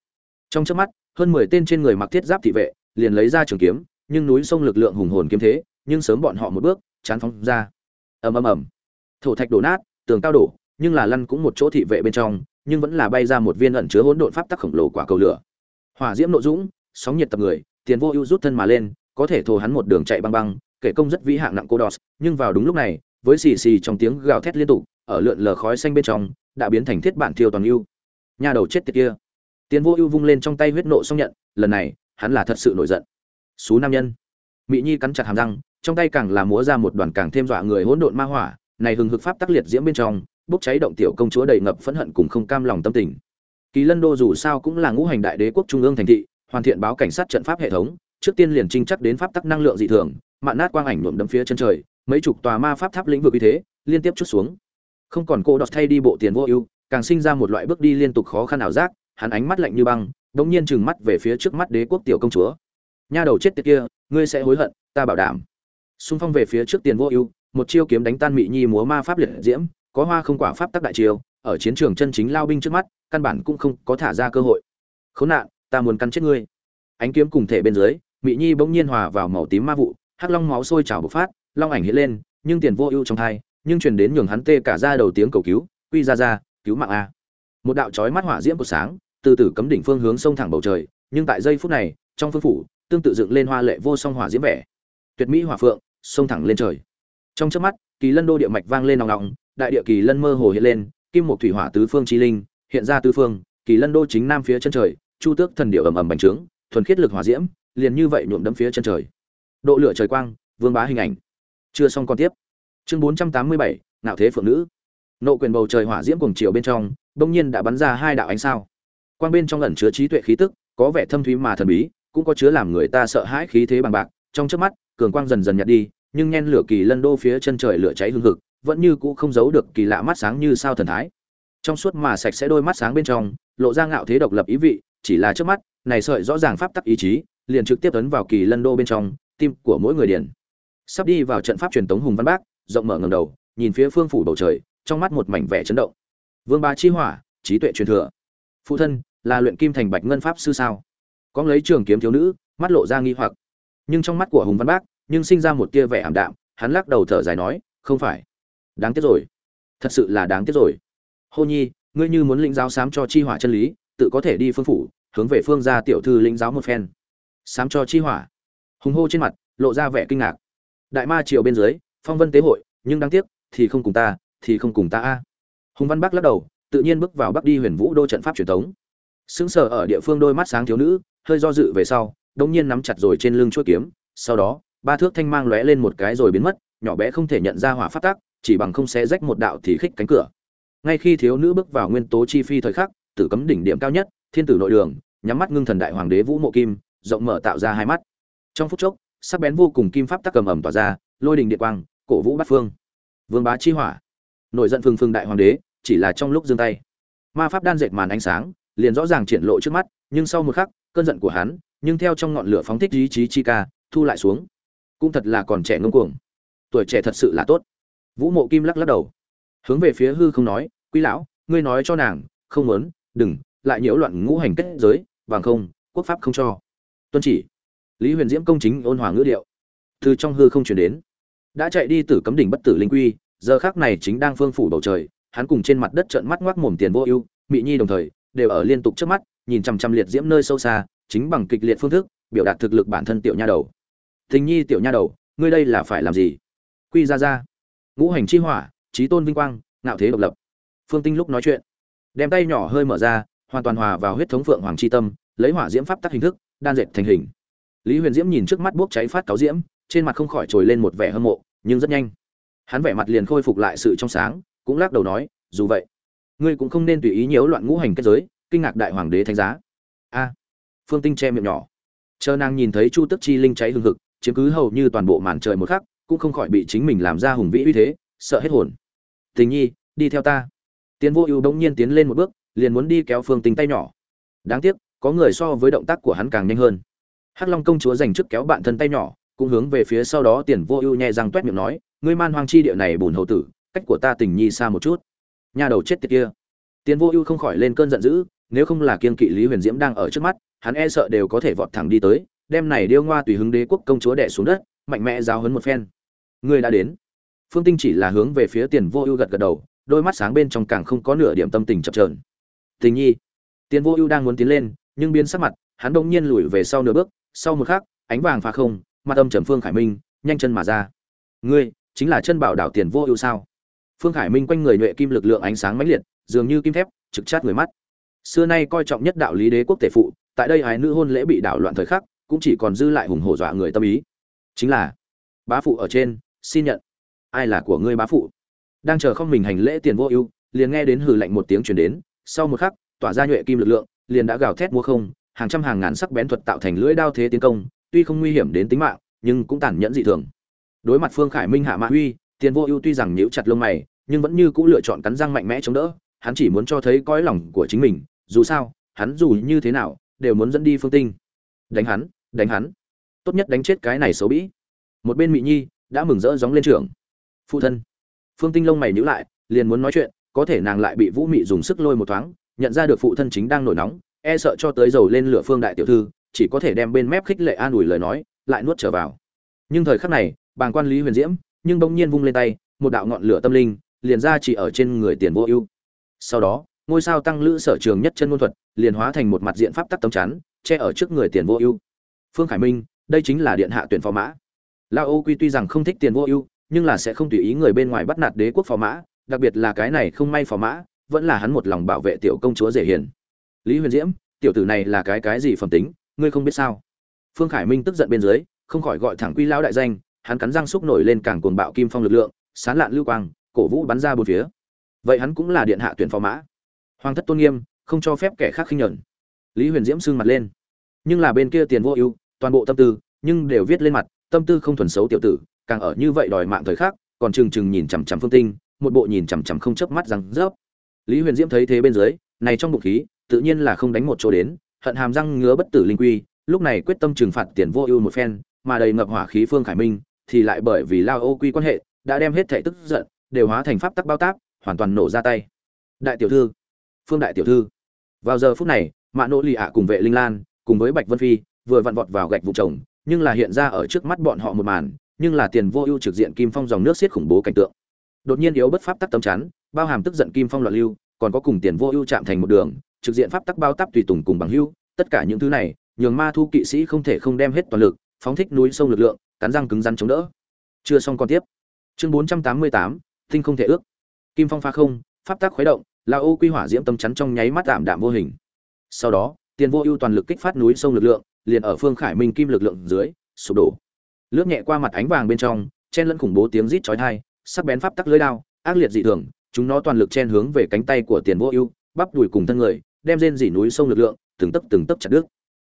Trong chớp mắt, hơn mười tên trên người mặc thiết giáp thị vệ liền lấy ra trường kiếm, nhưng núi sông lực lượng hùng hồn kiếm thế, nhưng sớm bọn họ một bước, chán phóng ra. Ầm ầm ầm. Thổ thạch đổ nát, tường cao đổ, nhưng là lăn cũng một chỗ thị vệ bên trong, nhưng vẫn là bay ra một viên ẩn chứa hỗn độn pháp tắc khổng lồ quả cầu lửa hỏa diễm nội dũng, sóng nhiệt tập người, tiền vô ưu rút thân mà lên, có thể thồ hắn một đường chạy băng băng, kể công rất vĩ hạng nặng cô đọt. Nhưng vào đúng lúc này, với xì xì trong tiếng gào thét liên tục, ở lượn lờ khói xanh bên trong, đã biến thành thiết bản thiêu toàn ưu. Nhà đầu chết tiệt kia. Tiền vô ưu vung lên trong tay huyết nộ xong nhận, lần này, hắn là thật sự nổi giận. Xú nam nhân. Mỹ nhi cắn chặt hàm răng, trong tay càng là múa ra một đoàn càng thêm dọa người hỗn độn ma hỏa, này hừng hực pháp tắc liệt diễm bên trong, bốc cháy động tiểu công chúa đầy ngập phẫn hận cùng không cam lòng tâm tình kỳ lân đô dù sao cũng là ngũ hành đại đế quốc trung ương thành thị, hoàn thiện báo cảnh sát trận pháp hệ thống, trước tiên liền trinh chắc đến pháp tắc năng lượng dị thường, mạn nát quang ảnh nhuộm đấm phía chân trời, mấy chục tòa ma pháp tháp lĩnh vực uy thế, liên tiếp chút xuống. Không còn cô đọt thay đi bộ tiền vô ưu, càng sinh ra một loại bước đi liên tục khó khăn ảo giác, hắn ánh mắt lạnh như băng, đống nhiên trừng mắt về phía trước mắt đế quốc tiểu công chúa. Nha đầu chết tiệt kia, ngươi sẽ hối hận, ta bảo đảm. Xung phong về phía trước tiền vô ưu, một chiêu kiếm đánh tan mị nhi múa ma pháp liệt diễm, có hoa không quả pháp tắc đại chiêu, ở chiến trường chân chính lao binh trước mắt căn bản cũng không có thả ra cơ hội. Khốn nạn, ta muốn cắn chết ngươi. Ánh kiếm cùng thể bên dưới, mị nhi bỗng nhiên hòa vào màu tím ma vụ, hắc long máu sôi trào bộc phát, long ảnh hiện lên, nhưng tiền vô ưu trong thai, nhưng truyền đến nhường hắn tê cả ra đầu tiếng cầu cứu, quy ra ra, cứu mạng a. Một đạo chói mắt hỏa diễm của sáng, từ từ cấm đỉnh phương hướng sông thẳng bầu trời, nhưng tại giây phút này, trong phương phủ, tương tự dựng lên hoa lệ vô song hỏa diễm vẻ. Tuyệt mỹ hỏa phượng, sông thẳng lên trời. Trong chớp mắt, kỳ lân đô địa mạch vang lên nòng nòng đại địa kỳ lân mơ hồ hiện lên, kim một thủy hỏa tứ phương chi linh hiện ra tứ phương, kỳ lân đô chính nam phía chân trời, chu tước thần điệu ầm ầm bành trướng, thuần khiết lực hỏa diễm, liền như vậy nhuộm đẫm phía chân trời. Độ lửa trời quang, vương bá hình ảnh. Chưa xong còn tiếp. Chương bốn trăm tám mươi bảy nạo thế phượng nữ. Nộ quyền bầu trời hỏa diễm cùng chiều bên trong, bỗng nhiên đã bắn ra hai đạo ánh sao. Quang bên trong ẩn chứa trí tuệ khí tức, có vẻ thâm thúy mà thần bí, cũng có chứa làm người ta sợ hãi khí thế bằng bạc. Trong trước mắt, cường quang dần dần nhạt đi, nhưng nhen lửa kỳ lân đô phía chân trời lửa cháy hương hực, vẫn như cũ không giấu được kỳ lạ mắt sáng như sao thần thái trong suốt mà sạch sẽ đôi mắt sáng bên trong, lộ ra ngạo thế độc lập ý vị, chỉ là trước mắt, này sợi rõ ràng pháp tắc ý chí, liền trực tiếp ấn vào kỳ lân đô bên trong, tim của mỗi người điển sắp đi vào trận pháp truyền tống hùng văn bác, rộng mở ngầm đầu, nhìn phía phương phủ bầu trời, trong mắt một mảnh vẻ chấn động. Vương ba chi hỏa, trí tuệ truyền thừa. Phụ thân, là luyện kim thành bạch ngân pháp sư sao? Có lấy trường kiếm thiếu nữ, mắt lộ ra nghi hoặc. Nhưng trong mắt của hùng văn bác, nhưng sinh ra một tia vẻ ảm đạm, hắn lắc đầu thở dài nói, không phải. Đáng tiếc rồi. Thật sự là đáng tiếc rồi hô nhi, ngươi như muốn lĩnh giáo sám cho chi hỏa chân lý, tự có thể đi phương phủ, hướng về phương gia tiểu thư lĩnh giáo một phen. Sám cho chi hỏa. Hùng hô trên mặt, lộ ra vẻ kinh ngạc. Đại ma triều bên dưới, phong vân tế hội, nhưng đáng tiếc, thì không cùng ta, thì không cùng ta a. Hùng văn bắc lắc đầu, tự nhiên bước vào bắc đi huyền vũ đô trận pháp truyền thống. Sững sờ ở địa phương đôi mắt sáng thiếu nữ, hơi do dự về sau, đống nhiên nắm chặt rồi trên lưng chuôi kiếm. Sau đó, ba thước thanh mang lóe lên một cái rồi biến mất, nhỏ bé không thể nhận ra hỏa phát tác chỉ bằng không xé rách một đạo thì khích cánh cửa ngay khi thiếu nữ bước vào nguyên tố chi phi thời khắc, tử cấm đỉnh điểm cao nhất, thiên tử nội đường, nhắm mắt ngưng thần đại hoàng đế vũ mộ kim, rộng mở tạo ra hai mắt. Trong phút chốc, sắc bén vô cùng kim pháp tắc cầm ẩm tỏa ra, lôi đình địa quang, cổ vũ bát phương. Vương bá chi hỏa. Nổi giận phương phương đại hoàng đế, chỉ là trong lúc giương tay. Ma pháp đan dệt màn ánh sáng, liền rõ ràng triển lộ trước mắt, nhưng sau một khắc, cơn giận của hắn, nhưng theo trong ngọn lửa phóng thích ý chí chi ca, thu lại xuống. Cũng thật là còn trẻ ngông cuồng. Tuổi trẻ thật sự là tốt. Vũ mộ kim lắc lắc đầu hướng về phía hư không nói, quý lão, ngươi nói cho nàng, không muốn, đừng, lại nhiễu loạn ngũ hành kết giới, bằng không, quốc pháp không cho. Tuân chỉ. Lý huyền diễm công chính ôn hòa ngữ điệu. Từ trong hư không chuyển đến. Đã chạy đi từ cấm đỉnh bất tử linh quy, giờ khác này chính đang phương phủ bầu trời, hắn cùng trên mặt đất trợn mắt ngoác mồm tiền vô ưu, mị nhi đồng thời, đều ở liên tục trước mắt, nhìn chằm chằm liệt diễm nơi sâu xa, chính bằng kịch liệt phương thức, biểu đạt thực lực bản thân tiểu nha đầu. Tình nhi tiểu nha đầu, ngươi đây là phải làm gì? Quy ra ra ngũ hành chi hỏa trí tôn vinh quang, ngạo thế độc lập. Phương tinh lúc nói chuyện, đem tay nhỏ hơi mở ra, hoàn toàn hòa vào huyết thống phượng hoàng chi tâm, lấy hỏa diễm pháp tắc hình thức, đan dệt thành hình. Lý huyền diễm nhìn trước mắt bốc cháy phát cáo diễm, trên mặt không khỏi trồi lên một vẻ hâm mộ, nhưng rất nhanh. Hắn vẻ mặt liền khôi phục lại sự trong sáng, cũng lắc đầu nói, dù vậy, ngươi cũng không nên tùy ý nhiễu loạn ngũ hành kết giới, kinh ngạc đại hoàng đế thánh giá. A. Phương tinh che miệng nhỏ. Chờ nàng nhìn thấy chu tức chi linh cháy hừng hực, chiếm cứ hầu như toàn bộ màn trời một khắc, cũng không khỏi bị chính mình làm ra hùng vĩ uy thế, sợ hết hồn tình nhi, đi theo ta. Tiến vô ưu bỗng nhiên tiến lên một bước, liền muốn đi kéo phương Tình tay nhỏ. Đáng tiếc, có người so với động tác của hắn càng nhanh hơn. Hắc long công chúa dành trước kéo bạn thân tay nhỏ, cũng hướng về phía sau đó tiền vô ưu nhẹ răng toét miệng nói, ngươi man hoang chi địa này bùn hầu tử, cách của ta tình nhi xa một chút. Nhà đầu chết tiệt kia. Tiền vô ưu không khỏi lên cơn giận dữ, nếu không là kiên kỵ lý huyền diễm đang ở trước mắt, hắn e sợ đều có thể vọt thẳng đi tới, đem này điêu ngoa tùy hứng đế quốc công chúa đẻ xuống đất, mạnh mẽ giáo hấn một phen. Ngươi đã đến phương tinh chỉ là hướng về phía tiền vô ưu gật gật đầu, đôi mắt sáng bên trong càng không có nửa điểm tâm tình chập trờn tình nhi. Tiền vô ưu đang muốn tiến lên, nhưng biến sắc mặt, hắn bỗng nhiên lùi về sau nửa bước, sau một khắc, ánh vàng phá không, mặt âm trầm phương khải minh, nhanh chân mà ra. Ngươi, chính là chân bảo đảo tiền vô ưu sao? Phương khải minh quanh người nhuệ kim lực lượng ánh sáng mãnh liệt, dường như kim thép, trực chát người mắt. Xưa nay coi trọng nhất đạo lý đế quốc tể phụ, tại đây hài nữ hôn lễ bị đảo loạn thời khắc, cũng chỉ còn dư lại hùng hổ dọa người tâm ý. Chính là, bá phụ ở trên, xin nhận ai là của ngươi bá phụ? Đang chờ không mình hành lễ tiền vô ưu, liền nghe đến hừ lạnh một tiếng truyền đến, sau một khắc, tỏa ra nhuệ kim lực lượng, liền đã gào thét mua không, hàng trăm hàng ngàn sắc bén thuật tạo thành lưỡi đao thế tiến công, tuy không nguy hiểm đến tính mạng, nhưng cũng tàn nhẫn dị thường. Đối mặt phương khải minh hạ mạ huy tiền vô ưu tuy rằng nhíu chặt lông mày, nhưng vẫn như cũ lựa chọn cắn răng mạnh mẽ chống đỡ, hắn chỉ muốn cho thấy cõi lòng của chính mình, dù sao, hắn dù như thế nào, đều muốn dẫn đi phương tinh. Đánh hắn đánh hắn. Tốt nhất đánh chết cái này xấu bĩ. Một bên mỹ nhi đã mừng rỡ gióng lên trường phụ thân. Phương tinh lông mày nhữ lại, liền muốn nói chuyện, có thể nàng lại bị vũ mị dùng sức lôi một thoáng, nhận ra được phụ thân chính đang nổi nóng e sợ cho tới dầu lên lửa phương đại tiểu thư, chỉ có thể đem bên mép khích lệ an ủi lời nói, lại nuốt trở vào. Nhưng thời khắc này, bàng quan lý huyền diễm, nhưng bỗng nhiên vung lên tay, một đạo ngọn lửa tâm linh, liền ra chỉ ở trên người tiền vô ưu. Sau đó, ngôi sao tăng lữ sở trường nhất chân ngôn thuật, liền hóa thành một mặt diện pháp tắc tấm chắn, che ở trước người tiền vô ưu. Phương khải minh, đây chính là điện hạ tuyển phò mã. Lao ô quy tuy rằng không thích tiền vô ưu nhưng là sẽ không tùy ý người bên ngoài bắt nạt đế quốc phò mã, đặc biệt là cái này không may phò mã, vẫn là hắn một lòng bảo vệ tiểu công chúa dễ hiền. Lý huyền diễm, tiểu tử này là cái cái gì phẩm tính, ngươi không biết sao? Phương khải minh tức giận bên dưới, không khỏi gọi thẳng quy lão đại danh, hắn cắn răng xúc nổi lên càng cuồng bạo kim phong lực lượng, sán lạn lưu quang, cổ vũ bắn ra bốn phía. Vậy hắn cũng là điện hạ tuyển phò mã. Hoàng thất tôn nghiêm, không cho phép kẻ khác khinh nhẫn. Lý huyền diễm sưng mặt lên. Nhưng là bên kia tiền vô ưu, toàn bộ tâm tư, nhưng đều viết lên mặt, tâm tư không thuần xấu tiểu tử càng ở như vậy đòi mạng thời khắc còn trừng trừng nhìn chằm chằm phương tinh một bộ nhìn chằm chằm không chớp mắt rằng rớp. Lý huyền diễm thấy thế bên dưới này trong bụng khí tự nhiên là không đánh một chỗ đến hận hàm răng ngứa bất tử linh quy lúc này quyết tâm trừng phạt tiền vô ưu một phen mà đầy ngập hỏa khí phương khải minh thì lại bởi vì lao ô quy quan hệ đã đem hết thể tức giận đều hóa thành pháp tắc bao tác hoàn toàn nổ ra tay. Đại tiểu thư phương đại tiểu thư. Vào giờ phút này mạ nỗ lì ạ cùng vệ linh lan cùng với bạch vân phi vừa vặn vọt vào gạch vụ chồng, nhưng là hiện ra ở trước mắt bọn họ một màn nhưng là tiền vô ưu trực diện kim phong dòng nước xiết khủng bố cảnh tượng. Đột nhiên yếu bất pháp tắc tâm chắn, bao hàm tức giận kim phong loạn lưu, còn có cùng tiền vô ưu chạm thành một đường, trực diện pháp tắc bao tắp tùy tùng cùng bằng hưu, tất cả những thứ này, nhường ma thu kỵ sĩ không thể không đem hết toàn lực, phóng thích núi sông lực lượng, cắn răng cứng rắn chống đỡ. Chưa xong còn tiếp. Chương bốn trăm tám mươi tám, tinh không thể ước. Kim phong pha không, pháp tắc khuấy động, la ô quy hỏa diễm tâm chắn trong nháy mắt tạm đạm vô hình. Sau đó, tiền vô ưu toàn lực kích phát núi sông lực lượng, liền ở phương khải minh kim lực lượng dưới, sụp đổ lướt nhẹ qua mặt ánh vàng bên trong, chen lẫn khủng bố tiếng rít chói tai, sắc bén pháp tắc lưỡi đao, ác liệt dị thường, chúng nó toàn lực chen hướng về cánh tay của tiền vô ưu, bắp đùi cùng thân người, đem rên dỉ núi sông lực lượng, từng tấc từng tấc chặt đứt.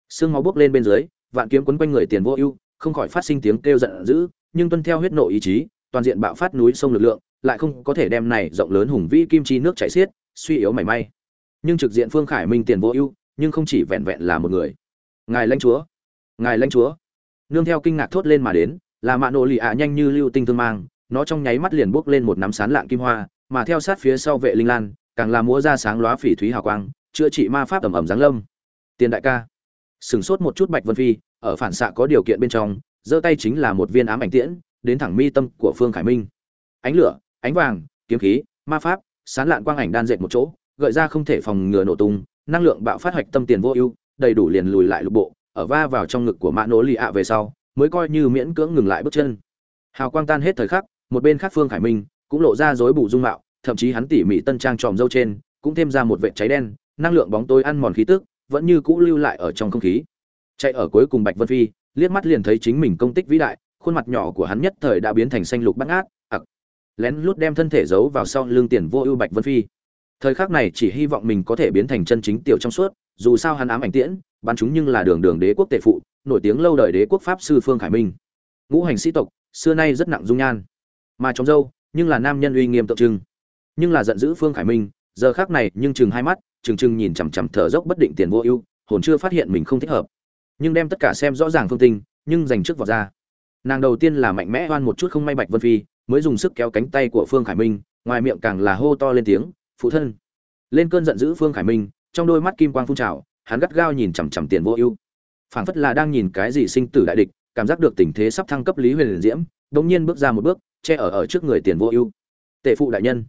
Xương máu bốc lên bên dưới, vạn kiếm quấn quanh người tiền vô ưu, không khỏi phát sinh tiếng kêu giận dữ, nhưng tuân theo huyết nộ ý chí, toàn diện bạo phát núi sông lực lượng, lại không có thể đem này rộng lớn hùng vĩ kim chi nước chảy xiết, suy yếu mảy may. Nhưng trực diện phương khải minh tiền vô ưu, nhưng không chỉ vẹn vẹn là một người. Ngài lãnh chúa! Ngài lãnh chúa! Nương theo kinh ngạc thốt lên mà đến, là mạ nổ lì ạ nhanh như lưu tinh thương mang, nó trong nháy mắt liền buốc lên một nắm sán lạng kim hoa, mà theo sát phía sau vệ linh lan, càng làm múa ra sáng lóa phỉ thúy hào quang, chữa trị ma pháp ẩm ẩm giáng lâm. Tiền đại ca, sửng sốt một chút bạch vân phi, ở phản xạ có điều kiện bên trong, giơ tay chính là một viên ám ảnh tiễn, đến thẳng mi tâm của phương khải minh. Ánh lửa, ánh vàng, kiếm khí, ma pháp, sán lạn quang ảnh đan dệt một chỗ, gợi ra không thể phòng ngừa nổ tung, năng lượng bạo phát hoạch tâm tiền vô ưu, đầy đủ liền lùi lại lục bộ ở va vào trong ngực của mã nỗ lì ạ về sau, mới coi như miễn cưỡng ngừng lại bước chân. Hào quang tan hết thời khắc, một bên khác phương khải minh cũng lộ ra rối bù dung mạo, thậm chí hắn tỉ mỉ tân trang tròm dâu trên, cũng thêm ra một vệt cháy đen, năng lượng bóng tối ăn mòn khí tức, vẫn như cũ lưu lại ở trong không khí. Chạy ở cuối cùng bạch vân phi, liếc mắt liền thấy chính mình công tích vĩ đại, khuôn mặt nhỏ của hắn nhất thời đã biến thành xanh lục bắt ngát, ặc. Lén lút đem thân thể giấu vào sau lưng tiền vô ưu bạch vân phi thời khắc này chỉ hy vọng mình có thể biến thành chân chính tiểu trong suốt, dù sao hắn ám ảnh tiễn, bắn chúng nhưng là đường đường đế quốc tệ phụ, nổi tiếng lâu đời đế quốc pháp sư phương khải minh. Ngũ hành sĩ tộc, xưa nay rất nặng dung nhan, mà trong dâu, nhưng là nam nhân uy nghiêm tượng trưng. Nhưng là giận dữ phương khải minh, giờ khác này nhưng chừng hai mắt, chừng chừng nhìn chằm chằm thở dốc bất định tiền vô ưu, hồn chưa phát hiện mình không thích hợp. Nhưng đem tất cả xem rõ ràng phương tinh, nhưng dành trước vào ra. Nàng đầu tiên là mạnh mẽ oan một chút không may bạch vân phi, mới dùng sức kéo cánh tay của phương khải minh, ngoài miệng càng là hô to lên tiếng phụ thân. Lên cơn giận dữ phương khải minh, trong đôi mắt kim quang phun trào, hắn gắt gao nhìn chằm chằm tiền vô ưu. Phảng phất là đang nhìn cái gì sinh tử đại địch, cảm giác được tình thế sắp thăng cấp lý huyền diễm đống nhiên bước ra một bước, che ở ở trước người tiền vô ưu. Tệ phụ đại nhân.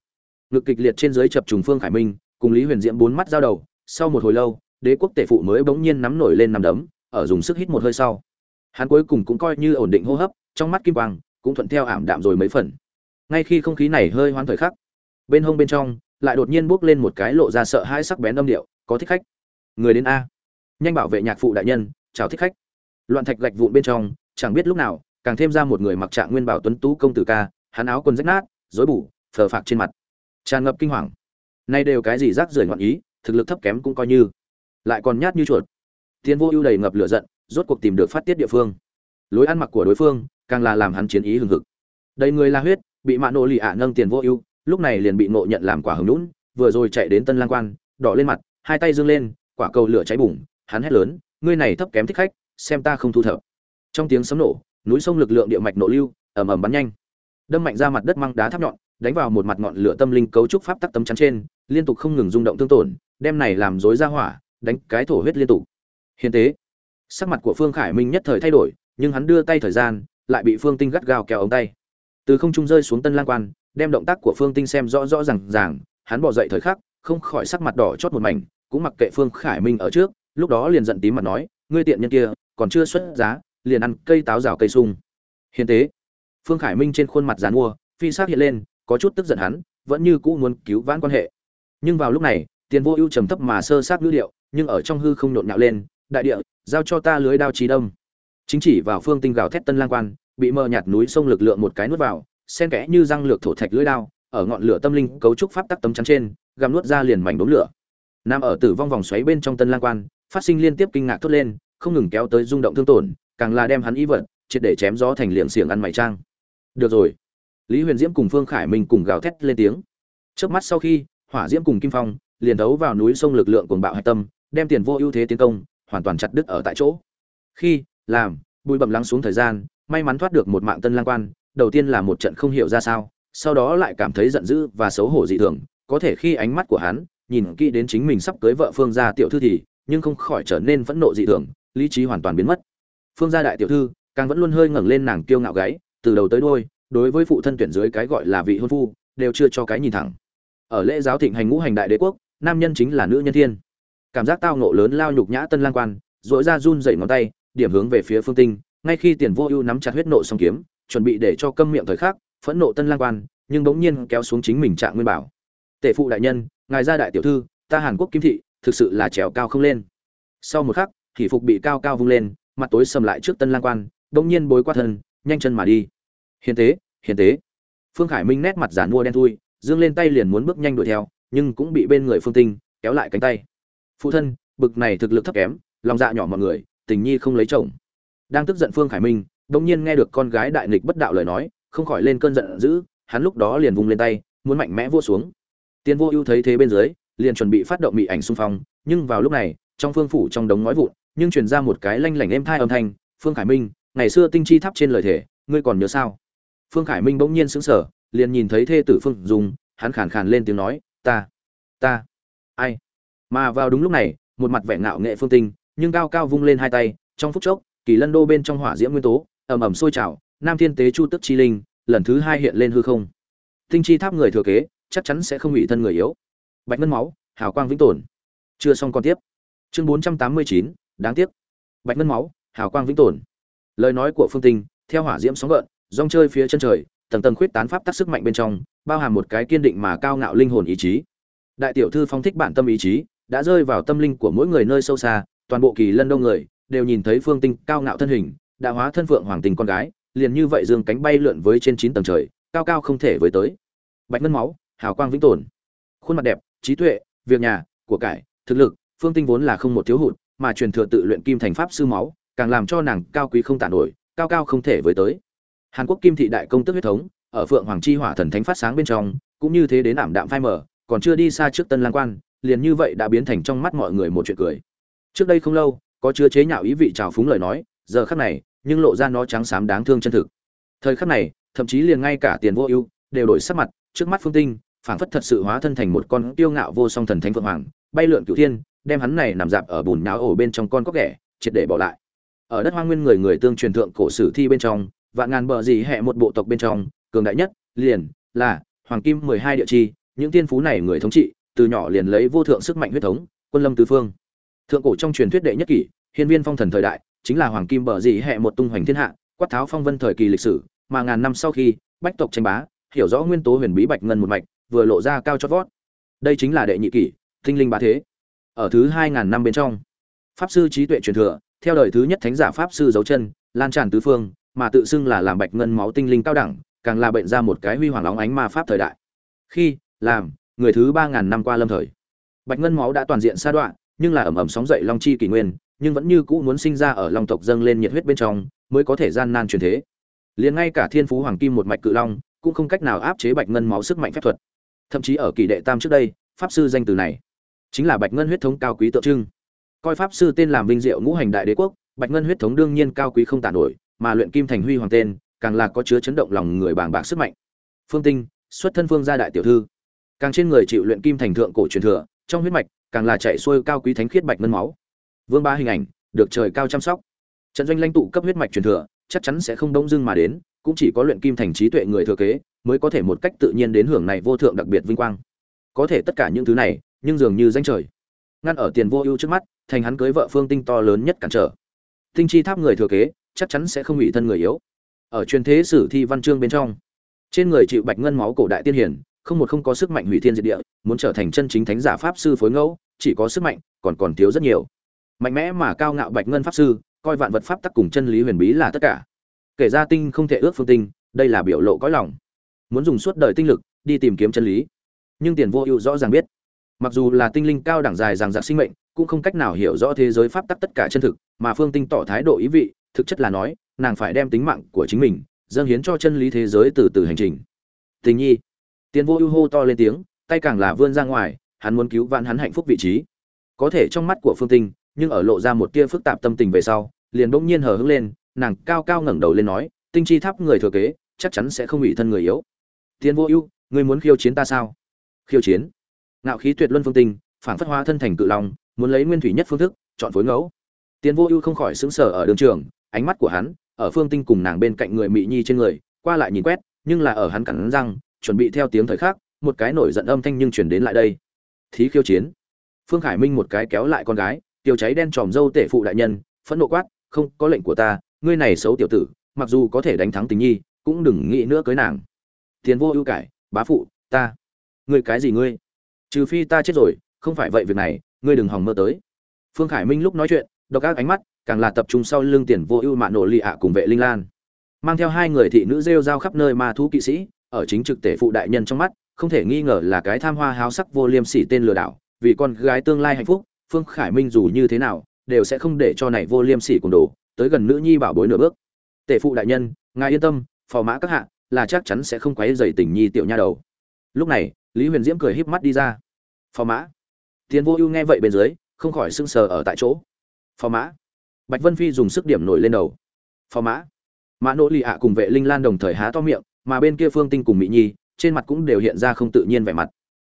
Ngực kịch liệt trên dưới chập trùng phương khải minh, cùng lý huyền diễm bốn mắt giao đầu, sau một hồi lâu, đế quốc tể phụ mới bỗng nhiên nắm nổi lên nằm đấm, ở dùng sức hít một hơi sau. Hắn cuối cùng cũng coi như ổn định hô hấp, trong mắt kim quang cũng thuận theo ảm đạm rồi mấy phần. Ngay khi không khí này hơi hoán thời khắc, bên hông bên trong lại đột nhiên bước lên một cái lộ ra sợ hãi sắc bén âm điệu, có thích khách? Người đến a. Nhanh bảo vệ nhạc phụ đại nhân, chào thích khách. Loạn thạch gạch vụn bên trong, chẳng biết lúc nào, càng thêm ra một người mặc trạng nguyên bảo tuấn tú công tử ca, hắn áo quần rách nát, rối bù, phờ phạc trên mặt. Tràn ngập kinh hoàng. Nay đều cái gì rác rưởi ngoạn ý, thực lực thấp kém cũng coi như, lại còn nhát như chuột. Tiến vô ưu đầy ngập lửa giận, rốt cuộc tìm được phát tiết địa phương. Lối ăn mặc của đối phương, càng là làm hắn chiến ý hừng hực. Đầy người la huyết, bị mạ nộ lì ạ nâng tiền vô ưu lúc này liền bị nộ nhận làm quả hứng lũn vừa rồi chạy đến tân lang quan, đỏ lên mặt, hai tay dương lên, quả cầu lửa cháy bùng, hắn hét lớn, ngươi này thấp kém thích khách, xem ta không thu thập. Trong tiếng sấm nổ, núi sông lực lượng địa mạch nổ lưu, ầm ầm bắn nhanh. Đâm mạnh ra mặt đất măng đá tháp nhọn, đánh vào một mặt ngọn lửa tâm linh cấu trúc pháp tắc tấm chắn trên, liên tục không ngừng rung động tương tổn, đem này làm rối ra hỏa, đánh cái thổ huyết liên tục. Hiền tế. Sắc mặt của phương khải minh nhất thời thay đổi, nhưng hắn đưa tay thời gian, lại bị phương tinh gắt gao kéo ống tay. Từ không trung rơi xuống tân lang quan đem động tác của phương tinh xem rõ rõ ràng ràng, hắn bỏ dậy thời khắc, không khỏi sắc mặt đỏ chót một mảnh, cũng mặc kệ phương khải minh ở trước, lúc đó liền giận tím mặt nói, ngươi tiện nhân kia, còn chưa xuất giá, liền ăn cây táo rào cây sung. Hiền tế, phương khải minh trên khuôn mặt dàn mua, phi sắc hiện lên, có chút tức giận hắn, vẫn như cũ muốn cứu vãn quan hệ. Nhưng vào lúc này, tiền vô ưu trầm thấp mà sơ sát ngữ điệu, nhưng ở trong hư không nhộn nhạo lên, đại địa, giao cho ta lưới đao trí đông chính chỉ vào phương tinh gào thét tân lang quan, bị mờ nhạt núi sông lực lượng một cái nuốt vào sen kẽ như răng lược thổ thạch lưỡi đao, ở ngọn lửa tâm linh cấu trúc pháp tắc tấm chắn trên gầm nuốt ra liền mảnh đốm lửa. Nam ở tử vong vòng xoáy bên trong tân lang quan, phát sinh liên tiếp kinh ngạc thốt lên, không ngừng kéo tới rung động thương tổn, càng là đem hắn ý vật, triệt để chém gió thành liệng xiềng ăn mày trang. Được rồi. Lý huyền diễm cùng phương khải minh cùng gào thét lên tiếng. Trước mắt sau khi, hỏa diễm cùng kim phong liền đấu vào núi sông lực lượng cuồng bạo hạch tâm, đem tiền vô ưu thế tiến công, hoàn toàn chặt đứt ở tại chỗ. Khi, làm, bụi bầm lắng xuống thời gian, may mắn thoát được một mạng tân lang quan đầu tiên là một trận không hiểu ra sao, sau đó lại cảm thấy giận dữ và xấu hổ dị thường. Có thể khi ánh mắt của hắn nhìn kỹ đến chính mình sắp cưới vợ phương gia tiểu thư thì nhưng không khỏi trở nên phẫn nộ dị thường, lý trí hoàn toàn biến mất. Phương gia đại tiểu thư, càng vẫn luôn hơi ngẩng lên nàng kiêu ngạo gáy, từ đầu tới đuôi, đối với phụ thân tuyển dưới cái gọi là vị hôn phu, đều chưa cho cái nhìn thẳng. Ở lễ giáo thịnh hành ngũ hành đại đế quốc, nam nhân chính là nữ nhân thiên. Cảm giác tao nộ lớn lao nhục nhã tân lang quan rũa ra run dậy ngón tay, điểm hướng về phía phương tinh, ngay khi tiền vô ưu nắm chặt huyết nộ song kiếm chuẩn bị để cho câm miệng thời khắc, phẫn nộ tân lang quan, nhưng bỗng nhiên kéo xuống chính mình trạng nguyên bảo. Tể phụ đại nhân, ngài gia đại tiểu thư, ta hàn quốc kim thị, thực sự là trèo cao không lên. Sau một khắc thì phục bị cao cao vung lên, mặt tối sầm lại trước tân lang quan, bỗng nhiên bối qua thân, nhanh chân mà đi. Hiền tế hiền tế. Phương khải minh nét mặt giản mua đen thui, dương lên tay liền muốn bước nhanh đuổi theo, nhưng cũng bị bên người phương tinh kéo lại cánh tay. Phụ thân, bực này thực lực thấp kém, lòng dạ nhỏ mọi người, tình nhi không lấy chồng. Đang tức giận phương khải minh đông nhiên nghe được con gái đại nghịch bất đạo lời nói, không khỏi lên cơn giận dữ, hắn lúc đó liền vung lên tay, muốn mạnh mẽ vua xuống. Tiên vô ưu thấy thế bên dưới, liền chuẩn bị phát động mị ảnh xung phong, nhưng vào lúc này, trong phương phủ trong đống nói vụn, nhưng truyền ra một cái lanh lảnh êm thai âm thanh, phương khải minh, ngày xưa tinh chi tháp trên lời thể ngươi còn nhớ sao? Phương khải minh bỗng nhiên sững sờ, liền nhìn thấy thê tử phương dùng hắn khàn khàn lên tiếng nói, ta ta, ai? Mà vào đúng lúc này, một mặt vẻ ngạo nghệ phương tinh, nhưng cao cao vung lên hai tay, trong phút chốc, kỳ lân đô bên trong hỏa diễm nguyên tố ầm ầm sôi trào, nam thiên tế chu tức chi linh, lần thứ hai hiện lên hư không. Tinh chi tháp người thừa kế, chắc chắn sẽ không bị thân người yếu. Bạch ngân máu, hào quang vĩnh tồn. Chưa xong còn tiếp. Chương bốn trăm tám mươi chín, đáng tiếc. Bạch ngân máu, hào quang vĩnh tồn. Lời nói của phương tinh, theo hỏa diễm sóng gợn, rong chơi phía chân trời, tầng tầng khuyết tán pháp tác sức mạnh bên trong, bao hàm một cái kiên định mà cao ngạo linh hồn ý chí. Đại tiểu thư phong thích bản tâm ý chí, đã rơi vào tâm linh của mỗi người nơi sâu xa, toàn bộ kỳ lân đông người, đều nhìn thấy phương tinh cao ngạo thân hình đã hóa thân phượng hoàng tình con gái, liền như vậy dương cánh bay lượn với trên chín tầng trời, cao cao không thể với tới. Bạch ngân máu, hào quang vĩnh tồn. Khuôn mặt đẹp, trí tuệ, việc nhà, của cải, thực lực, phương tinh vốn là không một thiếu hụt, mà truyền thừa tự luyện kim thành pháp sư máu, càng làm cho nàng cao quý không tàn nổi, cao cao không thể với tới. Hàn quốc kim thị đại công tức huyết thống, ở phượng hoàng chi hỏa thần thánh phát sáng bên trong, cũng như thế đến ảm đạm phai mờ, còn chưa đi xa trước tân lang quan, liền như vậy đã biến thành trong mắt mọi người một chuyện cười. Trước đây không lâu, có chứa chế nhạo ý vị trào phúng lời nói, giờ khắc này nhưng lộ ra nó trắng xám đáng thương chân thực. Thời khắc này, thậm chí liền ngay cả tiền vô ưu đều đổi sắc mặt, trước mắt phương tinh, phảng phất thật sự hóa thân thành một con tiêu ngạo vô song thần thánh phượng hoàng, bay lượn cửu thiên, đem hắn này nằm dạp ở bùn nháo ổ bên trong con cóc ghẻ, triệt để bỏ lại. Ở đất hoang nguyên người người tương truyền thượng cổ sử thi bên trong, vạn ngàn bờ gì hệ một bộ tộc bên trong, cường đại nhất, liền là hoàng kim mười hai địa chi, những tiên phú này người thống trị, từ nhỏ liền lấy vô thượng sức mạnh huyết thống, quân lâm tứ phương. Thượng cổ trong truyền thuyết đệ nhất kỷ, hiên viên phong thần thời đại chính là hoàng kim bờ dị hệ một tung hoành thiên hạ, quát tháo phong vân thời kỳ lịch sử, mà ngàn năm sau khi, bách tộc tranh bá, hiểu rõ nguyên tố huyền bí bạch ngân một mạch, vừa lộ ra cao chót vót. Đây chính là đệ nhị kỷ, tinh linh bá thế. Ở thứ hai ngàn năm bên trong, pháp sư trí tuệ truyền thừa, theo đời thứ nhất thánh giả pháp sư dấu chân, lan tràn tứ phương, mà tự xưng là làm bạch ngân máu tinh linh cao đẳng, càng là bệnh ra một cái huy hoàng lóng ánh ma pháp thời đại. Khi, làm, người thứ ba ngàn năm qua lâm thời, bạch ngân máu đã toàn diện sa đoạn nhưng là ẩm ẩm sóng dậy long chi kỷ nguyên nhưng vẫn như cũ muốn sinh ra ở long tộc dâng lên nhiệt huyết bên trong, mới có thể gian nan truyền thế. Liền ngay cả thiên phú hoàng kim một mạch cự long, cũng không cách nào áp chế bạch ngân máu sức mạnh phép thuật. Thậm chí ở kỳ đệ tam trước đây, pháp sư danh từ này chính là bạch ngân huyết thống cao quý tượng trưng. Coi pháp sư tên làm vinh diệu ngũ hành đại đế quốc, bạch ngân huyết thống đương nhiên cao quý không tàn nổi, mà luyện kim thành huy hoàng tên, càng là có chứa chấn động lòng người bàng bạc sức mạnh. Phương tinh, xuất thân phương gia đại tiểu thư. Càng trên người chịu luyện kim thành thượng cổ truyền thừa, trong huyết mạch, càng là chạy xuôi cao quý thánh khiết bạch ngân máu vương ba hình ảnh, được trời cao chăm sóc. Trận doanh lãnh tụ cấp huyết mạch truyền thừa, chắc chắn sẽ không đông dưng mà đến, cũng chỉ có luyện kim thành trí tuệ người thừa kế, mới có thể một cách tự nhiên đến hưởng này vô thượng đặc biệt vinh quang. Có thể tất cả những thứ này, nhưng dường như danh trời. Ngăn ở tiền vô ưu trước mắt, thành hắn cưới vợ phương tinh to lớn nhất cản trở. Tinh chi tháp người thừa kế, chắc chắn sẽ không bị thân người yếu. Ở truyền thế sử thi văn chương bên trong, trên người chịu bạch ngân máu cổ đại tiên hiển không một không có sức mạnh hủy thiên diệt địa, muốn trở thành chân chính thánh giả pháp sư phối ngẫu, chỉ có sức mạnh, còn còn thiếu rất nhiều mạnh mẽ mà cao ngạo bạch ngân pháp sư, coi vạn vật pháp tắc cùng chân lý huyền bí là tất cả. Kể ra tinh không thể ước phương tinh, đây là biểu lộ cõi lòng. Muốn dùng suốt đời tinh lực, đi tìm kiếm chân lý. Nhưng tiền vô ưu rõ ràng biết, mặc dù là tinh linh cao đẳng dài rằng dạng sinh mệnh, cũng không cách nào hiểu rõ thế giới pháp tắc tất cả chân thực, mà phương tinh tỏ thái độ ý vị, thực chất là nói, nàng phải đem tính mạng của chính mình, dâng hiến cho chân lý thế giới từ từ hành trình. Tình nhi, tiền vô ưu hô to lên tiếng, tay càng là vươn ra ngoài, hắn muốn cứu vãn hắn hạnh phúc vị trí. Có thể trong mắt của phương tinh nhưng ở lộ ra một tia phức tạp tâm tình về sau, liền bỗng nhiên hờ hững lên, nàng cao cao ngẩng đầu lên nói, tinh chi tháp người thừa kế, chắc chắn sẽ không bị thân người yếu. Tiên vô ưu, ngươi muốn khiêu chiến ta sao? Khiêu chiến. Ngạo khí tuyệt luân phương tinh, phản phất hóa thân thành cự long, muốn lấy nguyên thủy nhất phương thức, chọn phối ngẫu. Tiên vô ưu không khỏi sững sờ ở đường trường, ánh mắt của hắn, ở phương tinh cùng nàng bên cạnh người mỹ nhi trên người, qua lại nhìn quét, nhưng là ở hắn cắn răng, chuẩn bị theo tiếng thời khắc, một cái nổi giận âm thanh nhưng truyền đến lại đây. Thí khiêu chiến. Phương khải minh một cái kéo lại con gái tiêu cháy đen tròm dâu tể phụ đại nhân, phẫn nộ quát, không, có lệnh của ta, ngươi này xấu tiểu tử, mặc dù có thể đánh thắng tình nhi, cũng đừng nghĩ nữa cưới nàng. Tiền vô ưu cải, bá phụ, ta, ngươi cái gì ngươi? Trừ phi ta chết rồi, không phải vậy việc này, ngươi đừng hòng mơ tới. Phương khải minh lúc nói chuyện, độc ác ánh mắt, càng là tập trung sau lưng tiền vô ưu mạ nổ lì ạ cùng vệ linh lan. Mang theo hai người thị nữ rêu rao khắp nơi ma thú kỵ sĩ, ở chính trực tể phụ đại nhân trong mắt, không thể nghi ngờ là cái tham hoa háo sắc vô liêm sỉ tên lừa đảo, vì con gái tương lai hạnh phúc phương khải minh dù như thế nào, đều sẽ không để cho này vô liêm sỉ cùng đồ, tới gần nữ nhi bảo bối nửa bước. Tể phụ đại nhân, ngài yên tâm, phò mã các hạ, là chắc chắn sẽ không quấy dày tình nhi tiểu nha đầu. Lúc này, lý huyền diễm cười híp mắt đi ra. Phò mã. Tiến vô ưu nghe vậy bên dưới, không khỏi sưng sờ ở tại chỗ. Phò mã. Bạch vân phi dùng sức điểm nổi lên đầu. Phò mã. Mã nỗ lì ạ cùng vệ linh lan đồng thời há to miệng, mà bên kia phương tinh cùng mỹ nhi, trên mặt cũng đều hiện ra không tự nhiên vẻ mặt.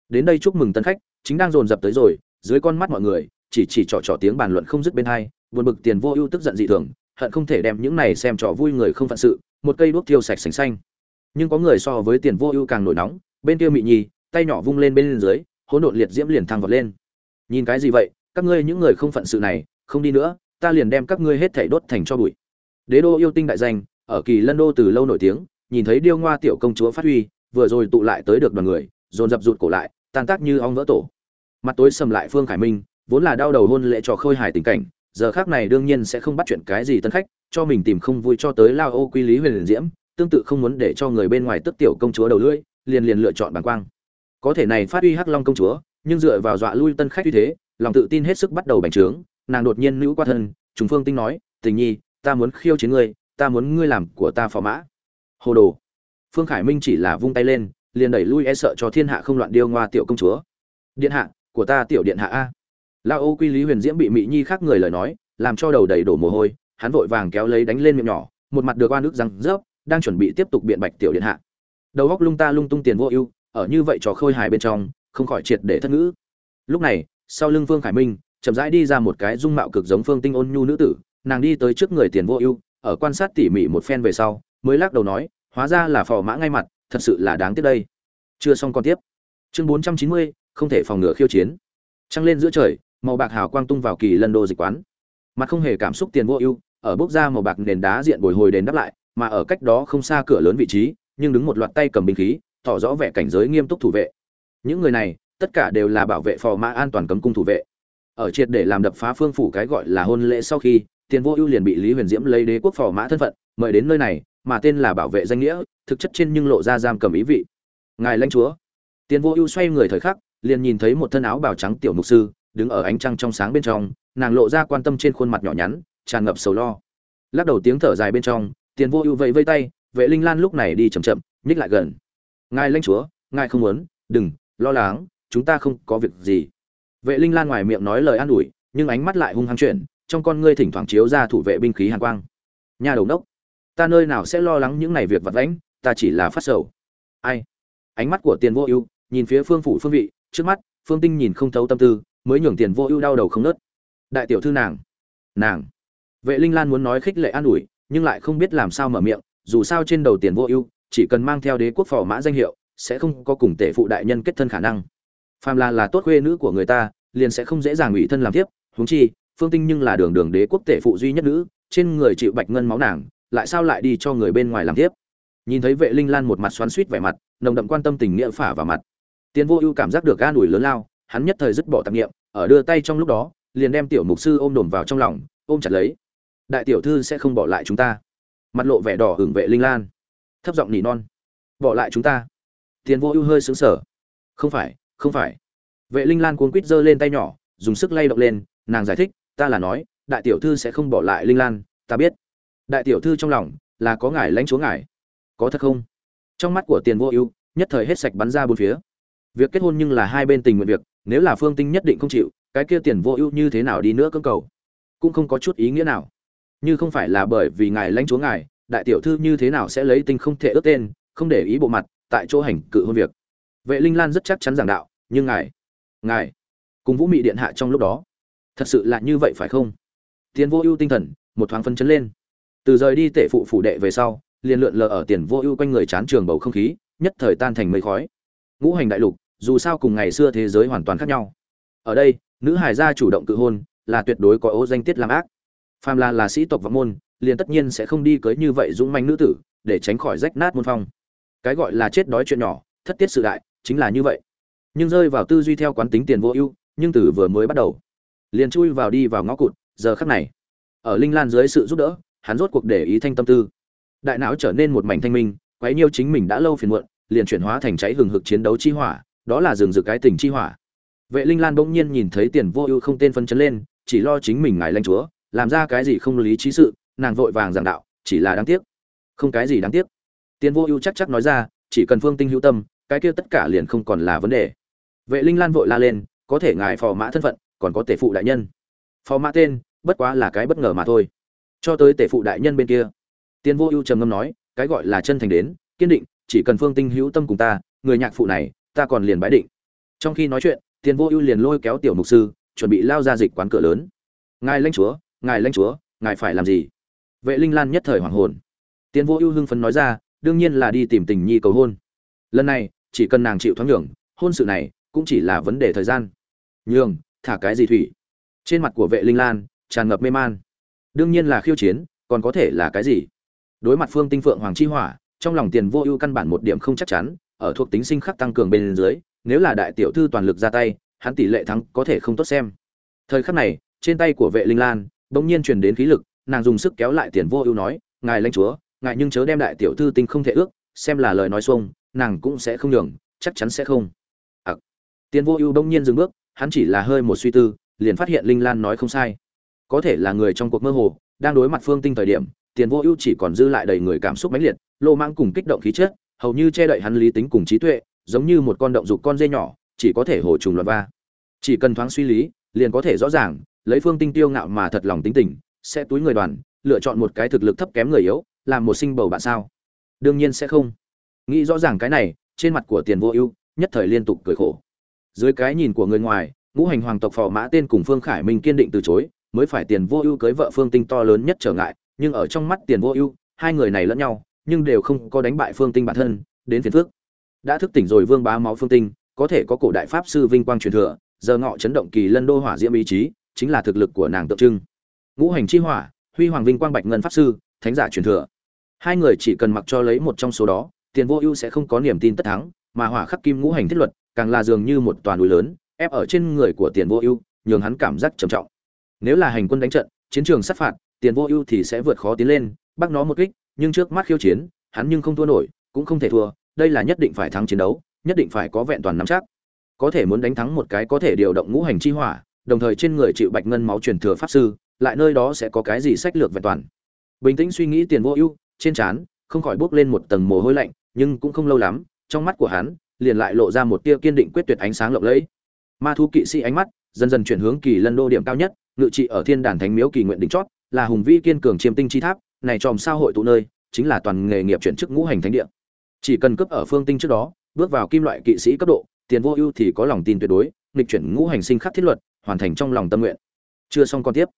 Đến đây chúc mừng tân khách, chính đang dồn dập tới rồi dưới con mắt mọi người, chỉ chỉ trò trò tiếng bàn luận không dứt bên hai, buồn bực tiền vô ưu tức giận dị thường, hận không thể đem những này xem trò vui người không phận sự, một cây đuốc tiêu sạch sành xanh. Nhưng có người so với tiền vô ưu càng nổi nóng, bên kia mị nhi, tay nhỏ vung lên bên dưới, hỗn độn liệt diễm liền thăng vọt lên. Nhìn cái gì vậy? Các ngươi những người không phận sự này, không đi nữa, ta liền đem các ngươi hết thảy đốt thành cho bụi. Đế đô yêu tinh đại danh, ở kỳ lân đô từ lâu nổi tiếng, nhìn thấy điêu ngoa tiểu công chúa phát huy, vừa rồi tụ lại tới được đoàn người, dồn dập rụt cổ lại, tan tác như ong vỡ tổ mặt tối sầm lại phương khải minh, vốn là đau đầu hôn lễ trò khôi hài tình cảnh, giờ khác này đương nhiên sẽ không bắt chuyện cái gì tân khách, cho mình tìm không vui cho tới lao ô quy lý huyền liền diễm, tương tự không muốn để cho người bên ngoài tức tiểu công chúa đầu lưỡi, liền liền lựa chọn bàng quang. Có thể này phát uy hắc long công chúa, nhưng dựa vào dọa lui tân khách như thế, lòng tự tin hết sức bắt đầu bành trướng, nàng đột nhiên nữ qua thân, trùng phương tinh nói, tình nhi, ta muốn khiêu chiến ngươi, ta muốn ngươi làm của ta phò mã. Hồ đồ. Phương khải minh chỉ là vung tay lên, liền đẩy lui e sợ cho thiên hạ không loạn điêu ngoa tiểu công chúa. Điện hạ của ta tiểu điện hạ a. Lao ô quy lý huyền diễm bị mỹ nhi khác người lời nói, làm cho đầu đầy đổ mồ hôi, hắn vội vàng kéo lấy đánh lên miệng nhỏ, một mặt được oan nước răng rớp, đang chuẩn bị tiếp tục biện bạch tiểu điện hạ. Đầu góc lung ta lung tung tiền vô ưu, ở như vậy trò khôi hài bên trong, không khỏi triệt để thất ngữ. Lúc này, sau lưng phương khải minh, chậm rãi đi ra một cái dung mạo cực giống phương tinh ôn nhu nữ tử, nàng đi tới trước người tiền vô ưu, ở quan sát tỉ mỉ một phen về sau, mới lắc đầu nói, hóa ra là phò mã ngay mặt, thật sự là đáng tiếc đây. Chưa xong còn tiếp. Chương bốn trăm chín mươi không thể phòng ngừa khiêu chiến. Trăng lên giữa trời, màu bạc hào quang tung vào kỳ lân đô dịch quán. Mặt không hề cảm xúc tiền vô ưu, ở bốc ra màu bạc nền đá diện bồi hồi đền đáp lại, mà ở cách đó không xa cửa lớn vị trí, nhưng đứng một loạt tay cầm binh khí, tỏ rõ vẻ cảnh giới nghiêm túc thủ vệ. Những người này, tất cả đều là bảo vệ phò mã an toàn cấm cung thủ vệ. Ở triệt để làm đập phá phương phủ cái gọi là hôn lễ sau khi, tiền vô ưu liền bị lý huyền diễm lấy đế quốc phò mã thân phận, mời đến nơi này, mà tên là bảo vệ danh nghĩa, thực chất trên nhưng lộ ra giam cầm ý vị. Ngài lãnh chúa. Tiền vô ưu xoay người thời khắc liền nhìn thấy một thân áo bào trắng tiểu mục sư đứng ở ánh trăng trong sáng bên trong, nàng lộ ra quan tâm trên khuôn mặt nhỏ nhắn, tràn ngập sầu lo. Lắc đầu tiếng thở dài bên trong, tiền vô ưu vẫy vây tay, vệ linh lan lúc này đi chậm chậm, nhích lại gần. Ngài lanh chúa, ngài không muốn, đừng, lo lắng, chúng ta không có việc gì. Vệ linh lan ngoài miệng nói lời an ủi, nhưng ánh mắt lại hung hăng chuyển, trong con ngươi thỉnh thoảng chiếu ra thủ vệ binh khí hàn quang. Nhà đầu đốc, ta nơi nào sẽ lo lắng những này việc vặt vãnh, ta chỉ là phát sầu. Ai? Ánh mắt của tiền vô ưu nhìn phía phương phủ phương vị trước mắt, phương tinh nhìn không thấu tâm tư, mới nhường tiền vô ưu đau đầu không nớt. Đại tiểu thư nàng nàng. Vệ linh lan muốn nói khích lệ an ủi, nhưng lại không biết làm sao mở miệng, dù sao trên đầu tiền vô ưu, chỉ cần mang theo đế quốc phò mã danh hiệu, sẽ không có cùng tể phụ đại nhân kết thân khả năng. Phàm là là tốt khuê nữ của người ta, liền sẽ không dễ dàng ủy thân làm tiếp huống chi, phương tinh nhưng là đường đường đế quốc tể phụ duy nhất nữ, trên người chịu bạch ngân máu nàng, lại sao lại đi cho người bên ngoài làm tiếp nhìn thấy vệ linh lan một mặt xoắn suýt vẻ mặt, nồng đậm quan tâm tình nghĩa phả vào mặt. Tiền Vô Ưu cảm giác được ga ủi lớn lao, hắn nhất thời dứt bỏ tạp niệm, ở đưa tay trong lúc đó, liền đem tiểu mục sư ôm đồn vào trong lòng, ôm chặt lấy. Đại tiểu thư sẽ không bỏ lại chúng ta. Mặt lộ vẻ đỏ hưởng vệ Linh Lan, thấp giọng nỉ non. Bỏ lại chúng ta? Tiền Vô Ưu hơi sững sờ. Không phải, không phải. Vệ Linh Lan cuống quýt giơ lên tay nhỏ, dùng sức lay động lên, nàng giải thích, ta là nói, đại tiểu thư sẽ không bỏ lại Linh Lan, ta biết. Đại tiểu thư trong lòng là có ngài lãnh chúa ngài. Có thật không? Trong mắt của Tiền Vô Ưu, nhất thời hết sạch bắn ra bốn phía việc kết hôn nhưng là hai bên tình nguyện việc, nếu là phương tinh nhất định không chịu, cái kia tiền vô ưu như thế nào đi nữa cưỡng cầu? Cũng không có chút ý nghĩa nào. Như không phải là bởi vì ngài lãnh chúa ngài, đại tiểu thư như thế nào sẽ lấy tinh không thể ước tên, không để ý bộ mặt, tại chỗ hành cự hôn việc. Vệ linh lan rất chắc chắn giảng đạo, nhưng ngài ngài, cùng vũ mị điện hạ trong lúc đó, thật sự là như vậy phải không? Tiền vô ưu tinh thần, một thoáng phân chấn lên. Từ rời đi tể phụ phủ đệ về sau, liền lượn lờ ở tiền vô ưu quanh người chán trường bầu không khí, nhất thời tan thành mây khói. Ngũ hành đại lục dù sao cùng ngày xưa thế giới hoàn toàn khác nhau. Ở đây, nữ hải gia chủ động cự hôn là tuyệt đối có ố danh tiết làm ác. Phàm là là sĩ tộc và môn, liền tất nhiên sẽ không đi cưới như vậy dũng manh nữ tử, để tránh khỏi rách nát môn phong. Cái gọi là chết đói chuyện nhỏ, thất tiết sự đại, chính là như vậy. Nhưng rơi vào tư duy theo quán tính tiền vô ưu, nhưng từ vừa mới bắt đầu, liền chui vào đi vào ngõ cụt, giờ khắc này, ở linh lan dưới sự giúp đỡ, hắn rốt cuộc để ý thanh tâm tư. Đại não trở nên một mảnh thanh minh, quấy nhiêu chính mình đã lâu phiền muộn, liền chuyển hóa thành cháy hừng hực chiến đấu chi hỏa đó là rừng rực cái tình chi hỏa. Vệ linh lan bỗng nhiên nhìn thấy tiền vô ưu không tên phân chấn lên, chỉ lo chính mình ngài lãnh chúa, làm ra cái gì không lý trí sự, nàng vội vàng giảng đạo, chỉ là đáng tiếc. Không cái gì đáng tiếc. Tiền vô ưu chắc chắc nói ra, chỉ cần phương tinh hữu tâm, cái kia tất cả liền không còn là vấn đề. Vệ linh lan vội la lên, có thể ngài phò mã thân phận, còn có tể phụ đại nhân. Phò mã tên, bất quá là cái bất ngờ mà thôi. Cho tới tể phụ đại nhân bên kia. Tiền vô ưu trầm ngâm nói, cái gọi là chân thành đến, kiên định, chỉ cần phương tinh hữu tâm cùng ta, người nhạc phụ này ta còn liền bái định. Trong khi nói chuyện, tiền vô ưu liền lôi kéo tiểu mục sư, chuẩn bị lao ra dịch quán cửa lớn. Ngài lãnh chúa, ngài lãnh chúa, ngài phải làm gì? Vệ linh lan nhất thời hoàng hồn. Tiền vô ưu hưng phấn nói ra, đương nhiên là đi tìm tình nhi cầu hôn. Lần này, chỉ cần nàng chịu thoáng nhường hôn sự này cũng chỉ là vấn đề thời gian. Nhường, thả cái gì thủy? Trên mặt của vệ linh lan, tràn ngập mê man. Đương nhiên là khiêu chiến, còn có thể là cái gì? Đối mặt phương tinh phượng hoàng chi hỏa, trong lòng tiền vô ưu căn bản một điểm không chắc chắn ở thuộc tính sinh khắc tăng cường bên dưới, nếu là đại tiểu thư toàn lực ra tay, hắn tỷ lệ thắng có thể không tốt xem. Thời khắc này, trên tay của vệ linh lan, bỗng nhiên truyền đến khí lực, nàng dùng sức kéo lại tiền vô ưu nói, ngài lãnh chúa, ngài nhưng chớ đem đại tiểu thư tinh không thể ước, xem là lời nói xuông, nàng cũng sẽ không nhường, chắc chắn sẽ không. À. tiền vô ưu bỗng nhiên dừng bước, hắn chỉ là hơi một suy tư, liền phát hiện linh lan nói không sai. Có thể là người trong cuộc mơ hồ, đang đối mặt phương tinh thời điểm, tiền vô ưu chỉ còn dư lại đầy người cảm xúc mãnh liệt, lô mang cùng kích động khí chất hầu như che đậy hắn lý tính cùng trí tuệ, giống như một con động dục con dê nhỏ, chỉ có thể hồ trùng loạn va. Chỉ cần thoáng suy lý, liền có thể rõ ràng, lấy phương tinh tiêu ngạo mà thật lòng tính tình, sẽ túi người đoàn, lựa chọn một cái thực lực thấp kém người yếu, làm một sinh bầu bạn sao. Đương nhiên sẽ không. Nghĩ rõ ràng cái này, trên mặt của tiền vô ưu, nhất thời liên tục cười khổ. Dưới cái nhìn của người ngoài, ngũ hành hoàng tộc phò mã tên cùng phương khải minh kiên định từ chối, mới phải tiền vô ưu cưới vợ phương tinh to lớn nhất trở ngại, nhưng ở trong mắt tiền vô ưu, hai người này lẫn nhau nhưng đều không có đánh bại phương tinh bản thân, đến phiền phước đã thức tỉnh rồi vương bá máu phương tinh, có thể có cổ đại pháp sư vinh quang truyền thừa, giờ ngọ chấn động kỳ lân đô hỏa diễm ý chí, chính là thực lực của nàng tượng trưng. Ngũ hành chi hỏa, huy hoàng vinh quang bạch ngân pháp sư, thánh giả truyền thừa. Hai người chỉ cần mặc cho lấy một trong số đó, tiền vô ưu sẽ không có niềm tin tất thắng, mà hỏa khắc kim ngũ hành thiết luật, càng là dường như một toàn núi lớn, ép ở trên người của tiền vô ưu, nhường hắn cảm giác trầm trọng. Nếu là hành quân đánh trận, chiến trường sát phạt, tiền vô ưu thì sẽ vượt khó tiến lên, bắt nó một kích nhưng trước mắt khiêu chiến, hắn nhưng không thua nổi, cũng không thể thua, đây là nhất định phải thắng chiến đấu, nhất định phải có vẹn toàn nắm chắc. Có thể muốn đánh thắng một cái có thể điều động ngũ hành chi hỏa, đồng thời trên người chịu bạch ngân máu truyền thừa pháp sư, lại nơi đó sẽ có cái gì sách lược vẹn toàn. Bình tĩnh suy nghĩ tiền vô ưu, trên trán, không khỏi bước lên một tầng mồ hôi lạnh, nhưng cũng không lâu lắm, trong mắt của hắn, liền lại lộ ra một tia kiên định quyết tuyệt ánh sáng lộng lẫy. Ma thu kỵ sĩ ánh mắt, dần dần chuyển hướng kỳ lân đô điểm cao nhất, ngự trị ở thiên đàn thánh miếu kỳ nguyện đỉnh chót, là hùng vĩ kiên cường chiêm tinh chi tháp này tròm sao hội tụ nơi chính là toàn nghề nghiệp chuyển chức ngũ hành thánh địa. Chỉ cần cấp ở phương tinh trước đó bước vào kim loại kỵ sĩ cấp độ tiền vô ưu thì có lòng tin tuyệt đối nghịch chuyển ngũ hành sinh khắc thiết luật hoàn thành trong lòng tâm nguyện. Chưa xong còn tiếp.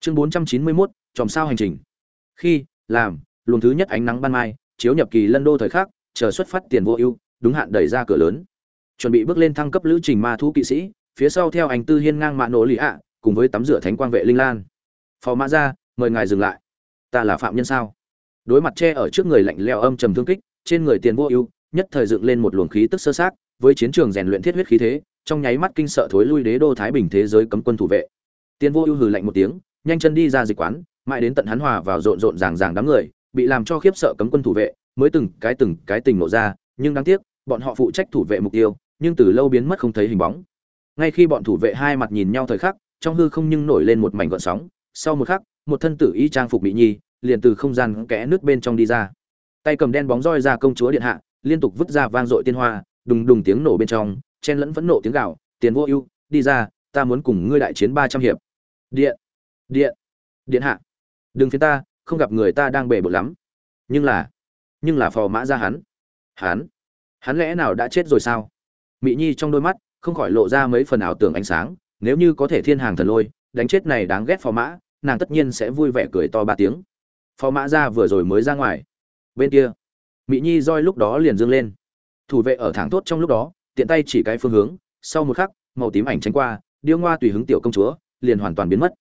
Chương trăm chín 491, tròm sao hành trình. Khi làm luồng thứ nhất ánh nắng ban mai chiếu nhập kỳ lân đô thời khắc chờ xuất phát tiền vô ưu đúng hạn đẩy ra cửa lớn. Chuẩn bị bước lên thăng cấp lữ trình ma thú kỵ sĩ phía sau theo anh tư hiên ngang mạ nổ lì ạ cùng với tắm rửa thánh quang vệ linh lan. Phò mã ra mời ngài dừng lại ta là phạm nhân sao? Đối mặt che ở trước người lạnh leo âm trầm thương kích, trên người tiền vô ưu, nhất thời dựng lên một luồng khí tức sơ sát, với chiến trường rèn luyện thiết huyết khí thế, trong nháy mắt kinh sợ thối lui đế đô thái bình thế giới cấm quân thủ vệ. Tiên vô ưu hừ lạnh một tiếng, nhanh chân đi ra dịch quán, mãi đến tận hắn hòa vào rộn rộn ràng ràng đám người, bị làm cho khiếp sợ cấm quân thủ vệ, mới từng cái từng cái tình nộ ra, nhưng đáng tiếc, bọn họ phụ trách thủ vệ mục tiêu, nhưng từ lâu biến mất không thấy hình bóng. Ngay khi bọn thủ vệ hai mặt nhìn nhau thời khắc, trong hư không nhưng nổi lên một mảnh gợn sóng, sau một khắc một thân tử y trang phục mỹ nhi, liền từ không gian kẽ nước bên trong đi ra. Tay cầm đen bóng roi ra công chúa điện hạ, liên tục vứt ra vang dội tiên hoa, đùng đùng tiếng nổ bên trong, chen lẫn vẫn nộ tiếng gạo tiền vô ưu, đi ra, ta muốn cùng ngươi đại chiến ba trăm hiệp. Điện điện điện hạ, đừng phía ta, không gặp người ta đang bể bột lắm. Nhưng là nhưng là phò mã ra hắn. Hắn hắn lẽ nào đã chết rồi sao? Mỹ nhi trong đôi mắt không khỏi lộ ra mấy phần ảo tưởng ánh sáng, nếu như có thể thiên hàng thần lôi, đánh chết này đáng ghét phò mã nàng tất nhiên sẽ vui vẻ cười to ba tiếng. Phó mã ra vừa rồi mới ra ngoài. Bên kia mỹ nhi roi lúc đó liền dương lên. Thủ vệ ở thẳng tốt trong lúc đó, tiện tay chỉ cái phương hướng, sau một khắc, màu tím ảnh tránh qua, điêu ngoa tùy hứng tiểu công chúa, liền hoàn toàn biến mất.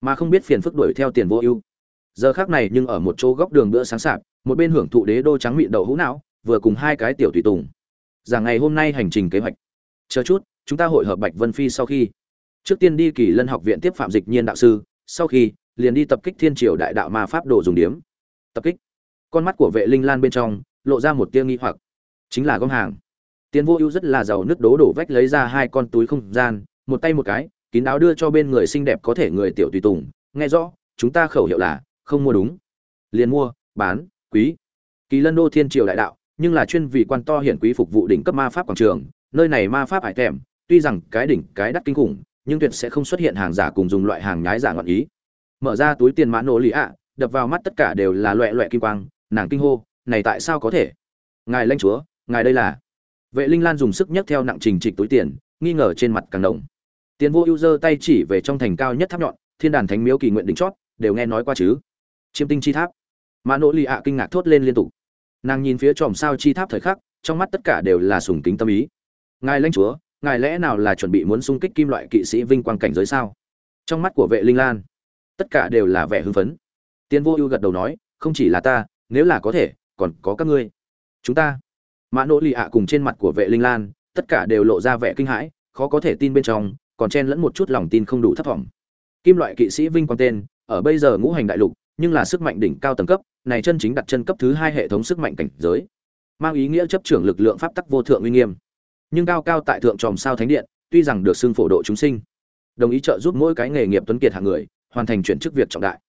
Mà không biết phiền phức đuổi theo tiền vô ưu. Giờ khác này nhưng ở một chỗ góc đường bữa sáng sạp, một bên hưởng thụ đế đô trắng mịn đậu hũ não, vừa cùng hai cái tiểu tùy tùng. Rằng ngày hôm nay hành trình kế hoạch. Chờ chút, chúng ta hội hợp bạch vân phi sau khi. Trước tiên đi kỳ lân học viện tiếp phạm dịch nhiên đạo sư sau khi, liền đi tập kích thiên triều đại đạo ma pháp đồ dùng điếm. Tập kích. Con mắt của vệ linh lan bên trong, lộ ra một tia nghi hoặc. Chính là gom hàng. Tiến vô ưu rất là giàu nước đố đổ vách lấy ra hai con túi không gian, một tay một cái, kín đáo đưa cho bên người xinh đẹp có thể người tiểu tùy tùng. Nghe rõ, chúng ta khẩu hiệu là, không mua đúng. Liền mua, bán, quý. Kỳ lân đô thiên triều đại đạo, nhưng là chuyên vì quan to hiển quý phục vụ đỉnh cấp ma pháp quảng trường, nơi này ma pháp hải thèm tuy rằng cái đỉnh, cái đắt kinh khủng nhưng tuyệt sẽ không xuất hiện hàng giả cùng dùng loại hàng nhái giả ngọn ý. Mở ra túi tiền mã nổ lì ạ, đập vào mắt tất cả đều là loẹ loẹ kim quang, nàng kinh hô, này tại sao có thể? Ngài lãnh chúa, ngài đây là vệ linh lan dùng sức nhấc theo nặng trình trịch túi tiền, nghi ngờ trên mặt càng đồng tiền vô ưu giơ tay chỉ về trong thành cao nhất tháp nhọn, thiên đàn thánh miếu kỳ nguyện đỉnh chót, đều nghe nói qua chứ? Chiêm tinh chi tháp. Mã nỗ lì ạ kinh ngạc thốt lên liên tục. Nàng nhìn phía chòm sao chi tháp thời khắc, trong mắt tất cả đều là sùng kính tâm ý. Ngài lãnh chúa ngài lẽ nào là chuẩn bị muốn xung kích kim loại kỵ sĩ vinh quang cảnh giới sao? Trong mắt của vệ linh lan, tất cả đều là vẻ hưng phấn. Tiên vô ưu gật đầu nói, không chỉ là ta, nếu là có thể, còn có các ngươi. Chúng ta, mã nỗ lì ạ cùng trên mặt của vệ linh lan, tất cả đều lộ ra vẻ kinh hãi, khó có thể tin bên trong, còn chen lẫn một chút lòng tin không đủ thấp thỏm. Kim loại kỵ sĩ vinh quang tên, ở bây giờ ngũ hành đại lục, nhưng là sức mạnh đỉnh cao tầng cấp, này chân chính đặt chân cấp thứ hai hệ thống sức mạnh cảnh giới. Mang ý nghĩa chấp trưởng lực lượng pháp tắc vô thượng uy nghiêm nhưng cao cao tại thượng tròm sao thánh điện, tuy rằng được xưng phổ độ chúng sinh. Đồng ý trợ giúp mỗi cái nghề nghiệp tuấn kiệt hạng người, hoàn thành chuyển chức việc trọng đại.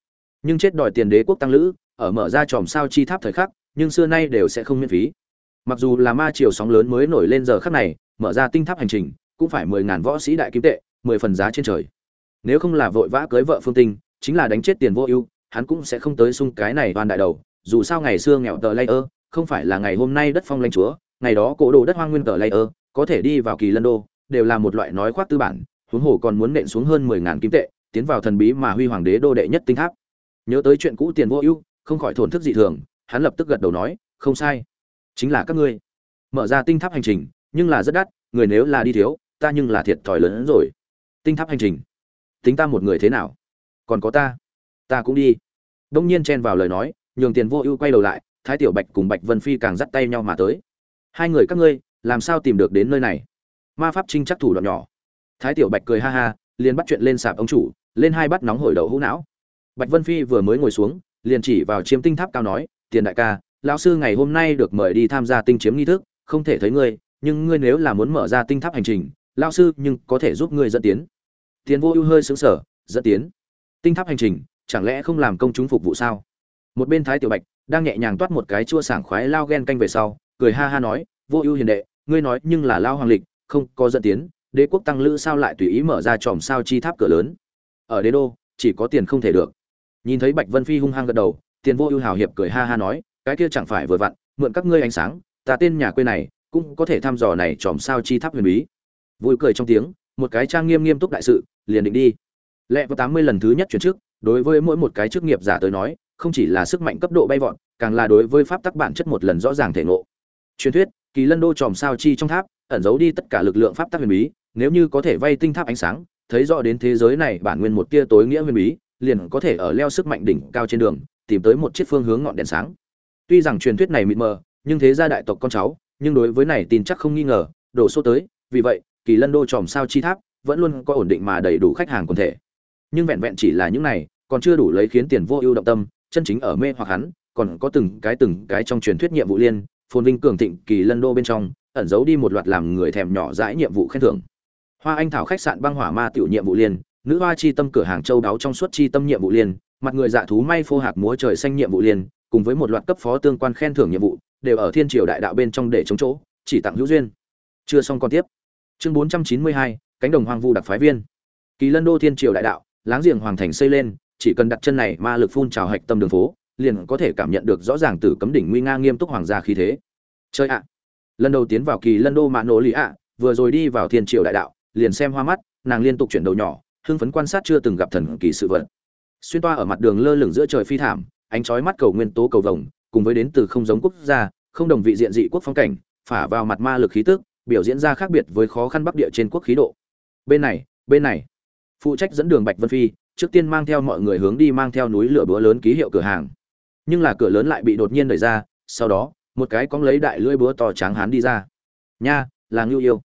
Nhưng chết đòi tiền đế quốc tăng lữ, ở mở ra tròm sao chi tháp thời khắc, nhưng xưa nay đều sẽ không miễn phí. Mặc dù là ma triều sóng lớn mới nổi lên giờ khắc này, mở ra tinh tháp hành trình, cũng phải mười ngàn võ sĩ đại kim tệ, mười phần giá trên trời. Nếu không là vội vã cưới vợ phương tinh, chính là đánh chết tiền vô ưu, hắn cũng sẽ không tới sung cái này toàn đại đầu. Dù sao ngày xưa nghèo tờ layer không phải là ngày hôm nay đất phong lãnh chúa, ngày đó cổ đồ đất hoang nguyên tờ layer có thể đi vào kỳ lân đô, đều là một loại nói khoác tư bản, huống hồ còn muốn nện xuống hơn mười ngàn kim tệ, tiến vào thần bí mà huy hoàng đế đô đệ nhất tinh tháp. Nhớ tới chuyện cũ tiền vô ưu, không khỏi thổn thức dị thường, hắn lập tức gật đầu nói, không sai, chính là các ngươi. Mở ra tinh tháp hành trình, nhưng là rất đắt, người nếu là đi thiếu, ta nhưng là thiệt thòi lớn hơn rồi. Tinh tháp hành trình? Tính ta một người thế nào? Còn có ta? Ta cũng đi. Đông nhiên chen vào lời nói, nhường tiền vô ưu quay đầu lại, thái tiểu bạch cùng bạch vân phi càng dắt tay nhau mà tới. Hai người các ngươi làm sao tìm được đến nơi này? Ma pháp trinh chắc thủ đoạn nhỏ. Thái tiểu bạch cười ha ha, liền bắt chuyện lên sạp ông chủ, lên hai bát nóng hổi đậu hũ não. Bạch vân phi vừa mới ngồi xuống, liền chỉ vào chiếm tinh tháp cao nói, tiền đại ca, lão sư ngày hôm nay được mời đi tham gia tinh chiếm nghi thức, không thể thấy ngươi, nhưng ngươi nếu là muốn mở ra tinh tháp hành trình, lão sư nhưng có thể giúp ngươi dẫn tiến. Tiền vô ưu hơi xứng sở dẫn tiến? Tinh tháp hành trình, chẳng lẽ không làm công chúng phục vụ sao? Một bên thái tiểu bạch đang nhẹ nhàng toát một cái chua sảng khoái lao ghen canh về sau, cười ha ha nói, vô ưu hiền đệ ngươi nói nhưng là lao hoàng lịch, không có dẫn tiến, đế quốc tăng lữ sao lại tùy ý mở ra tròm sao chi tháp cửa lớn? Ở đế đô, chỉ có tiền không thể được. Nhìn thấy bạch vân phi hung hăng gật đầu, tiền vô ưu hào hiệp cười ha ha nói, cái kia chẳng phải vừa vặn, mượn các ngươi ánh sáng, ta tên nhà quê này, cũng có thể thăm dò này tròm sao chi tháp huyền bí. Vui cười trong tiếng, một cái trang nghiêm nghiêm túc đại sự, liền định đi. Lẽ vào tám mươi lần thứ nhất chuyển chức, đối với mỗi một cái chức nghiệp giả tới nói, không chỉ là sức mạnh cấp độ bay vọt, càng là đối với pháp tắc bản chất một lần rõ ràng thể ngộ truyền thuyết, kỳ lân đô tròm sao chi trong tháp, ẩn giấu đi tất cả lực lượng pháp tắc huyền bí, nếu như có thể vay tinh tháp ánh sáng, thấy rõ đến thế giới này bản nguyên một tia tối nghĩa huyền bí, liền có thể ở leo sức mạnh đỉnh cao trên đường, tìm tới một chiếc phương hướng ngọn đèn sáng. Tuy rằng truyền thuyết này mịt mờ, nhưng thế gia đại tộc con cháu, nhưng đối với này tin chắc không nghi ngờ, đổ số tới, vì vậy, kỳ lân đô tròm sao chi tháp vẫn luôn có ổn định mà đầy đủ khách hàng quần thể. Nhưng vẹn vẹn chỉ là những này, còn chưa đủ lấy khiến tiền vô ưu động tâm, chân chính ở mê hoặc hắn, còn có từng cái từng cái trong truyền thuyết nhiệm vụ liên phồn vinh cường thịnh kỳ lân đô bên trong, ẩn giấu đi một loạt làm người thèm nhỏ dãi nhiệm vụ khen thưởng. Hoa anh thảo khách sạn băng hỏa ma tiểu nhiệm vụ liên, nữ hoa chi tâm cửa hàng châu đáo trong suốt chi tâm nhiệm vụ liên, mặt người dạ thú may phô hạc múa trời xanh nhiệm vụ liên, cùng với một loạt cấp phó tương quan khen thưởng nhiệm vụ, đều ở thiên triều đại đạo bên trong để chống chỗ, chỉ tặng hữu duyên. Chưa xong còn tiếp. Chương bốn trăm chín mươi hai, cánh đồng hoang vu đặc phái viên. Kỳ lân đô thiên triều đại đạo, láng giềng hoàng thành xây lên, chỉ cần đặt chân này ma lực phun trào hạch tâm đường phố liền có thể cảm nhận được rõ ràng từ cấm đỉnh nguy nga nghiêm túc hoàng gia khí thế. Chơi ạ. Lần đầu tiến vào kỳ lân đô mạ nổ lý ạ, vừa rồi đi vào thiên triều đại đạo, liền xem hoa mắt, nàng liên tục chuyển đầu nhỏ, hưng phấn quan sát chưa từng gặp thần kỳ sự vật. Xuyên toa ở mặt đường lơ lửng giữa trời phi thảm, ánh chói mắt cầu nguyên tố cầu vồng, cùng với đến từ không giống quốc gia, không đồng vị diện dị quốc phong cảnh, phả vào mặt ma lực khí tức, biểu diễn ra khác biệt với khó khăn bắc địa trên quốc khí độ. Bên này bên này. Phụ trách dẫn đường bạch vân phi, trước tiên mang theo mọi người hướng đi mang theo núi lửa búa lớn ký hiệu cửa hàng nhưng là cửa lớn lại bị đột nhiên đẩy ra, sau đó, một cái cóng lấy đại lưỡi búa to trắng hán đi ra. Nha, là ngưu yêu.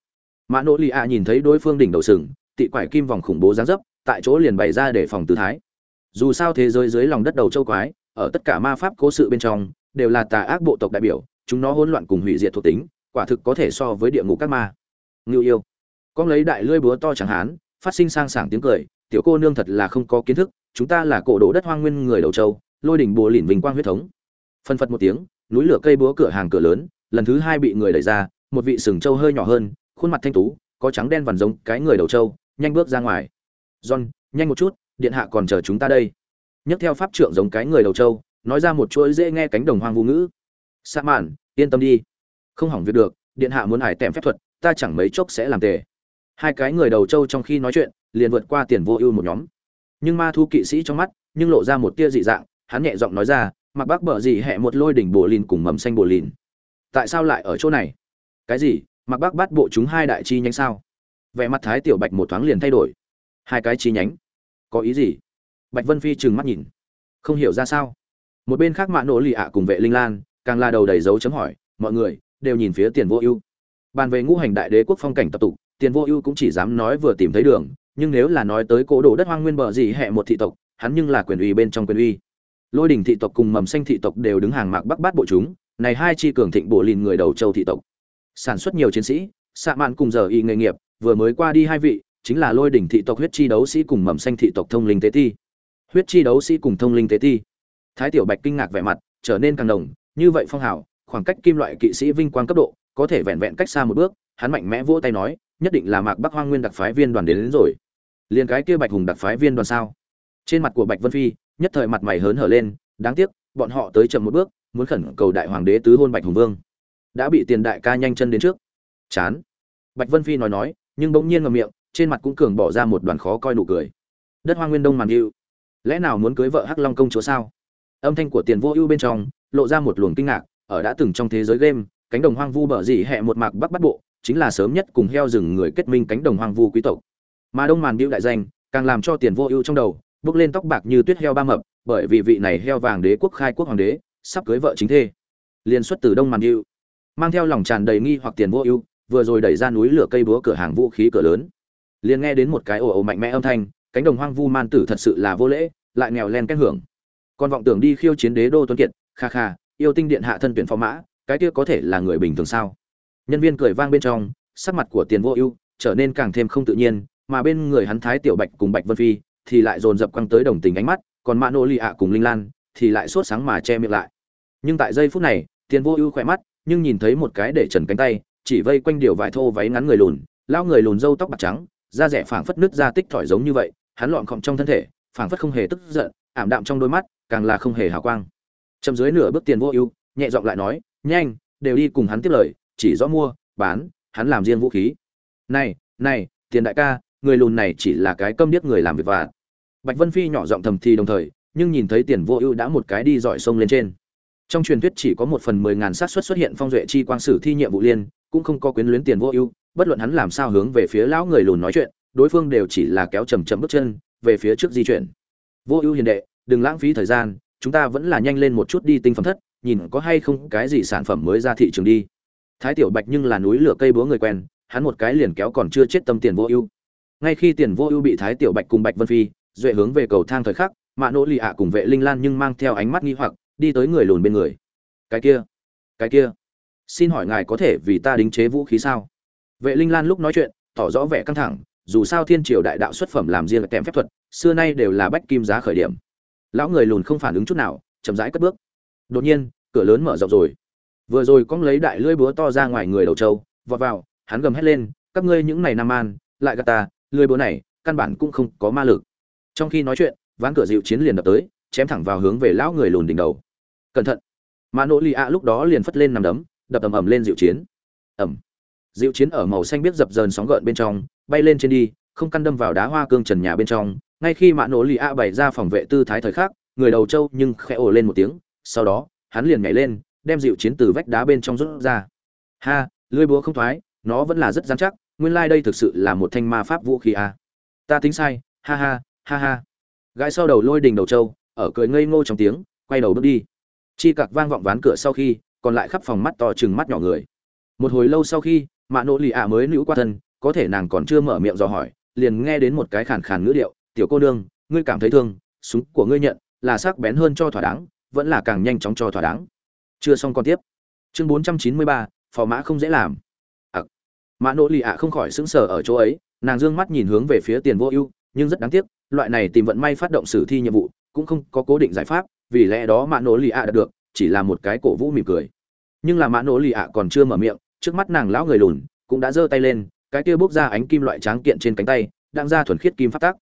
Mã nỗ lì ạ nhìn thấy đối phương đỉnh đầu sừng, tị quải kim vòng khủng bố giáng dấp, tại chỗ liền bày ra để phòng tư thái. Dù sao thế giới dưới lòng đất đầu châu quái, ở tất cả ma pháp cố sự bên trong, đều là tà ác bộ tộc đại biểu, chúng nó hỗn loạn cùng hủy diệt thuộc tính, quả thực có thể so với địa ngục các ma. Ngưu yêu. Con lấy đại lưỡi búa to chẳng hán, phát sinh sang sảng tiếng cười, tiểu cô nương thật là không có kiến thức, chúng ta là cổ đồ đất hoang nguyên người đầu châu lôi đỉnh bồ lỉn vinh quang huyết thống. Phân phật một tiếng, núi lửa cây búa cửa hàng cửa lớn, lần thứ hai bị người đẩy ra, một vị sừng trâu hơi nhỏ hơn, khuôn mặt thanh tú, có trắng đen vằn giống cái người đầu trâu, nhanh bước ra ngoài. John, nhanh một chút, điện hạ còn chờ chúng ta đây. Nhấc theo pháp trượng giống cái người đầu trâu, nói ra một chuỗi dễ nghe cánh đồng hoang vũ ngữ. Sa mạn, yên tâm đi. Không hỏng việc được, điện hạ muốn hải tèm phép thuật, ta chẳng mấy chốc sẽ làm tề. Hai cái người đầu trâu trong khi nói chuyện, liền vượt qua tiền vô ưu một nhóm. Nhưng ma thu kỵ sĩ trong mắt, nhưng lộ ra một tia dị dạng hắn nhẹ giọng nói ra, mặc bác bờ gì hẹ một lôi đỉnh bồ lìn cùng mầm xanh bồ lìn. Tại sao lại ở chỗ này? Cái gì? Mặc bác bắt bộ chúng hai đại chi nhánh sao? Vẻ mặt thái tiểu bạch một thoáng liền thay đổi. Hai cái chi nhánh? Có ý gì? Bạch vân phi trừng mắt nhìn. Không hiểu ra sao. Một bên khác mạ nổ lì ạ cùng vệ linh lan, càng là đầu đầy dấu chấm hỏi, mọi người, đều nhìn phía tiền vô ưu. Bàn về ngũ hành đại đế quốc phong cảnh tập tục, tiền vô ưu cũng chỉ dám nói vừa tìm thấy đường, nhưng nếu là nói tới cố đồ đất hoang nguyên bờ gì hẹ một thị tộc, hắn nhưng là quyền uy bên trong quyền uy lôi đình thị tộc cùng mầm xanh thị tộc đều đứng hàng mạc bắc bát bộ chúng này hai chi cường thịnh bộ lìn người đầu châu thị tộc. Sản xuất nhiều chiến sĩ xạ mạn cùng giờ y nghề nghiệp vừa mới qua đi hai vị chính là lôi đỉnh thị tộc huyết chi đấu sĩ cùng mầm xanh thị tộc thông linh tế ti. Huyết chi đấu sĩ cùng thông linh tế ti. Thái tiểu bạch kinh ngạc vẻ mặt trở nên càng đồng như vậy phong hào khoảng cách kim loại kỵ sĩ vinh quang cấp độ có thể vẹn vẹn cách xa một bước hắn mạnh mẽ vỗ tay nói nhất định là mạc bắc hoang nguyên đặc phái viên đoàn đến, đến rồi. Liền cái kia bạch hùng đặc phái viên đoàn sao? Trên mặt của bạch vân phi nhất thời mặt mày hớn hở lên, đáng tiếc, bọn họ tới chậm một bước, muốn khẩn cầu đại hoàng đế tứ hôn bạch hùng vương. Đã bị tiền đại ca nhanh chân đến trước. Chán. Bạch vân phi nói nói, nhưng bỗng nhiên ngậm miệng, trên mặt cũng cường bỏ ra một đoàn khó coi nụ cười. Đất hoa nguyên đông màn hữu lẽ nào muốn cưới vợ hắc long công chúa sao? Âm thanh của tiền vô ưu bên trong, lộ ra một luồng kinh ngạc, ở đã từng trong thế giới game, cánh đồng hoang vu bờ dị hẹ một mạc bắc bắt bộ, chính là sớm nhất cùng heo rừng người kết minh cánh đồng hoang vu quý tộc. Mà đông màn biêu đại danh, càng làm cho tiền vô ưu trong đầu bước lên tóc bạc như tuyết heo ba mập, bởi vì vị này heo vàng đế quốc khai quốc hoàng đế, sắp cưới vợ chính thê. Liên xuất từ đông màn hữu mang theo lòng tràn đầy nghi hoặc tiền vô ưu, vừa rồi đẩy ra núi lửa cây búa cửa hàng vũ khí cửa lớn. Liền nghe đến một cái ồ ồ mạnh mẽ âm thanh, cánh đồng hoang vu man tử thật sự là vô lễ, lại nghèo len cách hưởng. Còn vọng tưởng đi khiêu chiến đế đô tuấn kiệt, kha kha, yêu tinh điện hạ thân tuyển phó mã, cái kia có thể là người bình thường sao? Nhân viên cười vang bên trong, sắc mặt của tiền vô ưu trở nên càng thêm không tự nhiên, mà bên người hắn thái tiểu bạch cùng bạch vân phi thì lại dồn dập quăng tới đồng tình ánh mắt, còn mã nô lì ạ cùng linh lan thì lại sốt sáng mà che miệng lại. Nhưng tại giây phút này, tiền vô ưu khỏe mắt, nhưng nhìn thấy một cái để trần cánh tay, chỉ vây quanh điều vải thô váy ngắn người lùn lao người lùn râu tóc bạc trắng, da rẻ phảng phất nứt ra tích thỏi giống như vậy, hắn lọn khom trong thân thể, phảng phất không hề tức giận, ảm đạm trong đôi mắt, càng là không hề hào quang. Chậm dưới nửa bước tiền vô ưu, nhẹ giọng lại nói, nhanh, đều đi cùng hắn tiếp lời, chỉ rõ mua, bán, hắn làm riêng vũ khí. Này này, tiền đại ca, người lùn này chỉ là cái câm điếc người làm việc vặt bạch vân phi nhỏ giọng thầm thì đồng thời, nhưng nhìn thấy tiền vô ưu đã một cái đi dọi sông lên trên. Trong truyền thuyết chỉ có một phần mười ngàn xác suất xuất hiện phong duệ chi quang sử thi nhiệm vụ liên, cũng không có quyến luyến tiền vô ưu, bất luận hắn làm sao hướng về phía lão người lùn nói chuyện, đối phương đều chỉ là kéo chậm chậm bước chân, về phía trước di chuyển. Vô ưu hiền đệ, đừng lãng phí thời gian, chúng ta vẫn là nhanh lên một chút đi tinh phẩm thất, nhìn có hay không cái gì sản phẩm mới ra thị trường đi. Thái tiểu bạch nhưng là núi lửa cây búa người quen, hắn một cái liền kéo còn chưa chết tâm tiền vô ưu. Ngay khi tiền vô ưu bị thái tiểu bạch cùng bạch vân phi duệ hướng về cầu thang thời khắc mạ nỗ lì ạ cùng vệ linh lan nhưng mang theo ánh mắt nghi hoặc, đi tới người lùn bên người. Cái kia cái kia. Xin hỏi ngài có thể vì ta đính chế vũ khí sao? Vệ linh lan lúc nói chuyện, tỏ rõ vẻ căng thẳng, dù sao thiên triều đại đạo xuất phẩm làm riêng là kèm phép thuật, xưa nay đều là bách kim giá khởi điểm. Lão người lùn không phản ứng chút nào, chậm rãi cất bước. Đột nhiên, cửa lớn mở rộng rồi. Vừa rồi cóng lấy đại lưỡi búa to ra ngoài người đầu trâu, vọt vào, hắn gầm hét lên, các ngươi những này nam man, lại gạt ta, lưỡi búa này căn bản cũng không có ma lực trong khi nói chuyện, ván cửa dịu chiến liền đập tới, chém thẳng vào hướng về lão người lùn đỉnh đầu. Cẩn thận. Mà nỗ lì ạ lúc đó liền phất lên nằm đấm, đập ầm ầm lên dịu chiến. Ẩm dịu chiến ở màu xanh biết dập dờn sóng gợn bên trong, bay lên trên đi, không căn đâm vào đá hoa cương trần nhà bên trong. Ngay khi mạ nỗ lì a bày ra phòng vệ tư thái thời khắc, người đầu trâu nhưng khẽ ồ lên một tiếng, sau đó, hắn liền nhảy lên, đem dịu chiến từ vách đá bên trong rút ra. Ha lưỡi búa không thoái, nó vẫn là rất dán chắc, nguyên lai đây thực sự là một thanh ma pháp vũ khí à. ta tính sai, ha ha ha ha. Gái sau đầu lôi đình đầu trâu ở cười ngây ngô trong tiếng quay đầu bước đi. Chi cặc vang vọng ván cửa sau khi còn lại khắp phòng mắt to chừng mắt nhỏ người. Một hồi lâu sau khi mạ nỗ lì ạ mới nữ qua thân có thể nàng còn chưa mở miệng dò hỏi liền nghe đến một cái khàn khàn ngữ điệu tiểu cô nương ngươi cảm thấy thương súng của ngươi nhận là sắc bén hơn cho thỏa đáng vẫn là càng nhanh chóng cho thỏa đáng. Chưa xong còn tiếp. Chương bốn trăm chín mươi ba phò mã không dễ làm. Ạ à, mã nỗ lì ạ không khỏi sững sờ ở chỗ ấy nàng d ư ơ n g mắt nhìn hướng về phía tiền vô ưu nhưng rất đáng tiếc, loại này tìm vận may phát động sử thi nhiệm vụ cũng không có cố định giải pháp, vì lẽ đó mã nỗ lì ạ đạt được chỉ là một cái cổ vũ mỉm cười. Nhưng là mã nỗ lì ạ còn chưa mở miệng, trước mắt nàng lão người lùn cũng đã giơ tay lên, cái kia bốc ra ánh kim loại tráng kiện trên cánh tay, đang ra thuần khiết kim phát tác.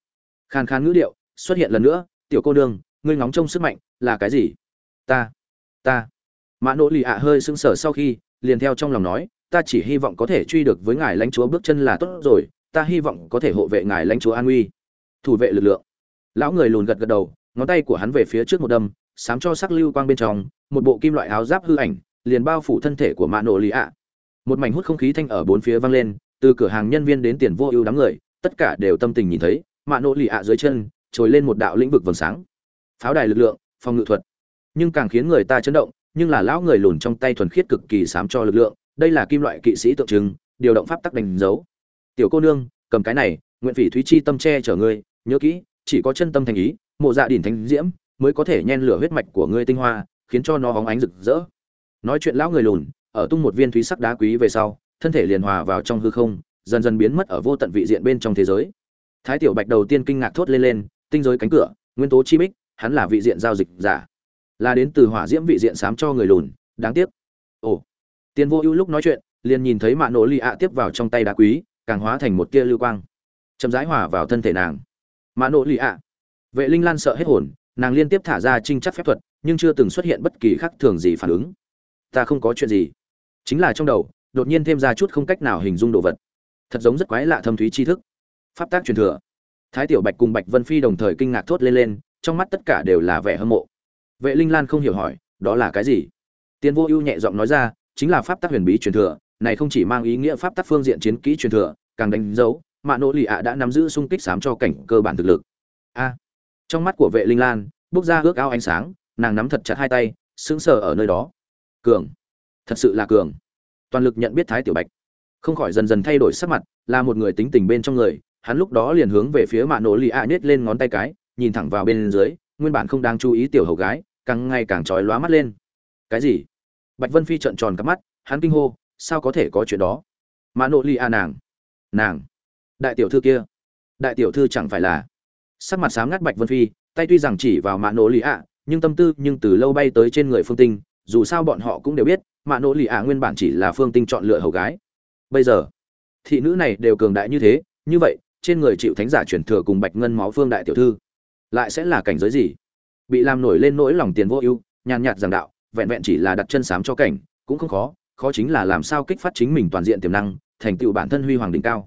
Khàn khàn ngữ điệu xuất hiện lần nữa, tiểu cô nương, ngươi ngóng trông sức mạnh là cái gì? Ta ta. Mã nỗ lì ạ hơi sững sờ sau khi, liền theo trong lòng nói, ta chỉ hy vọng có thể truy được với ngài lãnh chúa bước chân là tốt rồi, ta hy vọng có thể hộ vệ ngài lãnh chúa an uy thủ vệ lực lượng. Lão người lùn gật gật đầu, ngón tay của hắn về phía trước một đâm, sám cho sắc lưu quang bên trong, một bộ kim loại áo giáp hư ảnh, liền bao phủ thân thể của mạ nỗ lì ạ. Một mảnh hút không khí thanh ở bốn phía vang lên, từ cửa hàng nhân viên đến tiền vô ưu đám người, tất cả đều tâm tình nhìn thấy mạ nỗ lì ạ dưới chân, trồi lên một đạo lĩnh vực vầng sáng. Pháo đài lực lượng, phòng ngự thuật. Nhưng càng khiến người ta chấn động, nhưng là lão người lùn trong tay thuần khiết cực kỳ sám cho lực lượng, đây là kim loại kỵ sĩ tượng trưng, điều động pháp tắc đánh dấu. Tiểu cô nương, cầm cái này, nguyện phỉ thúy chi tâm che chở ngươi nhớ kỹ, chỉ có chân tâm thành ý, mộ dạ đỉnh thánh diễm mới có thể nhen lửa huyết mạch của ngươi tinh hoa, khiến cho nó hóng ánh rực rỡ. Nói chuyện lão người lùn, ở tung một viên thúy sắc đá quý về sau, thân thể liền hòa vào trong hư không, dần dần biến mất ở vô tận vị diện bên trong thế giới. Thái tiểu bạch đầu tiên kinh ngạc thốt lên lên, tinh giới cánh cửa, nguyên tố chi bích, hắn là vị diện giao dịch giả. Là đến từ hỏa diễm vị diện sám cho người lùn, đáng tiếc. Ồ. Tiền vô ưu lúc nói chuyện, liền nhìn thấy mạ nổ lì ạ tiếp vào trong tay đá quý, càng hóa thành một kia lưu quang. Chậm rãi hòa vào thân thể nàng mã nỗ lì ạ. Vệ linh lan sợ hết hồn, nàng liên tiếp thả ra trinh chắc phép thuật, nhưng chưa từng xuất hiện bất kỳ khác thường gì phản ứng. Ta không có chuyện gì. Chính là trong đầu, đột nhiên thêm ra chút không cách nào hình dung đồ vật. Thật giống rất quái lạ thâm thúy tri thức. Pháp tác truyền thừa. Thái tiểu bạch cùng bạch vân phi đồng thời kinh ngạc thốt lên lên, trong mắt tất cả đều là vẻ hâm mộ. Vệ linh lan không hiểu hỏi, đó là cái gì? Tiên vô ưu nhẹ giọng nói ra, chính là pháp tắc huyền bí truyền thừa, này không chỉ mang ý nghĩa pháp tắc phương diện chiến kỹ truyền thừa, càng đánh dấu mạ nỗ lì ạ đã nắm giữ sung kích sám cho cảnh cơ bản thực lực. A. Trong mắt của vệ linh lan, bước ra ước ao ánh sáng, nàng nắm thật chặt hai tay, sững sờ ở nơi đó. Cường. Thật sự là cường. Toàn lực nhận biết thái tiểu bạch. Không khỏi dần dần thay đổi sắc mặt, là một người tính tình bên trong người, hắn lúc đó liền hướng về phía mạ nỗ lì ạ nhét lên ngón tay cái, nhìn thẳng vào bên dưới, nguyên bản không đang chú ý tiểu hầu gái, càng ngày càng trói lóa mắt lên. Cái gì? Bạch vân phi trợn tròn cắp mắt, hắn kinh hô, sao có thể có chuyện đó? Mạ nỗ lì ạ nàng. Nàng đại tiểu thư kia. Đại tiểu thư chẳng phải là? Sắc mặt sám ngắt bạch vân phi, tay tuy rằng chỉ vào mã nỗ ly a nhưng tâm tư nhưng từ lâu bay tới trên người phương tinh, dù sao bọn họ cũng đều biết, mã nỗ ly a nguyên bản chỉ là phương tinh chọn lựa hầu gái. Bây giờ, thị nữ này đều cường đại như thế, như vậy, trên người chịu thánh giả chuyển thừa cùng bạch ngân máu phương đại tiểu thư, lại sẽ là cảnh giới gì? Bị làm nổi lên nỗi lòng tiền vô ưu, nhàn nhạt giảng đạo, vẹn vẹn chỉ là đặt chân sám cho cảnh, cũng không khó khó chính là làm sao kích phát chính mình toàn diện tiềm năng, thành tựu bản thân huy hoàng đỉnh cao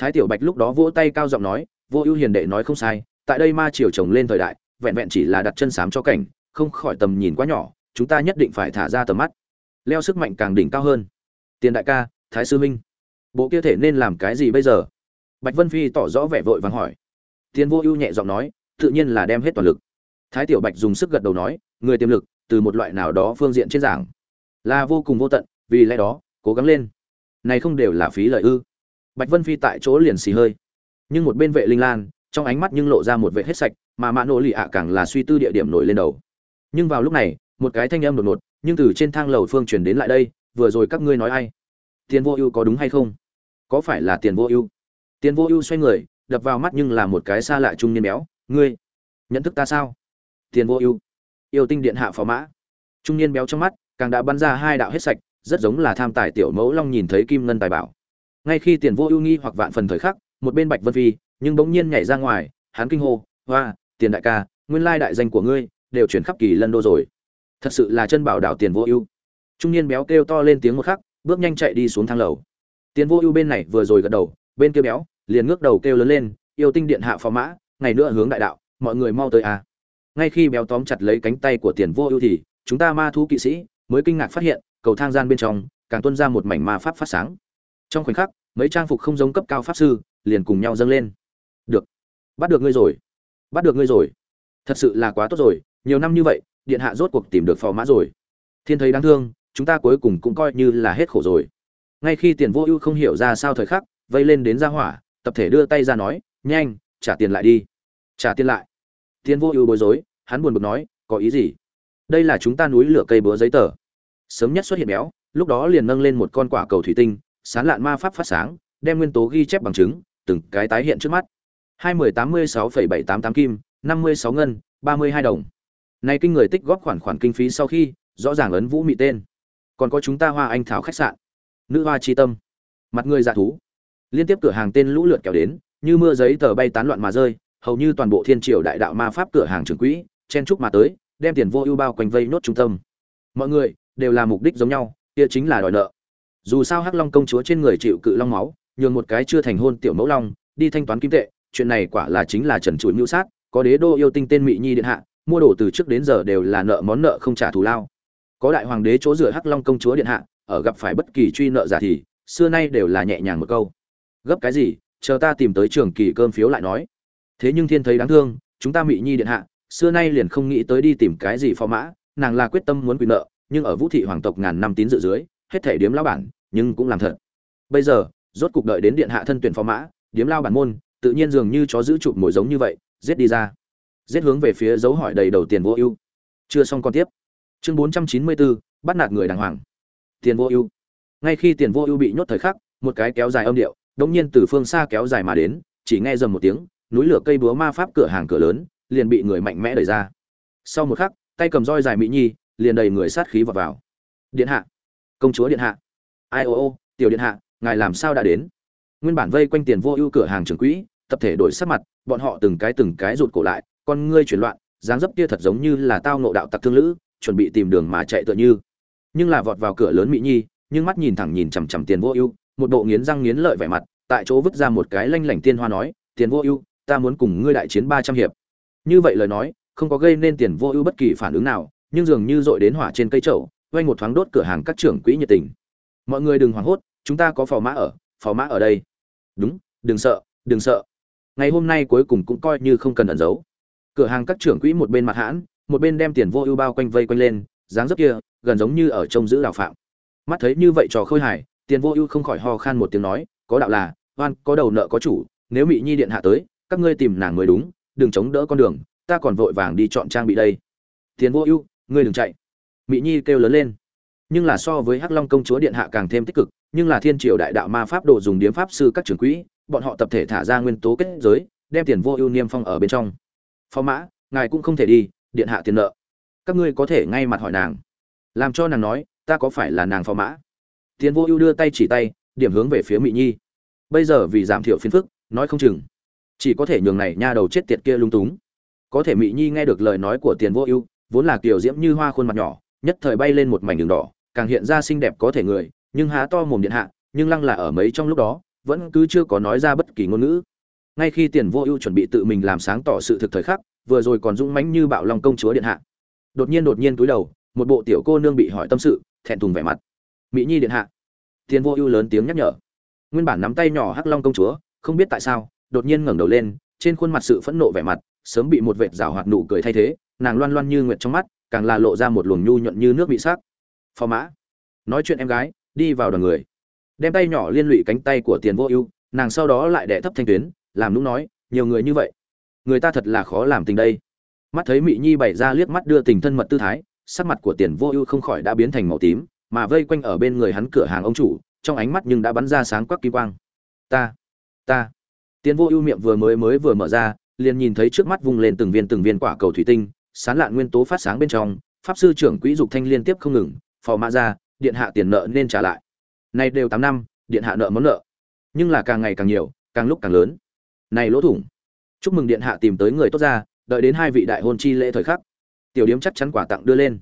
thái tiểu bạch lúc đó vỗ tay cao giọng nói, vô ưu hiền đệ nói không sai, tại đây ma triều trồng lên thời đại, vẹn vẹn chỉ là đặt chân sám cho cảnh, không khỏi tầm nhìn quá nhỏ, chúng ta nhất định phải thả ra tầm mắt. Leo sức mạnh càng đỉnh cao hơn. Tiền đại ca, thái sư minh bộ kia thể nên làm cái gì bây giờ? Bạch vân phi tỏ rõ vẻ vội vàng hỏi. Tiền vô ưu nhẹ giọng nói, tự nhiên là đem hết toàn lực. Thái tiểu bạch dùng sức gật đầu nói, người tiềm lực, từ một loại nào đó phương diện trên giảng, là vô cùng vô tận, vì lẽ đó, cố gắng lên. Này không đều là phí lợi ư? Bạch vân phi tại chỗ liền xì hơi. Nhưng một bên vệ linh lan, trong ánh mắt nhưng lộ ra một vệ hết sạch, mà mã nỗ lì ạ càng là suy tư địa điểm nổi lên đầu. Nhưng vào lúc này, một cái thanh âm đột ngột, nhưng từ trên thang lầu phương truyền đến lại đây, vừa rồi các ngươi nói ai? Tiền vô ưu có đúng hay không? Có phải là tiền vô ưu? Tiền vô ưu xoay người, đập vào mắt nhưng là một cái xa lạ trung niên béo, ngươi, nhận thức ta sao? Tiền vô ưu, yêu tinh điện hạ phó mã. Trung niên béo trong mắt, càng đã bắn ra hai đạo hết sạch, rất giống là tham tài tiểu mẫu long nhìn thấy kim ngân tài bảo ngay khi tiền vô ưu nghi hoặc vạn phần thời khắc, một bên bạch vân phi, nhưng bỗng nhiên nhảy ra ngoài, hắn kinh hô, hoa, tiền đại ca, nguyên lai đại danh của ngươi đều chuyển khắp kỳ lân đô rồi. Thật sự là chân bảo đảo tiền vô ưu. Trung niên béo kêu to lên tiếng một khắc, bước nhanh chạy đi xuống thang lầu. Tiền vô ưu bên này vừa rồi gật đầu, bên kia béo, liền ngước đầu kêu lớn lên, yêu tinh điện hạ phó mã, ngày nữa hướng đại đạo, mọi người mau tới à ngay khi béo tóm chặt lấy cánh tay của tiền vô ưu thì, chúng ta ma thú kỵ sĩ mới kinh ngạc phát hiện, cầu thang gian bên trong, càng tuôn ra một mảnh ma pháp phát sáng trong khoảnh khắc, mấy trang phục không giống cấp cao pháp sư liền cùng nhau dâng lên. Được. Bắt được ngươi rồi. Bắt được ngươi rồi. Thật sự là quá tốt rồi, nhiều năm như vậy, điện hạ rốt cuộc tìm được phò mã rồi. Thiên thấy đáng thương, chúng ta cuối cùng cũng coi như là hết khổ rồi. Ngay khi tiền vô ưu không hiểu ra sao thời khắc, vây lên đến ra hỏa, tập thể đưa tay ra nói, nhanh, trả tiền lại đi. Trả tiền lại? Tiền vô ưu bối rối, hắn buồn bực nói, có ý gì? Đây là chúng ta núi lửa cây búa giấy tờ. Sớm nhất xuất hiện béo, lúc đó liền nâng lên một con quả cầu thủy tinh sán lạn ma pháp phát sáng, đem nguyên tố ghi chép bằng chứng, từng cái tái hiện trước mắt. Hai mười tám mươi sáu phẩy bảy tám tám kim, năm mươi sáu ngân, ba mươi hai đồng. Này kinh người tích góp khoản khoản kinh phí sau khi, rõ ràng ấn vũ mị tên. Còn có chúng ta hoa anh thảo khách sạn. Nữ hoa chi tâm. Mặt người dạ thú. Liên tiếp cửa hàng tên lũ lượt kéo đến, như mưa giấy tờ bay tán loạn mà rơi, hầu như toàn bộ thiên triều đại đạo ma pháp cửa hàng trưởng quỹ, chen trúc mà tới, đem tiền vô ưu bao quanh vây nốt trung tâm. Mọi người đều là mục đích giống nhau, kia chính là đòi nợ dù sao hắc long công chúa trên người chịu cự long máu, nhường một cái chưa thành hôn tiểu mẫu long, đi thanh toán kim tệ, chuyện này quả là chính là trần trụi mưu sát, có đế đô yêu tinh tên mỹ nhi điện hạ, mua đồ từ trước đến giờ đều là nợ món nợ không trả thù lao. Có đại hoàng đế chỗ dựa hắc long công chúa điện hạ, ở gặp phải bất kỳ truy nợ giả thì, xưa nay đều là nhẹ nhàng một câu. Gấp cái gì, chờ ta tìm tới trường kỳ cơm phiếu lại nói. Thế nhưng thiên thấy đáng thương, chúng ta mỹ nhi điện hạ, xưa nay liền không nghĩ tới đi tìm cái gì phò mã, nàng là quyết tâm muốn quyền nợ, nhưng ở vũ thị hoàng tộc ngàn năm tín dự dưới hết thể điếm lao bản, nhưng cũng làm thật. Bây giờ, rốt cục đợi đến điện hạ thân tuyển phó mã, điếm lao bản môn, tự nhiên dường như chó giữ chụp mồi giống như vậy, giết đi ra. Giết hướng về phía dấu hỏi đầy đầu tiền vô ưu. Chưa xong còn tiếp. Chương bốn trăm chín mươi bốn, bắt nạt người đàng hoàng. Tiền vô ưu. Ngay khi tiền vô ưu bị nhốt thời khắc, một cái kéo dài âm điệu đống nhiên từ phương xa kéo dài mà đến, chỉ nghe dầm một tiếng, núi lửa cây búa ma pháp cửa hàng cửa lớn, liền bị người mạnh mẽ đẩy ra. Sau một khắc, tay cầm roi dài mỹ nhi, liền đầy người sát khí vào vào. Điện hạ công chúa điện hạ. Ai ô ô, tiểu điện hạ, ngài làm sao đã đến? Nguyên bản vây quanh tiền vô ưu cửa hàng trưởng quỹ, tập thể đổi sắc mặt, bọn họ từng cái từng cái rụt cổ lại, con ngươi chuyển loạn, dáng dấp kia thật giống như là tao nộ đạo tặc thương lữ, chuẩn bị tìm đường mà chạy tựa như. Nhưng là vọt vào cửa lớn mỹ nhi, nhưng mắt nhìn thẳng nhìn chằm chằm tiền vô ưu, một bộ nghiến răng nghiến lợi vẻ mặt, tại chỗ vứt ra một cái lanh lảnh tiên hoa nói, tiền vô ưu, ta muốn cùng ngươi đại chiến ba trăm hiệp. Như vậy lời nói, không có gây nên tiền vô ưu bất kỳ phản ứng nào, nhưng dường như dội đến hỏa trên cây trậu quay một thoáng đốt cửa hàng các trưởng quỹ nhiệt tình. Mọi người đừng hoảng hốt, chúng ta có phò mã ở, phò mã ở đây. Đúng, đừng sợ đừng sợ. Ngày hôm nay cuối cùng cũng coi như không cần ẩn giấu. Cửa hàng các trưởng quỹ một bên mặt hãn, một bên đem tiền vô ưu bao quanh vây quanh lên, dáng dấp kia, gần giống như ở trông giữ đạo phạm. Mắt thấy như vậy trò khôi hài, tiền vô ưu không khỏi ho khan một tiếng nói, có đạo là, oan, có đầu nợ có chủ, nếu mỹ nhi điện hạ tới, các ngươi tìm nàng mới đúng, đừng chống đỡ con đường, ta còn vội vàng đi chọn trang bị đây. Tiền vô ưu, ngươi đừng chạy mỹ nhi kêu lớn lên. Nhưng là so với hắc long công chúa điện hạ càng thêm tích cực, nhưng là thiên triều đại đạo ma pháp đồ dùng điếm pháp sư các trưởng quỹ, bọn họ tập thể thả ra nguyên tố kết giới, đem tiền vô ưu niêm phong ở bên trong. Phó mã, ngài cũng không thể đi, điện hạ tiền nợ. Các ngươi có thể ngay mặt hỏi nàng. Làm cho nàng nói, ta có phải là nàng phó mã? Tiền vô ưu đưa tay chỉ tay, điểm hướng về phía mỹ nhi. Bây giờ vì giảm thiểu phiền phức, nói không chừng. Chỉ có thể nhường này nha đầu chết tiệt kia lung túng. Có thể mỹ nhi nghe được lời nói của tiền vô ưu, vốn là kiểu diễm như hoa khuôn mặt nhỏ nhất thời bay lên một mảnh đường đỏ, càng hiện ra xinh đẹp có thể người, nhưng há to mồm điện hạ, nhưng lăng là ở mấy trong lúc đó, vẫn cứ chưa có nói ra bất kỳ ngôn ngữ. Ngay khi tiền vô ưu chuẩn bị tự mình làm sáng tỏ sự thực thời khắc, vừa rồi còn dũng mãnh như bạo long công chúa điện hạ. Đột nhiên đột nhiên túi đầu, một bộ tiểu cô nương bị hỏi tâm sự, thẹn thùng vẻ mặt. Mỹ nhi điện hạ. Tiền vô ưu lớn tiếng nhắc nhở. Nguyên bản nắm tay nhỏ hắc long công chúa, không biết tại sao, đột nhiên ngẩng đầu lên, trên khuôn mặt sự phẫn nộ vẻ mặt, sớm bị một vệt rào hoạt nụ cười thay thế, nàng loan loan như nguyệt trong mắt càng là lộ ra một luồng nhu nhuận như nước bị sắc. Phò mã. Nói chuyện em gái, đi vào đoàn người. Đem tay nhỏ liên lụy cánh tay của tiền vô ưu, nàng sau đó lại đè thấp thanh tuyến, làm nũng nói, nhiều người như vậy, người ta thật là khó làm tình đây. Mắt thấy mị nhi bày ra liếc mắt đưa tình thân mật tư thái, sắc mặt của tiền vô ưu không khỏi đã biến thành màu tím, mà vây quanh ở bên người hắn cửa hàng ông chủ, trong ánh mắt nhưng đã bắn ra sáng quắc kim quang. Ta ta. Tiền vô ưu miệng vừa mới mới vừa mở ra, liền nhìn thấy trước mắt vung lên từng viên từng viên quả cầu thủy tinh sán lạn nguyên tố phát sáng bên trong, pháp sư trưởng quỹ dục thanh liên tiếp không ngừng, phò mã ra, điện hạ tiền nợ nên trả lại. Nay đều tám năm, điện hạ nợ món nợ. Nhưng là càng ngày càng nhiều, càng lúc càng lớn. Này lỗ thủng. Chúc mừng điện hạ tìm tới người tốt ra đợi đến hai vị đại hôn chi lễ thời khắc. Tiểu điếm chắc chắn quả tặng đưa lên.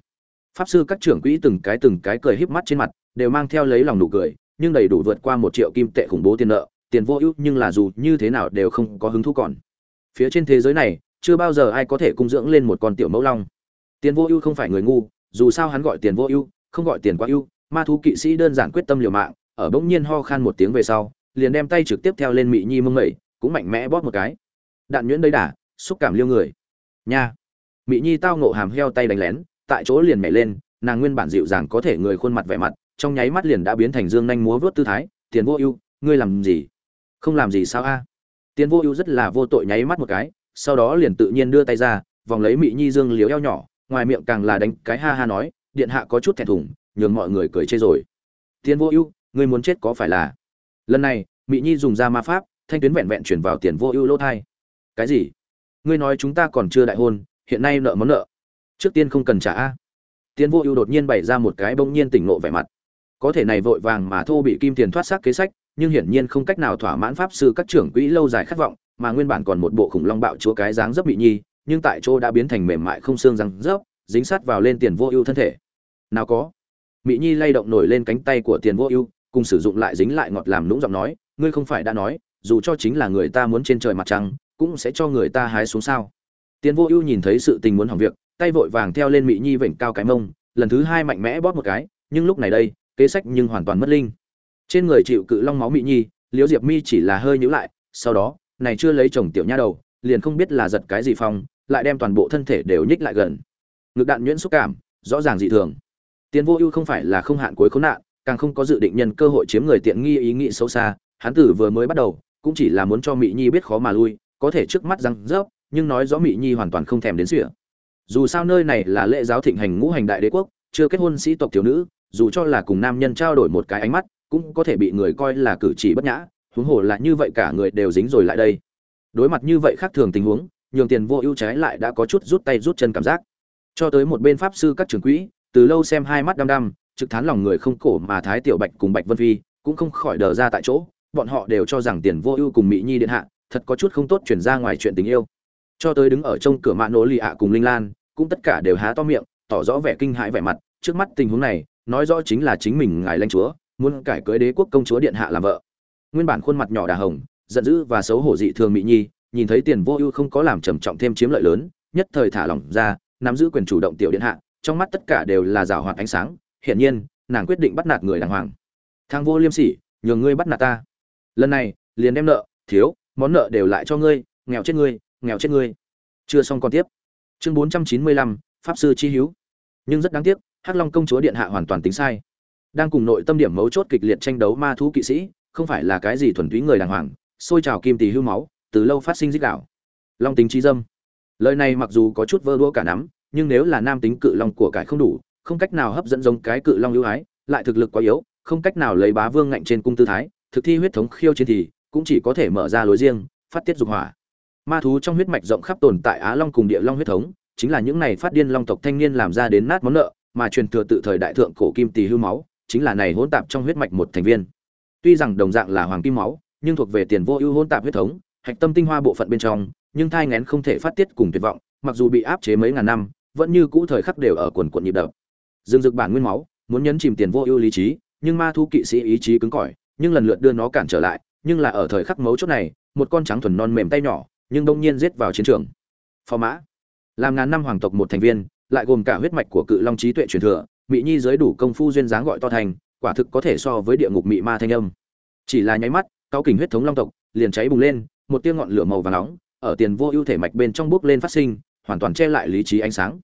Pháp sư các trưởng quỹ từng cái từng cái cười híp mắt trên mặt, đều mang theo lấy lòng nụ cười, nhưng đầy đủ vượt qua một triệu kim tệ khủng bố tiền nợ, tiền vô ưu nhưng là dù như thế nào đều không có hứng thú còn. Phía trên thế giới này chưa bao giờ ai có thể cung dưỡng lên một con tiểu mẫu long. Tiền vô ưu không phải người ngu, dù sao hắn gọi tiền vô ưu, không gọi tiền quá ưu, ma thú kỵ sĩ đơn giản quyết tâm liều mạng, ở bỗng nhiên ho khan một tiếng về sau, liền đem tay trực tiếp theo lên mị nhi mông mẩy cũng mạnh mẽ bóp một cái. Đạn nhuyễn đấy đả, xúc cảm liêu người. Nha. Mị nhi tao ngộ hàm heo tay đánh lén, tại chỗ liền mẹ lên, nàng nguyên bản dịu dàng có thể người khuôn mặt vẻ mặt, trong nháy mắt liền đã biến thành dương nhanh múa vớt tư thái, tiền vô ưu, ngươi làm gì? Không làm gì sao a? Tiền vô ưu rất là vô tội nháy mắt một cái sau đó liền tự nhiên đưa tay ra, vòng lấy mị nhi dương liếu eo nhỏ, ngoài miệng càng là đánh cái ha ha nói, điện hạ có chút thẹn thùng, nhường mọi người cười chê rồi. Tiền vô ưu, ngươi muốn chết có phải là? Lần này, mị nhi dùng ra ma pháp, thanh tuyến vẹn vẹn chuyển vào tiền vô ưu lỗ thai. Cái gì? Ngươi nói chúng ta còn chưa đại hôn, hiện nay nợ món nợ. Trước tiên không cần trả a. Tiền vô ưu đột nhiên bày ra một cái bỗng nhiên tỉnh lộ vẻ mặt. Có thể này vội vàng mà thô bị kim tiền thoát xác kế sách, nhưng hiển nhiên không cách nào thỏa mãn pháp sư các trưởng quỹ lâu dài khát vọng mà nguyên bản còn một bộ khủng long bạo chúa cái dáng dấp bị nhi, nhưng tại chỗ đã biến thành mềm mại không xương răng rớp dính sát vào lên tiền vô ưu thân thể. Nào có. Mỹ nhi lay động nổi lên cánh tay của tiền vô ưu, cùng sử dụng lại dính lại ngọt làm nũng giọng nói, ngươi không phải đã nói, dù cho chính là người ta muốn trên trời mặt trăng, cũng sẽ cho người ta hái xuống sao? Tiền vô ưu nhìn thấy sự tình muốn hỏng việc, tay vội vàng theo lên mỹ nhi vểnh cao cái mông, lần thứ hai mạnh mẽ bóp một cái, nhưng lúc này đây, kế sách nhưng hoàn toàn mất linh. Trên người chịu cự long máu mỹ nhi, liễu diệp mi chỉ là hơi nhíu lại, sau đó này chưa lấy chồng tiểu nha đầu, liền không biết là giật cái gì phong, lại đem toàn bộ thân thể đều nhích lại gần. Ngực đạn nhuyễn xúc cảm, rõ ràng dị thường. Tiền vô ưu không phải là không hạn cuối khốn nạn, càng không có dự định nhân cơ hội chiếm người tiện nghi ý nghĩ xấu xa, hắn tử vừa mới bắt đầu, cũng chỉ là muốn cho mỹ nhi biết khó mà lui, có thể trước mắt răng rớp, nhưng nói rõ mỹ nhi hoàn toàn không thèm đến sỉa dù sao nơi này là lễ giáo thịnh hành ngũ hành đại đế quốc, chưa kết hôn sĩ tộc thiếu nữ, dù cho là cùng nam nhân trao đổi một cái ánh mắt, cũng có thể bị người coi là cử chỉ bất nhã huống hồ là như vậy cả người đều dính rồi lại đây. Đối mặt như vậy khác thường tình huống, nhường tiền vô ưu trái lại đã có chút rút tay rút chân cảm giác. Cho tới một bên pháp sư các trường quỹ, từ lâu xem hai mắt đăm đăm, trực thán lòng người không cổ mà thái tiểu bạch cùng bạch vân phi, cũng không khỏi đờ ra tại chỗ, bọn họ đều cho rằng tiền vô ưu cùng mỹ nhi điện hạ, thật có chút không tốt chuyển ra ngoài chuyện tình yêu. Cho tới đứng ở trong cửa mạ nỗ lì ạ cùng linh lan, cũng tất cả đều há to miệng, tỏ rõ vẻ kinh hãi vẻ mặt, trước mắt tình huống này, nói rõ chính là chính mình ngài lãnh chúa, muốn cải cưới đế quốc công chúa điện hạ làm vợ nguyên bản khuôn mặt nhỏ đà hồng, giận dữ và xấu hổ dị thường mỹ nhi, nhìn thấy tiền vô ưu không có làm trầm trọng thêm chiếm lợi lớn, nhất thời thả lỏng ra, nắm giữ quyền chủ động tiểu điện hạ, trong mắt tất cả đều là rào hoạt ánh sáng, hiển nhiên, nàng quyết định bắt nạt người đàng hoàng. Thang vô liêm sỉ, nhường ngươi bắt nạt ta. Lần này, liền đem nợ, thiếu, món nợ đều lại cho ngươi, nghèo chết ngươi, nghèo chết ngươi. Chưa xong còn tiếp. Chương bốn trăm chín mươi lăm, pháp sư chi hữu. Nhưng rất đáng tiếc, hắc long công chúa điện hạ hoàn toàn tính sai. Đang cùng nội tâm điểm mấu chốt kịch liệt tranh đấu ma thú kỵ sĩ không phải là cái gì thuần túy người đàng hoàng xôi trào kim tỳ hưu máu, từ lâu phát sinh dích đạo. Long tính trí dâm. Lời này mặc dù có chút vơ đũa cả nắm, nhưng nếu là nam tính cự long của cải không đủ, không cách nào hấp dẫn giống cái cự long ưu ái, lại thực lực quá yếu, không cách nào lấy bá vương ngạnh trên cung tư thái, thực thi huyết thống khiêu chiến thì cũng chỉ có thể mở ra lối riêng, phát tiết dục hỏa. Ma thú trong huyết mạch rộng khắp tồn tại á long cùng địa long huyết thống, chính là những này phát điên long tộc thanh niên làm ra đến nát món nợ, mà truyền thừa tự thời đại thượng cổ kim tỳ hưu máu, chính là này hỗn tạp trong huyết mạch một thành viên tuy rằng đồng dạng là hoàng kim máu, nhưng thuộc về tiền vô ưu hỗn tạp huyết thống, hạch tâm tinh hoa bộ phận bên trong, nhưng thai ngén không thể phát tiết cùng tuyệt vọng, mặc dù bị áp chế mấy ngàn năm, vẫn như cũ thời khắc đều ở quần quận nhịp đập. Dương dực bản nguyên máu, muốn nhấn chìm tiền vô ưu lý trí, nhưng ma thu kỵ sĩ ý chí cứng cỏi, nhưng lần lượt đưa nó cản trở lại, nhưng là ở thời khắc mấu chốt này, một con trắng thuần non mềm tay nhỏ, nhưng đông nhiên giết vào chiến trường. Phò mã. Làm ngàn năm hoàng tộc một thành viên, lại gồm cả huyết mạch của cự long trí tuệ truyền thừa, mỹ nhi giới đủ công phu duyên dáng gọi to thành quả thực có thể so với địa ngục mị ma thanh âm. Chỉ là nháy mắt cao kình huyết thống long tộc liền cháy bùng lên, một tia ngọn lửa màu vàng nóng ở tiền vô ưu thể mạch bên trong bước lên phát sinh, hoàn toàn che lại lý trí ánh sáng.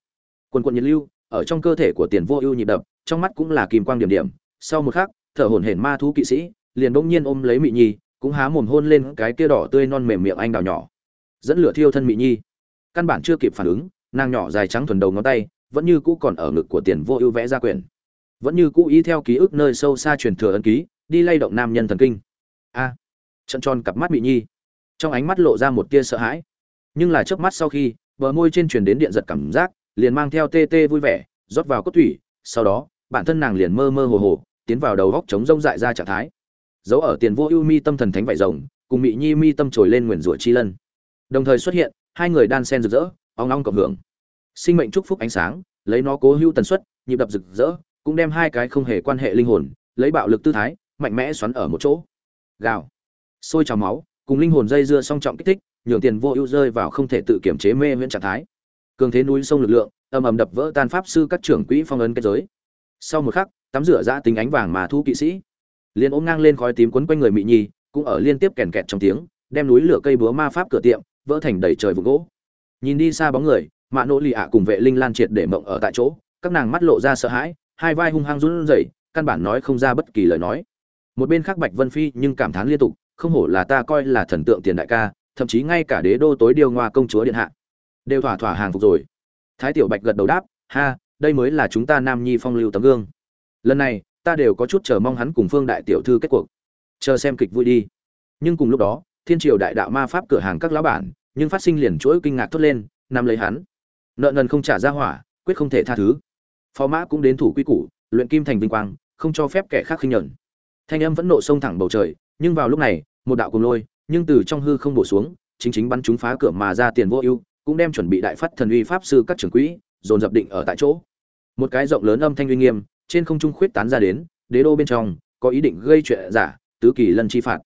Quần quần nhiệt lưu ở trong cơ thể của tiền vô ưu nhịp đập, trong mắt cũng là kim quang điểm điểm. Sau một khắc, thở hổn hển ma thú kỵ sĩ liền bỗng nhiên ôm lấy mị nhi, cũng há mồm hôn lên cái kia đỏ tươi non mềm miệng anh đào nhỏ. Dẫn lửa thiêu thân mị nhi. Căn bản chưa kịp phản ứng, nàng nhỏ dài trắng thuần đầu ngón tay vẫn như cũ còn ở ngực của tiền vô ưu vẽ ra quyền vẫn như cũ ý theo ký ức nơi sâu xa truyền thừa ân ký, đi lay động nam nhân thần kinh. A, trận tròn cặp mắt bị nhi. Trong ánh mắt lộ ra một tia sợ hãi. Nhưng là chớp mắt sau khi, bờ môi trên truyền đến điện giật cảm giác, liền mang theo tê tê vui vẻ, rót vào cốt thủy, sau đó, bản thân nàng liền mơ mơ hồ hồ, tiến vào đầu góc chống rông dại ra trạng thái. Giấu ở tiền vô ưu mi tâm thần thánh vải rồng, cùng mị nhi mi tâm trồi lên nguyền rủa chi lân. Đồng thời xuất hiện, hai người đan sen rực rỡ, ong ong cộng hưởng. Sinh mệnh chúc phúc ánh sáng, lấy nó cố hữu tần suất, nhịp đập rực rỡ cũng đem hai cái không hề quan hệ linh hồn, lấy bạo lực tư thái, mạnh mẽ xoắn ở một chỗ. Gào. Sôi trào máu, cùng linh hồn dây dưa song trọng kích thích, nhường tiền vô ưu rơi vào không thể tự kiểm chế mê miễn trạng thái. Cường thế núi sông lực lượng ầm ầm đập vỡ tan pháp sư các trưởng quỹ phong ấn kết giới. Sau một khắc, tắm rửa ra tính ánh vàng mà thu kỵ sĩ. Liền ôm ngang lên khói tím quấn quanh người mị nhi, cũng ở liên tiếp kèn kẹt trong tiếng, đem núi lửa cây búa ma pháp cửa tiệm, vỡ thành đầy trời vụn gỗ. Nhìn đi xa bóng người, mạ nỗ lì ạ cùng vệ linh lan triệt để mộng ở tại chỗ, các nàng mắt lộ ra sợ hãi hai vai hung hăng run rẩy, căn bản nói không ra bất kỳ lời nói. Một bên khác bạch vân phi nhưng cảm thán liên tục, không hổ là ta coi là thần tượng tiền đại ca, thậm chí ngay cả đế đô tối điều ngoa công chúa điện hạ. Đều thỏa thỏa hàng phục rồi. Thái tiểu bạch gật đầu đáp, ha, đây mới là chúng ta nam nhi phong lưu tấm gương. Lần này, ta đều có chút chờ mong hắn cùng phương đại tiểu thư kết cuộc. Chờ xem kịch vui đi. Nhưng cùng lúc đó, thiên triều đại đạo ma pháp cửa hàng các lão bản, nhưng phát sinh liền chuỗi kinh ngạc thốt lên, nắm lấy hắn. Nợ nần không trả ra hỏa, quyết không thể tha thứ phó mã cũng đến thủ quy củ, luyện kim thành vinh quang, không cho phép kẻ khác khinh nhẫn. Thanh âm vẫn nộ sông thẳng bầu trời, nhưng vào lúc này, một đạo cùng lôi, nhưng từ trong hư không bổ xuống, chính chính bắn chúng phá cửa mà ra tiền vô ưu, cũng đem chuẩn bị đại phát thần uy pháp sư các trưởng quỹ, dồn dập định ở tại chỗ. Một cái rộng lớn âm thanh uy nghiêm, trên không trung khuyết tán ra đến, đế đô bên trong, có ý định gây chuyện giả, tứ kỳ lân chi phạt.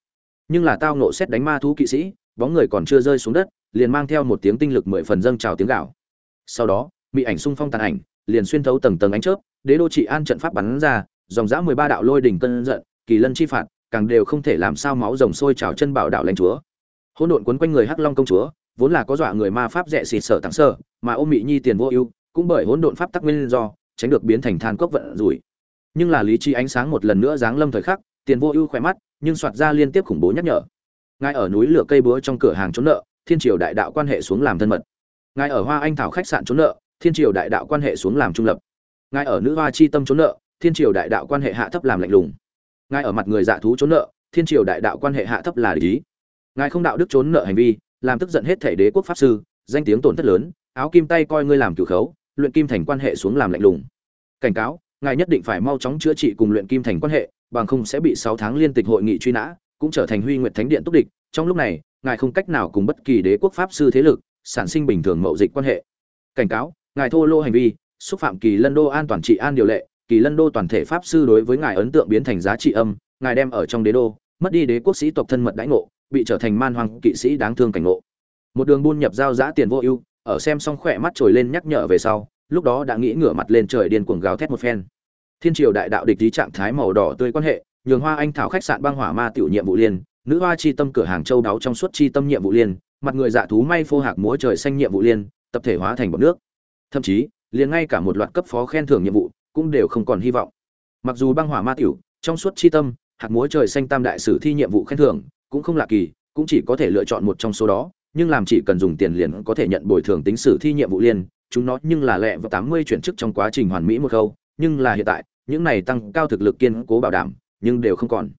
Nhưng là tao nộ xét đánh ma thú kỵ sĩ, bóng người còn chưa rơi xuống đất, liền mang theo một tiếng tinh lực mười phần dâng trào tiếng gạo sau đó bị ảnh xung phong tàn ảnh liền xuyên thấu tầng tầng ánh chớp đế đô trị an trận pháp bắn ra dòng dã mười ba đạo lôi đỉnh cơn giận kỳ lân chi phạt càng đều không thể làm sao máu rồng sôi trào chân bảo đạo lãnh chúa. Hỗn độn quấn quanh người hắc long công chúa vốn là có dọa người ma pháp rẻ xịt sở tặng sợ, mà ôm mị nhi tiền vô ưu cũng bởi hỗn độn pháp tắc nguyên do tránh được biến thành than cốc vận rủi. Nhưng là lý trí ánh sáng một lần nữa giáng lâm thời khắc tiền vô ưu khỏe mắt nhưng soạt ra liên tiếp khủng bố nhắc nhở. Ngay ở núi lửa cây búa trong cửa hàng trốn nợ thiên triều đại đạo quan hệ xuống làm thân mật. Ngay ở hoa anh thảo khách sạn trốn nợ thiên triều đại đạo quan hệ xuống làm trung lập. Ngài ở nữ hoa chi tâm trốn nợ, thiên triều đại đạo quan hệ hạ thấp làm lạnh lùng. Ngài ở mặt người dạ thú trốn nợ, thiên triều đại đạo quan hệ hạ thấp là lý. Ngài không đạo đức trốn nợ hành vi, làm tức giận hết thể đế quốc pháp sư, danh tiếng tổn thất lớn, áo kim tay coi ngươi làm cửu khấu, luyện kim thành quan hệ xuống làm lạnh lùng. Cảnh cáo, ngài nhất định phải mau chóng chữa trị cùng luyện kim thành quan hệ, bằng không sẽ bị sáu tháng liên tịch hội nghị truy nã, cũng trở thành huy nguyện thánh điện túc địch. Trong lúc này, ngài không cách nào cùng bất kỳ đế quốc pháp sư thế lực sản sinh bình thường mậu dịch quan hệ. Cảnh cáo ngài thô lô hành vi, xúc phạm kỳ lân đô an toàn trị an điều lệ, kỳ lân đô toàn thể pháp sư đối với ngài ấn tượng biến thành giá trị âm, ngài đem ở trong đế đô, mất đi đế quốc sĩ tộc thân mật đãi ngộ, bị trở thành man hoàng kỵ sĩ đáng thương cảnh ngộ. Một đường buôn nhập giao giã tiền vô ưu, ở xem xong khỏe mắt trồi lên nhắc nhở về sau, lúc đó đã nghĩ ngửa mặt lên trời điên cuồng gào thét một phen. Thiên triều đại đạo địch lý trạng thái màu đỏ tươi quan hệ, nhường hoa anh thảo khách sạn băng hỏa ma tiểu nhiệm vụ liên, nữ hoa chi tâm cửa hàng châu đáo trong suốt chi tâm nhiệm vụ liên, mặt người dạ thú may phô hạc múa trời xanh nhiệm vụ liên, tập thể hóa thành bọt nước thậm chí, liền ngay cả một loạt cấp phó khen thưởng nhiệm vụ cũng đều không còn hy vọng. Mặc dù băng hỏa ma tiểu, trong suốt chi tâm, hạt múa trời xanh tam đại sử thi nhiệm vụ khen thưởng cũng không lạ kỳ, cũng chỉ có thể lựa chọn một trong số đó, nhưng làm chỉ cần dùng tiền liền có thể nhận bồi thường tính sử thi nhiệm vụ liên chúng nó nhưng là lẹ và tám mươi chuyển chức trong quá trình hoàn mỹ một khâu nhưng là hiện tại, những này tăng cao thực lực kiên cố bảo đảm, nhưng đều không còn.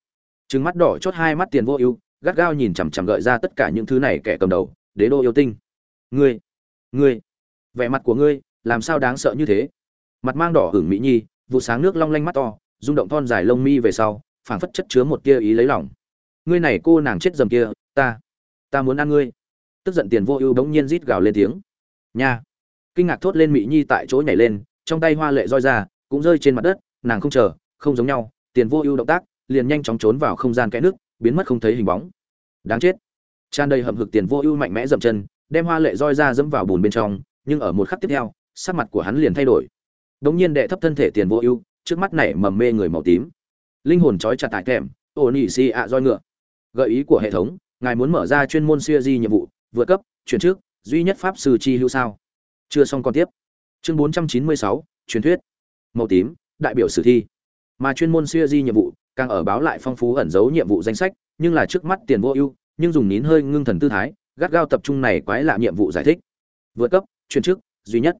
Trừng mắt đỏ chót hai mắt tiền vô ưu, gắt gao nhìn chằm chằm gợi ra tất cả những thứ này kẻ cầm đầu, đế đô yêu tinh. Ngươi ngươi vẻ mặt của ngươi, làm sao đáng sợ như thế? Mặt mang đỏ hửng mỹ nhi, vụ sáng nước long lanh mắt to, rung động thon dài lông mi về sau, phảng phất chất chứa một tia ý lấy lòng. Ngươi này cô nàng chết dầm kia, ta ta muốn ăn ngươi. Tức giận tiền vô ưu bỗng nhiên rít gào lên tiếng. Nha. Kinh ngạc thốt lên mỹ nhi tại chỗ nhảy lên, trong tay hoa lệ roi ra, cũng rơi trên mặt đất, nàng không chờ, không giống nhau, tiền vô ưu động tác, liền nhanh chóng trốn vào không gian kẽ nước, biến mất không thấy hình bóng. Đáng chết. Tràn đầy hầm hực tiền vô ưu mạnh mẽ dậm chân, đem hoa lệ roi ra dẫm vào bùn bên trong nhưng ở một khắc tiếp theo sắc mặt của hắn liền thay đổi. Đống nhiên đệ thấp thân thể tiền vô ưu trước mắt này mầm mê người màu tím. Linh hồn trói chặt tại kèm ổn ỉ xì ạ roi ngựa. Gợi ý của hệ thống ngài muốn mở ra chuyên môn siêu di nhiệm vụ vượt cấp chuyển trước duy nhất pháp sư chi hữu sao? Chưa xong còn tiếp. Chương 496, truyền thuyết. Màu tím đại biểu sử thi. Mà chuyên môn siêu di nhiệm vụ càng ở báo lại phong phú ẩn giấu nhiệm vụ danh sách nhưng là trước mắt tiền vô ưu nhưng dùng nín hơi ngưng thần tư thái gắt gao tập trung này quái lạ nhiệm vụ giải thích. Vượt cấp chuyển chức, duy nhất.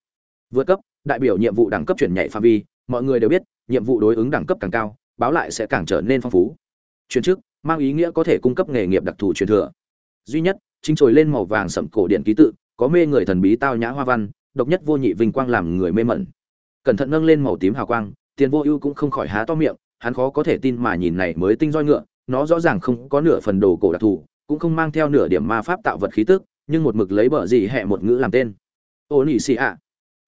Vượt cấp, đại biểu nhiệm vụ đẳng cấp chuyển nhảy phạm vi, mọi người đều biết, nhiệm vụ đối ứng đẳng cấp càng cao, báo lại sẽ càng trở nên phong phú. Chuyển chức, mang ý nghĩa có thể cung cấp nghề nghiệp đặc thù truyền thừa. Duy nhất, chính trồi lên màu vàng sậm cổ điện ký tự, có mê người thần bí tao nhã hoa văn, độc nhất vô nhị vinh quang làm người mê mẩn. Cẩn thận nâng lên màu tím hào quang, tiền vô ưu cũng không khỏi há to miệng, hắn khó có thể tin mà nhìn này mới tinh roi ngựa, nó rõ ràng không có nửa phần đồ cổ đặc thù, cũng không mang theo nửa điểm ma pháp tạo vật khí tức, nhưng một mực lấy bờ gì hẹ một ngữ làm tên ô nỉ xì ạ.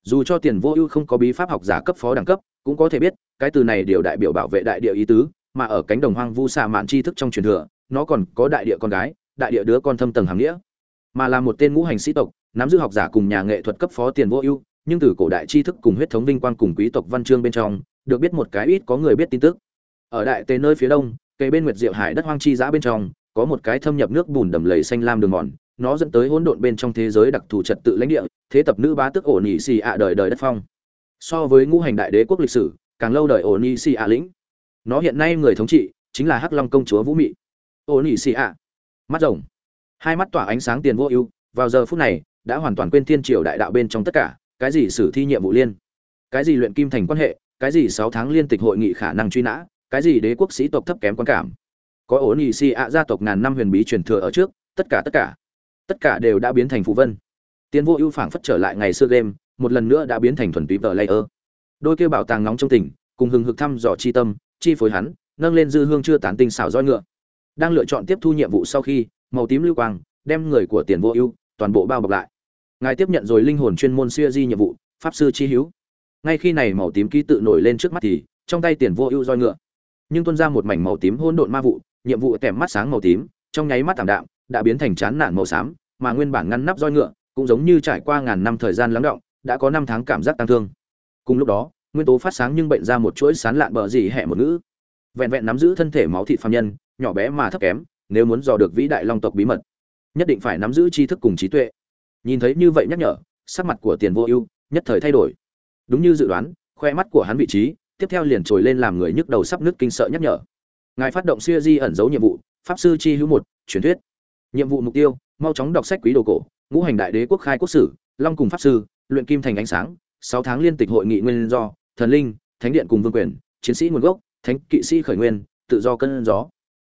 Dù cho tiền vô ưu không có bí pháp học giả cấp phó đẳng cấp, cũng có thể biết, cái từ này đều đại biểu bảo vệ đại địa ý tứ, mà ở cánh đồng hoang vu xạ mạn tri thức trong truyền thừa, nó còn có đại địa con gái, đại địa đứa con thâm tầng hàng nghĩa. Mà là một tên ngũ hành sĩ tộc, nắm giữ học giả cùng nhà nghệ thuật cấp phó tiền vô ưu, nhưng từ cổ đại tri thức cùng huyết thống vinh quang cùng quý tộc văn chương bên trong, được biết một cái ít có người biết tin tức. Ở đại tế nơi phía đông cây bên nguyệt diệu hải đất hoang chi giã bên trong, có một cái thâm nhập nước bùn đầm lầy xanh lam đường mòn nó dẫn tới hỗn độn bên trong thế giới đặc thù trật tự lãnh địa, thế tập nữ bá tức ổ nhị xì ạ đời đời đất phong. So với ngũ hành đại đế quốc lịch sử, càng lâu đời ổ nhị xì ạ lĩnh. Nó hiện nay người thống trị chính là hắc long công chúa vũ mị. Ổ nhị xì ạ mắt rồng. Hai mắt tỏa ánh sáng tiền vô ưu, vào giờ phút này, đã hoàn toàn quên thiên triều đại đạo bên trong tất cả, cái gì xử thi nhiệm vụ liên, cái gì luyện kim thành quan hệ, cái gì sáu tháng liên tịch hội nghị khả năng truy nã, cái gì đế quốc sĩ tộc thấp kém quan cảm. Có ổn nhị xì ạ gia tộc ngàn năm huyền bí truyền thừa ở trước, tất cả tất cả tất cả đều đã biến thành phụ vân. Tiến vô ưu phảng phất trở lại ngày xưa game, một lần nữa đã biến thành thuần túy tờ layer đôi kêu bảo tàng nóng trong tỉnh, cùng hừng hực thăm dò chi tâm, chi phối hắn, nâng lên dư hương chưa tán tinh xảo roi ngựa. Đang lựa chọn tiếp thu nhiệm vụ sau khi, màu tím lưu quang đem người của tiền vô ưu toàn bộ bao bọc lại. Ngài tiếp nhận rồi linh hồn chuyên môn siêu di nhiệm vụ, pháp sư chi hữu. Ngay khi này màu tím ký tự nổi lên trước mắt thì, trong tay tiền vô ưu roi ngựa. Nhưng tuôn ra một mảnh màu tím hỗn độn ma vụ, nhiệm vụ kèm mắt sáng màu tím, trong nháy mắt tảm đạm đã biến thành chán nản màu xám, mà nguyên bản ngăn nắp roi ngựa cũng giống như trải qua ngàn năm thời gian lắng động, đã có năm tháng cảm giác tăng thương. Cùng lúc đó, nguyên tố phát sáng nhưng bệnh ra một chuỗi sán lạn bờ gì hẹ một ngữ. Vẹn vẹn nắm giữ thân thể máu thịt phàm nhân, nhỏ bé mà thấp kém, nếu muốn dò được vĩ đại long tộc bí mật, nhất định phải nắm giữ tri thức cùng trí tuệ. Nhìn thấy như vậy nhắc nhở, sắc mặt của tiền vô ưu nhất thời thay đổi. Đúng như dự đoán, khoe mắt của hắn vị trí tiếp theo liền trồi lên làm người nhức đầu sắp nứt kinh sợ nhắc nhở. Ngài phát động siêu di ẩn dấu nhiệm vụ, pháp sư chi hữu một, truyền thuyết nhiệm vụ mục tiêu, mau chóng đọc sách quý đồ cổ, ngũ hành đại đế quốc khai quốc sử, long cùng pháp sư, luyện kim thành ánh sáng, sáu tháng liên tịch hội nghị nguyên do, thần linh, thánh điện cùng vương quyền, chiến sĩ nguồn gốc, thánh kỵ sĩ khởi nguyên, tự do cân gió.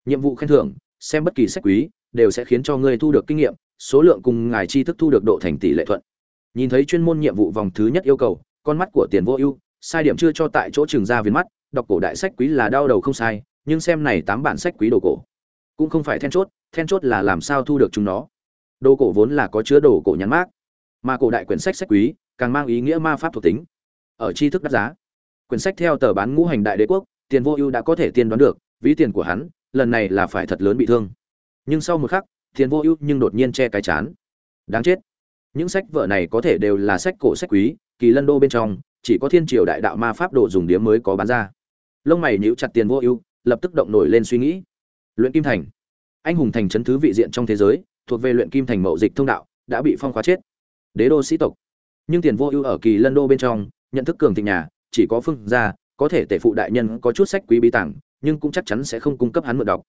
Nhiệm vụ khen thưởng, xem bất kỳ sách quý, đều sẽ khiến cho ngươi thu được kinh nghiệm, số lượng cùng ngài tri thức thu được độ thành tỷ lệ thuận. Nhìn thấy chuyên môn nhiệm vụ vòng thứ nhất yêu cầu, con mắt của tiền vô ưu, sai điểm chưa cho tại chỗ trường ra viên mắt, đọc cổ đại sách quý là đau đầu không sai, nhưng xem này tám bản sách quý đồ cổ, cũng không phải then chốt then chốt là làm sao thu được chúng nó. Đồ cổ vốn là có chứa đồ cổ nhắn mát mà cổ đại quyển sách sách quý càng mang ý nghĩa ma pháp thuộc tính. Ở tri thức đắt giá, quyển sách theo tờ bán ngũ hành đại đế quốc, tiền vô ưu đã có thể tiên đoán được, ví tiền của hắn, lần này là phải thật lớn bị thương. Nhưng sau một khắc, tiền vô ưu nhưng đột nhiên che cái chán. Đáng chết. Những sách vở này có thể đều là sách cổ sách quý, kỳ lân đô bên trong, chỉ có thiên triều đại đạo ma pháp đồ dùng điếm mới có bán ra. Lông mày nhíu chặt tiền vô ưu, lập tức động nổi lên suy nghĩ. Luyện kim thành anh hùng thành trấn thứ vị diện trong thế giới, thuộc về luyện kim thành mậu dịch thông đạo, đã bị phong khóa chết. Đế đô sĩ tộc. Nhưng tiền vô ưu ở kỳ lân đô bên trong, nhận thức cường thịnh nhà, chỉ có phương gia, có thể tể phụ đại nhân có chút sách quý bí tàng, nhưng cũng chắc chắn sẽ không cung cấp hắn mượn đọc.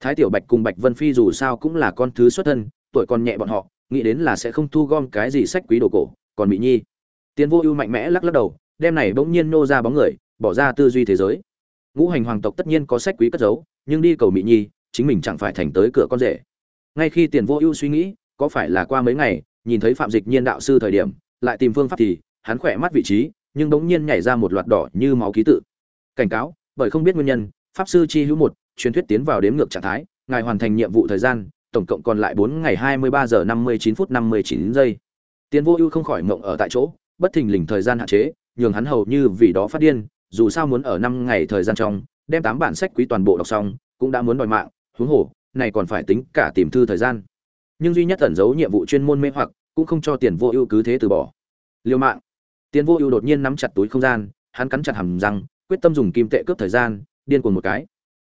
Thái tiểu bạch cùng bạch vân phi dù sao cũng là con thứ xuất thân, tuổi còn nhẹ bọn họ, nghĩ đến là sẽ không thu gom cái gì sách quý đồ cổ, còn mỹ nhi. Tiền vô ưu mạnh mẽ lắc lắc đầu đem này bỗng nhiên nô ra bóng người, bỏ ra tư duy thế giới. Ngũ hành hoàng tộc tất nhiên có sách quý cất giấu, nhưng đi cầu mỹ nhi chính mình chẳng phải thành tới cửa con rể. Ngay khi tiền vô ưu suy nghĩ, có phải là qua mấy ngày, nhìn thấy phạm dịch nhiên đạo sư thời điểm, lại tìm phương pháp thì, hắn khỏe mắt vị trí, nhưng bỗng nhiên nhảy ra một loạt đỏ như máu ký tự. Cảnh cáo, bởi không biết nguyên nhân, pháp sư chi hữu một, truyền thuyết tiến vào đếm ngược trạng thái, ngài hoàn thành nhiệm vụ thời gian, tổng cộng còn lại bốn ngày hai mươi ba giờ năm mươi chín phút năm mươi chín giây. Tiền vô ưu không khỏi mộng ở tại chỗ, bất thình lình thời gian hạn chế, nhường hắn hầu như vì đó phát điên, dù sao muốn ở năm ngày thời gian trong, đem tám bản sách quý toàn bộ đọc xong, cũng đã muốn đòi mạng huống hồ, này còn phải tính cả tìm thư thời gian. Nhưng duy nhất ẩn giấu nhiệm vụ chuyên môn mê hoặc, cũng không cho tiền vô ưu cứ thế từ bỏ. Liêu mạng. Tiền vô ưu đột nhiên nắm chặt túi không gian, hắn cắn chặt hàm răng, quyết tâm dùng kim tệ cướp thời gian, điên cuồng một cái.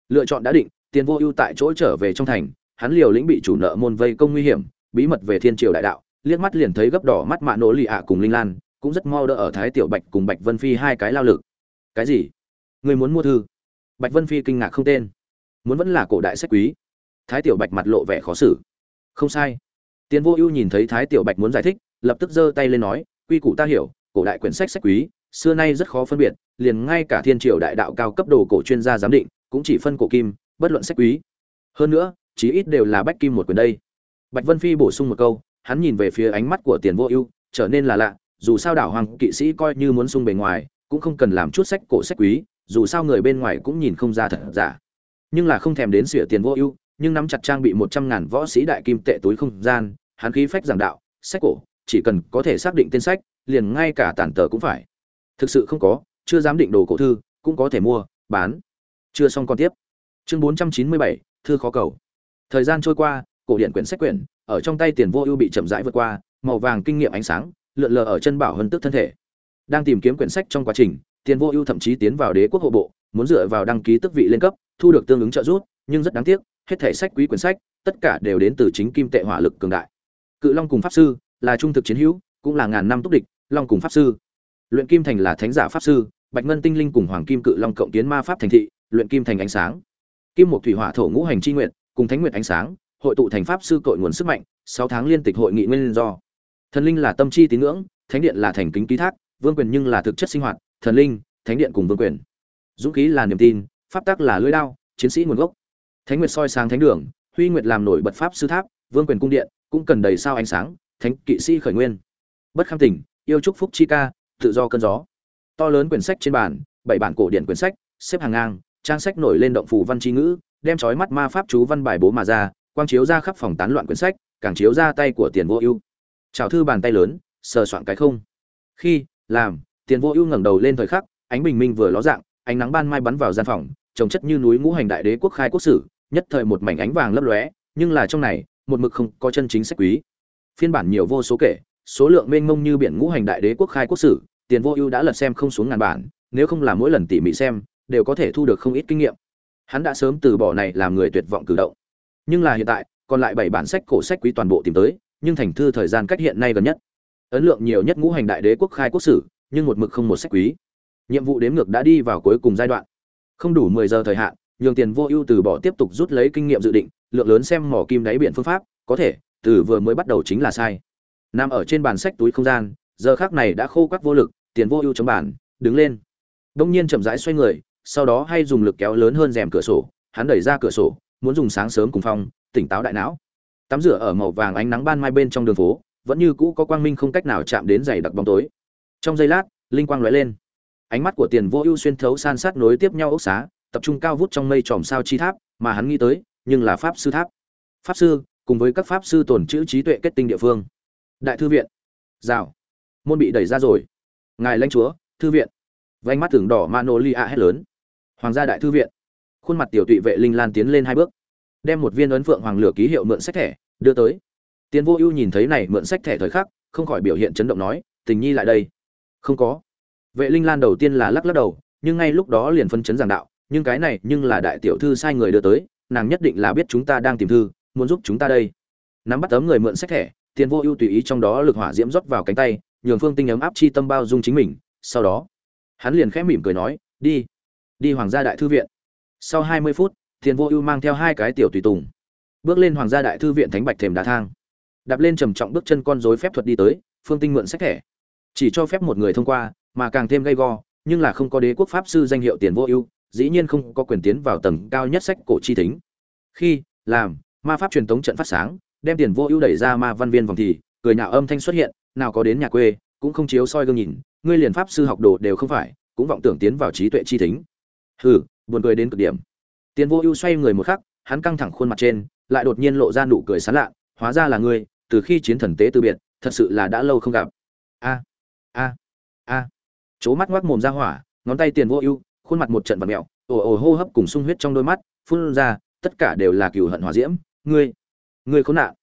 Lựa chọn đã định, tiền vô ưu tại chỗ trở về trong thành, hắn liều lĩnh bị chủ nợ môn vây công nguy hiểm, bí mật về thiên triều đại đạo, liếc mắt liền thấy gấp đỏ mắt mạ nổ lì ạ cùng linh lan, cũng rất mau đỡ ở thái tiểu bạch cùng bạch vân phi hai cái lao lực. Cái gì? Người muốn mua thư? Bạch vân phi kinh ngạc không tên muốn vẫn là cổ đại sách quý. Thái tiểu bạch mặt lộ vẻ khó xử. Không sai. Tiến vô ưu nhìn thấy thái tiểu bạch muốn giải thích, lập tức giơ tay lên nói, quy củ ta hiểu, cổ đại quyển sách sách quý, xưa nay rất khó phân biệt, liền ngay cả thiên triều đại đạo cao cấp đồ cổ chuyên gia giám định, cũng chỉ phân cổ kim, bất luận sách quý. Hơn nữa, chí ít đều là bách kim một quyển đây. Bạch vân phi bổ sung một câu, hắn nhìn về phía ánh mắt của tiền vô ưu, trở nên là lạ, dù sao đảo hoàng kỵ sĩ coi như muốn sung bề ngoài, cũng không cần làm chút sách cổ sách quý, dù sao người bên ngoài cũng nhìn không ra thật giả nhưng là không thèm đến sửa tiền vô ưu, nhưng nắm chặt trang bị một trăm ngàn võ sĩ đại kim tệ túi không gian, hắn khí phách giảng đạo, sách cổ, chỉ cần có thể xác định tên sách, liền ngay cả tản tờ cũng phải. Thực sự không có, chưa dám định đồ cổ thư, cũng có thể mua, bán. Chưa xong còn tiếp. Chương bốn trăm chín mươi bảy, thư khó cầu. Thời gian trôi qua, cổ điện quyển sách quyển, ở trong tay tiền vô ưu bị chậm rãi vượt qua, màu vàng kinh nghiệm ánh sáng, lượn lờ ở chân bảo hơn tức thân thể. Đang tìm kiếm quyển sách trong quá trình, tiền vô ưu thậm chí tiến vào đế quốc hộ bộ, muốn dựa vào đăng ký tức vị lên cấp thu được tương ứng trợ giúp, nhưng rất đáng tiếc, hết thể sách quý quyển sách, tất cả đều đến từ chính kim tệ hỏa lực cường đại. Cự long cùng pháp sư là trung thực chiến hữu, cũng là ngàn năm túc địch, long cùng pháp sư. Luyện kim thành là thánh giả pháp sư, bạch ngân tinh linh cùng hoàng kim cự long cộng tiến ma pháp thành thị, luyện kim thành ánh sáng. Kim một thủy hỏa thổ ngũ hành chi nguyện cùng thánh nguyện ánh sáng, hội tụ thành pháp sư cội nguồn sức mạnh, sáu tháng liên tịch hội nghị nguyên do. Thần linh là tâm chi tín ngưỡng, thánh điện là thành kính ký thác, vương quyền nhưng là thực chất sinh hoạt, thần linh, thánh điện cùng vương quyền. Dũng khí là niềm tin pháp tắc là lưỡi đao, chiến sĩ nguồn gốc. Thánh nguyệt soi sáng thánh đường, huy nguyệt làm nổi bật pháp sư tháp, vương quyền cung điện, cũng cần đầy sao ánh sáng, thánh kỵ sĩ khởi nguyên. Bất kham tình, yêu trúc phúc chi ca, tự do cơn gió. To lớn quyển sách trên bàn, bảy bản cổ điển quyển sách, xếp hàng ngang, trang sách nổi lên động phủ văn chi ngữ, đem chói mắt ma pháp chú văn bài bố mà ra, quang chiếu ra khắp phòng tán loạn quyển sách, càng chiếu ra tay của tiền vô ưu. Chào thư bàn tay lớn, sờ soạn cái không. Khi, làm, tiền vô ưu ngẩng đầu lên thời khắc, ánh bình minh vừa ló dạng ánh nắng ban mai bắn vào gian phòng, trồng chất như núi ngũ hành đại đế quốc khai quốc sử, nhất thời một mảnh ánh vàng lấp lóe, nhưng là trong này, một mực không có chân chính sách quý. Phiên bản nhiều vô số kể, số lượng mênh mông như biển ngũ hành đại đế quốc khai quốc sử, tiền vô ưu đã lật xem không xuống ngàn bản, nếu không là mỗi lần tỉ mỉ xem, đều có thể thu được không ít kinh nghiệm. Hắn đã sớm từ bỏ này làm người tuyệt vọng cử động. Nhưng là hiện tại, còn lại bảy bản sách cổ sách quý toàn bộ tìm tới, nhưng thành thư thời gian cách hiện nay gần nhất. Ấn lượng nhiều nhất ngũ hành đại đế quốc khai quốc sử, nhưng một mực không một sách quý nhiệm vụ đếm ngược đã đi vào cuối cùng giai đoạn. Không đủ mười giờ thời hạn, nhường tiền vô ưu từ bỏ tiếp tục rút lấy kinh nghiệm dự định, lượng lớn xem mỏ kim đáy biển phương pháp, có thể, từ vừa mới bắt đầu chính là sai. Nằm ở trên bàn sách túi không gian, giờ khác này đã khô quắc vô lực, tiền vô ưu chống bản, đứng lên. Đông nhiên chậm rãi xoay người, sau đó hay dùng lực kéo lớn hơn rèm cửa sổ, hắn đẩy ra cửa sổ, muốn dùng sáng sớm cùng phong, tỉnh táo đại não. Tắm rửa ở màu vàng ánh nắng ban mai bên trong đường phố, vẫn như cũ có quang minh không cách nào chạm đến dày đặc bóng tối. Trong giây lát, linh quang lóe lên ánh mắt của tiền vô ưu xuyên thấu san sát nối tiếp nhau ốc xá, tập trung cao vút trong mây tròm sao chi tháp mà hắn nghĩ tới, nhưng là pháp sư tháp. Pháp sư, cùng với các pháp sư tổn chữ trí tuệ kết tinh địa phương. Đại thư viện. Rào. Môn bị đẩy ra rồi. Ngài lãnh chúa, thư viện. Vánh mắt tưởng đỏ manolia hét lớn. Hoàng gia đại thư viện. Khuôn mặt tiểu tụy vệ linh lan tiến lên hai bước. Đem một viên ấn phượng hoàng lửa ký hiệu mượn sách thẻ, đưa tới. Tiến vô ưu nhìn thấy này mượn sách thẻ thời khắc, không khỏi biểu hiện chấn động nói, tình nhi lại đây. Không có vệ linh lan đầu tiên là lắc lắc đầu, nhưng ngay lúc đó liền phân chấn giảng đạo, nhưng cái này nhưng là đại tiểu thư sai người đưa tới, nàng nhất định là biết chúng ta đang tìm thư, muốn giúp chúng ta đây. Nắm bắt tấm người mượn sách thẻ, tiền vô ưu tùy ý trong đó lực hỏa diễm rót vào cánh tay, nhường phương tinh ấm áp chi tâm bao dung chính mình, sau đó, hắn liền khẽ mỉm cười nói, đi đi hoàng gia đại thư viện. Sau hai mươi phút, tiền vô ưu mang theo hai cái tiểu tùy tùng, bước lên hoàng gia đại thư viện thánh bạch thềm đá thang. Đạp lên trầm trọng bước chân con rối phép thuật đi tới, phương tinh mượn sách thẻ. Chỉ cho phép một người thông qua mà càng thêm gây go, nhưng là không có đế quốc pháp sư danh hiệu tiền vô ưu, dĩ nhiên không có quyền tiến vào tầng cao nhất sách cổ chi thính. Khi, làm, ma pháp truyền thống trận phát sáng, đem tiền vô ưu đẩy ra ma văn viên vòng thì, cười nhạo âm thanh xuất hiện, nào có đến nhà quê, cũng không chiếu soi gương nhìn, ngươi liền pháp sư học đồ đều không phải, cũng vọng tưởng tiến vào trí tuệ chi thính. Hừ, buồn cười đến cực điểm. Tiền vô ưu xoay người một khắc, hắn căng thẳng khuôn mặt trên, lại đột nhiên lộ ra nụ cười sán lạ, hóa ra là ngươi, từ khi chiến thần tế từ biệt, thật sự là đã lâu không gặp. A a a chố mắt ngoác mồm ra hỏa, ngón tay tiền vô ưu, khuôn mặt một trận vật mẹo, ồ ồ hô hấp cùng sung huyết trong đôi mắt, phun ra, tất cả đều là cừu hận hỏa diễm. Ngươi ngươi khốn nạn.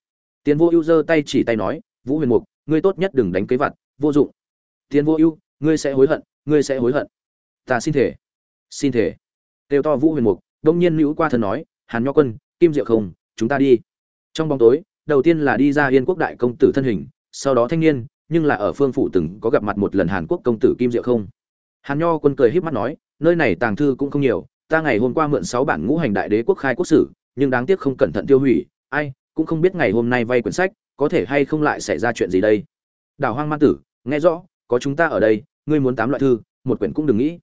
Tiền vô ưu giơ tay chỉ tay nói, vũ huyền mục, ngươi tốt nhất đừng đánh kế vặt, vô dụng. Tiền vô ưu, ngươi sẽ hối hận, ngươi sẽ hối hận. Ta xin thể xin thể đều to vũ huyền mục, đông nhiên nữ qua thân nói, hàn nho quân, kim diệu không, chúng ta đi. Trong bóng tối, đầu tiên là đi ra yên quốc đại công tử thân hình, sau đó thanh niên nhưng là ở phương phủ từng có gặp mặt một lần hàn quốc công tử kim diệu không? Hàn nho quân cười híp mắt nói, nơi này tàng thư cũng không nhiều, ta ngày hôm qua mượn sáu bản ngũ hành đại đế quốc khai quốc sử, nhưng đáng tiếc không cẩn thận tiêu hủy, ai, cũng không biết ngày hôm nay vay quyển sách, có thể hay không lại xảy ra chuyện gì đây? Đảo hoang man tử, nghe rõ, có chúng ta ở đây, ngươi muốn tám loại thư, một quyển cũng đừng nghĩ.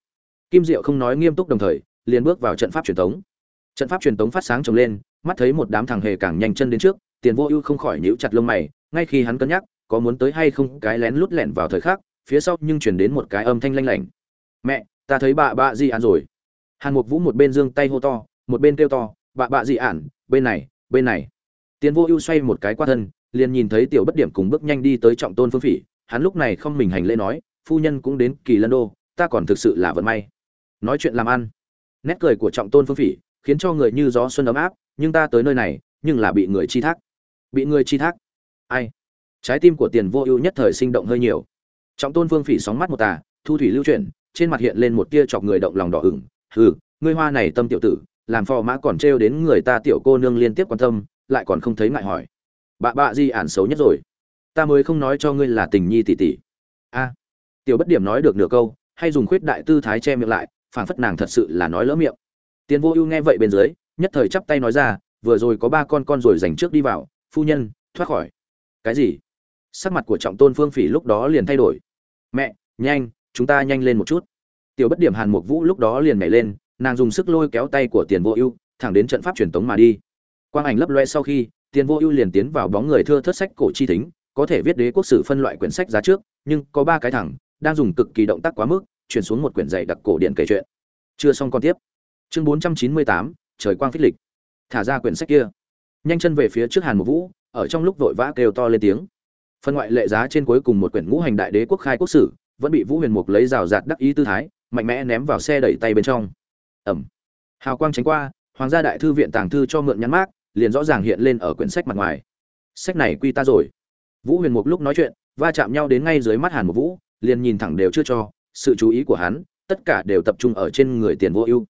Kim diệu không nói nghiêm túc đồng thời, liền bước vào trận pháp truyền thống trận pháp truyền thống phát sáng trồng lên, mắt thấy một đám thằng hề càng nhanh chân đến trước, tiền vô ưu không khỏi nhíu chặt lông mày, ngay khi hắn cân nhắc có muốn tới hay không, cái lén lút lẻn vào thời khắc, phía sau nhưng chuyển đến một cái âm thanh lanh lảnh. Mẹ, ta thấy bà bạ di ản rồi. Hàn mục vũ một bên giương tay hô to, một bên kêu to, bà bạ di ản, bên này bên này. Tiến vô ưu xoay một cái qua thân, liền nhìn thấy tiểu bất điểm cùng bước nhanh đi tới trọng tôn phương phỉ. Hắn lúc này không mình hành lễ nói, phu nhân cũng đến kỳ lân đô, ta còn thực sự là vận may. Nói chuyện làm ăn. Nét cười của trọng tôn phương phỉ khiến cho người như gió xuân ấm áp, nhưng ta tới nơi này, nhưng là bị người chi thác. Bị người chi thác? Ai? Trái tim của tiền vô ưu nhất thời sinh động hơi nhiều. Trọng tôn vương phỉ sóng mắt một tà, thu thủy lưu chuyển, trên mặt hiện lên một tia chọc người động lòng đỏ ửng. Hừ, ngươi hoa này tâm tiểu tử, làm phò mã còn trêu đến người ta tiểu cô nương liên tiếp quan tâm, lại còn không thấy ngại hỏi. Bạ bạ di ản xấu nhất rồi? Ta mới không nói cho ngươi là tình nhi tỷ tỷ. A. Tiểu bất điểm nói được nửa câu, hay dùng khuyết đại tư thái che miệng lại, phảng phất nàng thật sự là nói lỡ miệng. Tiền vô ưu nghe vậy bên dưới, nhất thời chắp tay nói ra, vừa rồi có ba con con rồi dành trước đi vào, phu nhân, thoát khỏi. Cái gì? Sắc mặt của trọng tôn phương phỉ lúc đó liền thay đổi. Mẹ, nhanh, chúng ta nhanh lên một chút. Tiểu bất điểm hàn mục vũ lúc đó liền nhảy lên, nàng dùng sức lôi kéo tay của tiền vô ưu, thẳng đến trận pháp truyền tống mà đi. Quang ảnh lấp loe sau khi, tiền vô ưu liền tiến vào bóng người thưa thất sách cổ chi thính, có thể viết đế quốc sử phân loại quyển sách giá trước, nhưng có ba cái thẳng đang dùng cực kỳ động tác quá mức, chuyển xuống một quyển dạy đặc cổ điện kể chuyện. Chưa xong còn tiếp. Chương bốn trăm chín mươi tám, trời quang phích lịch. Thả ra quyển sách kia. Nhanh chân về phía trước hàn một vũ, ở trong lúc vội vã kêu to lên tiếng phân ngoại lệ giá trên cuối cùng một quyển ngũ hành đại đế quốc khai quốc sử, vẫn bị vũ huyền mục lấy rào rạt đắc ý tư thái, mạnh mẽ ném vào xe đẩy tay bên trong. Ẩm. Hào quang tránh qua, hoàng gia đại thư viện tàng thư cho mượn nhắn mát liền rõ ràng hiện lên ở quyển sách mặt ngoài. Sách này quy ta rồi. Vũ huyền mục lúc nói chuyện, va chạm nhau đến ngay dưới mắt hàn một vũ, liền nhìn thẳng đều chưa cho, sự chú ý của hắn, tất cả đều tập trung ở trên người tiền vô ưu.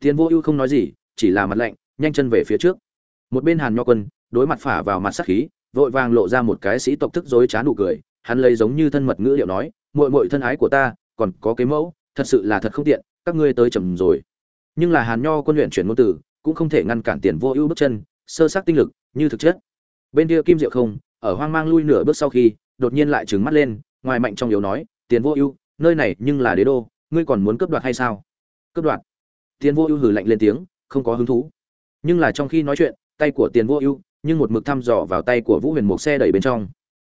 Tiền vô ưu không nói gì, chỉ là mặt lạnh, nhanh chân về phía trước. Một bên hàn nho quân, đối mặt phả vào mặt sắc khí vội vàng lộ ra một cái sĩ tộc thức dối trá nụ cười, hắn lấy giống như thân mật ngữ liệu nói, muội muội thân ái của ta, còn có cái mẫu, thật sự là thật không tiện, các ngươi tới chậm rồi. Nhưng là hàn nho quân luyện chuyển ngôn từ, cũng không thể ngăn cản tiền vô ưu bước chân, sơ sắc tinh lực, như thực chất. Bên kia kim diệu không, ở hoang mang lui nửa bước sau khi, đột nhiên lại trừng mắt lên, ngoài mạnh trong yếu nói, tiền vô ưu, nơi này nhưng là đế đô, ngươi còn muốn cướp đoạt hay sao? Cướp đoạt? Tiền vô ưu hừ lạnh lên tiếng, không có hứng thú. Nhưng là trong khi nói chuyện, tay của tiền vô ưu nhưng một mực thăm dò vào tay của vũ huyền mục xe đẩy bên trong.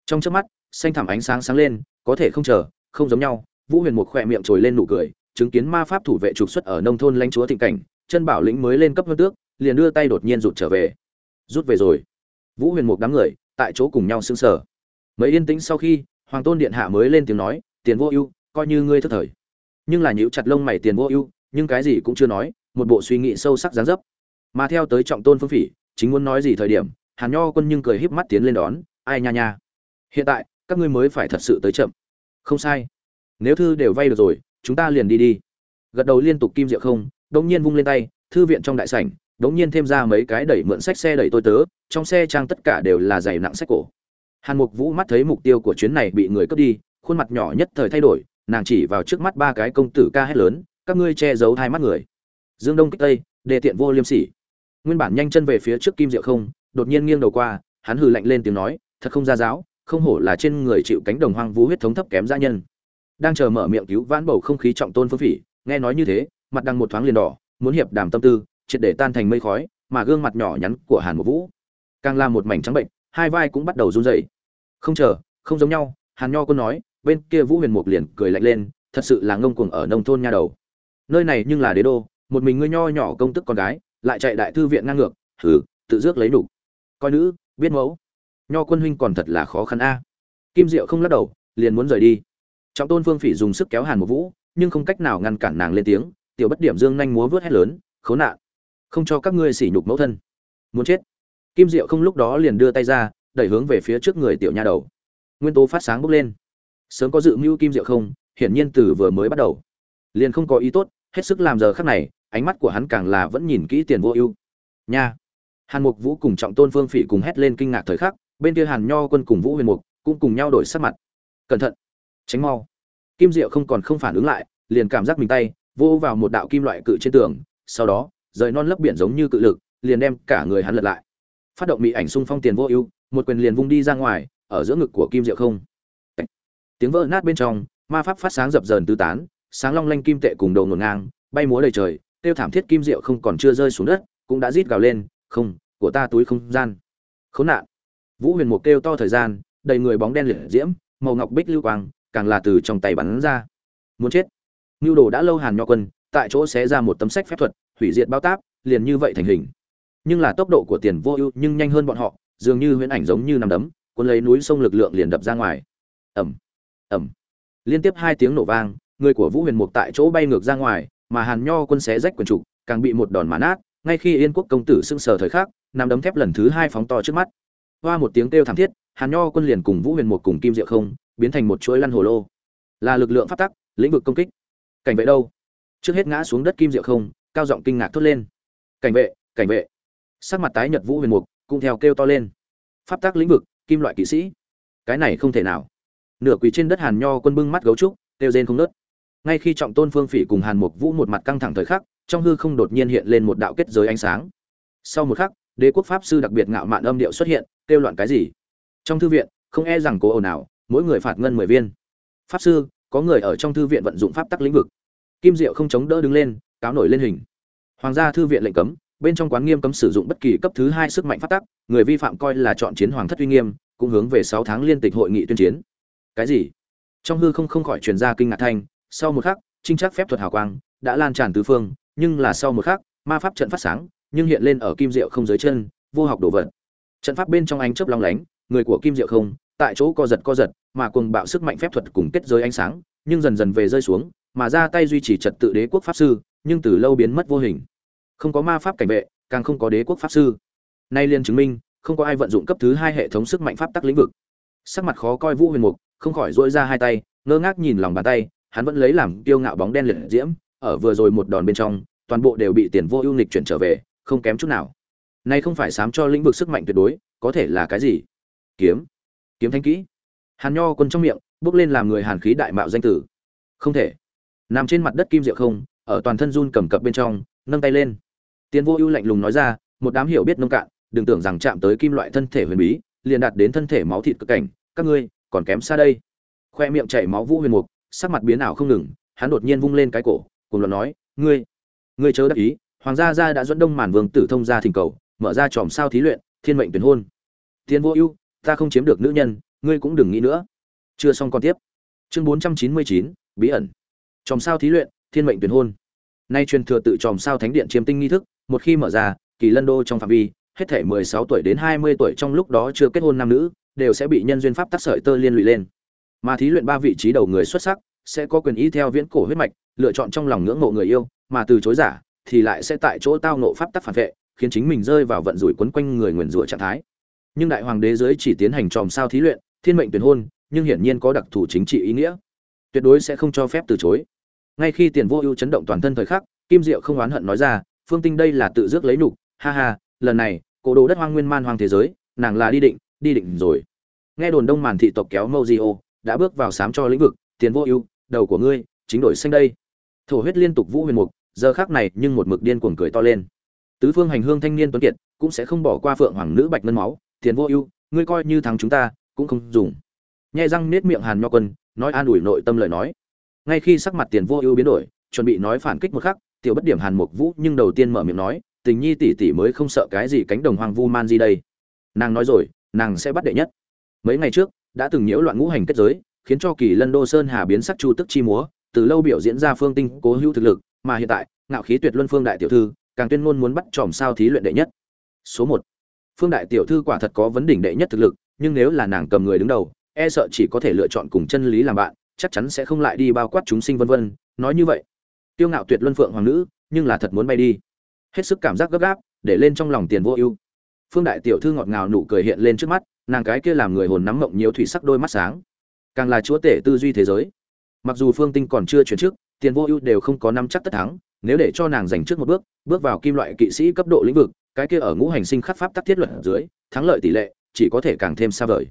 Trong trước mắt, xanh thẳm ánh sáng sáng lên, có thể không chờ, không giống nhau, vũ huyền mục khỏe miệng trồi lên nụ cười, chứng kiến ma pháp thủ vệ trục xuất ở nông thôn lãnh chúa thịnh cảnh, chân bảo lĩnh mới lên cấp hơn tước, liền đưa tay đột nhiên rụt trở về. Rút về rồi. Vũ huyền mục đám người, tại chỗ cùng nhau sững sờ. Mấy yên tĩnh sau khi, hoàng tôn điện hạ mới lên tiếng nói, tiền vô ưu, coi như ngươi thất thời. Nhưng là nhíu chặt lông mày tiền vô ưu, nhưng cái gì cũng chưa nói, một bộ suy nghĩ sâu sắc dáng dấp. Mà theo tới trọng tôn phương phỉ chính muốn nói gì thời điểm, hàn nho quân nhưng cười híp mắt tiến lên đón, ai nha nha, hiện tại, các ngươi mới phải thật sự tới chậm. Không sai, nếu thư đều vay được rồi, chúng ta liền đi đi. Gật đầu liên tục kim diệu không, đống nhiên vung lên tay, thư viện trong đại sảnh, đống nhiên thêm ra mấy cái đẩy mượn sách xe đẩy tôi tớ, trong xe trang tất cả đều là giày nặng sách cổ. Hàn mục vũ mắt thấy mục tiêu của chuyến này bị người cướp đi, khuôn mặt nhỏ nhất thời thay đổi, nàng chỉ vào trước mắt ba cái công tử ca hét lớn, các ngươi che giấu hai mắt người. Dương đông kích tây, đề tiện vô liêm sỉ nguyên bản nhanh chân về phía trước kim diệu không, đột nhiên nghiêng đầu qua, hắn hừ lạnh lên tiếng nói, thật không ra giáo, không hổ là trên người chịu cánh đồng hoang vũ huyết thống thấp kém gia nhân. Đang chờ mở miệng cứu vãn bầu không khí trọng tôn phương phỉ, nghe nói như thế, mặt đằng một thoáng liền đỏ, muốn hiệp đàm tâm tư, triệt để tan thành mây khói, mà gương mặt nhỏ nhắn của hàn một vũ càng là một mảnh trắng bệnh, hai vai cũng bắt đầu run rẩy. Không chờ, không giống nhau, hàn nho quân nói, bên kia vũ huyền mục liền cười lạnh lên, thật sự là ngông cuồng ở nông thôn nha đầu. Nơi này nhưng là đế đô, một mình ngươi nho nhỏ công tức con gái lại chạy đại thư viện ngang ngược thử tự dước lấy đủ. Coi nữ, biết mẫu. Nho quân huynh còn thật là khó khăn a. Kim diệu không lắc đầu, liền muốn rời đi. Trọng tôn phương phỉ dùng sức kéo hàn một vũ, nhưng không cách nào ngăn cản nàng lên tiếng, tiểu bất điểm dương nhanh múa vớt hét lớn, khốn nạn, không cho các ngươi sỉ nhục mẫu thân. Muốn chết. Kim diệu không lúc đó liền đưa tay ra, đẩy hướng về phía trước người tiểu nha đầu. Nguyên tố phát sáng bốc lên. Sớm có dự mưu kim diệu không, hiển nhiên từ vừa mới bắt đầu. Liền không có ý tốt, hết sức làm giờ khắc này ánh mắt của hắn càng là vẫn nhìn kỹ tiền vô ưu. Nha. Hàn mục vũ cùng trọng tôn phương phỉ cùng hét lên kinh ngạc thời khắc, bên kia hàn nho quân cùng vũ huyền mục cũng cùng nhau đổi sắc mặt. Cẩn thận. Tránh mau. Kim diệu không còn không phản ứng lại, liền cảm giác mình tay, vô vào một đạo kim loại cự trên tường, sau đó, rời non lấp biển giống như cự lực, liền đem cả người hắn lật lại. Phát động mỹ ảnh xung phong tiền vô ưu, một quyền liền vung đi ra ngoài, ở giữa ngực của kim diệu không. Tiếng vỡ nát bên trong, ma pháp phát sáng dập dờn tứ tán, sáng long lanh kim tệ cùng đầu ngổn ngang, bay múa đầy trời tiêu thảm thiết kim diệu không còn chưa rơi xuống đất, cũng đã rít gào lên, không, của ta túi không gian. Khốn nạn. Vũ huyền mục kêu to thời gian, đầy người bóng đen liệt diễm, màu ngọc bích lưu quang, càng là từ trong tay bắn ra. Muốn chết. Nhu đồ đã lâu hàn nho quân, tại chỗ xé ra một tấm sách phép thuật, hủy diệt bao táp, liền như vậy thành hình. Nhưng là tốc độ của tiền vô ưu nhưng nhanh hơn bọn họ, dường như huyễn ảnh giống như nằm đấm, cuốn lấy núi sông lực lượng liền đập ra ngoài. Ẩm ẩm liên tiếp hai tiếng nổ vang, người của vũ huyền mục tại chỗ bay ngược ra ngoài mà hàn nho quân xé rách quần trục, càng bị một đòn mà nát, ngay khi yên quốc công tử sưng sờ thời khắc nằm đấm thép lần thứ hai phóng to trước mắt. Hoa một tiếng kêu thảm thiết, hàn nho quân liền cùng vũ huyền mục cùng kim diệu không, biến thành một chuỗi lăn hồ lô. Là lực lượng pháp tắc, lĩnh vực công kích. Cảnh vệ đâu? Trước hết ngã xuống đất kim diệu không, cao giọng kinh ngạc thốt lên. Cảnh vệ cảnh vệ. Sắc mặt tái nhợt vũ huyền mục, cũng theo kêu to lên. Pháp tác lĩnh vực, kim loại kỵ sĩ. Cái này không thể nào. Nửa quỳ trên đất hàn nho quân bưng mắt gấu trúc, kêu rên không ngớt ngay khi trọng tôn phương phỉ cùng hàn mục vũ một mặt căng thẳng thời khắc, trong hư không đột nhiên hiện lên một đạo kết giới ánh sáng. Sau một khắc, đế quốc pháp sư đặc biệt ngạo mạn âm điệu xuất hiện, kêu loạn cái gì? Trong thư viện, không e rằng cố ồn nào mỗi người phạt ngân mười viên. Pháp sư, có người ở trong thư viện vận dụng pháp tắc lĩnh vực. Kim diệu không chống đỡ đứng lên, cáo nổi lên hình. Hoàng gia thư viện lệnh cấm, bên trong quán nghiêm cấm sử dụng bất kỳ cấp thứ hai sức mạnh pháp tắc, người vi phạm coi là chọn chiến hoàng thất uy nghiêm, cũng hướng về sáu tháng liên tịch hội nghị tuyên chiến. Cái gì? Trong hư không không khỏi truyền ra kinh ngạc thanh sau một khắc, trinh chắc phép thuật hào quang đã lan tràn tứ phương, nhưng là sau một khắc, ma pháp trận phát sáng, nhưng hiện lên ở kim diệu không dưới chân, vô học đồ vật. Trận pháp bên trong ánh chớp long lánh, người của kim diệu không, tại chỗ co giật co giật, mà cùng bạo sức mạnh phép thuật cùng kết giới ánh sáng, nhưng dần dần về rơi xuống, mà ra tay duy trì trật tự đế quốc pháp sư, nhưng từ lâu biến mất vô hình. Không có ma pháp cảnh vệ, càng không có đế quốc pháp sư. Nay liên chứng minh, không có ai vận dụng cấp thứ hai hệ thống sức mạnh pháp tắc lĩnh vực. Sắc mặt khó coi vũ huyền mục, không khỏi dỗi ra hai tay, ngơ ngác nhìn lòng bàn tay hắn vẫn lấy làm kiêu ngạo bóng đen liệt diễm, ở vừa rồi một đòn bên trong, toàn bộ đều bị tiền vô ưu nghịch chuyển trở về, không kém chút nào. Nay không phải sám cho lĩnh vực sức mạnh tuyệt đối, có thể là cái gì? Kiếm. Kiếm thanh kỹ. Hàn nho quân trong miệng, bước lên làm người hàn khí đại mạo danh tử. Không thể. Nằm trên mặt đất kim diệu không, ở toàn thân run cầm cập bên trong, nâng tay lên. Tiền vô ưu lạnh lùng nói ra, một đám hiểu biết nông cạn, đừng tưởng rằng chạm tới kim loại thân thể huyền bí, liền đạt đến thân thể máu thịt cực cảnh, các ngươi còn kém xa đây. Khoe miệng chảy máu vũ huyền mục sắc mặt biến ảo không ngừng, hắn đột nhiên vung lên cái cổ, cùng luận nói, ngươi ngươi chớ đắc ý, hoàng gia gia đã dẫn đông màn vương tử thông ra thỉnh cầu, mở ra tròm sao thí luyện, thiên mệnh tuyển hôn. Tiên vô ưu, ta không chiếm được nữ nhân, ngươi cũng đừng nghĩ nữa. Chưa xong còn tiếp. Chương bốn trăm chín mươi chín, bí ẩn. Tròm sao thí luyện, thiên mệnh tuyển hôn. Nay truyền thừa tự tròm sao thánh điện chiêm tinh nghi thức, một khi mở ra, kỳ lân đô trong phạm vi, hết thể mười sáu tuổi đến hai mươi tuổi trong lúc đó chưa kết hôn nam nữ, đều sẽ bị nhân duyên pháp tác sợi tơ liên lụy lên mà thí luyện ba vị trí đầu người xuất sắc, sẽ có quyền ý theo viễn cổ huyết mạch, lựa chọn trong lòng ngưỡng mộ người yêu, mà từ chối giả, thì lại sẽ tại chỗ tao nộ pháp tắc phản vệ, khiến chính mình rơi vào vận rủi quấn quanh người nguyền rủa trạng thái. Nhưng đại hoàng đế dưới chỉ tiến hành tròm sao thí luyện, thiên mệnh tuyển hôn, nhưng hiển nhiên có đặc thù chính trị ý nghĩa. Tuyệt đối sẽ không cho phép từ chối. Ngay khi tiền vô ưu chấn động toàn thân thời khắc, kim diệu không oán hận nói ra, phương tinh đây là tự dước lấy nục ha ha, lần này, cổ đồ đất hoang nguyên man hoang thế giới, nàng là đi định đi định rồi. Nghe đồn đông màn thị tộc kéo mâu di ô đã bước vào sám cho lĩnh vực, tiền vô ưu, đầu của ngươi, chính đổi xanh đây. Thổ huyết liên tục vũ huyền mục, giờ khác này nhưng một mực điên cuồng cười to lên. Tứ phương hành hương thanh niên tuấn kiệt cũng sẽ không bỏ qua phượng hoàng nữ bạch ngân máu, tiền vô ưu, ngươi coi như thắng chúng ta, cũng không dùng. Nhai răng nết miệng hàn nho quân, nói an ủi nội tâm lời nói. Ngay khi sắc mặt tiền vô ưu biến đổi, chuẩn bị nói phản kích một khắc, tiểu bất điểm hàn mục vũ nhưng đầu tiên mở miệng nói, tình nhi tỷ tỷ mới không sợ cái gì cánh đồng hoang vu man gì đây. Nàng nói rồi, nàng sẽ bắt đệ nhất. Mấy ngày trước đã từng nhiễu loạn ngũ hành kết giới, khiến cho kỳ lân đô sơn hà biến sắc chu tức chi múa, từ lâu biểu diễn ra phương tinh cố hữu thực lực, mà hiện tại, ngạo khí tuyệt luân phương đại tiểu thư, càng tuyên ngôn muốn bắt tròm sao thí luyện đệ nhất. Số một, phương đại tiểu thư quả thật có vấn đỉnh đệ nhất thực lực, nhưng nếu là nàng cầm người đứng đầu e sợ chỉ có thể lựa chọn cùng chân lý làm bạn, chắc chắn sẽ không lại đi bao quát chúng sinh vân vân, nói như vậy. Tiêu ngạo tuyệt luân phượng hoàng nữ, nhưng là thật muốn bay đi. Hết sức cảm giác gấp gáp, để lên trong lòng tiền vô ưu. Phương đại tiểu thư ngọt ngào nụ cười hiện lên trước mắt nàng cái kia làm người hồn nắm mộng nhiều thủy sắc đôi mắt sáng. Càng là chúa tể tư duy thế giới. Mặc dù phương tinh còn chưa chuyển trước tiền vô ưu đều không có năm chắc tất thắng, nếu để cho nàng giành trước một bước bước vào kim loại kỵ sĩ cấp độ lĩnh vực, cái kia ở ngũ hành sinh khắc pháp tắc thiết luật ở dưới, thắng lợi tỷ lệ chỉ có thể càng thêm xa vời.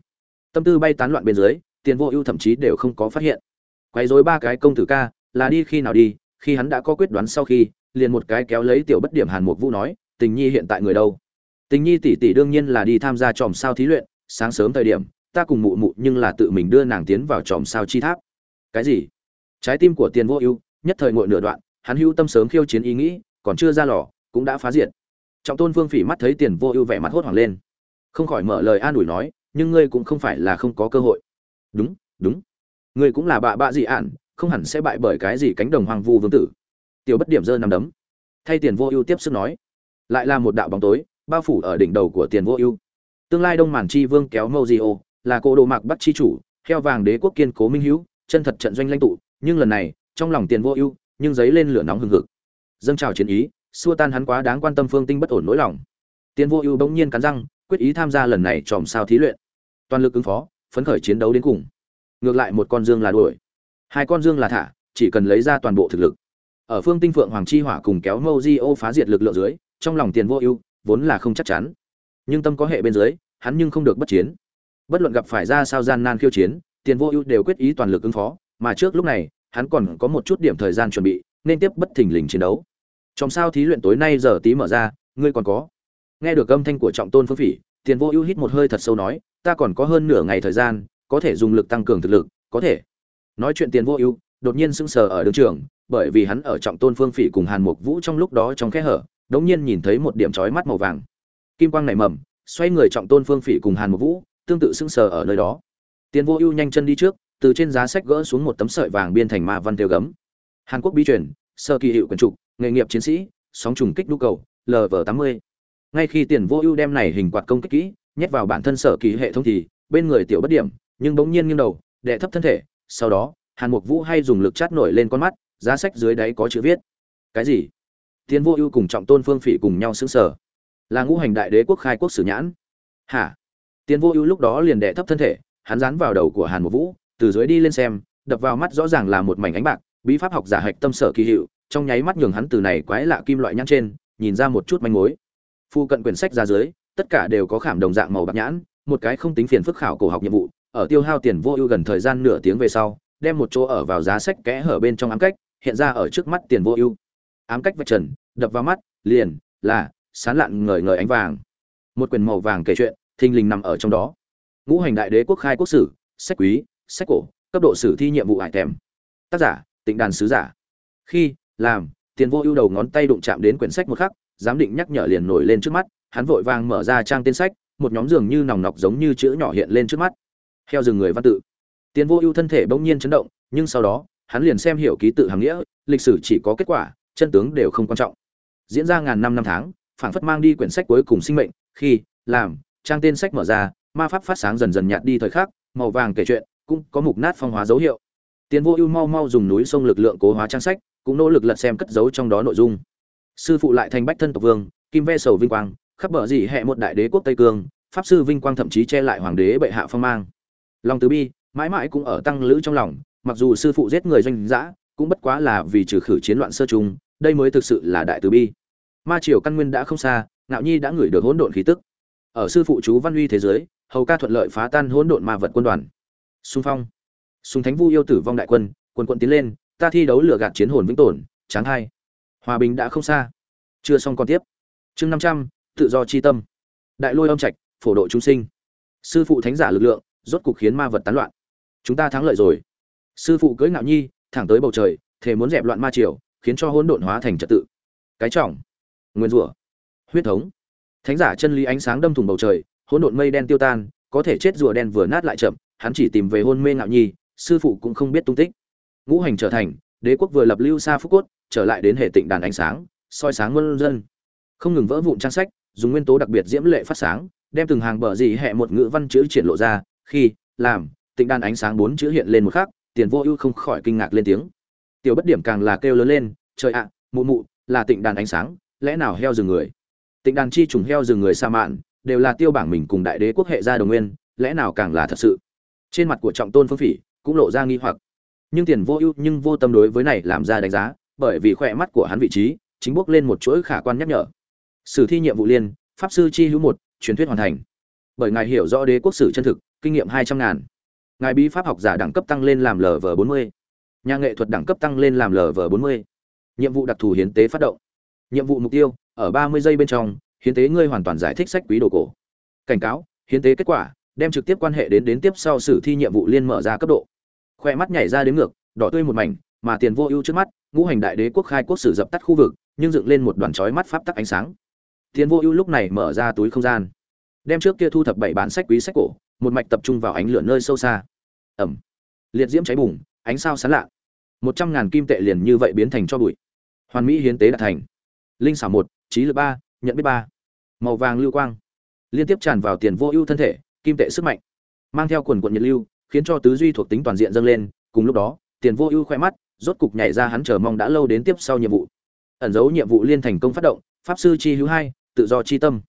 Tâm tư bay tán loạn bên dưới, tiền vô ưu thậm chí đều không có phát hiện. Quấy rối ba cái công tử ca, là đi khi nào đi, khi hắn đã có quyết đoán sau khi, liền một cái kéo lấy tiểu bất điểm hàn mục vũ nói, tình nhi hiện tại người đâu? Tình nhi tỷ tỷ đương nhiên là đi tham gia tròm sao thí luyện sáng sớm thời điểm, ta cùng mụ mụ nhưng là tự mình đưa nàng tiến vào tròm sao chi tháp. Cái gì? Trái tim của tiền vô ưu, nhất thời ngội nửa đoạn, hắn hữu tâm sớm khiêu chiến ý nghĩ, còn chưa ra lò, cũng đã phá diệt. Trọng tôn vương phỉ mắt thấy tiền vô ưu vẻ mặt hốt hoảng lên. Không khỏi mở lời an ủi nói, nhưng ngươi cũng không phải là không có cơ hội. Đúng đúng. Ngươi cũng là bạ bạ dị ạn, không hẳn sẽ bại bởi cái gì cánh đồng hoàng vu vương tử. Tiểu bất điểm giơ nằm đấm. Thay tiền vô ưu tiếp sức nói, lại là một đạo bóng tối, bao phủ ở đỉnh đầu của tiền vô ưu tương lai đông màn chi vương kéo mâu di ô là cô đồ mạc bắt chi chủ, heo vàng đế quốc kiên cố minh hữu chân thật trận doanh lãnh tụ, nhưng lần này, trong lòng tiền vô ưu, nhưng giấy lên lửa nóng hừng hực. Dâng trào chiến ý, xua tan hắn quá đáng quan tâm phương tinh bất ổn nỗi lòng. Tiền vô ưu bỗng nhiên cắn răng, quyết ý tham gia lần này tròm sao thí luyện. Toàn lực ứng phó, phấn khởi chiến đấu đến cùng. Ngược lại một con dương là đuổi. Hai con dương là thả, chỉ cần lấy ra toàn bộ thực lực. Ở phương tinh phượng hoàng chi hỏa cùng kéo mâu di ô phá diệt lực lượng dưới, trong lòng tiền vô ưu, vốn là không chắc chắn nhưng tâm có hệ bên dưới, hắn nhưng không được bất chiến. Bất luận gặp phải ra sao gian nan khiêu chiến, tiền vô ưu đều quyết ý toàn lực ứng phó, mà trước lúc này, hắn còn có một chút điểm thời gian chuẩn bị, nên tiếp bất thình lình chiến đấu. Trong sao thí luyện tối nay giờ tí mở ra, ngươi còn có. Nghe được âm thanh của trọng tôn phương phỉ, tiền vô ưu hít một hơi thật sâu nói, ta còn có hơn nửa ngày thời gian, có thể dùng lực tăng cường thực lực, có thể. Nói chuyện tiền vô ưu, đột nhiên sững sờ ở đường trường, bởi vì hắn ở trọng tôn phương phỉ cùng hàn mục vũ trong lúc đó trong khe hở, đống nhiên nhìn thấy một điểm chói mắt màu vàng kim quang nảy mầm, xoay người trọng tôn phương phỉ cùng hàn mục vũ, tương tự sững sờ ở nơi đó. Tiền vô ưu nhanh chân đi trước, từ trên giá sách gỡ xuống một tấm sợi vàng biên thành ma văn tiêu gấm. Hàn quốc bí truyền, sơ kỳ hiệu quyền trục, nghề nghiệp chiến sĩ, sóng trùng kích đu cầu lv tám mươi. Ngay khi tiền vô ưu đem này hình quạt công kích kỹ, nhét vào bản thân sở kỳ hệ thống thì, bên người tiểu bất điểm, nhưng bỗng nhiên nghiêng đầu đệ thấp thân thể. Sau đó, hàn mục vũ hay dùng lực chát nổi lên con mắt, giá sách dưới đáy có chữ viết. Cái gì? Tiền vô ưu cùng trọng tôn phương phỉ cùng nhau xứng sở là ngũ hành đại đế quốc khai quốc sử nhãn. Hả? Tiền vô ưu lúc đó liền đệ thấp thân thể, hắn dán vào đầu của hàn một vũ, từ dưới đi lên xem, đập vào mắt rõ ràng là một mảnh ánh bạc, bí pháp học giả hạch tâm sở kỳ hiệu, trong nháy mắt nhường hắn từ này quái lạ kim loại nhãn trên, nhìn ra một chút manh mối. Phu cận quyển sách ra dưới, tất cả đều có khảm đồng dạng màu bạc nhãn, một cái không tính phiền phức khảo cổ học nhiệm vụ, ở tiêu hao tiền vô ưu gần thời gian nửa tiếng về sau, đem một chỗ ở vào giá sách kẽ hở bên trong ám cách, hiện ra ở trước mắt tiền vô ưu. Ám cách vạch trần, đập vào mắt, liền là sán lạn ngời ngời ánh vàng. Một quyển màu vàng kể chuyện, thình lình nằm ở trong đó. Ngũ hành đại đế quốc khai quốc sử, sách quý, sách cổ, cấp độ sử thi nhiệm vụ hải thèm. Tác giả, tịnh đàn sứ giả. Khi, làm, tiền vô ưu đầu ngón tay đụng chạm đến quyển sách một khắc, giám định nhắc nhở liền nổi lên trước mắt, hắn vội vàng mở ra trang tên sách, một nhóm dường như nòng nọc giống như chữ nhỏ hiện lên trước mắt. Theo rừng người văn tự. Tiền vô ưu thân thể bỗng nhiên chấn động, nhưng sau đó, hắn liền xem hiểu ký tự hàng nghĩa, lịch sử chỉ có kết quả, chân tướng đều không quan trọng. Diễn ra ngàn năm năm tháng phảng phất mang đi quyển sách cuối cùng sinh mệnh, khi, làm, trang tên sách mở ra, ma pháp phát sáng dần dần nhạt đi thời khắc, màu vàng kể chuyện, cũng có mục nát phong hóa dấu hiệu. Tiến vô ưu mau mau dùng núi sông lực lượng cố hóa trang sách, cũng nỗ lực lật xem cất giấu trong đó nội dung. Sư phụ lại thành bách thân tộc vương, kim ve sầu vinh quang, khắp bờ dị hệ một đại đế quốc tây cương, pháp sư vinh quang thậm chí che lại hoàng đế bệ hạ phong mang. Lòng từ bi, mãi mãi cũng ở tăng lữ trong lòng, mặc dù sư phụ giết người doanh dã, cũng bất quá là vì trừ khử chiến loạn sơ chung đây mới thực sự là đại từ bi ma triều căn nguyên đã không xa, ngạo nhi đã ngửi được hỗn độn khí tức. Ở sư phụ chú văn uy thế giới, hầu ca thuận lợi phá tan hỗn độn ma vật quân đoàn. Xung phong. Xung thánh vu yêu tử vong đại quân quân quân tiến lên, ta thi đấu lửa gạt chiến hồn vĩnh tồn, tráng hai. Hòa bình đã không xa. Chưa xong còn tiếp. Chương năm trăm, tự do chi tâm. Đại lôi âm trạch, phổ độ chúng sinh. Sư phụ thánh giả lực lượng, rốt cục khiến ma vật tán loạn. Chúng ta thắng lợi rồi. Sư phụ cưỡi ngạo nhi, thẳng tới bầu trời thể muốn dẹp loạn ma triều, khiến cho hỗn độn hóa thành trật tự. Cái trọng nguyên rủa, huyết thống. Thánh giả chân lý ánh sáng đâm thủng bầu trời, hỗn độn mây đen tiêu tan, có thể chết rùa đen vừa nát lại chậm, hắn chỉ tìm về hôn mê ngạo nhi, sư phụ cũng không biết tung tích. Ngũ hành trở thành, đế quốc vừa lập lưu xa phúc cốt, trở lại đến hệ tịnh đàn ánh sáng, soi sáng muôn dân. Không ngừng vỡ vụn trang sách, dùng nguyên tố đặc biệt diễm lệ phát sáng, đem từng hàng bờ gì hệ một ngữ văn chữ triển lộ ra, khi, làm, tịnh đàn ánh sáng bốn chữ hiện lên một khắc, tiền vô ưu không khỏi kinh ngạc lên tiếng. Tiểu bất điểm càng là kêu lớn lên, trời ạ, mụ mụ, là tịnh đàn ánh sáng lẽ nào heo rừng người? Tịnh đàn chi trùng heo rừng người sa mạn, đều là tiêu bảng mình cùng đại đế quốc hệ gia đồng nguyên, lẽ nào càng là thật sự? Trên mặt của trọng tôn phương phỉ cũng lộ ra nghi hoặc. Nhưng tiền vô ưu, nhưng vô tâm đối với này làm ra đánh giá, bởi vì khỏe mắt của hắn vị trí chính bước lên một chuỗi khả quan nhắc nhở. Sử thi nhiệm vụ liên, pháp sư chi hữu một, truyền thuyết hoàn thành. Bởi ngài hiểu rõ đế quốc sử chân thực, kinh nghiệm hai trăm ngàn. Ngài bí pháp học giả đẳng cấp tăng lên làm lv bốn mươi. Nhà nghệ thuật đẳng cấp tăng lên làm lv bốn mươi. Nhiệm vụ đặc thù hiến tế phát động nhiệm vụ mục tiêu, ở ba mươi giây bên trong, hiến tế ngươi hoàn toàn giải thích sách quý đồ cổ. Cảnh cáo, hiến tế kết quả, đem trực tiếp quan hệ đến đến tiếp sau sử thi nhiệm vụ liên mở ra cấp độ. Khoe mắt nhảy ra đến ngược, đỏ tươi một mảnh, mà tiền vô ưu trước mắt, ngũ hành đại đế quốc khai quốc sử dập tắt khu vực, nhưng dựng lên một đoàn chói mắt pháp tắc ánh sáng. Tiền vô ưu lúc này mở ra túi không gian, đem trước kia thu thập bảy bản sách quý sách cổ, một mạch tập trung vào ánh lửa nơi sâu xa. Ẩm. Liệt diễm cháy bùng, ánh sao sán lạ. Một trăm ngàn kim tệ liền như vậy biến thành cho bụi. Hoàn mỹ hiến tế đã thành linh xảo một, trí lực ba, nhận biết ba. Màu vàng lưu quang. Liên tiếp tràn vào tiền vô ưu thân thể, kim tệ sức mạnh. Mang theo quần quận nhiệt lưu, khiến cho tứ duy thuộc tính toàn diện dâng lên. Cùng lúc đó, tiền vô ưu khoe mắt, rốt cục nhảy ra hắn chờ mong đã lâu đến tiếp sau nhiệm vụ. Ẩn dấu nhiệm vụ liên thành công phát động, pháp sư chi hữu hai, tự do chi tâm.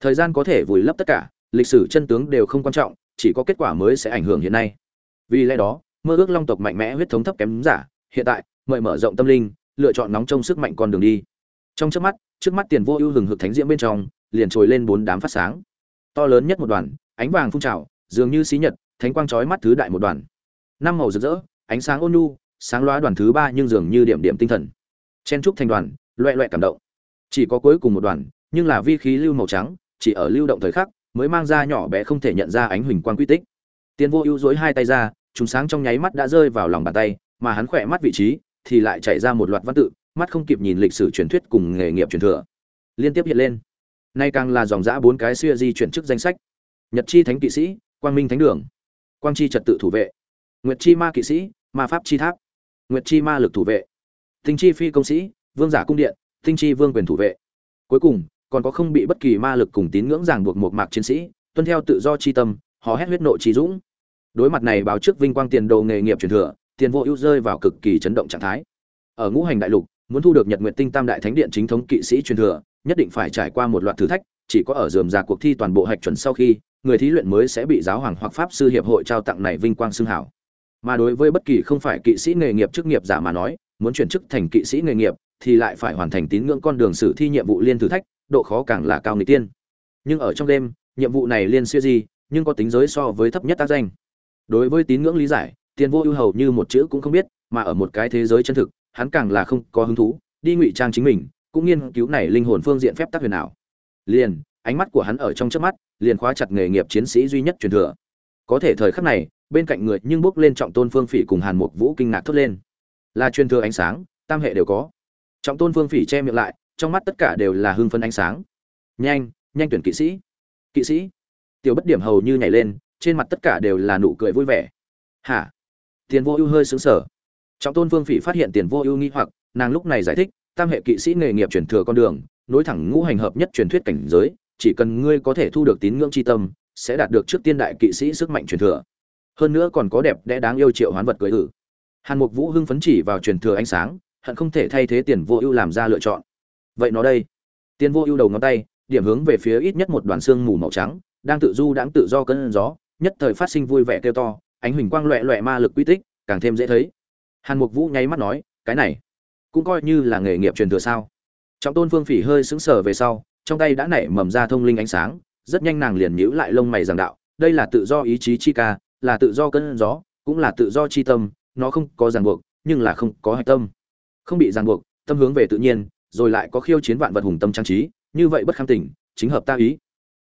Thời gian có thể vùi lấp tất cả, lịch sử chân tướng đều không quan trọng, chỉ có kết quả mới sẽ ảnh hưởng hiện nay. Vì lẽ đó, mơ ước long tộc mạnh mẽ huyết thống thấp kém giả, hiện tại, mời mở rộng tâm linh, lựa chọn nóng trong sức mạnh con đường đi trong trước mắt trước mắt tiền vô ưu hừng hực thánh diễm bên trong, liền trồi lên bốn đám phát sáng. To lớn nhất một đoàn, ánh vàng phun trào, dường như xí nhật, thánh quang chói mắt thứ đại một đoàn. Năm màu rực rỡ, ánh sáng ôn nhu, sáng loá đoàn thứ ba nhưng dường như điểm điểm tinh thần. Chen trúc thành đoàn, loẹ loẹ cảm động. Chỉ có cuối cùng một đoàn, nhưng là vi khí lưu màu trắng, chỉ ở lưu động thời khắc, mới mang ra nhỏ bé không thể nhận ra ánh huỳnh quang quy tích. Tiền vô ưu dối hai tay ra chúng sáng trong nháy mắt đã rơi vào lòng bàn tay, mà hắn khỏe mắt vị trí thì lại chạy ra một loạt văn tự mắt không kịp nhìn lịch sử truyền thuyết cùng nghề nghiệp truyền thừa. Liên tiếp hiện lên. Nay càng là dòng dã bốn cái xuya di chuyển chức danh sách. Nhật chi thánh kỵ sĩ, quang minh thánh đường. Quang chi trật tự thủ vệ. Nguyệt chi ma kỵ sĩ, ma pháp chi tháp. Nguyệt chi ma lực thủ vệ. Tinh chi phi công sĩ, vương giả cung điện, tinh chi vương quyền thủ vệ. Cuối cùng, còn có không bị bất kỳ ma lực cùng tín ngưỡng ràng buộc một mạc chiến sĩ, tuân theo tự do chi tâm họ hét huyết nộ trí dũng. Đối mặt này báo trước vinh quang tiền đồ nghề nghiệp truyền thừa, tiền vô ưu rơi vào cực kỳ chấn động trạng thái. Ở ngũ hành đại lục muốn thu được nhật nguyện tinh tam đại thánh điện chính thống kỵ sĩ truyền thừa, nhất định phải trải qua một loạt thử thách, chỉ có ở dườm ra cuộc thi toàn bộ hạch chuẩn sau khi, người thí luyện mới sẽ bị giáo hoàng hoặc pháp sư hiệp hội trao tặng này vinh quang xưng hảo. Mà đối với bất kỳ không phải kỵ sĩ nghề nghiệp chức nghiệp giả mà nói, muốn chuyển chức thành kỵ sĩ nghề nghiệp, thì lại phải hoàn thành tín ngưỡng con đường sử thi nhiệm vụ liên thử thách, độ khó càng là cao người tiên. Nhưng ở trong đêm, nhiệm vụ này liên siêu gì nhưng có tính giới so với thấp nhất tác danh. Đối với tín ngưỡng lý giải tiền vô ưu hầu như một chữ cũng không biết, mà ở một cái thế giới chân thực hắn càng là không có hứng thú, đi ngụy trang chính mình, cũng nghiên cứu này linh hồn phương diện phép tắc huyền ảo. Liền, ánh mắt của hắn ở trong trước mắt, liền khóa chặt nghề nghiệp chiến sĩ duy nhất truyền thừa. Có thể thời khắc này, bên cạnh người nhưng bước lên trọng tôn phương phỉ cùng hàn mục vũ kinh ngạc thốt lên. Là truyền thừa ánh sáng, tam hệ đều có. Trọng tôn phương phỉ che miệng lại, trong mắt tất cả đều là hưng phân ánh sáng. Nhanh nhanh tuyển kỵ sĩ. Kỵ sĩ. Tiểu bất điểm hầu như nhảy lên, trên mặt tất cả đều là nụ cười vui vẻ. Hả? Tiền vô ưu hơi xứng sở trọng tôn vương phỉ phát hiện tiền vô ưu nghi hoặc, nàng lúc này giải thích, tam hệ kỵ sĩ nghề nghiệp truyền thừa con đường, nối thẳng ngũ hành hợp nhất truyền thuyết cảnh giới, chỉ cần ngươi có thể thu được tín ngưỡng chi tâm, sẽ đạt được trước tiên đại kỵ sĩ sức mạnh truyền thừa. Hơn nữa còn có đẹp đẽ đáng yêu triệu hoán vật cưới ử hàn mục vũ hưng phấn chỉ vào truyền thừa ánh sáng, hận không thể thay thế tiền vô ưu làm ra lựa chọn. Vậy nó đây. Tiền vô ưu đầu ngón tay, điểm hướng về phía ít nhất một đoàn xương mù màu trắng, đang tự du đãng tự do cơn gió, nhất thời phát sinh vui vẻ kêu to, ánh huỳnh quang loẹ loẹ ma lực quy tích, càng thêm dễ thấy hàn mục vũ nháy mắt nói, cái này cũng coi như là nghề nghiệp truyền thừa sao? Trọng tôn phương phỉ hơi sững sờ về sau, trong tay đã nảy mầm ra thông linh ánh sáng, rất nhanh nàng liền nhíu lại lông mày giảng đạo, đây là tự do ý chí chi ca, là tự do cơn gió, cũng là tự do chi tâm, nó không có ràng buộc, nhưng là không có hạch tâm. Không bị ràng buộc, tâm hướng về tự nhiên, rồi lại có khiêu chiến vạn vật hùng tâm trang trí, như vậy bất kham tỉnh chính hợp ta ý.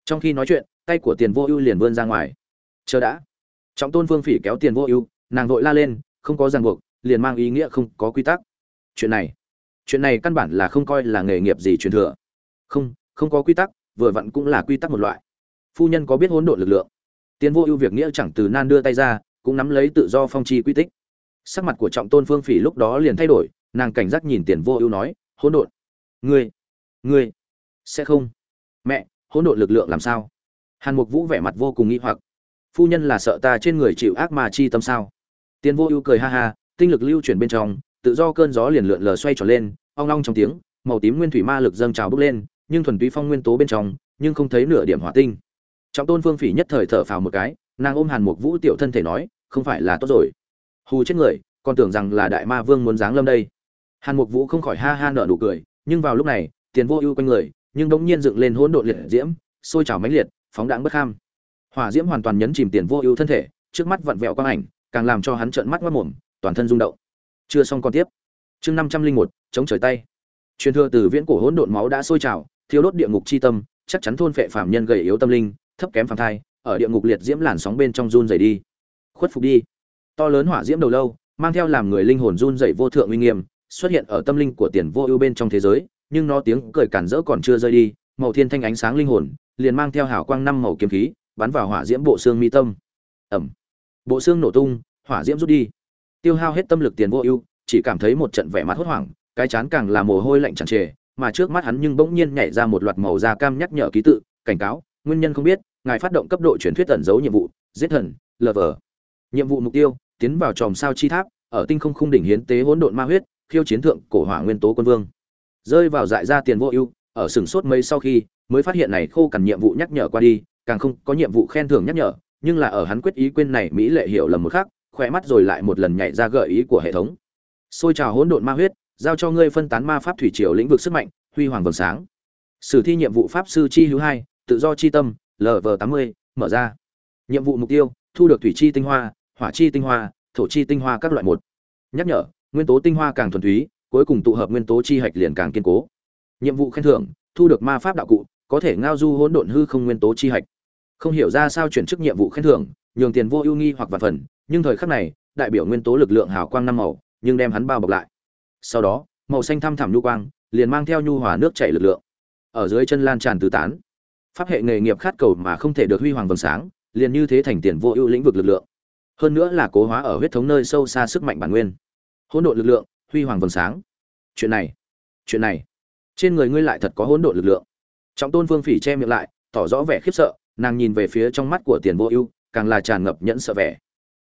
Trong khi nói chuyện, tay của tiền vô ưu liền vươn ra ngoài. Chờ đã. Trọng tôn phương phỉ kéo tiền vô ưu, nàng vội la lên, không có ràng buộc liền mang ý nghĩa không có quy tắc. Chuyện này chuyện này căn bản là không coi là nghề nghiệp gì truyền thừa. Không không có quy tắc, vừa vặn cũng là quy tắc một loại. Phu nhân có biết hỗn độn lực lượng? Tiến vô ưu việc nghĩa chẳng từ nan đưa tay ra, cũng nắm lấy tự do phong chi quy tích. Sắc mặt của trọng tôn phương phỉ lúc đó liền thay đổi, nàng cảnh giác nhìn tiền vô ưu nói, hỗn độn, ngươi ngươi sẽ không? Mẹ, hỗn độn lực lượng làm sao? Hàn mục vũ vẻ mặt vô cùng nghi hoặc. Phu nhân là sợ ta trên người chịu ác mà chi tâm sao? Tiền vô ưu cười ha ha tinh lực lưu chuyển bên trong, tự do cơn gió liền lượn lờ xoay tròn lên, ong long trong tiếng, màu tím nguyên thủy ma lực dâng trào bốc lên, nhưng thuần túy phong nguyên tố bên trong, nhưng không thấy nửa điểm hỏa tinh. Trọng tôn phương phỉ nhất thời thở phào một cái, nàng ôm hàn mục vũ tiểu thân thể nói, không phải là tốt rồi. Hù chết người, còn tưởng rằng là đại ma vương muốn giáng lâm đây. Hàn mục vũ không khỏi ha ha nở nụ cười, nhưng vào lúc này, tiền vô ưu quanh người, nhưng đống nhiên dựng lên hỗn độn liệt diễm, sôi trào mãnh liệt, phóng đãng bất kham. Hỏa diễm hoàn toàn nhấn chìm tiền vô ưu thân thể, trước mắt vặn vẹo quang ảnh, càng làm cho hắn trợn mắt mất mồm toàn thân rung động. Chưa xong còn tiếp. Chương năm trăm linh một, chống trời tay. Truyền thừa từ viễn cổ hỗn độn máu đã sôi trào, thiêu đốt địa ngục chi tâm, chắc chắn thôn phệ phàm nhân gầy yếu tâm linh, thấp kém phàm thai, ở địa ngục liệt diễm làn sóng bên trong run rẩy đi. Khuất phục đi. To lớn hỏa diễm đầu lâu, mang theo làm người linh hồn run rẩy vô thượng uy nghiêm, xuất hiện ở tâm linh của tiền vô ưu bên trong thế giới, nhưng nó tiếng cười cản rỡ còn chưa rơi đi, màu thiên thanh ánh sáng linh hồn, liền mang theo hào quang năm màu kiếm khí, bắn vào hỏa diễm bộ xương mi tâm. Ẩm. Bộ xương nổ tung, hỏa diễm rút đi tiêu hao hết tâm lực tiền vô ưu, chỉ cảm thấy một trận vẻ mặt hốt hoảng, cái chán càng là mồ hôi lạnh tràn trề, mà trước mắt hắn nhưng bỗng nhiên nhảy ra một loạt màu da cam nhắc nhở ký tự, cảnh cáo, nguyên nhân không biết, ngài phát động cấp độ truyền thuyết tẩn giấu nhiệm vụ, giết thần, lờ vờ. Nhiệm vụ mục tiêu, tiến vào tròm sao chi tháp, ở tinh không khung đỉnh hiến tế hỗn độn ma huyết, khiêu chiến thượng cổ hỏa nguyên tố quân vương. Rơi vào dại ra tiền vô ưu, ở sừng sốt mấy sau khi, mới phát hiện này khô cằn nhiệm vụ nhắc nhở qua đi, càng không có nhiệm vụ khen thưởng nhắc nhở, nhưng là ở hắn quyết ý quên này, mỹ lệ hiểu lầm một khắc khỏe mắt rồi lại một lần nhảy ra gợi ý của hệ thống. Xôi trào hỗn độn ma huyết, giao cho ngươi phân tán ma pháp thủy triều lĩnh vực sức mạnh, huy hoàng vầng sáng. Sử thi nhiệm vụ pháp sư chi hữu hai, tự do chi tâm lv tám mươi, mở ra. Nhiệm vụ mục tiêu, thu được thủy chi tinh hoa, hỏa chi tinh hoa, thổ chi tinh hoa các loại một. Nhắc nhở, nguyên tố tinh hoa càng thuần túy, cuối cùng tụ hợp nguyên tố chi hạch liền càng kiên cố. Nhiệm vụ khen thưởng, thu được ma pháp đạo cụ, có thể ngao du hỗn độn hư không nguyên tố chi hạch. Không hiểu ra sao chuyển chức nhiệm vụ khen thưởng, nhường tiền vô ưu nghi hoặc vật phần nhưng thời khắc này, đại biểu nguyên tố lực lượng hào quang năm màu, nhưng đem hắn bao bọc lại. Sau đó, màu xanh thăm thẳm nhu quang, liền mang theo nhu hòa nước chảy lực lượng. Ở dưới chân lan tràn tứ tán, pháp hệ nghề nghiệp khát cầu mà không thể được huy hoàng vầng sáng, liền như thế thành tiền vô ưu lĩnh vực lực lượng. Hơn nữa là cố hóa ở huyết thống nơi sâu xa sức mạnh bản nguyên. Hỗn độn lực lượng, huy hoàng vầng sáng. Chuyện này chuyện này. Trên người ngươi lại thật có hỗn độn lực lượng. Trọng tôn vương phỉ che miệng lại, tỏ rõ vẻ khiếp sợ, nàng nhìn về phía trong mắt của tiền vô ưu, càng là tràn ngập nhẫn sợ vẻ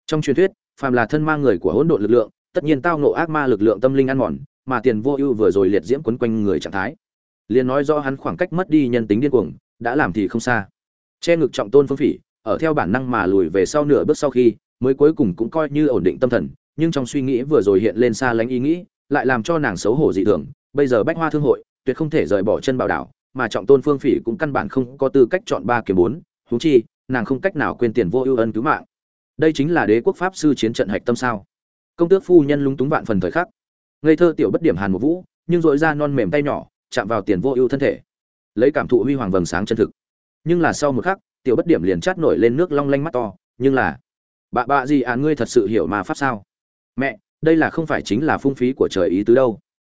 trong truyền thuyết, phàm là thân mang người của hỗn độn lực lượng, tất nhiên tao nộ ác ma lực lượng tâm linh ăn mòn, mà tiền vô ưu vừa rồi liệt diễm quấn quanh người trạng thái. Liền nói do hắn khoảng cách mất đi nhân tính điên cuồng, đã làm thì không xa. Che ngực trọng tôn phương phỉ, ở theo bản năng mà lùi về sau nửa bước sau khi, mới cuối cùng cũng coi như ổn định tâm thần, nhưng trong suy nghĩ vừa rồi hiện lên xa lánh ý nghĩ, lại làm cho nàng xấu hổ dị thường. Bây giờ bách hoa thương hội, tuyệt không thể rời bỏ chân bảo đảo, mà trọng tôn phương phỉ cũng căn bản không có tư cách chọn ba kiếm bốn. Huống chi, nàng không cách nào quên tiền vô ưu ân cứu mạng đây chính là đế quốc pháp sư chiến trận hạch tâm sao? Công tước phu nhân lúng túng vạn phần thời khắc. Ngây thơ tiểu bất điểm hàn một vũ, nhưng dội ra non mềm tay nhỏ, chạm vào tiền vô ưu thân thể. Lấy cảm thụ huy hoàng vầng sáng chân thực. Nhưng là sau một khắc, tiểu bất điểm liền chát nổi lên nước long lanh mắt to, nhưng là bạ bạ gì à ngươi thật sự hiểu mà pháp sao? Mẹ, đây là không phải chính là phung phí của trời ý tứ đâu.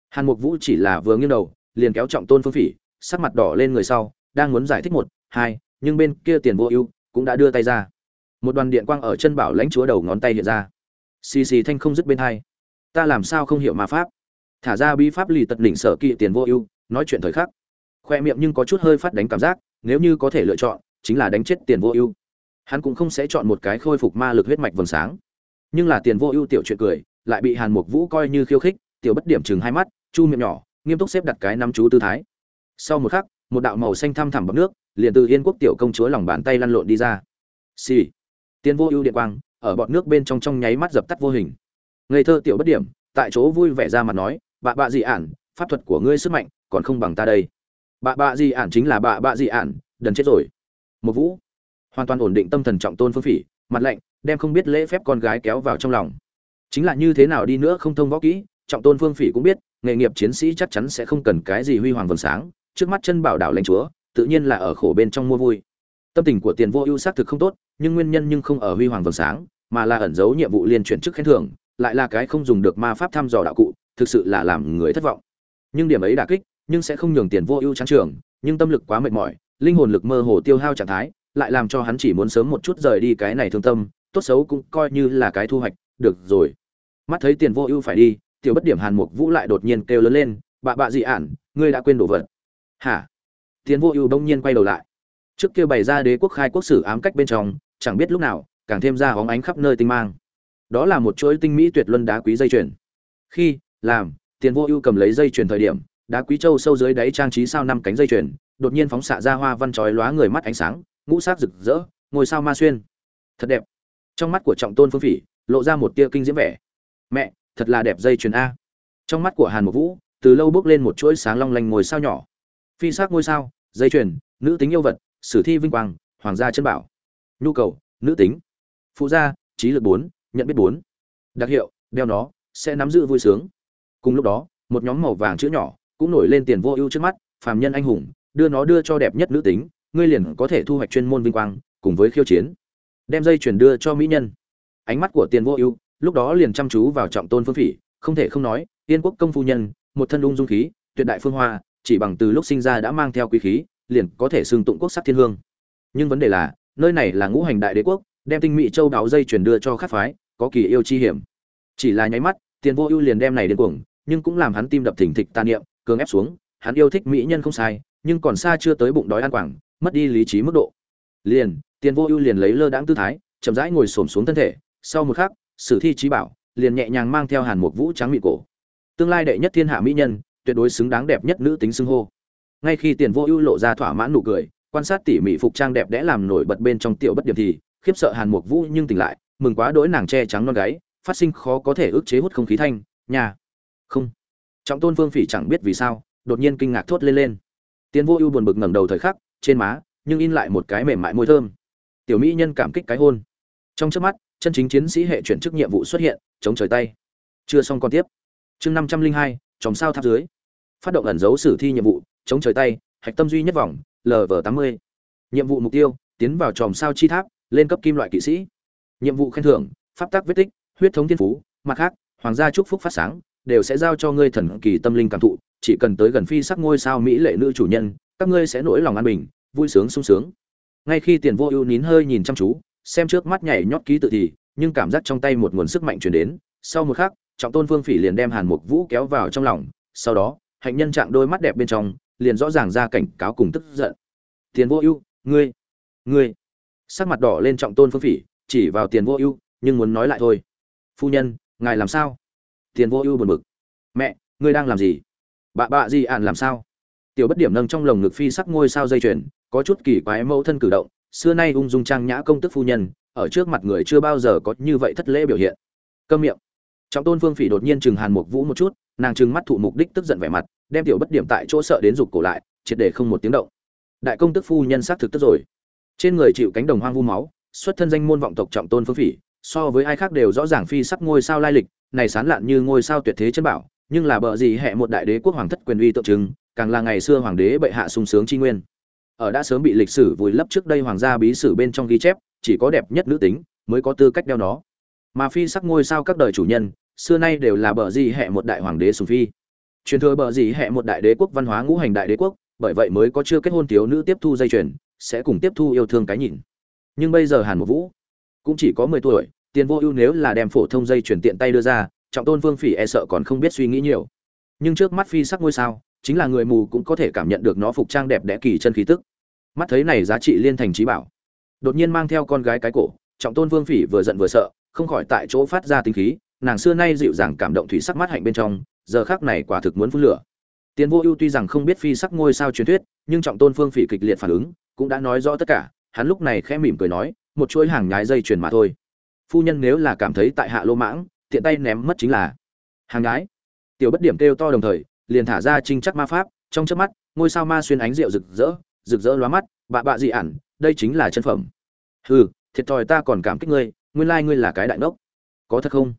Hàn mục vũ chỉ là vừa nghiêng đầu, liền kéo trọng tôn phương phỉ, sắc mặt đỏ lên người sau, đang muốn giải thích một, hai, nhưng bên kia tiền vô ưu cũng đã đưa tay ra một đoàn điện quang ở chân bảo lãnh chúa đầu ngón tay hiện ra. Xì xì thanh không dứt bên hai. Ta làm sao không hiểu ma pháp? Thả ra bi pháp lì tật đỉnh sở kỵ tiền vô ưu, nói chuyện thời khắc. Khoe miệng nhưng có chút hơi phát đánh cảm giác, nếu như có thể lựa chọn, chính là đánh chết tiền vô ưu. Hắn cũng không sẽ chọn một cái khôi phục ma lực huyết mạch vầng sáng. Nhưng là tiền vô ưu tiểu chuyện cười, lại bị hàn mục vũ coi như khiêu khích, tiểu bất điểm chừng hai mắt, chu miệng nhỏ, nghiêm túc xếp đặt cái năm chú tư thái. Sau một khắc, một đạo màu xanh thăm thẳm bọc nước, liền từ yên quốc tiểu công chúa lòng bàn tay lăn lộn đi ra. Xì、sì. Tiên vô ưu điện quang, ở bọt nước bên trong trong nháy mắt dập tắt vô hình. Ngây thơ tiểu bất điểm, tại chỗ vui vẻ ra mặt nói, bạ bạ dị ản, pháp thuật của ngươi sức mạnh còn không bằng ta đây. Bạ bạ dị ản chính là bạ bạ dị ản, đần chết rồi. Một vũ, hoàn toàn ổn định tâm thần trọng tôn phương phỉ, mặt lạnh, đem không biết lễ phép con gái kéo vào trong lòng. Chính là như thế nào đi nữa không thông võ kỹ, trọng tôn phương phỉ cũng biết, nghề nghiệp chiến sĩ chắc chắn sẽ không cần cái gì huy hoàng vầng sáng, trước mắt chân bảo đảo lãnh chúa, tự nhiên là ở khổ bên trong mua vui tâm tình của tiền vô ưu xác thực không tốt, nhưng nguyên nhân nhưng không ở huy hoàng vầng sáng, mà là ẩn giấu nhiệm vụ liên chuyển chức khen thưởng, lại là cái không dùng được ma pháp thăm dò đạo cụ, thực sự là làm người thất vọng. Nhưng điểm ấy đả kích, nhưng sẽ không nhường tiền vô ưu trắng trường nhưng tâm lực quá mệt mỏi, linh hồn lực mơ hồ tiêu hao trạng thái, lại làm cho hắn chỉ muốn sớm một chút rời đi cái này thương tâm, tốt xấu cũng coi như là cái thu hoạch, được rồi. Mắt thấy tiền vô ưu phải đi, tiểu bất điểm hàn mục vũ lại đột nhiên kêu lớn lên, bạ bạ dị ản, ngươi đã quên đồ vật. Hả? Tiền vô ưu đông nhiên quay đầu lại trước kia bày ra đế quốc khai quốc sử ám cách bên trong, chẳng biết lúc nào, càng thêm ra hóng ánh khắp nơi tinh mang. Đó là một chuỗi tinh mỹ tuyệt luân đá quý dây chuyền. Khi, làm, tiền vô ưu cầm lấy dây chuyền thời điểm, đá quý châu sâu dưới đáy trang trí sao năm cánh dây chuyền, đột nhiên phóng xạ ra hoa văn chói lóa người mắt ánh sáng, ngũ sắc rực rỡ, ngôi sao ma xuyên. Thật đẹp. Trong mắt của trọng tôn phương phỉ, lộ ra một tia kinh diễm vẻ. Mẹ, thật là đẹp dây chuyền a. Trong mắt của hàn một vũ, từ lâu bước lên một chuỗi sáng long lanh ngôi sao nhỏ. Phi sắc ngôi sao, dây chuyền, nữ tính yêu vật sử thi vinh quang, hoàng gia chân bảo. Nhu cầu, nữ tính. Phụ gia, trí lực bốn, nhận biết bốn. Đặc hiệu, đeo nó, sẽ nắm giữ vui sướng. Cùng lúc đó, một nhóm màu vàng chữ nhỏ cũng nổi lên tiền vô ưu trước mắt, phàm nhân anh hùng, đưa nó đưa cho đẹp nhất nữ tính, ngươi liền có thể thu hoạch chuyên môn vinh quang, cùng với khiêu chiến. Đem dây chuyển đưa cho mỹ nhân. Ánh mắt của tiền vô ưu, lúc đó liền chăm chú vào trọng tôn phương phỉ, không thể không nói, yên quốc công phu nhân, một thân ung dung khí, tuyệt đại phương hoa, chỉ bằng từ lúc sinh ra đã mang theo quý khí liền có thể xưng tụng quốc sắc thiên hương. Nhưng vấn đề là, nơi này là ngũ hành đại đế quốc, đem tinh mỹ châu đáo dây chuyển đưa cho khắc phái, có kỳ yêu chi hiểm. Chỉ là nháy mắt, tiền vô ưu liền đem này đến cuồng, nhưng cũng làm hắn tim đập thình thịch tan niệm, cường ép xuống, hắn yêu thích mỹ nhân không sai, nhưng còn xa chưa tới bụng đói ăn quảng, mất đi lý trí mức độ. Liền, tiền vô ưu liền lấy lơ đãng tư thái, chậm rãi ngồi xổm xuống thân thể, sau một khắc, sử thi trí bảo liền nhẹ nhàng mang theo hàn mục vũ trắng mịn cổ. Tương lai đệ nhất thiên hạ mỹ nhân, tuyệt đối xứng đáng đẹp nhất nữ tính xưng hô ngay khi tiền vô ưu lộ ra thỏa mãn nụ cười, quan sát tỉ mỉ phục trang đẹp đẽ làm nổi bật bên trong tiểu bất điểm thì, khiếp sợ hàn mục vũ nhưng tỉnh lại, mừng quá đỗi nàng che trắng non gáy, phát sinh khó có thể ức chế hút không khí thanh nhà không. Trọng tôn phương phỉ chẳng biết vì sao, đột nhiên kinh ngạc thốt lên lên. Tiến vô ưu buồn bực ngẩng đầu thời khắc, trên má, nhưng in lại một cái mềm mại môi thơm. Tiểu mỹ nhân cảm kích cái hôn. Trong trước mắt, chân chính chiến sĩ hệ chuyển chức nhiệm vụ xuất hiện, chống trời tay. Chưa xong còn tiếp. Chương năm trăm linh hai, chòm sao tháp dưới. Phát động ẩn dấu sử thi nhiệm vụ chống trời tay, hạch tâm duy nhất vòng lv tám mươi. Nhiệm vụ mục tiêu, tiến vào tròm sao chi tháp, lên cấp kim loại kỵ sĩ. Nhiệm vụ khen thưởng, pháp tác vết tích, huyết thống thiên phú, mặt khác, hoàng gia chúc phúc phát sáng, đều sẽ giao cho ngươi thần kỳ tâm linh cảm thụ, chỉ cần tới gần phi sắc ngôi sao mỹ lệ nữ chủ nhân, các ngươi sẽ nỗi lòng an bình, vui sướng sung sướng. Ngay khi tiền vô ưu nín hơi nhìn chăm chú, xem trước mắt nhảy nhót ký tự thì, nhưng cảm giác trong tay một nguồn sức mạnh truyền đến. Sau một khắc, trọng tôn vương phỉ liền đem hàn mục vũ kéo vào trong lòng, sau đó, hạnh nhân chạm đôi mắt đẹp bên trong liền rõ ràng ra cảnh cáo cùng tức giận. Tiền vô ưu, ngươi ngươi. Sắc mặt đỏ lên trọng tôn phương phỉ, chỉ vào tiền vô ưu, nhưng muốn nói lại thôi. Phu nhân, ngài làm sao? Tiền vô ưu buồn bực. Mẹ, ngươi đang làm gì? Bà bạ gì ạn làm sao? Tiểu bất điểm nâng trong lồng ngực phi sắc ngôi sao dây chuyền, có chút kỳ quái mẫu thân cử động, xưa nay ung dung trang nhã công tức phu nhân, ở trước mặt người chưa bao giờ có như vậy thất lễ biểu hiện. Câm miệng. Trọng tôn phương phỉ đột nhiên chừng hàn mục vũ một chút, nàng chừng mắt thụ mục đích tức giận vẻ mặt đem tiểu bất điểm tại chỗ sợ đến rụt cổ lại, triệt để không một tiếng động. Đại công tức phu nhân xác thực tức rồi. Trên người chịu cánh đồng hoang vu máu, xuất thân danh môn vọng tộc trọng tôn phương phỉ, so với ai khác đều rõ ràng phi sắc ngôi sao lai lịch, này sán lạn như ngôi sao tuyệt thế chân bảo, nhưng là bợ gì hệ một đại đế quốc hoàng thất quyền uy tượng trưng, càng là ngày xưa hoàng đế bệ hạ sung sướng chi nguyên. Ở đã sớm bị lịch sử vùi lấp trước đây hoàng gia bí sử bên trong ghi chép, chỉ có đẹp nhất nữ tính mới có tư cách đeo nó. Mà phi sắc ngôi sao các đời chủ nhân, xưa nay đều là bờ gì hệ một đại hoàng đế sùng phi truyền thừa bờ gì hệ một đại đế quốc văn hóa ngũ hành đại đế quốc, bởi vậy mới có chưa kết hôn thiếu nữ tiếp thu dây chuyền, sẽ cùng tiếp thu yêu thương cái nhìn. Nhưng bây giờ hàn một vũ cũng chỉ có mười tuổi, tiền vô ưu nếu là đem phổ thông dây chuyển tiện tay đưa ra, trọng tôn vương phỉ e sợ còn không biết suy nghĩ nhiều. Nhưng trước mắt phi sắc ngôi sao, chính là người mù cũng có thể cảm nhận được nó phục trang đẹp đẽ kỳ chân khí tức. Mắt thấy này giá trị liên thành trí bảo. Đột nhiên mang theo con gái cái cổ, trọng tôn vương phỉ vừa giận vừa sợ, không khỏi tại chỗ phát ra tính khí, nàng xưa nay dịu dàng cảm động thủy sắc mắt hạnh bên trong giờ khác này quả thực muốn phun lửa. Tiến vô ưu tuy rằng không biết phi sắc ngôi sao truyền thuyết, nhưng trọng tôn phương phỉ kịch liệt phản ứng, cũng đã nói rõ tất cả, hắn lúc này khẽ mỉm cười nói, một chuỗi hàng nhái dây chuyền mà thôi. Phu nhân nếu là cảm thấy tại hạ lô mãng, tiện tay ném mất chính là hàng nhái. Tiểu bất điểm kêu to đồng thời, liền thả ra trinh chắc ma pháp, trong chớp mắt, ngôi sao ma xuyên ánh rượu rực rỡ rực rỡ lóa mắt, bạ bạ dị ản đây chính là chân phẩm. Hừ, thiệt thòi ta còn cảm kích ngươi, nguyên lai ngươi là cái đại nốc có thật không?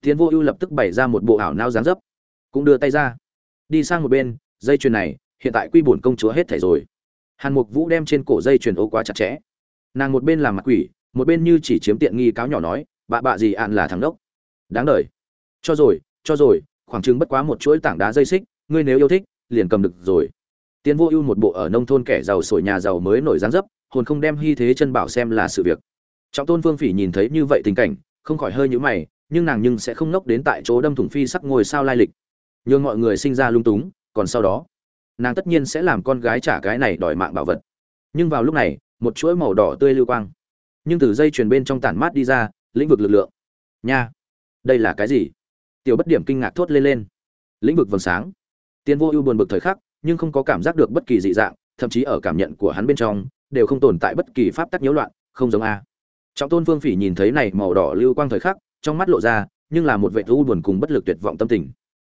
Tiến vô ưu lập tức bày ra một bộ ảo nao dáng dấp cũng đưa tay ra. Đi sang một bên, dây chuyền này, hiện tại quy bổn công chúa hết thảy rồi. Hàn mục vũ đem trên cổ dây chuyền ô quá chặt chẽ. Nàng một bên làm mặt quỷ, một bên như chỉ chiếm tiện nghi cáo nhỏ nói, bạ bạ gì ạn là thằng đốc. Đáng đời. Cho rồi cho rồi, khoảng chừng bất quá một chuỗi tảng đá dây xích, ngươi nếu yêu thích, liền cầm được rồi. Tiến vô ưu một bộ ở nông thôn kẻ giàu sổi nhà giàu mới nổi dáng dấp, hồn không đem hy thế chân bảo xem là sự việc. Trọng tôn vương phỉ nhìn thấy như vậy tình cảnh, không khỏi hơi nhữ mày, nhưng nàng nhưng sẽ không nốc đến tại chỗ đâm thủng phi sắc ngồi sao lai lịch nhường mọi người sinh ra lung túng, còn sau đó, nàng tất nhiên sẽ làm con gái trả cái này đòi mạng bảo vật. Nhưng vào lúc này, một chuỗi màu đỏ tươi lưu quang, nhưng từ dây chuyền bên trong tản mát đi ra, lĩnh vực lực lượng. Nha, đây là cái gì? Tiểu bất điểm kinh ngạc thốt lên lên. Lĩnh vực vầng sáng. Tiên vô ưu buồn bực thời khắc, nhưng không có cảm giác được bất kỳ dị dạng, thậm chí ở cảm nhận của hắn bên trong, đều không tồn tại bất kỳ pháp tắc nhiễu loạn, không giống a. Trọng tôn vương phỉ nhìn thấy này màu đỏ lưu quang thời khắc, trong mắt lộ ra, nhưng là một vệ u buồn cùng bất lực tuyệt vọng tâm tình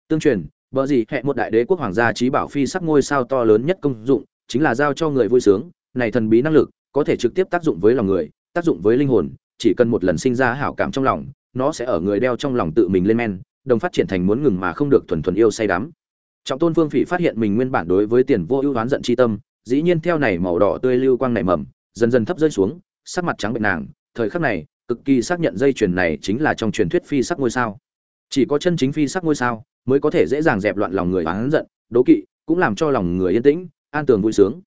tương truyền, bờ gì hẹn một đại đế quốc hoàng gia trí bảo phi sắc ngôi sao to lớn nhất công dụng chính là giao cho người vui sướng. Này thần bí năng lực có thể trực tiếp tác dụng với lòng người, tác dụng với linh hồn. Chỉ cần một lần sinh ra hảo cảm trong lòng, nó sẽ ở người đeo trong lòng tự mình lên men, đồng phát triển thành muốn ngừng mà không được thuần thuần yêu say đắm. Trọng tôn phương phỉ phát hiện mình nguyên bản đối với tiền vô ưu đoán giận chi tâm, dĩ nhiên theo này màu đỏ tươi lưu quang nảy mầm, dần dần thấp rơi xuống, sắc mặt trắng bệnh nàng. Thời khắc này, cực kỳ xác nhận dây chuyền này chính là trong truyền thuyết phi sắc ngôi sao. Chỉ có chân chính phi sắc ngôi sao mới có thể dễ dàng dẹp loạn lòng người oán giận, đố kỵ, cũng làm cho lòng người yên tĩnh, an tường vui sướng.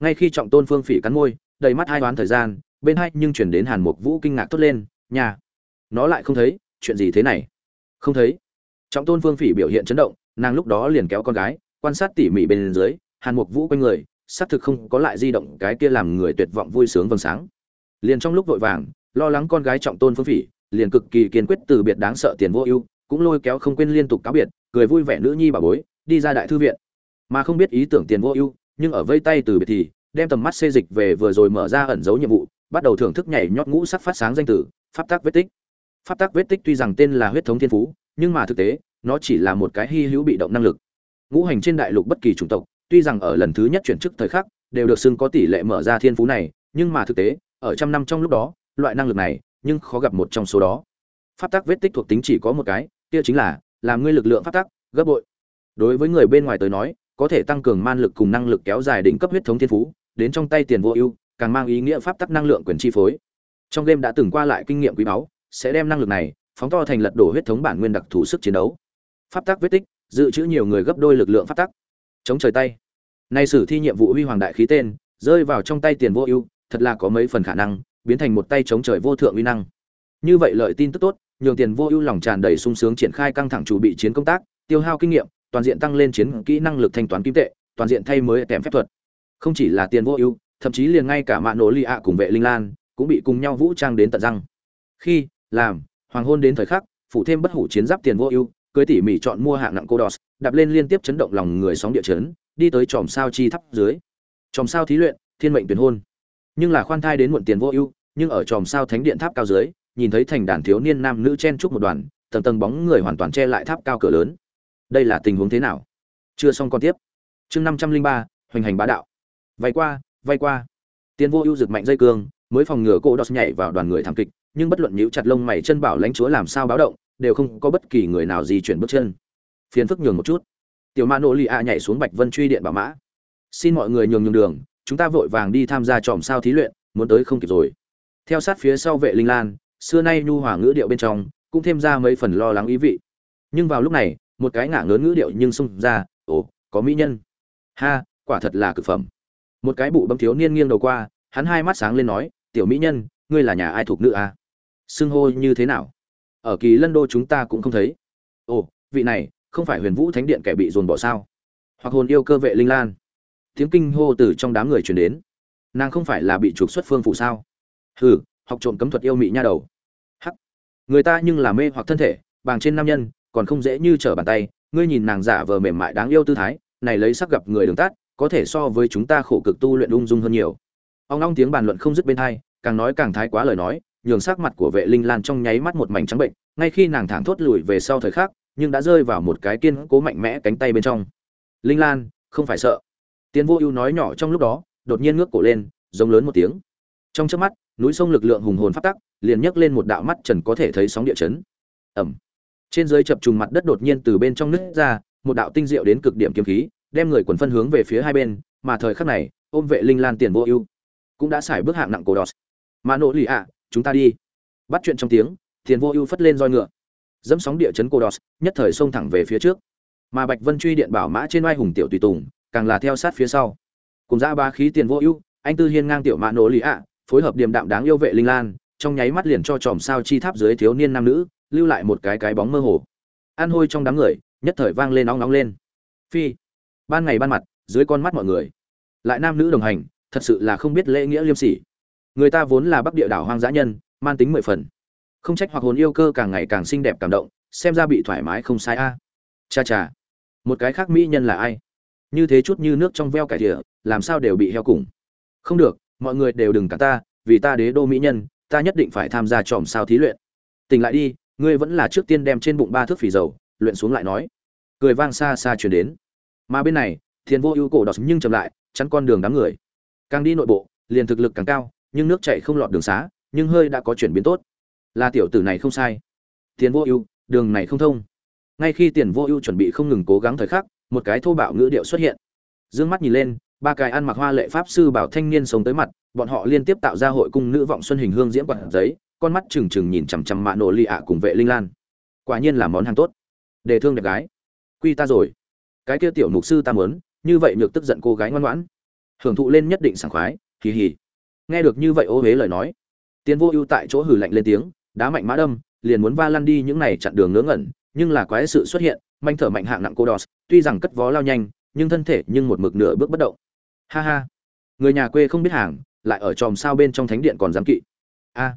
Ngay khi trọng tôn phương phỉ cắn môi, đầy mắt hai đoán thời gian, bên hai nhưng chuyển đến hàn mục vũ kinh ngạc tốt lên, nhà, nó lại không thấy, chuyện gì thế này? Không thấy. Trọng tôn phương phỉ biểu hiện chấn động, nàng lúc đó liền kéo con gái, quan sát tỉ mỉ bên dưới, hàn mục vũ quanh người, xác thực không có lại di động cái kia làm người tuyệt vọng vui sướng vầng sáng. Liền trong lúc vội vàng, lo lắng con gái trọng tôn phương phỉ, liền cực kỳ kiên quyết từ biệt đáng sợ tiền vô ưu cũng lôi kéo không quên liên tục cáo biệt, cười vui vẻ nữ nhi bà bối, đi ra đại thư viện. Mà không biết ý tưởng tiền vô ưu, nhưng ở vây tay từ biệt thì, đem tầm mắt xê dịch về vừa rồi mở ra ẩn dấu nhiệm vụ, bắt đầu thưởng thức nhảy nhót ngũ sắc phát sáng danh tử, pháp tác vết tích. Pháp tác vết tích tuy rằng tên là huyết thống thiên phú, nhưng mà thực tế, nó chỉ là một cái hy hữu bị động năng lực. Ngũ hành trên đại lục bất kỳ chủng tộc, tuy rằng ở lần thứ nhất chuyển chức thời khắc, đều được xưng có tỷ lệ mở ra thiên phú này, nhưng mà thực tế, ở trăm năm trong lúc đó, loại năng lực này, nhưng khó gặp một trong số đó. Pháp tác vết tích thuộc tính chỉ có một cái kia chính là, làm ngươi lực lượng pháp tắc, gấp bội. Đối với người bên ngoài tới nói, có thể tăng cường man lực cùng năng lực kéo dài đỉnh cấp huyết thống thiên phú, đến trong tay tiền vô ưu, càng mang ý nghĩa pháp tắc năng lượng quyền chi phối. Trong game đã từng qua lại kinh nghiệm quý báu, sẽ đem năng lực này phóng to thành lật đổ huyết thống bản nguyên đặc thù sức chiến đấu. Pháp tắc vết tích, dự trữ nhiều người gấp đôi lực lượng pháp tắc. Chống trời tay. Nay sử thi nhiệm vụ huy hoàng đại khí tên, rơi vào trong tay tiền vô ưu, thật là có mấy phần khả năng, biến thành một tay chống trời vô thượng uy năng. Như vậy lợi tin tức tốt nhường tiền vô ưu lòng tràn đầy sung sướng triển khai căng thẳng chuẩn bị chiến công tác, tiêu hao kinh nghiệm, toàn diện tăng lên chiến kỹ năng lực thanh toán kim tệ, toàn diện thay mới kèm phép thuật. Không chỉ là tiền vô ưu, thậm chí liền ngay cả mạ nổ lì ạ cùng vệ linh lan cũng bị cùng nhau vũ trang đến tận răng. Khi, làm, hoàng hôn đến thời khắc phụ thêm bất hủ chiến giáp tiền vô ưu, cưới tỉ mỉ chọn mua hạng nặng cô đọt đạp lên liên tiếp chấn động lòng người sóng địa chấn, đi tới chòm sao chi thắp dưới. Chòm sao thí luyện, thiên mệnh tuyển hôn. Nhưng là khoan thai đến muộn tiền vô ưu, nhưng ở chòm sao thánh điện tháp cao dưới nhìn thấy thành đàn thiếu niên nam nữ chen chúc một đoàn, tầng tầng bóng người hoàn toàn che lại tháp cao cửa lớn. Đây là tình huống thế nào? Chưa xong còn tiếp. Chương năm trăm linh ba, hoành hành bá đạo. Vay qua vay qua. Tiên vô ưu rực mạnh dây cương, mới phòng ngừa cô đos nhảy vào đoàn người thảm kịch, nhưng bất luận nhíu chặt lông mày chân bảo lãnh chúa làm sao báo động, đều không có bất kỳ người nào di chuyển bước chân. Phiền phức nhường một chút. Tiểu ma nô lì a nhảy xuống bạch vân truy điện bảo mã. Xin mọi người nhường nhường đường, chúng ta vội vàng đi tham gia tròm sao thí luyện, muốn tới không kịp rồi. Theo sát phía sau vệ linh lan xưa nay nhu hòa ngữ điệu bên trong, cũng thêm ra mấy phần lo lắng ý vị. Nhưng vào lúc này, một cái ngả ngớn ngữ điệu nhưng xông ra, ồ, có mỹ nhân. Ha, quả thật là cực phẩm. Một cái bụ bấm thiếu niên nghiêng đầu qua, hắn hai mắt sáng lên nói, tiểu mỹ nhân, ngươi là nhà ai thuộc nữ à? xưng hô như thế nào? Ở kỳ lân đô chúng ta cũng không thấy. Ồ, vị này, không phải huyền vũ thánh điện kẻ bị dồn bỏ sao? Hoặc hồn yêu cơ vệ linh lan? Tiếng kinh hô từ trong đám người truyền đến. Nàng không phải là bị trục xuất phương phủ sao? Hừ học trộm cấm thuật yêu mị nha đầu. Hắc. Người ta nhưng là mê hoặc thân thể, bàng trên nam nhân, còn không dễ như trở bàn tay. Ngươi nhìn nàng giả vờ mềm mại đáng yêu tư thái, này lấy sắc gặp người đường tát có thể so với chúng ta khổ cực tu luyện ung dung hơn nhiều. Ông long tiếng bàn luận không dứt bên hai càng nói càng thái quá lời nói, nhường sắc mặt của vệ linh lan trong nháy mắt một mảnh trắng bệnh. Ngay khi nàng thẳng thốt lùi về sau thời khắc, nhưng đã rơi vào một cái kiên cố mạnh mẽ cánh tay bên trong. Linh lan, không phải sợ. Tiến vô ưu nói nhỏ trong lúc đó, đột nhiên ngước cổ lên, giống lớn một tiếng trong chớp mắt, núi sông lực lượng hùng hồn phát tắc, liền nhấc lên một đạo mắt trần có thể thấy sóng địa chấn. Ẩm trên dưới chập trùng mặt đất đột nhiên từ bên trong nứt ra, một đạo tinh diệu đến cực điểm kiếm khí, đem người quần phân hướng về phía hai bên, mà thời khắc này, ôm vệ linh lan tiền vô ưu cũng đã xài bước hạng nặng cổ đọt. Mà nỗ lì ạ, chúng ta đi. Bắt chuyện trong tiếng, tiền vô ưu phất lên roi ngựa. Dẫm sóng địa chấn cô đọt, nhất thời xông thẳng về phía trước. Mà bạch vân truy điện bảo mã trên oai hùng tiểu tùy tùng, càng là theo sát phía sau. Cùng ra ba khí tiền vô ưu, anh tư hiên ngang tiểu mã nỗ lì ạ phối hợp điềm đạm đáng yêu vệ linh lan, trong nháy mắt liền cho chòm sao chi tháp dưới thiếu niên nam nữ, lưu lại một cái cái bóng mơ hồ. An hôi trong đám người, nhất thời vang lên nóng nóng lên. Phi. Ban ngày ban mặt, dưới con mắt mọi người. Lại nam nữ đồng hành, thật sự là không biết lễ nghĩa liêm sỉ. Người ta vốn là bắc địa đảo hoang dã nhân man tính mười phần. Không trách hoặc hồn yêu cơ càng ngày càng xinh đẹp cảm động, xem ra bị thoải mái không sai a. Cha cha. Một cái khác mỹ nhân là ai? Như thế chút như nước trong veo cải thỉa, làm sao đều bị heo cùng không được mọi người đều đừng cả ta, vì ta đế đô mỹ nhân, ta nhất định phải tham gia tròm sao thí luyện. Tỉnh lại đi, ngươi vẫn là trước tiên đem trên bụng ba thước phì dầu, luyện xuống lại nói. Cười vang xa xa chuyển đến. Mà bên này, thiền vô ưu cổ đọc nhưng chậm lại, chắn con đường đám người. Càng đi nội bộ, liền thực lực càng cao, nhưng nước chạy không lọt đường xá, nhưng hơi đã có chuyển biến tốt. Là tiểu tử này không sai. Tiền vô ưu, đường này không thông. Ngay khi tiền vô ưu chuẩn bị không ngừng cố gắng thời khắc, một cái thô bạo ngữ điệu xuất hiện. Dương mắt nhìn lên ba cái ăn mặc hoa lệ pháp sư bảo thanh niên sống tới mặt, bọn họ liên tiếp tạo ra hội cung nữ vọng xuân hình hương diễm quạt giấy, con mắt trừng trừng nhìn chằm chằm mạ nổ lì ạ cùng vệ linh lan. Quả nhiên là món hàng tốt. Đề thương đẹp gái. Quy ta rồi. Cái kia tiểu mục sư ta muốn, như vậy nhược tức giận cô gái ngoan ngoãn. Hưởng thụ lên nhất định sảng khoái kỳ hỉ nghe được như vậy ô huế lời nói tiến vô ưu tại chỗ hử lạnh lên tiếng, đá mạnh mã đâm, liền muốn va lăn đi những này chặn đường ngớ ngẩn, nhưng là quái sự xuất hiện, manh thở mạnh hạng nặng cô đọt tuy rằng cất vó lao nhanh, nhưng thân thể nhưng một mực nửa bước bất động ha ha. Người nhà quê không biết hàng, lại ở tròm sao bên trong thánh điện còn dám kỵ. A.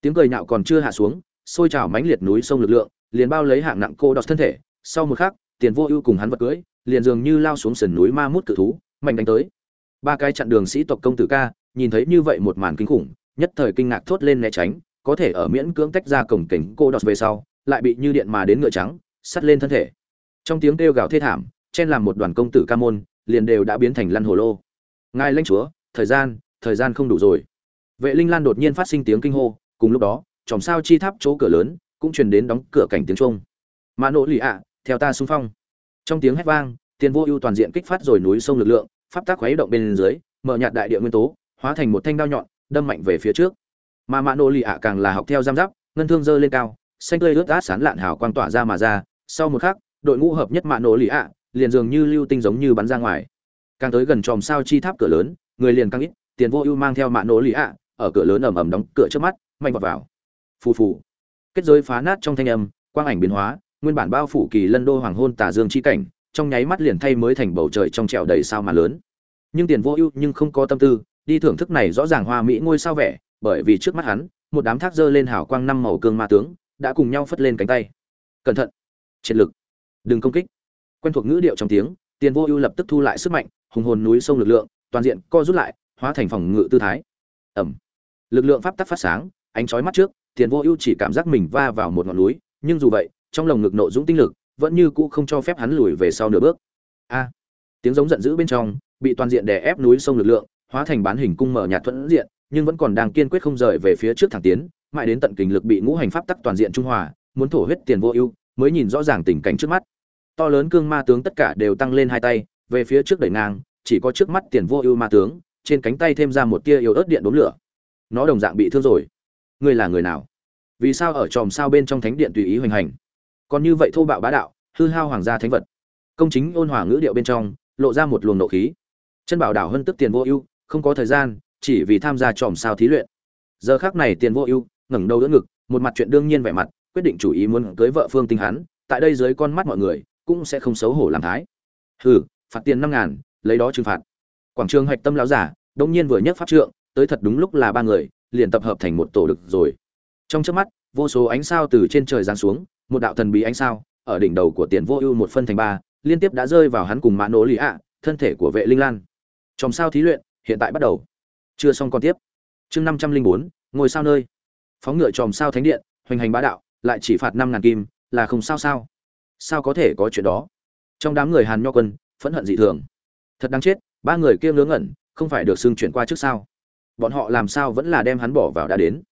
Tiếng cười nhạo còn chưa hạ xuống, xôi trào mãnh liệt núi sông lực lượng, liền bao lấy hạng nặng cô đọt thân thể. Sau một khắc, tiền vô ưu cùng hắn vật cưỡi liền dường như lao xuống sườn núi ma mút cự thú, mạnh đánh tới. Ba cái chặn đường sĩ tộc công tử ca, nhìn thấy như vậy một màn kinh khủng, nhất thời kinh ngạc thốt lên né tránh, có thể ở miễn cưỡng tách ra cổng cảnh cô đọt về sau, lại bị như điện mà đến ngựa trắng, sắt lên thân thể. Trong tiếng kêu gào thê thảm, chen làm một đoàn công tử ca môn, liền đều đã biến thành lăn hồ lô ngài lãnh chúa, thời gian thời gian không đủ rồi. Vệ linh lan đột nhiên phát sinh tiếng kinh hô, cùng lúc đó, chòm sao chi tháp chỗ cửa lớn cũng truyền đến đóng cửa cảnh tiếng trung mã nỗ lì ạ, theo ta xung phong. Trong tiếng hét vang tiền vô ưu toàn diện kích phát rồi núi sông lực lượng, pháp tác khuấy động bên dưới, mở nhạt đại địa nguyên tố, hóa thành một thanh đao nhọn, đâm mạnh về phía trước. Mà mã nỗ lì ạ càng là học theo giam giáp, ngân thương dơ lên cao, xanh tươi ướt át sán lạn hào quang tỏa ra mà ra. Sau một khắc, đội ngũ hợp nhất mạ nổ lì ạ, liền dường như lưu tinh giống như bắn ra ngoài càng tới gần chòm sao chi tháp cửa lớn, người liền càng ít, tiền vô ưu mang theo mạ nổ lì ạ, ở cửa lớn ầm ầm đóng cửa trước mắt, mạnh vào vào. Phù phù. Kết giới phá nát trong thanh âm, quang ảnh biến hóa, nguyên bản bao phủ kỳ lân đô hoàng hôn tà dương chi cảnh, trong nháy mắt liền thay mới thành bầu trời trong trẻo đầy sao mà lớn. Nhưng tiền vô ưu nhưng không có tâm tư, đi thưởng thức này rõ ràng hoa mỹ ngôi sao vẻ, bởi vì trước mắt hắn, một đám thác dơ lên hào quang năm màu cương ma tướng, đã cùng nhau phất lên cánh tay. Cẩn thận. Triệt lực. Đừng công kích. Quen thuộc ngữ điệu trong tiếng, tiền vô ưu lập tức thu lại sức mạnh hùng hồn núi sông lực lượng, toàn diện co rút lại, hóa thành phòng ngự tư thái. Ẩm. Lực lượng pháp tắc phát sáng, ánh chói mắt trước, tiền vô ưu chỉ cảm giác mình va vào một ngọn núi, nhưng dù vậy, trong lồng ngực nộ dũng tinh lực, vẫn như cũ không cho phép hắn lùi về sau nửa bước. A. Tiếng giống giận dữ bên trong, bị toàn diện đè ép núi sông lực lượng, hóa thành bán hình cung mở nhạt thuận diện, nhưng vẫn còn đang kiên quyết không rời về phía trước thẳng tiến, mãi đến tận kình lực bị ngũ hành pháp tắc toàn diện trung hòa, muốn thổ huyết tiền vô ưu mới nhìn rõ ràng tình cảnh trước mắt. To lớn cương ma tướng tất cả đều tăng lên hai tay về phía trước đẩy ngang, chỉ có trước mắt tiền vô ưu ma tướng, trên cánh tay thêm ra một tia yếu ớt điện đốm lửa. Nó đồng dạng bị thương rồi. Ngươi là người nào? Vì sao ở tròm sao bên trong thánh điện tùy ý hoành hành? Còn như vậy thô bạo bá đạo, hư hao hoàng gia thánh vật. Công chính ôn hòa ngữ điệu bên trong, lộ ra một luồng nộ khí. Chân bảo đảo hơn tức tiền vô ưu, không có thời gian, chỉ vì tham gia tròm sao thí luyện. Giờ khắc này tiền vô ưu, ngẩng đầu đỡ ngực, một mặt chuyện đương nhiên vẻ mặt, quyết định chủ ý muốn cưới vợ phương tinh hắn tại đây dưới con mắt mọi người, cũng sẽ không xấu hổ làm thái. Hừ phạt tiền năm ngàn, lấy đó trừng phạt. Quảng trường hạch tâm lão giả, đông nhiên vừa nhấc pháp trượng, tới thật đúng lúc là ba người, liền tập hợp thành một tổ được rồi. Trong trước mắt, vô số ánh sao từ trên trời giáng xuống, một đạo thần bí ánh sao, ở đỉnh đầu của tiền vô ưu một phân thành ba, liên tiếp đã rơi vào hắn cùng mã nỗ lý ạ, thân thể của vệ linh lan. Trong sao thí luyện, hiện tại bắt đầu. Chưa xong còn tiếp. Chương năm trăm linh bốn ngồi sao nơi. Phóng ngựa tròm sao thánh điện, hoành hành bá đạo, lại chỉ phạt năm ngàn kim, là không sao sao? Sao có thể có chuyện đó? Trong đám người hàn nho quân phẫn hận dị thường. Thật đáng chết, ba người kia ngớ ngẩn, không phải được xưng chuyển qua trước sao? Bọn họ làm sao vẫn là đem hắn bỏ vào đã đến?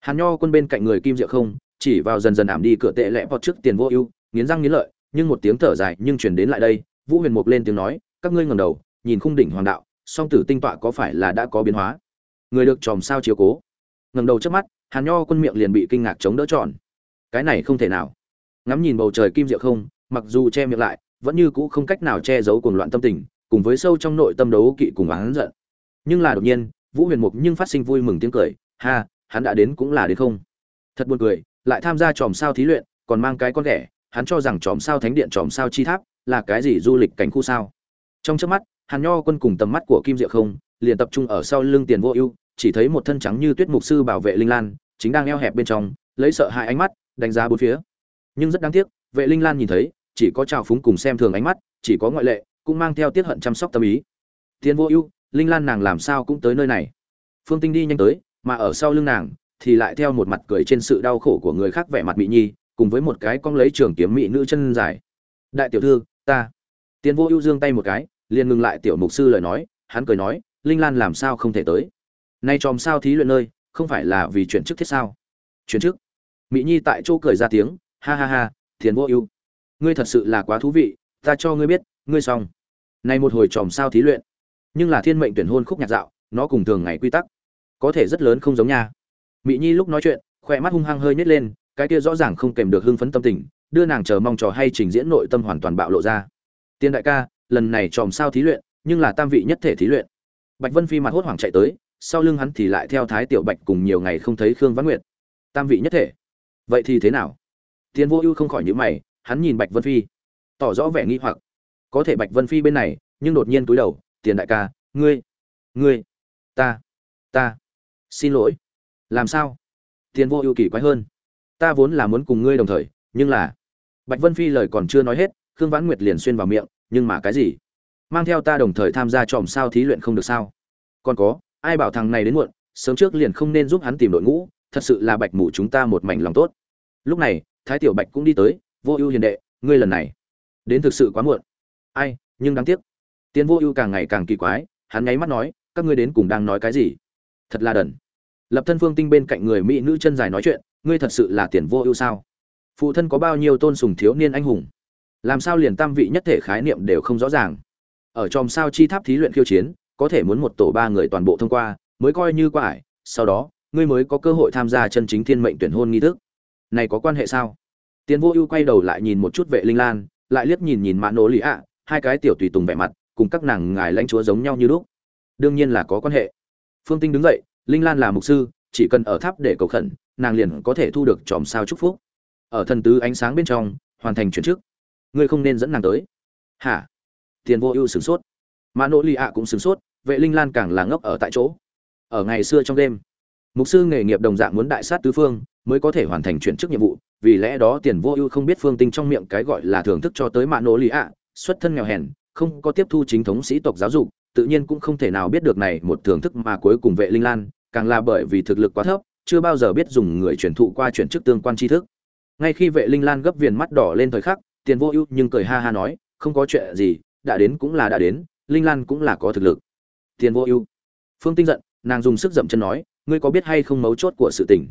Hàn nho quân bên cạnh người kim diệu không, chỉ vào dần dần ảm đi cửa tệ lẽ vọt trước tiền vô ưu, nghiến răng nghiến lợi, nhưng một tiếng thở dài nhưng chuyển đến lại đây, vũ huyền mục lên tiếng nói, các ngươi ngầm đầu, nhìn khung đỉnh hoàng đạo, song tử tinh tọa có phải là đã có biến hóa? Người được tròm sao chiếu cố? Ngầm đầu trước mắt, hàn nho quân miệng liền bị kinh ngạc chống đỡ tròn. Cái này không thể nào. Ngắm nhìn bầu trời kim diệu không, mặc dù che miệng lại vẫn như cũ không cách nào che giấu cuồng loạn tâm tình, cùng với sâu trong nội tâm đấu kỵ cùng oán giận. Nhưng là đột nhiên, vũ huyền mục nhưng phát sinh vui mừng tiếng cười, ha, hắn đã đến cũng là đến không? Thật buồn cười, lại tham gia tròm sao thí luyện, còn mang cái con ghẻ, hắn cho rằng tròm sao thánh điện, tròm sao chi tháp là cái gì du lịch cảnh khu sao? Trong chớp mắt, hàn nho quân cùng tầm mắt của kim diệu không liền tập trung ở sau lưng tiền vô ưu, chỉ thấy một thân trắng như tuyết mục sư bảo vệ linh lan, chính đang eo hẹp bên trong, lấy sợ hãi ánh mắt, đánh giá bốn phía. Nhưng rất đáng tiếc, vệ linh lan nhìn thấy chỉ có trào phúng cùng xem thường ánh mắt, chỉ có ngoại lệ, cũng mang theo tiết hận chăm sóc tâm ý. Tiến vô ưu, linh lan nàng làm sao cũng tới nơi này. Phương tinh đi nhanh tới, mà ở sau lưng nàng, thì lại theo một mặt cười trên sự đau khổ của người khác vẻ mặt mỹ nhi, cùng với một cái cong lấy trường kiếm mỹ nữ chân dài. Đại tiểu thư, ta. Tiến vô ưu giương tay một cái, liền ngừng lại tiểu mục sư lời nói, hắn cười nói, linh lan làm sao không thể tới? Nay chòm sao thí luyện nơi, không phải là vì chuyển chức thiết sao? Chuyển chức? Mỹ nhi tại chỗ cười ra tiếng, ha ha ha thiền vô ưu ngươi thật sự là quá thú vị, ta cho ngươi biết, ngươi xong. Này một hồi tròm sao thí luyện. Nhưng là thiên mệnh tuyển hôn khúc nhạc dạo, nó cùng thường ngày quy tắc. Có thể rất lớn không giống nha. Mỹ nhi lúc nói chuyện khoe mắt hung hăng hơi nhét lên, cái kia rõ ràng không kèm được hưng phấn tâm tình, đưa nàng chờ mong trò hay trình diễn nội tâm hoàn toàn bạo lộ ra. Tiên đại ca, lần này tròm sao thí luyện, nhưng là tam vị nhất thể thí luyện. Bạch vân phi mặt hốt hoảng chạy tới, sau lưng hắn thì lại theo thái tiểu bạch cùng nhiều ngày không thấy khương văn nguyệt. Tam vị nhất thể. Vậy thì thế nào? Tiền vô ưu không khỏi nhíu mày hắn nhìn bạch vân phi, tỏ rõ vẻ nghi hoặc. Có thể bạch vân phi bên này, nhưng đột nhiên túi đầu, tiền đại ca, ngươi ngươi, ta ta, xin lỗi. Làm sao? Tiền vô ưu kỳ quái hơn. Ta vốn là muốn cùng ngươi đồng thời, nhưng là bạch vân phi lời còn chưa nói hết, khương vãn nguyệt liền xuyên vào miệng, nhưng mà cái gì? Mang theo ta đồng thời tham gia tròm sao thí luyện không được sao? Còn có, ai bảo thằng này đến muộn, sớm trước liền không nên giúp hắn tìm đội ngũ, thật sự là bạch mù chúng ta một mảnh lòng tốt. Lúc này, thái tiểu bạch cũng đi tới vô ưu hiền đệ, ngươi lần này đến thực sự quá muộn. Ai, nhưng đáng tiếc. Tiến vô ưu càng ngày càng kỳ quái, hắn nháy mắt nói, các ngươi đến cùng đang nói cái gì? Thật là đần. Lập thân phương tinh bên cạnh người mỹ nữ chân dài nói chuyện, ngươi thật sự là tiền vô ưu sao? Phụ thân có bao nhiêu tôn sùng thiếu niên anh hùng? Làm sao liền tam vị nhất thể khái niệm đều không rõ ràng? Ở trong sao chi tháp thí luyện khiêu chiến, có thể muốn một tổ ba người toàn bộ thông qua, mới coi như quả ải sau đó, ngươi mới có cơ hội tham gia chân chính thiên mệnh tuyển hôn nghi thức. Này có quan hệ sao? Tiền vô ưu quay đầu lại nhìn một chút vệ linh lan, lại liếc nhìn nhìn mã nỗ lì ạ, hai cái tiểu tùy tùng vẻ mặt, cùng các nàng ngài lãnh chúa giống nhau như lúc. Đương nhiên là có quan hệ. Phương tinh đứng dậy, linh lan là mục sư, chỉ cần ở tháp để cầu khẩn, nàng liền có thể thu được chòm sao chúc phúc. Ở thần tứ ánh sáng bên trong, hoàn thành chuyển chức. Ngươi không nên dẫn nàng tới. Hả? Tiền vô ưu sửng sốt. Mà nỗ lì ạ cũng sửng sốt, vệ linh lan càng là ngốc ở tại chỗ. Ở ngày xưa trong đêm, mục sư nghề nghiệp đồng dạng muốn đại sát tứ phương, mới có thể hoàn thành chuyển chức nhiệm vụ vì lẽ đó tiền vô ưu không biết phương tinh trong miệng cái gọi là thưởng thức cho tới mạ nỗ lì ạ, xuất thân nghèo hèn, không có tiếp thu chính thống sĩ tộc giáo dục, tự nhiên cũng không thể nào biết được này một thưởng thức mà cuối cùng vệ linh lan, càng là bởi vì thực lực quá thấp, chưa bao giờ biết dùng người truyền thụ qua chuyển chức tương quan tri thức. Ngay khi vệ linh lan gấp viền mắt đỏ lên thời khắc, tiền vô ưu nhưng cười ha ha nói, không có chuyện gì, đã đến cũng là đã đến, linh lan cũng là có thực lực. Tiền vô ưu, phương tinh giận, nàng dùng sức dậm chân nói, ngươi có biết hay không mấu chốt của sự tình?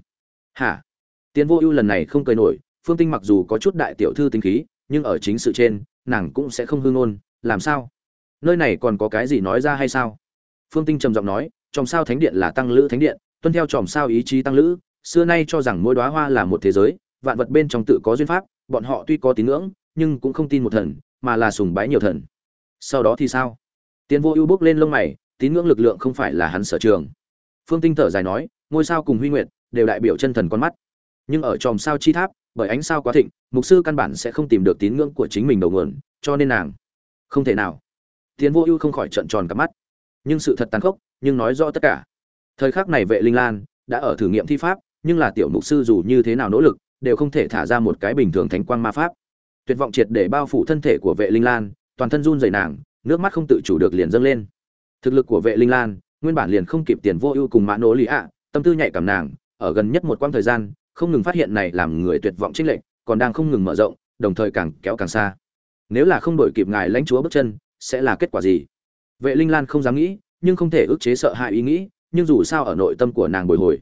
Hả? Tiến vô ưu lần này không cười nổi, phương tinh mặc dù có chút đại tiểu thư tính khí, nhưng ở chính sự trên, nàng cũng sẽ không hư ngôn, làm sao? Nơi này còn có cái gì nói ra hay sao? Phương tinh trầm giọng nói, chòm sao thánh điện là tăng lữ thánh điện, tuân theo chòm sao ý chí tăng lữ, xưa nay cho rằng mỗi đóa hoa là một thế giới, vạn vật bên trong tự có duyên pháp, bọn họ tuy có tín ngưỡng, nhưng cũng không tin một thần, mà là sùng bái nhiều thần. Sau đó thì sao? Tiến vô ưu bước lên lông mày, tín ngưỡng lực lượng không phải là hắn sở trường. Phương tinh thở dài nói, ngôi sao cùng huy nguyệt đều đại biểu chân thần con mắt nhưng ở chòm sao chi tháp, bởi ánh sao quá thịnh, mục sư căn bản sẽ không tìm được tín ngưỡng của chính mình đầu nguồn, cho nên nàng không thể nào. Tiến vô ưu không khỏi trận tròn cả mắt. Nhưng sự thật tàn khốc, nhưng nói rõ tất cả. Thời khắc này vệ linh lan đã ở thử nghiệm thi pháp, nhưng là tiểu mục sư dù như thế nào nỗ lực, đều không thể thả ra một cái bình thường thánh quang ma pháp. Tuyệt vọng triệt để bao phủ thân thể của vệ linh lan, toàn thân run rẩy nàng, nước mắt không tự chủ được liền dâng lên. Thực lực của vệ linh lan, nguyên bản liền không kịp tiền vô ưu cùng mã nỗ lý ạ, tâm tư nhạy cảm nàng, ở gần nhất một quãng thời gian không ngừng phát hiện này làm người tuyệt vọng trích lệnh còn đang không ngừng mở rộng, đồng thời càng kéo càng xa. Nếu là không đổi kịp ngài lãnh chúa bước chân, sẽ là kết quả gì? Vệ linh lan không dám nghĩ, nhưng không thể ức chế sợ hãi ý nghĩ, nhưng dù sao ở nội tâm của nàng bồi hồi.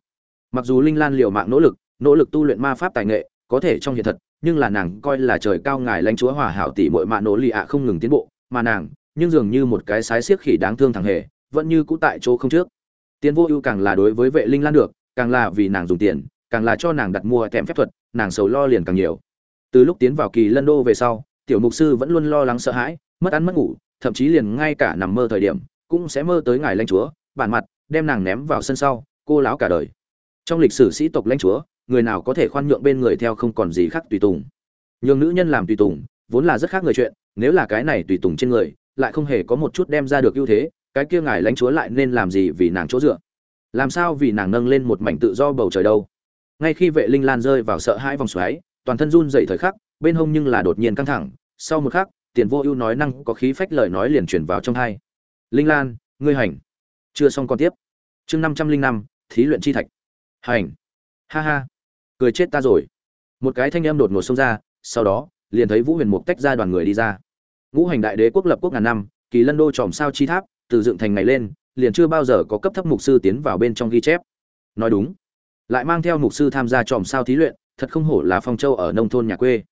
Mặc dù linh lan liều mạng nỗ lực nỗ lực tu luyện ma pháp tài nghệ, có thể trong hiện thật, nhưng là nàng coi là trời cao ngài lãnh chúa hòa hảo tỷ muội mạ nỗ lì ạ không ngừng tiến bộ, mà nàng, nhưng dường như một cái sái xiếc khỉ đáng thương thằng hề, vẫn như cũ tại chỗ không trước. Tiến vô ưu càng là đối với vệ linh lan được, càng là vì nàng dùng tiền càng là cho nàng đặt mua kèm phép thuật, nàng sầu lo liền càng nhiều. Từ lúc tiến vào kỳ lân đô về sau, tiểu mục sư vẫn luôn lo lắng sợ hãi, mất ăn mất ngủ, thậm chí liền ngay cả nằm mơ thời điểm, cũng sẽ mơ tới ngài lãnh chúa, bản mặt, đem nàng ném vào sân sau, cô láo cả đời. Trong lịch sử sĩ tộc lãnh chúa, người nào có thể khoan nhượng bên người theo không còn gì khác tùy tùng. Nhường nữ nhân làm tùy tùng, vốn là rất khác người chuyện, nếu là cái này tùy tùng trên người, lại không hề có một chút đem ra được ưu thế, cái kia ngài lãnh chúa lại nên làm gì vì nàng chỗ dựa? Làm sao vì nàng nâng lên một mảnh tự do bầu trời đâu? Ngay khi vệ linh lan rơi vào sợ hãi vòng xoáy, toàn thân run dậy thời khắc, bên hông nhưng là đột nhiên căng thẳng. Sau một khắc, tiền vô ưu nói năng có khí phách lời nói liền chuyển vào trong hai. Linh lan, ngươi hành. Chưa xong còn tiếp. Chương năm trăm linh năm, thí luyện chi thạch. Hành. Ha ha. Cười chết ta rồi. Một cái thanh âm đột ngột xông ra, sau đó, liền thấy vũ huyền mục tách ra đoàn người đi ra. Ngũ hành đại đế quốc lập quốc ngàn năm, kỳ lân đô tròm sao chi tháp, từ dựng thành ngày lên, liền chưa bao giờ có cấp thấp mục sư tiến vào bên trong ghi chép. Nói đúng lại mang theo mục sư tham gia tròm sao thí luyện, thật không hổ là phong châu ở nông thôn nhà quê.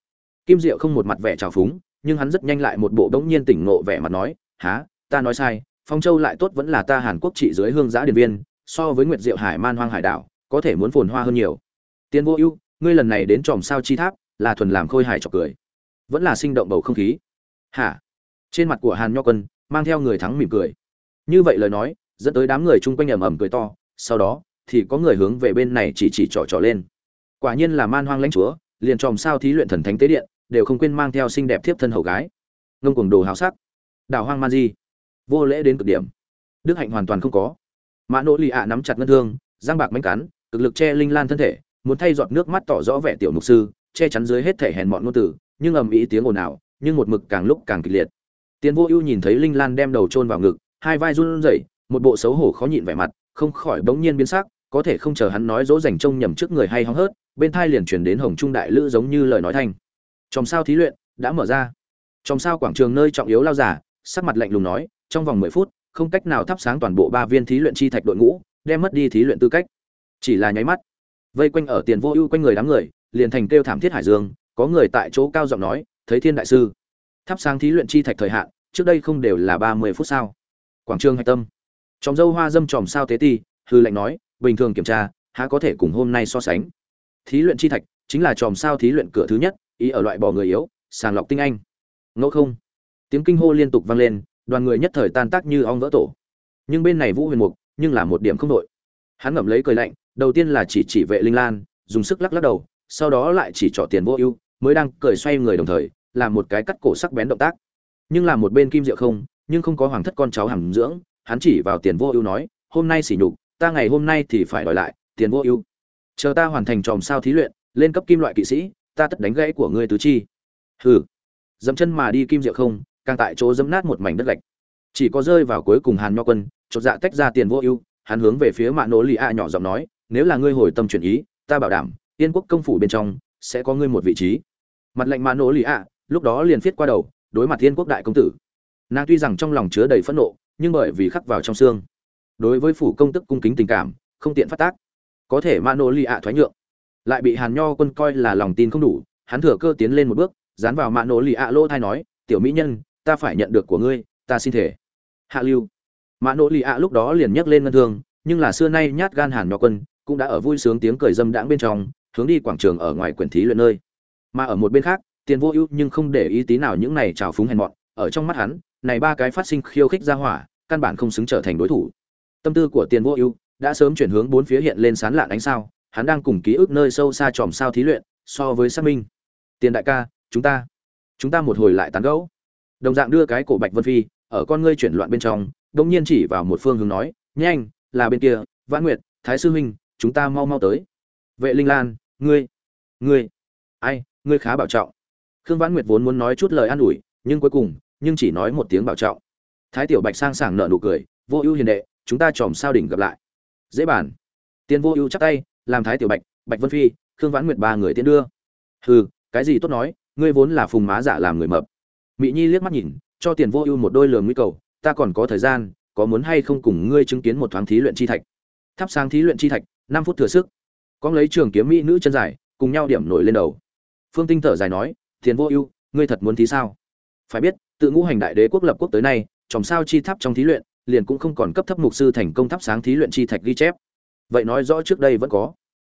Kim diệu không một mặt vẻ trào phúng, nhưng hắn rất nhanh lại một bộ đống nhiên tỉnh ngộ vẻ mặt nói há ta nói sai, phong châu lại tốt vẫn là ta hàn quốc trị dưới hương giã điện viên, so với nguyệt diệu hải man hoang hải đảo, có thể muốn phồn hoa hơn nhiều. Tiên vô ưu, ngươi lần này đến tròm sao chi tháp, là thuần làm khôi hài trọc cười. Vẫn là sinh động bầu không khí. Hả? Trên mặt của hàn nho quân, mang theo người thắng mỉm cười. Như vậy lời nói, dẫn tới đám người chung quanh ầm ầm cười to, sau đó thì có người hướng về bên này chỉ chỉ trỏ trỏ lên. Quả nhiên là man hoang lãnh chúa, liền tròm sao thí luyện thần thánh tế điện, đều không quên mang theo xinh đẹp thiếp thân hầu gái. Ngông cuồng đồ hào sắc. Đào hoang man di. Vô lễ đến cực điểm. Đức hạnh hoàn toàn không có. Mã nỗ lì ạ nắm chặt ngân thương, giang bạc manh cắn, cực lực che linh lan thân thể, muốn thay giọt nước mắt tỏ rõ vẻ tiểu mục sư, che chắn dưới hết thể hèn mọn ngôn tử nhưng ầm ĩ tiếng ồn ào, nhưng một mực càng lúc càng kịch liệt. Tiến vô ưu nhìn thấy linh lan đem đầu chôn vào ngực, hai vai run rẩy, một bộ xấu hổ khó nhịn vẻ mặt, không khỏi bỗng nhiên biến sắc có thể không chờ hắn nói dỗ dành trông nhầm trước người hay hóng hớt, bên thai liền chuyển đến hồng trung đại lữ giống như lời nói thanh. Trong sao thí luyện, đã mở ra. Trong sao quảng trường nơi trọng yếu lao giả, sắc mặt lạnh lùng nói, trong vòng mười phút, không cách nào thắp sáng toàn bộ ba viên thí luyện chi thạch đội ngũ, đem mất đi thí luyện tư cách. Chỉ là nháy mắt, vây quanh ở tiền vô ưu quanh người đám người, liền thành kêu thảm thiết hải dương, có người tại chỗ cao giọng nói, thấy thiên đại sư, thắp sáng thí luyện chi thạch thời hạn, trước đây không đều là ba mươi phút sao? Quảng trường hạch tâm. Trong dâu hoa dâm tròm sao tế ti, hư lệnh nói bình thường kiểm tra, há có thể cùng hôm nay so sánh. Thí luyện chi thạch chính là chòm sao thí luyện cửa thứ nhất, ý ở loại bỏ người yếu, sàng lọc tinh anh. Ngẫu không? Tiếng kinh hô liên tục vang lên, đoàn người nhất thời tan tác như ong vỡ tổ. Nhưng bên này vũ huyền mục, nhưng là một điểm không đội hắn ngậm lấy cười lạnh, đầu tiên là chỉ chỉ vệ linh lan, dùng sức lắc lắc đầu, sau đó lại chỉ trỏ tiền vô ưu, mới đang cười xoay người đồng thời, làm một cái cắt cổ sắc bén động tác. Nhưng là một bên kim diệu không, nhưng không có hoàng thất con cháu hàm dưỡng, hắn chỉ vào tiền vô ưu nói, hôm nay xỉ nhục ta ngày hôm nay thì phải đòi lại, tiền vô ưu. Chờ ta hoàn thành tròm sao thí luyện, lên cấp kim loại kỵ sĩ, ta tất đánh gãy của ngươi tứ chi. Hừ. Dẫm chân mà đi kim diệu không, càng tại chỗ dẫm nát một mảnh đất gạch. Chỉ có rơi vào cuối cùng hàn nho quân, chột dạ tách ra tiền vô ưu, hắn hướng về phía mạ nỗ lì a nhỏ giọng nói, nếu là ngươi hồi tâm chuyển ý, ta bảo đảm, yên quốc công phủ bên trong sẽ có ngươi một vị trí. Mặt lệnh mạ nỗ lì a, lúc đó liền viết qua đầu, đối mặt yên quốc đại công tử. Nàng tuy rằng trong lòng chứa đầy phẫn nộ, nhưng bởi vì khắc vào trong xương đối với phủ công tức cung kính tình cảm, không tiện phát tác. Có thể mã nô lì ạ thoái nhượng, lại bị hàn nho quân coi là lòng tin không đủ, hắn thừa cơ tiến lên một bước, dán vào mã nô lì ạ lô thai nói, tiểu mỹ nhân, ta phải nhận được của ngươi, ta xin thể. Hạ lưu. Mã nô lì ạ lúc đó liền nhấc lên ngân thương, nhưng là xưa nay nhát gan hàn nho quân, cũng đã ở vui sướng tiếng cười dâm đãng bên trong, hướng đi quảng trường ở ngoài quyển thí luyện nơi. Mà ở một bên khác, tiền vô ưu nhưng không để ý tí nào những này trào phúng hèn mọn, ở trong mắt hắn, này ba cái phát sinh khiêu khích ra hỏa, căn bản không xứng trở thành đối thủ tâm tư của tiền vô ưu đã sớm chuyển hướng bốn phía hiện lên sán lạn ánh sao, hắn đang cùng ký ức nơi sâu xa tròm sao thí luyện, so với xác minh. Tiền đại ca, chúng ta chúng ta một hồi lại tán gẫu. Đồng dạng đưa cái cổ bạch vân phi ở con ngươi chuyển loạn bên trong đông nhiên chỉ vào một phương hướng nói, nhanh, là bên kia, vãn nguyệt, thái sư huynh, chúng ta mau mau tới. Vệ linh lan, ngươi ngươi, ai, ngươi khá bảo trọng. Khương vãn nguyệt vốn muốn nói chút lời an ủi, nhưng cuối cùng, nhưng chỉ nói một tiếng bảo trọng. Thái tiểu bạch sang sảng nợ nụ cười, vô ưu hiền đệ chúng ta chòm sao đỉnh gặp lại. Dễ bàn. Tiền vô ưu chắc tay, làm thái tiểu bạch bạch vân phi, khương vãn nguyệt ba người tiến đưa. Hừ, cái gì tốt nói, ngươi vốn là phùng má giả làm người mập. Mỹ nhi liếc mắt nhìn, cho tiền vô ưu một đôi lường nguy cầu, ta còn có thời gian, có muốn hay không cùng ngươi chứng kiến một thoáng thí luyện chi thạch. Thắp sáng thí luyện chi thạch, năm phút thừa sức. Con lấy trường kiếm mỹ nữ chân dài, cùng nhau điểm nổi lên đầu. Phương tinh thở dài nói, tiền vô ưu, ngươi thật muốn thí sao? Phải biết, tự ngũ hành đại đế quốc lập quốc tới nay, chòm sao chi tháp trong thí luyện liền cũng không còn cấp thấp mục sư thành công thắp sáng thí luyện chi thạch ghi chép. Vậy nói rõ trước đây vẫn có.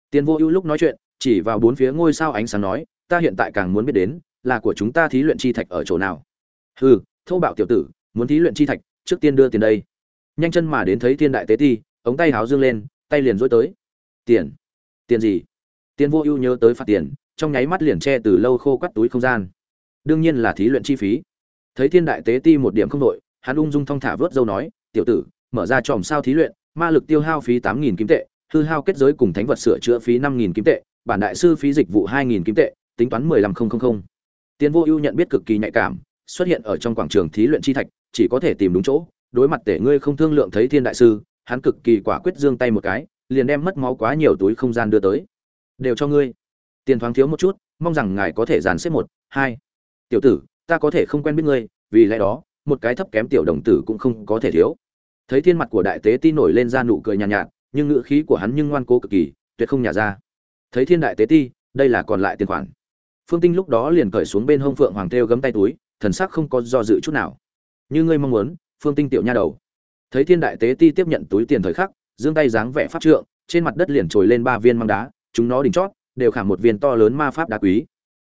Tiền vô ưu lúc nói chuyện, chỉ vào bốn phía ngôi sao ánh sáng nói, ta hiện tại càng muốn biết đến, là của chúng ta thí luyện chi thạch ở chỗ nào? Hừ, thô bạo tiểu tử, muốn thí luyện chi thạch, trước tiên đưa tiền đây. Nhanh chân mà đến thấy thiên đại tế ti, ống tay háo dương lên, tay liền dối tới. Tiền? Tiền gì? Tiền vô ưu nhớ tới phạt tiền, trong nháy mắt liền che từ lâu khô quắt túi không gian. Đương nhiên là thí luyện chi phí. Thấy thiên đại tế ti một điểm không đội hắn ung dung thong thả vớt dâu nói tiểu tử, mở ra tròm sao thí luyện, ma lực tiêu hao phí tám nghìn kim tệ, hư hao kết giới cùng thánh vật sửa chữa phí năm nghìn kim tệ, bản đại sư phí dịch vụ hai nghìn kim tệ, tính toán mười lăm không không không. Tiền vô ưu nhận biết cực kỳ nhạy cảm, xuất hiện ở trong quảng trường thí luyện chi thạch, chỉ có thể tìm đúng chỗ, đối mặt tể ngươi không thương lượng thấy thiên đại sư, hắn cực kỳ quả quyết giương tay một cái, liền đem mất máu quá nhiều túi không gian đưa tới. Đều cho ngươi. Tiền thoáng thiếu một chút, mong rằng ngài có thể dàn xếp một, hai. Tiểu tử, ta có thể không quen biết ngươi, vì lẽ đó một cái thấp kém tiểu đồng tử cũng không có thể thiếu. Thấy thiên mặt của đại tế ti nổi lên ra nụ cười nhàn nhạt, nhạt nhưng ngữ khí của hắn nhưng ngoan cố cực kỳ tuyệt không nhả ra. Thấy thiên đại tế ti đây là còn lại tiền khoản. Phương tinh lúc đó liền cởi xuống bên hông phượng hoàng thêu gấm tay túi thần sắc không có do dự chút nào. Như ngươi mong muốn phương tinh tiểu nha đầu. Thấy thiên đại tế ti tiếp nhận túi tiền thời khắc giương tay dáng vẻ pháp trượng trên mặt đất liền trồi lên ba viên măng đá chúng nó đỉnh chót đều khảm một viên to lớn ma pháp đá quý.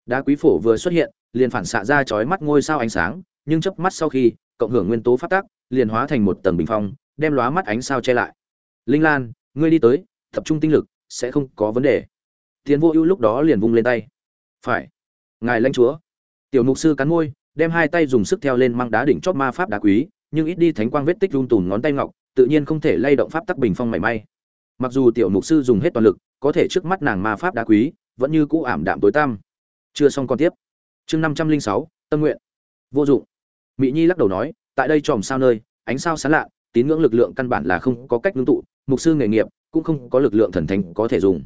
Đá quý phổ vừa xuất hiện liền phản xạ ra chói mắt ngôi sao ánh sáng nhưng chớp mắt sau khi, cộng hưởng nguyên tố phát tác, liền hóa thành một tầng bình phong, đem lóa mắt ánh sao che lại. Linh lan, ngươi đi tới, tập trung tinh lực, sẽ không có vấn đề. Tiến vô ưu lúc đó liền vung lên tay. Phải. Ngài lãnh chúa. Tiểu mục sư cắn môi, đem hai tay dùng sức theo lên mang đá đỉnh chót ma pháp đá quý, nhưng ít đi thánh quang vết tích run tùn ngón tay ngọc, tự nhiên không thể lay động pháp tắc bình phong mảy may. Mặc dù tiểu mục sư dùng hết toàn lực, có thể trước mắt nàng ma pháp đá quý, vẫn như cũ ảm đạm tối tăm. Chưa xong còn tiếp. Chương năm trăm linh sáu, tâm nguyện. Vô dụng mỹ nhi lắc đầu nói, tại đây tròm sao nơi, ánh sao sáng lạ, tín ngưỡng lực lượng căn bản là không có cách ngưng tụ, mục sư nghề nghiệp cũng không có lực lượng thần thánh có thể dùng.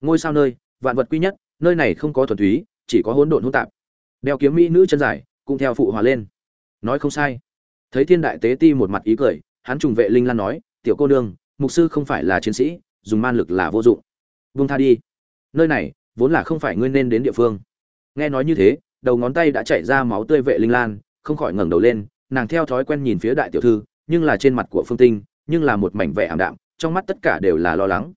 Ngôi sao nơi, vạn vật quy nhất, nơi này không có thuần túy, chỉ có hỗn độn hỗn tạp. Đeo kiếm mỹ nữ chân dài, cũng theo phụ hòa lên. Nói không sai. Thấy thiên đại tế ti một mặt ý cười, hắn trùng vệ linh lan nói, tiểu cô nương, mục sư không phải là chiến sĩ, dùng man lực là vô dụng. Vung tha đi. Nơi này, vốn là không phải ngươi nên đến địa phương. Nghe nói như thế, đầu ngón tay đã chảy ra máu tươi vệ linh lan không khỏi ngẩng đầu lên, nàng theo thói quen nhìn phía đại tiểu thư, nhưng là trên mặt của phương tinh, nhưng là một mảnh vẻ ảm đạm, trong mắt tất cả đều là lo lắng.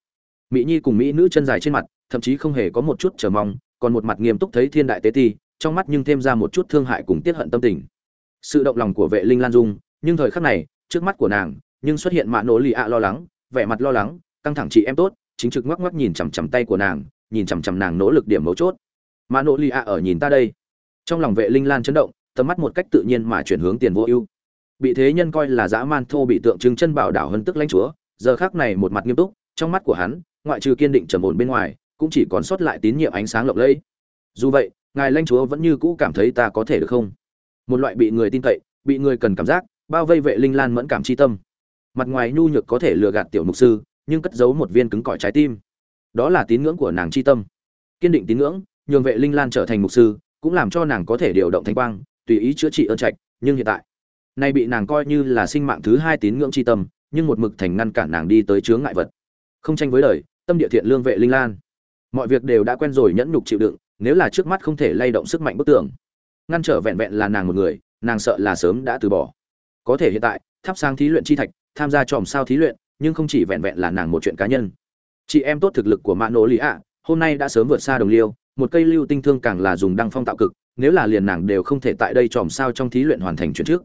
Mỹ nhi cùng mỹ nữ chân dài trên mặt, thậm chí không hề có một chút chờ mong, còn một mặt nghiêm túc thấy thiên đại tế ti, trong mắt nhưng thêm ra một chút thương hại cùng tiết hận tâm tình. Sự động lòng của vệ linh lan dung, nhưng thời khắc này, trước mắt của nàng, nhưng xuất hiện mạ nổ lì ạ lo lắng, vẻ mặt lo lắng, căng thẳng chị em tốt, chính trực ngoắc ngoắc nhìn chằm chằm tay của nàng, nhìn chằm chằm nàng nỗ lực điểm mấu chốt. Mạ nỗ lì ạ ở nhìn ta đây. Trong lòng vệ linh lan chấn động tầm mắt một cách tự nhiên mà chuyển hướng tiền vô ưu. Bị thế nhân coi là dã man thô bị tượng trưng chân bảo đảo hơn tức lãnh chúa, giờ khác này một mặt nghiêm túc, trong mắt của hắn, ngoại trừ kiên định trầm ổn bên ngoài, cũng chỉ còn sót lại tín nhiệm ánh sáng lộng lẫy. Dù vậy, ngài lãnh chúa vẫn như cũ cảm thấy ta có thể được không? Một loại bị người tin cậy, bị người cần cảm giác, bao vây vệ linh lan mẫn cảm chi tâm. Mặt ngoài nhu nhược có thể lừa gạt tiểu mục sư, nhưng cất giấu một viên cứng cỏi trái tim. Đó là tín ngưỡng của nàng chi tâm. Kiên định tín ngưỡng, nhường vệ linh lan trở thành mục sư, cũng làm cho nàng có thể điều động thanh quang tùy ý chữa trị ơn trạch, nhưng hiện tại, nay bị nàng coi như là sinh mạng thứ hai tín ngưỡng chi tâm, nhưng một mực thành ngăn cản nàng đi tới chướng ngại vật. Không tranh với đời, tâm địa thiện lương vệ linh lan. Mọi việc đều đã quen rồi nhẫn nhục chịu đựng, nếu là trước mắt không thể lay động sức mạnh bức tường, ngăn trở vẹn vẹn là nàng một người, nàng sợ là sớm đã từ bỏ. Có thể hiện tại, thắp sang thí luyện chi thạch, tham gia tròm sao thí luyện, nhưng không chỉ vẹn vẹn là nàng một chuyện cá nhân. Chị em tốt thực lực của mạ nổ lý ạ, hôm nay đã sớm vượt xa đồng liêu, một cây lưu tinh thương càng là dùng đăng phong tạo cực nếu là liền nàng đều không thể tại đây tròm sao trong thí luyện hoàn thành chuyện trước.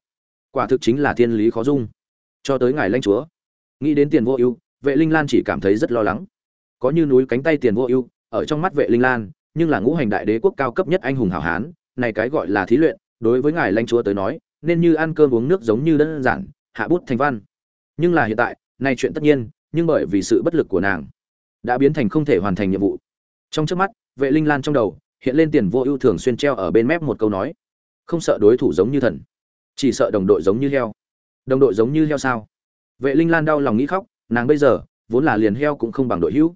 Quả thực chính là thiên lý khó dung. Cho tới ngài lãnh chúa. Nghĩ đến tiền vô ưu, vệ linh lan chỉ cảm thấy rất lo lắng. Có như núi cánh tay tiền vô ưu, ở trong mắt vệ linh lan, nhưng là ngũ hành đại đế quốc cao cấp nhất anh hùng hảo hán, này cái gọi là thí luyện, đối với ngài lãnh chúa tới nói, nên như ăn cơm uống nước giống như đơn giản, hạ bút thành văn. Nhưng là hiện tại, này chuyện tất nhiên, nhưng bởi vì sự bất lực của nàng, đã biến thành không thể hoàn thành nhiệm vụ. Trong trước mắt, vệ linh lan trong đầu hiện lên tiền vô ưu thường xuyên treo ở bên mép một câu nói. Không sợ đối thủ giống như thần, chỉ sợ đồng đội giống như heo. Đồng đội giống như heo sao? Vệ linh lan đau lòng nghĩ khóc, nàng bây giờ, vốn là liền heo cũng không bằng đội hữu.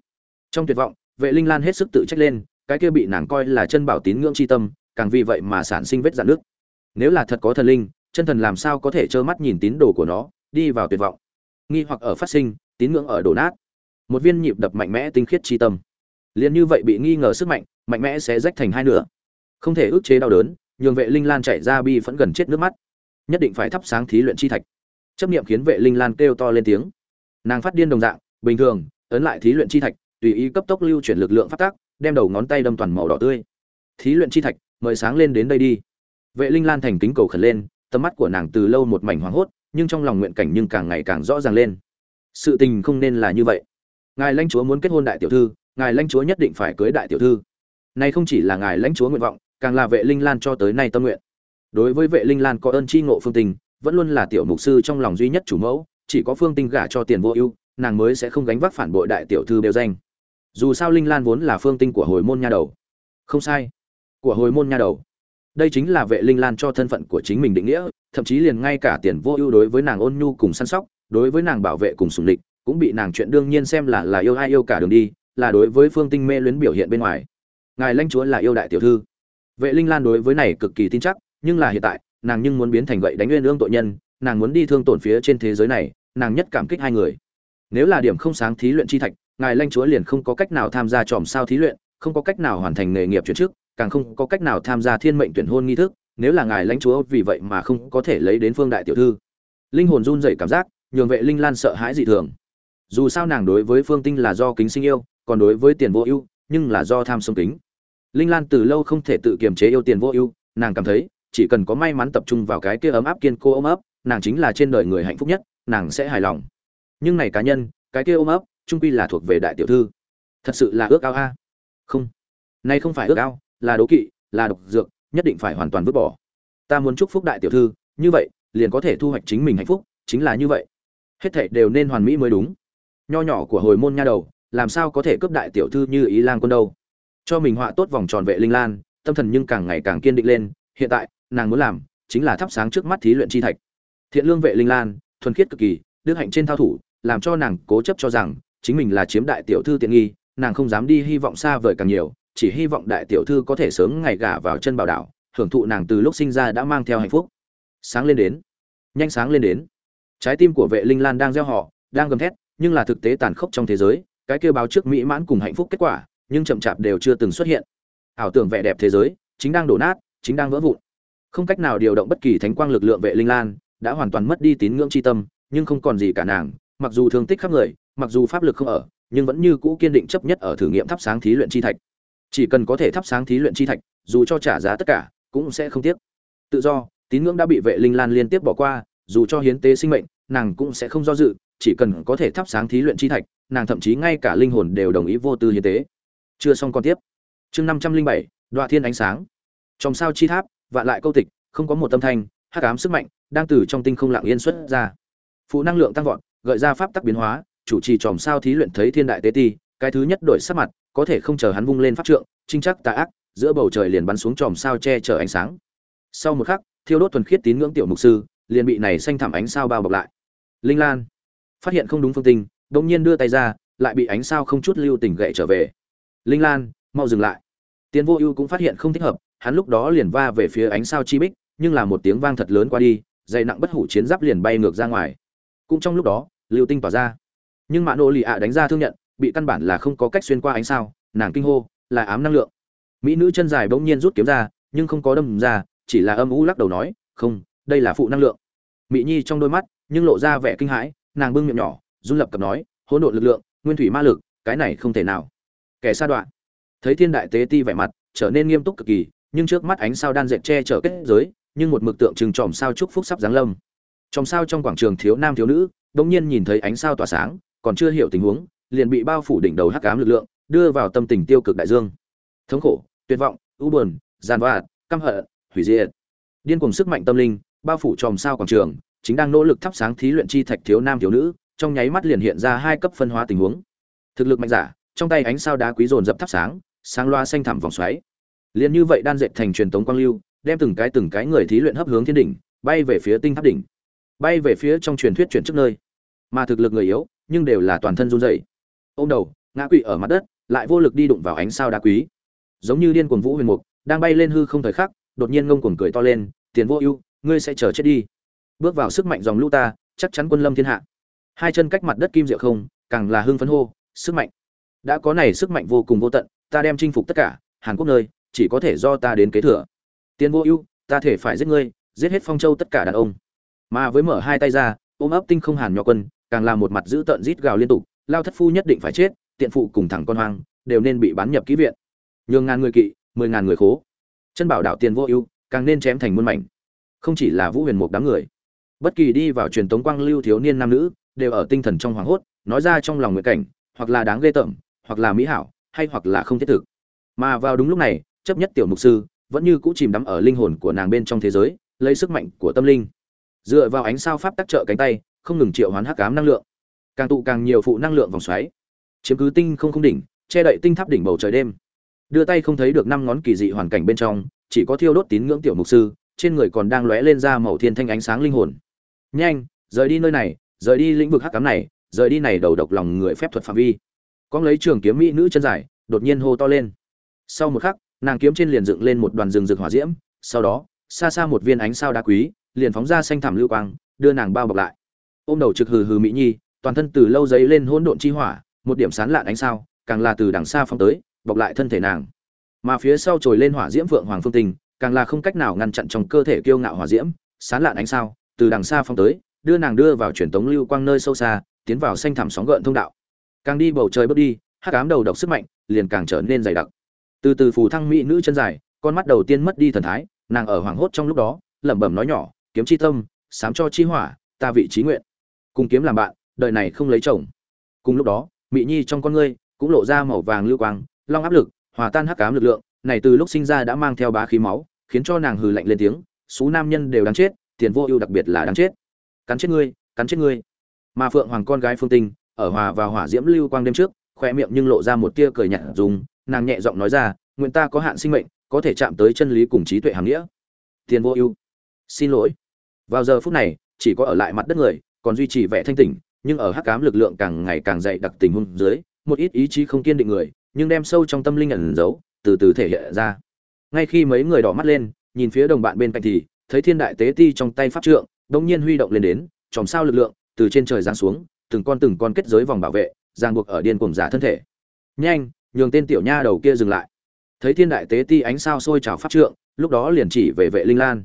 Trong tuyệt vọng, vệ linh lan hết sức tự trách lên, cái kia bị nàng coi là chân bảo tín ngưỡng chi tâm, càng vì vậy mà sản sinh vết dạn nước nếu là thật có thần linh, chân thần làm sao có thể trơ mắt nhìn tín đồ của nó, đi vào tuyệt vọng. Nghi hoặc ở phát sinh, tín ngưỡng ở đổ nát. Một viên nhịp đập mạnh mẽ tinh khiết chi tâm liền như vậy bị nghi ngờ sức mạnh mạnh mẽ sẽ rách thành hai nửa. Không thể ức chế đau đớn, nhường vệ linh lan chạy ra bi vẫn gần chết nước mắt. Nhất định phải thắp sáng thí luyện chi thạch. Chấp niệm khiến vệ linh lan kêu to lên tiếng. Nàng phát điên đồng dạng, bình thường, ấn lại thí luyện chi thạch, tùy ý cấp tốc lưu chuyển lực lượng phát tác đem đầu ngón tay đâm toàn màu đỏ tươi. Thí luyện chi thạch, mời sáng lên đến đây đi. Vệ linh lan thành kính cầu khẩn lên, tầm mắt của nàng từ lâu một mảnh hoảng hốt, nhưng trong lòng nguyện cảnh nhưng càng ngày càng rõ ràng lên. Sự tình không nên là như vậy. Ngài lãnh chúa muốn kết hôn đại tiểu thư ngài lãnh chúa nhất định phải cưới đại tiểu thư. Này không chỉ là ngài lãnh chúa nguyện vọng, càng là vệ linh lan cho tới nay tâm nguyện. Đối với vệ linh lan có ơn tri ngộ phương tình, vẫn luôn là tiểu mục sư trong lòng duy nhất chủ mẫu, chỉ có phương tinh gả cho tiền vô ưu, nàng mới sẽ không gánh vác phản bội đại tiểu thư đều danh. Dù sao linh lan vốn là phương tinh của hồi môn nha đầu. Không sai, của hồi môn nha đầu. Đây chính là vệ linh lan cho thân phận của chính mình định nghĩa, thậm chí liền ngay cả tiền vô ưu đối với nàng ôn nhu cùng săn sóc, đối với nàng bảo vệ cùng sùng địch cũng bị nàng chuyện đương nhiên xem là là yêu ai yêu cả đường đi là đối với phương tinh mê luyến biểu hiện bên ngoài. Ngài lãnh chúa là yêu đại tiểu thư. Vệ linh lan đối với này cực kỳ tin chắc nhưng là hiện tại nàng nhưng muốn biến thành vậy đánh nguyên ương tội nhân nàng muốn đi thương tổn phía trên thế giới này nàng nhất cảm kích hai người. Nếu là điểm không sáng thí luyện chi thạch ngài lãnh chúa liền không có cách nào tham gia tròm sao thí luyện không có cách nào hoàn thành nghề nghiệp chuyển chức, càng không có cách nào tham gia thiên mệnh tuyển hôn nghi thức nếu là ngài lãnh chúa vì vậy mà không có thể lấy đến phương đại tiểu thư. Linh hồn run rẩy cảm giác nhường vệ linh lan sợ hãi dị thường. Dù sao nàng đối với phương tinh là do kính sinh yêu còn đối với tiền vô ưu, nhưng là do tham sông kính. Linh lan từ lâu không thể tự kiềm chế yêu tiền vô ưu, nàng cảm thấy, chỉ cần có may mắn tập trung vào cái kia ấm áp kiên cô ôm ấp, nàng chính là trên đời người hạnh phúc nhất, nàng sẽ hài lòng. Nhưng này cá nhân, cái kia ôm ấp, trung quy là thuộc về đại tiểu thư. Thật sự là ước ao a. Không. Nay không phải ước ao, là đố kỵ, là độc dược, nhất định phải hoàn toàn vứt bỏ. Ta muốn chúc phúc đại tiểu thư, như vậy, liền có thể thu hoạch chính mình hạnh phúc, chính là như vậy. Hết thảy đều nên hoàn mỹ mới đúng. Nho nhỏ của hồi môn nha đầu làm sao có thể cướp đại tiểu thư như ý lang quân đâu? Cho mình họa tốt vòng tròn vệ linh lan, tâm thần nhưng càng ngày càng kiên định lên, hiện tại, nàng muốn làm chính là thắp sáng trước mắt thí luyện chi thạch. Thiện lương vệ linh lan, thuần khiết cực kỳ, đức hạnh trên thao thủ, làm cho nàng cố chấp cho rằng chính mình là chiếm đại tiểu thư tiện nghi, nàng không dám đi hy vọng xa vời càng nhiều, chỉ hy vọng đại tiểu thư có thể sớm ngày gả vào chân bảo đảo, hưởng thụ nàng từ lúc sinh ra đã mang theo hạnh phúc. Sáng lên đến. Nhanh sáng lên đến. Trái tim của vệ linh lan đang gieo họ, đang gầm thét, nhưng là thực tế tàn khốc trong thế giới cái kêu báo trước mỹ mãn cùng hạnh phúc kết quả, nhưng chậm chạp đều chưa từng xuất hiện. Ảo tưởng vẻ đẹp thế giới, chính đang đổ nát, chính đang vỡ vụn. Không cách nào điều động bất kỳ thánh quang lực lượng vệ linh lan, đã hoàn toàn mất đi tín ngưỡng chi tâm, nhưng không còn gì cả nàng, mặc dù thương tích khắp người, mặc dù pháp lực không ở, nhưng vẫn như cũ kiên định chấp nhất ở thử nghiệm thắp sáng thí luyện chi thạch. Chỉ cần có thể thắp sáng thí luyện chi thạch, dù cho trả giá tất cả, cũng sẽ không tiếc. Tự do, tín ngưỡng đã bị vệ linh lan liên tiếp bỏ qua, dù cho hiến tế sinh mệnh, nàng cũng sẽ không do dự, chỉ cần có thể thắp sáng thí luyện chi thạch nàng thậm chí ngay cả linh hồn đều đồng ý vô tư hiến tế. Chưa xong còn tiếp. Chương năm trăm linh bảy, đoạ thiên ánh sáng. Trong sao chi tháp, vạn lại câu tịch, không có một tâm thanh, hắc ám sức mạnh đang từ trong tinh không lặng yên xuất ra. Phụ năng lượng tăng vọt, gợi ra pháp tắc biến hóa, chủ trì tròm sao thí luyện thấy thiên đại tế ti, cái thứ nhất đổi sắc mặt, có thể không chờ hắn vung lên pháp trượng, trinh chắc tà ác, giữa bầu trời liền bắn xuống tròm sao che chở ánh sáng. Sau một khắc, thiêu đốt thuần khiết tín ngưỡng tiểu mục sư, liền bị này xanh thảm ánh sao bao bọc lại. Linh lan, phát hiện không đúng phương tinh đột nhiên đưa tay ra, lại bị ánh sao không chút lưu tình gậy trở về. Linh lan, mau dừng lại. Tiến vô ưu cũng phát hiện không thích hợp, hắn lúc đó liền va về phía ánh sao chi bích, nhưng là một tiếng vang thật lớn qua đi, dày nặng bất hủ chiến giáp liền bay ngược ra ngoài. Cũng trong lúc đó, lưu tinh tỏa ra. Nhưng mạ nô lì ạ đánh ra thương nhận, bị căn bản là không có cách xuyên qua ánh sao, nàng kinh hô, là ám năng lượng. Mỹ nữ chân dài bỗng nhiên rút kiếm ra, nhưng không có đâm ra, chỉ là âm u lắc đầu nói, không, đây là phụ năng lượng. Mỹ nhi trong đôi mắt, nhưng lộ ra vẻ kinh hãi, nàng bưng miệng nhỏ run lập cập nói, hỗn độn lực lượng, nguyên thủy ma lực, cái này không thể nào. Kẻ sa đoạn. Thấy thiên đại tế ti vẻ mặt, trở nên nghiêm túc cực kỳ, nhưng trước mắt ánh sao đan dệt che chở kết giới, nhưng một mực tượng trưng tròm sao chúc phúc sắp giáng lâm. Tròm sao trong quảng trường thiếu nam thiếu nữ bỗng nhiên nhìn thấy ánh sao tỏa sáng, còn chưa hiểu tình huống, liền bị bao phủ đỉnh đầu hắc ám lực lượng, đưa vào tâm tình tiêu cực đại dương. Thống khổ, tuyệt vọng, u buồn, giàn vạ, căm hận, hủy diệt. Điên cuồng sức mạnh tâm linh, bao phủ tròm sao quảng trường, chính đang nỗ lực thắp sáng thí luyện chi thạch thiếu nam thiếu nữ trong nháy mắt liền hiện ra hai cấp phân hóa tình huống. Thực lực mạnh giả, trong tay ánh sao đá quý dồn dập thắp sáng sáng loa xanh thẳm vòng xoáy. Liền như vậy đan dệt thành truyền tống quang lưu, đem từng cái từng cái người thí luyện hấp hướng thiên đỉnh, bay về phía tinh tháp đỉnh. Bay về phía trong truyền thuyết chuyển trước nơi. Mà thực lực người yếu, nhưng đều là toàn thân run rẩy. Ôm đầu, ngã quỵ ở mặt đất, lại vô lực đi đụng vào ánh sao đá quý. Giống như điên cuồng vũ huyền mục, đang bay lên hư không thời khắc, đột nhiên ngông cuồng cười to lên, tiền vô ưu, ngươi sẽ chờ chết đi. Bước vào sức mạnh dòng lũ ta, chắc chắn quân lâm thiên hạ hai chân cách mặt đất kim diệu không, càng là hưng phấn hô, sức mạnh! Đã có này sức mạnh vô cùng vô tận, ta đem chinh phục tất cả, hàn quốc nơi, chỉ có thể do ta đến kế thừa. Tiền vô ưu, ta thể phải giết ngươi, giết hết phong châu tất cả đàn ông. Mà với mở hai tay ra, ôm ấp tinh không hàn nho quân, càng là một mặt giữ tợn rít gào liên tục, lao thất phu nhất định phải chết, tiện phụ cùng thẳng con hoang, đều nên bị bán nhập kỹ viện. Nhường ngàn người kỵ, mười ngàn người khố. Chân bảo đạo tiền vô ưu, càng nên chém thành muôn mảnh. Không chỉ là vũ huyền một đám người, bất kỳ đi vào truyền tống quang lưu thiếu niên nam nữ đều ở tinh thần trong hoàng hốt, nói ra trong lòng nguyện cảnh, hoặc là đáng ghê tởm, hoặc là mỹ hảo, hay hoặc là không thiết thực. Mà vào đúng lúc này, chấp nhất tiểu mục sư, vẫn như cũ chìm đắm ở linh hồn của nàng bên trong thế giới, lấy sức mạnh của tâm linh. Dựa vào ánh sao pháp tác trợ cánh tay, không ngừng triệu hoán hắc ám năng lượng. Càng tụ càng nhiều phụ năng lượng vòng xoáy. Chiếm cứ tinh không không đỉnh, che đậy tinh tháp đỉnh bầu trời đêm. Đưa tay không thấy được năm ngón kỳ dị hoàn cảnh bên trong, chỉ có thiêu đốt tín ngưỡng tiểu mục sư, trên người còn đang lóe lên ra màu thiên thanh ánh sáng linh hồn. Nhanh, rời đi nơi này rời đi lĩnh vực hắc cám này, rời đi này đầu độc lòng người phép thuật phạm vi. Con lấy trường kiếm mỹ nữ chân dài, đột nhiên hô to lên. Sau một khắc, nàng kiếm trên liền dựng lên một đoàn rừng rực hỏa diễm, sau đó, xa xa một viên ánh sao đá quý, liền phóng ra xanh thảm lưu quang, đưa nàng bao bọc lại. Ôm đầu trực hừ hừ mỹ nhi, toàn thân từ lâu dấy lên hỗn độn chi hỏa, một điểm sán lạn ánh sao, càng là từ đằng xa phóng tới, bọc lại thân thể nàng. Mà phía sau trồi lên hỏa diễm vượng hoàng phương tình, càng là không cách nào ngăn chặn trong cơ thể kiêu ngạo hỏa diễm, sán lạn ánh sao, từ đằng xa phong tới đưa nàng đưa vào truyền tống lưu quang nơi sâu xa, tiến vào xanh thẳm sóng gợn thông đạo. Càng đi bầu trời bước đi, hắc ám đầu độc sức mạnh liền càng trở nên dày đặc. Từ từ phù thăng mỹ nữ chân dài, con mắt đầu tiên mất đi thần thái, nàng ở hoảng hốt trong lúc đó, lẩm bẩm nói nhỏ, kiếm chi tâm, sám cho chi hỏa, ta vị trí nguyện. Cùng kiếm làm bạn, đời này không lấy chồng. Cùng lúc đó, mỹ nhi trong con ngươi cũng lộ ra màu vàng lưu quang, long áp lực, hòa tan hắc ám lực lượng, này từ lúc sinh ra đã mang theo bá khí máu, khiến cho nàng hừ lạnh lên tiếng số nam nhân đều đáng chết, tiền vô ưu đặc biệt là đáng chết cắn chết ngươi, cắn chết ngươi. Mà phượng hoàng con gái phương tinh, ở hòa vào hỏa diễm lưu quang đêm trước khoe miệng nhưng lộ ra một tia cười nhạt dùng, nàng nhẹ giọng nói ra, nguyện ta có hạn sinh mệnh, có thể chạm tới chân lý cùng trí tuệ hàng nghĩa. Tiền vô ưu, xin lỗi. Vào giờ phút này, chỉ có ở lại mặt đất người, còn duy trì vẻ thanh tỉnh, nhưng ở hắc cám lực lượng càng ngày càng dày đặc tình huống dưới, một ít ý chí không kiên định người, nhưng đem sâu trong tâm linh ẩn giấu, từ từ thể hiện ra. Ngay khi mấy người đỏ mắt lên, nhìn phía đồng bạn bên cạnh thì, thấy thiên đại tế ti trong tay pháp trượng đông nhiên huy động lên đến, chòm sao lực lượng từ trên trời giáng xuống, từng con từng con kết giới vòng bảo vệ, ràng buộc ở điên cuồng giả thân thể. Nhanh, nhường tên tiểu nha đầu kia dừng lại. Thấy thiên đại tế ti ánh sao sôi trào phát trượng, lúc đó liền chỉ về vệ linh lan.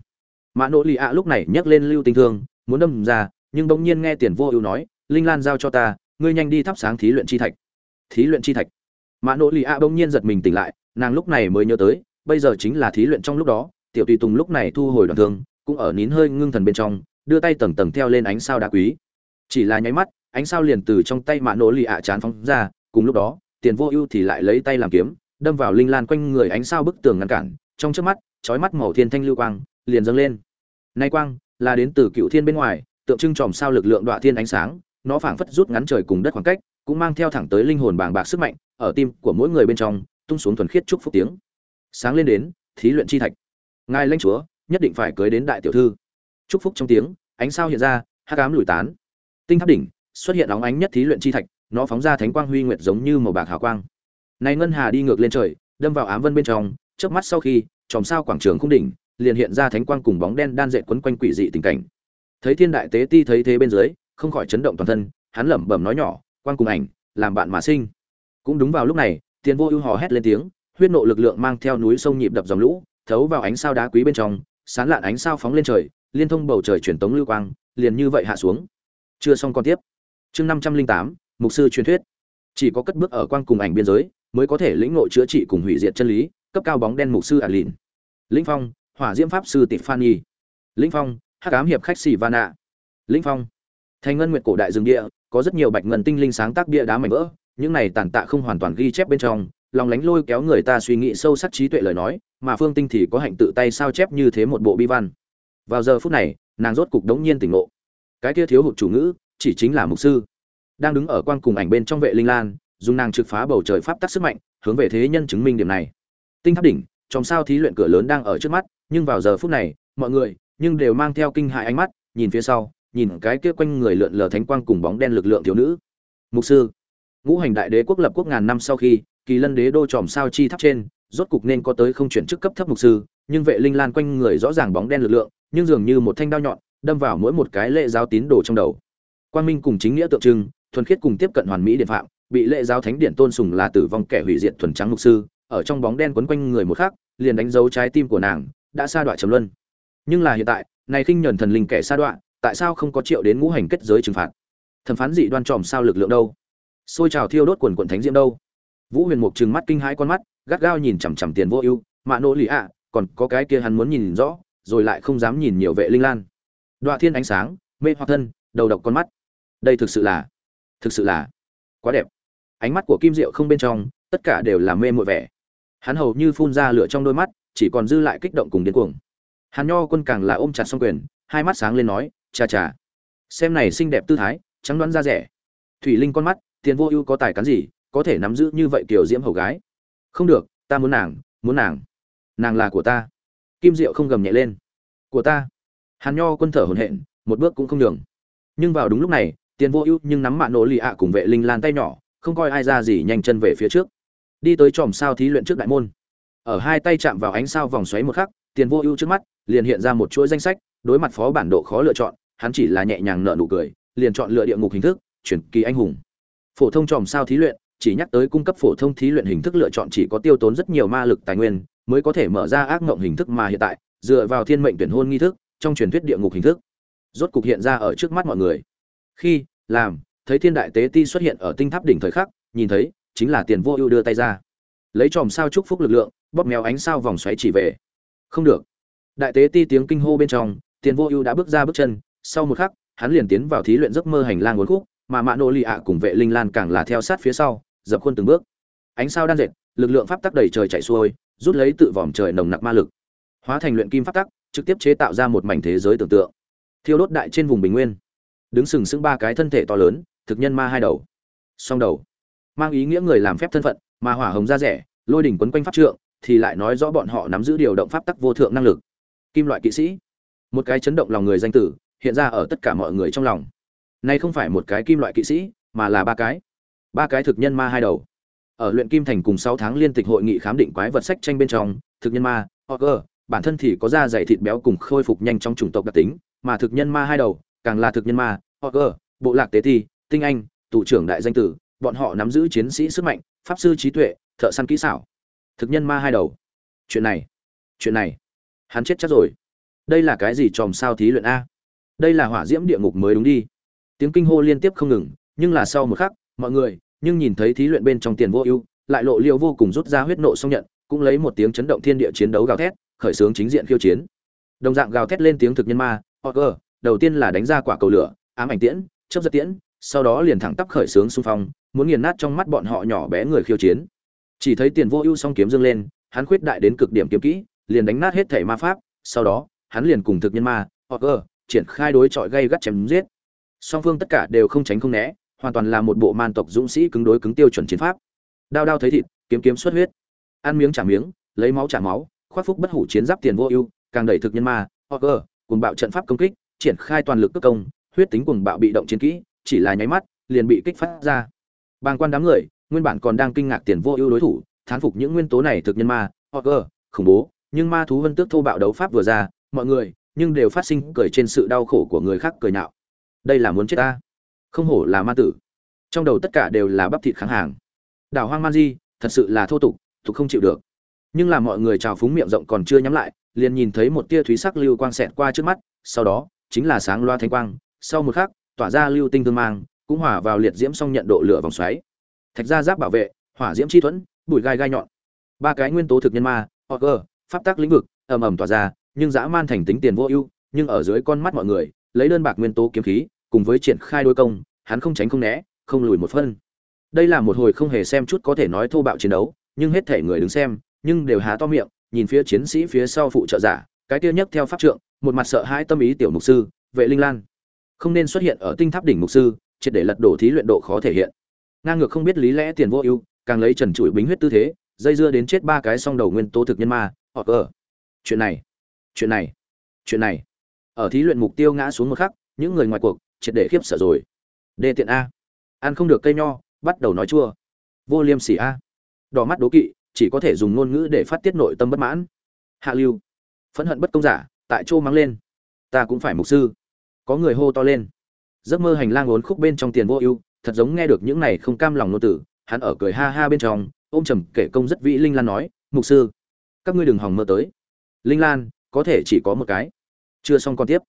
Mã nỗ lì ạ lúc này nhấc lên lưu tình thương, muốn đâm ra, nhưng bỗng nhiên nghe tiền vô ưu nói, linh lan giao cho ta, ngươi nhanh đi thắp sáng thí luyện chi thạch. Thí luyện chi thạch? Mã nỗ lì ạ bỗng nhiên giật mình tỉnh lại, nàng lúc này mới nhớ tới, bây giờ chính là thí luyện trong lúc đó, tiểu tùy tùng lúc này thu hồi đoàn thương, cũng ở nín hơi ngưng thần bên trong đưa tay tầng tầng theo lên ánh sao đá quý. Chỉ là nháy mắt, ánh sao liền từ trong tay mã nỗ lì ạ chán phóng ra, cùng lúc đó, tiền vô ưu thì lại lấy tay làm kiếm, đâm vào linh lan quanh người ánh sao bức tường ngăn cản, trong trước mắt, chói mắt màu thiên thanh lưu quang, liền dâng lên. Nay quang, là đến từ cựu thiên bên ngoài, tượng trưng tròm sao lực lượng đọa thiên ánh sáng, nó phảng phất rút ngắn trời cùng đất khoảng cách, cũng mang theo thẳng tới linh hồn bàng bạc sức mạnh, ở tim của mỗi người bên trong, tung xuống thuần khiết chúc phúc tiếng. Sáng lên đến, thí luyện chi thạch. Ngài lãnh chúa, nhất định phải cưới đến đại tiểu thư chúc phúc trong tiếng, ánh sao hiện ra, hắc ám lùi tán. Tinh tháp đỉnh, xuất hiện óng ánh nhất thí luyện chi thạch, nó phóng ra thánh quang huy nguyệt giống như màu bạc hào quang. Này ngân hà đi ngược lên trời, đâm vào ám vân bên trong trước mắt sau khi, chòm sao quảng trường khung đỉnh, liền hiện ra thánh quang cùng bóng đen đan dệt quấn quanh quỷ dị tình cảnh. Thấy thiên đại tế ti thấy thế bên dưới, không khỏi chấn động toàn thân, hắn lẩm bẩm nói nhỏ, quang cùng ảnh, làm bạn mà sinh. Cũng đúng vào lúc này, tiền vô ưu hò hét lên tiếng, huyết nộ lực lượng mang theo núi sông nhịp đập dòng lũ, thấu vào ánh sao đá quý bên trong, sán lạn ánh sao phóng lên trời liên thông bầu trời truyền tống lưu quang, liền như vậy hạ xuống. Chưa xong con tiếp. Chương năm trăm linh tám, mục sư truyền thuyết. Chỉ có cất bước ở quang cùng ảnh biên giới, mới có thể lĩnh ngộ chữa trị cùng hủy diệt chân lý, cấp cao bóng đen mục sư Alin. lìn. Lĩnh phong, hỏa diễm pháp sư Tiffany. phan nhi lĩnh phong, hắc ám hiệp khách sĩ vana lĩnh phong. Thành ngân nguyệt cổ đại rừng địa, có rất nhiều bạch ngân tinh linh sáng tác bia đá mảnh vỡ, những này tàn tạ không hoàn toàn ghi chép bên trong, lòng lánh lôi kéo người ta suy nghĩ sâu sắc trí tuệ lời nói, mà phương tinh thì có hạnh tự tay sao chép như thế một bộ bi văn vào giờ phút này, nàng rốt cục đống nhiên tỉnh ngộ. Cái kia thiếu hụt chủ ngữ, chỉ chính là mục sư. Đang đứng ở quang cùng ảnh bên trong vệ linh lan, dùng nàng trực phá bầu trời pháp tắc sức mạnh, hướng về thế nhân chứng minh điểm này. Tinh tháp đỉnh trong sao thí luyện cửa lớn đang ở trước mắt, nhưng vào giờ phút này, mọi người, nhưng đều mang theo kinh hại ánh mắt, nhìn phía sau, nhìn cái kia quanh người lượn lờ thánh quang cùng bóng đen lực lượng thiếu nữ. Mục sư, ngũ hành đại đế quốc lập quốc ngàn năm sau khi, kỳ lân đế đô tròm sao chi tháp trên, rốt cục nên có tới không chuyển chức cấp thấp mục sư, nhưng vệ linh lan quanh người rõ ràng bóng đen lực lượng nhưng dường như một thanh đao nhọn đâm vào mỗi một cái lệ giáo tín đồ trong đầu. Quang minh cùng chính nghĩa tượng trưng, thuần khiết cùng tiếp cận hoàn mỹ điện phạm, bị lệ giáo thánh điện tôn sùng là tử vong kẻ hủy diệt thuần trắng mục sư, ở trong bóng đen quấn quanh người một khắc, liền đánh dấu trái tim của nàng, đã sa đoạn trầm luân. Nhưng là hiện tại, này khinh nhẫn thần linh kẻ sa đoạn tại sao không có triệu đến ngũ hành kết giới trừng phạt? Thẩm phán dị đoan tròm sao lực lượng đâu? Xôi trào thiêu đốt quần quần thánh diễm đâu? Vũ huyền mục trừng mắt kinh hãi con mắt, gắt gao nhìn chằm chằm tiền vô ưu, mạ nỗ lì ạ, còn có cái kia hắn muốn nhìn rõ rồi lại không dám nhìn nhiều vệ linh lan. Đoạ thiên ánh sáng, mê hoặc thân, đầu độc con mắt. Đây thực sự là, thực sự là quá đẹp. Ánh mắt của kim diệu không bên trong, tất cả đều là mê mội vẻ. Hắn hầu như phun ra lửa trong đôi mắt, chỉ còn dư lại kích động cùng điên cuồng. Hắn nho quân càng là ôm chặt xong quyền, hai mắt sáng lên nói, chà chà, xem này xinh đẹp tư thái, trắng đoán da rẻ. Thủy linh con mắt, tiền vô ưu có tài cán gì, có thể nắm giữ như vậy kiểu diễm hầu gái. Không được, ta muốn nàng muốn nàng. Nàng là của ta kim diệu không gầm nhẹ lên. Của ta. Hàn nho quân thở hổn hển, một bước cũng không đường nhưng vào đúng lúc này, tiền vô ưu nhưng nắm mạ nổ lì ạ cùng vệ linh lan tay nhỏ, không coi ai ra gì nhanh chân về phía trước. Đi tới chòm sao thí luyện trước đại môn. Ở hai tay chạm vào ánh sao vòng xoáy một khắc, tiền vô ưu trước mắt, liền hiện ra một chuỗi danh sách, đối mặt phó bản độ khó lựa chọn, hắn chỉ là nhẹ nhàng nợ nụ cười, liền chọn lựa địa ngục hình thức, chuyển kỳ anh hùng. Phổ thông chòm sao thí luyện, chỉ nhắc tới cung cấp phổ thông thí luyện hình thức lựa chọn chỉ có tiêu tốn rất nhiều ma lực tài nguyên mới có thể mở ra ác ngộng hình thức mà hiện tại, dựa vào thiên mệnh tuyển hôn nghi thức, trong truyền thuyết địa ngục hình thức. Rốt cục hiện ra ở trước mắt mọi người. Khi, làm, thấy thiên đại tế ti xuất hiện ở tinh tháp đỉnh thời khắc, nhìn thấy, chính là tiền vô ưu đưa tay ra. Lấy chòm sao chúc phúc lực lượng, bóp méo ánh sao vòng xoáy chỉ về. Không được. Đại tế ti tiếng kinh hô bên trong, tiền vô ưu đã bước ra bước chân, sau một khắc, hắn liền tiến vào thí luyện giấc mơ hành lang uốn khúc, mà mạ nô lì ạ cùng vệ linh lan càng là theo sát phía sau, dập khuôn từng bước. Ánh sao đan dệt lực lượng pháp tắc đầy trời chạy xuôi, rút lấy tự vòm trời nồng nặc ma lực. Hóa thành luyện kim pháp tắc, trực tiếp chế tạo ra một mảnh thế giới tưởng tượng. Thiêu đốt đại trên vùng bình nguyên. Đứng sừng sững ba cái thân thể to lớn, thực nhân ma hai đầu. Song đầu. Mang ý nghĩa người làm phép thân phận, mà hỏa hồng ra rẻ, lôi đỉnh quấn quanh pháp trượng, thì lại nói rõ bọn họ nắm giữ điều động pháp tắc vô thượng năng lực. Kim loại kỵ sĩ. Một cái chấn động lòng người danh tử, hiện ra ở tất cả mọi người trong lòng. Nay không phải một cái kim loại kỵ sĩ, mà là ba cái. Ba cái thực nhân ma hai đầu ở luyện kim thành cùng sáu tháng liên tịch hội nghị khám định quái vật sách tranh bên trong thực nhân ma Ogre, bản thân thì có da dày thịt béo cùng khôi phục nhanh trong chủng tộc đặc tính mà thực nhân ma hai đầu càng là thực nhân ma Ogre, bộ lạc tế thi tinh anh tụ trưởng đại danh tử bọn họ nắm giữ chiến sĩ sức mạnh pháp sư trí tuệ thợ săn kỹ xảo. Thực nhân ma hai đầu. Chuyện này chuyện này hắn chết chắc rồi. Đây là cái gì tròm sao thí luyện a? Đây là hỏa diễm địa ngục mới đúng đi. Tiếng kinh hô liên tiếp không ngừng nhưng là sau một khắc mọi người nhưng nhìn thấy thí luyện bên trong tiền vô ưu lại lộ liêu vô cùng rút ra huyết nộ xong nhận cũng lấy một tiếng chấn động thiên địa chiến đấu gào thét khởi xướng chính diện khiêu chiến. Đồng dạng gào thét lên tiếng thực nhân ma Orger, đầu tiên là đánh ra quả cầu lửa ám ảnh tiễn chớp giật tiễn sau đó liền thẳng tắp khởi xướng xung phong muốn nghiền nát trong mắt bọn họ nhỏ bé người khiêu chiến. Chỉ thấy tiền vô ưu song kiếm dâng lên hắn khuyết đại đến cực điểm kiếm kỹ liền đánh nát hết thể ma pháp sau đó hắn liền cùng thực nhân ma Orger, triển khai đối chọi gây gắt chém giết. Song phương tất cả đều không tránh không né hoàn toàn là một bộ man tộc dũng sĩ cứng đối cứng tiêu chuẩn chiến pháp. Đao đao thấy thịt kiếm kiếm xuất huyết. Ăn miếng trả miếng lấy máu trả máu khoác phúc bất hủ chiến giáp tiền vô ưu càng đẩy thực nhân ma Orger, cùng bạo trận pháp công kích triển khai toàn lực cước công huyết tính cùng bạo bị động chiến kỹ chỉ là nháy mắt liền bị kích phát ra. Bàng quan đám người nguyên bản còn đang kinh ngạc tiền vô ưu đối thủ thán phục những nguyên tố này thực nhân ma Orger, khủng bố nhưng ma thú vân tước thô bạo đấu pháp vừa ra mọi người nhưng đều phát sinh cười trên sự đau khổ của người khác cười nhạo. Đây là muốn chết ta không hổ là ma tử. Trong đầu tất cả đều là bắp thịt kháng hàng. Đảo hoang man di thật sự là thô tục tục không chịu được. Nhưng là mọi người trào phúng miệng rộng còn chưa nhắm lại liền nhìn thấy một tia thúy sắc lưu quang xẹt qua trước mắt sau đó chính là sáng loa thanh quang sau một khắc tỏa ra lưu tinh thương mang cũng hỏa vào liệt diễm xong nhận độ lửa vòng xoáy. Thạch ra giáp bảo vệ hỏa diễm chi thuẫn bụi gai gai nhọn. Ba cái nguyên tố thực nhân ma Orger, pháp tác lĩnh vực ầm ầm tỏa ra nhưng dã man thành tính tiền vô ưu nhưng ở dưới con mắt mọi người lấy đơn bạc nguyên tố kiếm khí cùng với triển khai đối công, hắn không tránh không né, không lùi một phân. Đây là một hồi không hề xem chút có thể nói thô bạo chiến đấu, nhưng hết thể người đứng xem, nhưng đều há to miệng, nhìn phía chiến sĩ phía sau phụ trợ giả, cái kia nhất theo pháp trượng, một mặt sợ hãi tâm ý tiểu mục sư, vệ linh lan. Không nên xuất hiện ở tinh tháp đỉnh mục sư, triệt để lật đổ thí luyện độ khó thể hiện. Ngang ngược không biết lý lẽ tiền vô ưu, càng lấy trần trụi bính huyết tư thế, dây dưa đến chết ba cái song đầu nguyên tố thực nhân ma hoặc ở chuyện này chuyện này chuyện này. Ở thí luyện mục tiêu ngã xuống một khắc, những người ngoài cuộc triệt để khiếp sợ rồi. Đê tiện a. Ăn không được cây nho, bắt đầu nói chua. Vô liêm sỉ a. Đỏ mắt đố kỵ, chỉ có thể dùng ngôn ngữ để phát tiết nội tâm bất mãn. Hạ lưu. Phẫn hận bất công giả, tại chỗ mắng lên. Ta cũng phải mục sư. Có người hô to lên. Giấc mơ hành lang uốn khúc bên trong tiền vô ưu, thật giống nghe được những này không cam lòng nô tử hắn ở cười ha ha bên trong, ôm trầm kể công rất vĩ linh lan nói, mục sư, các ngươi đừng hòng mơ tới. Linh lan, có thể chỉ có một cái. Chưa xong còn tiếp.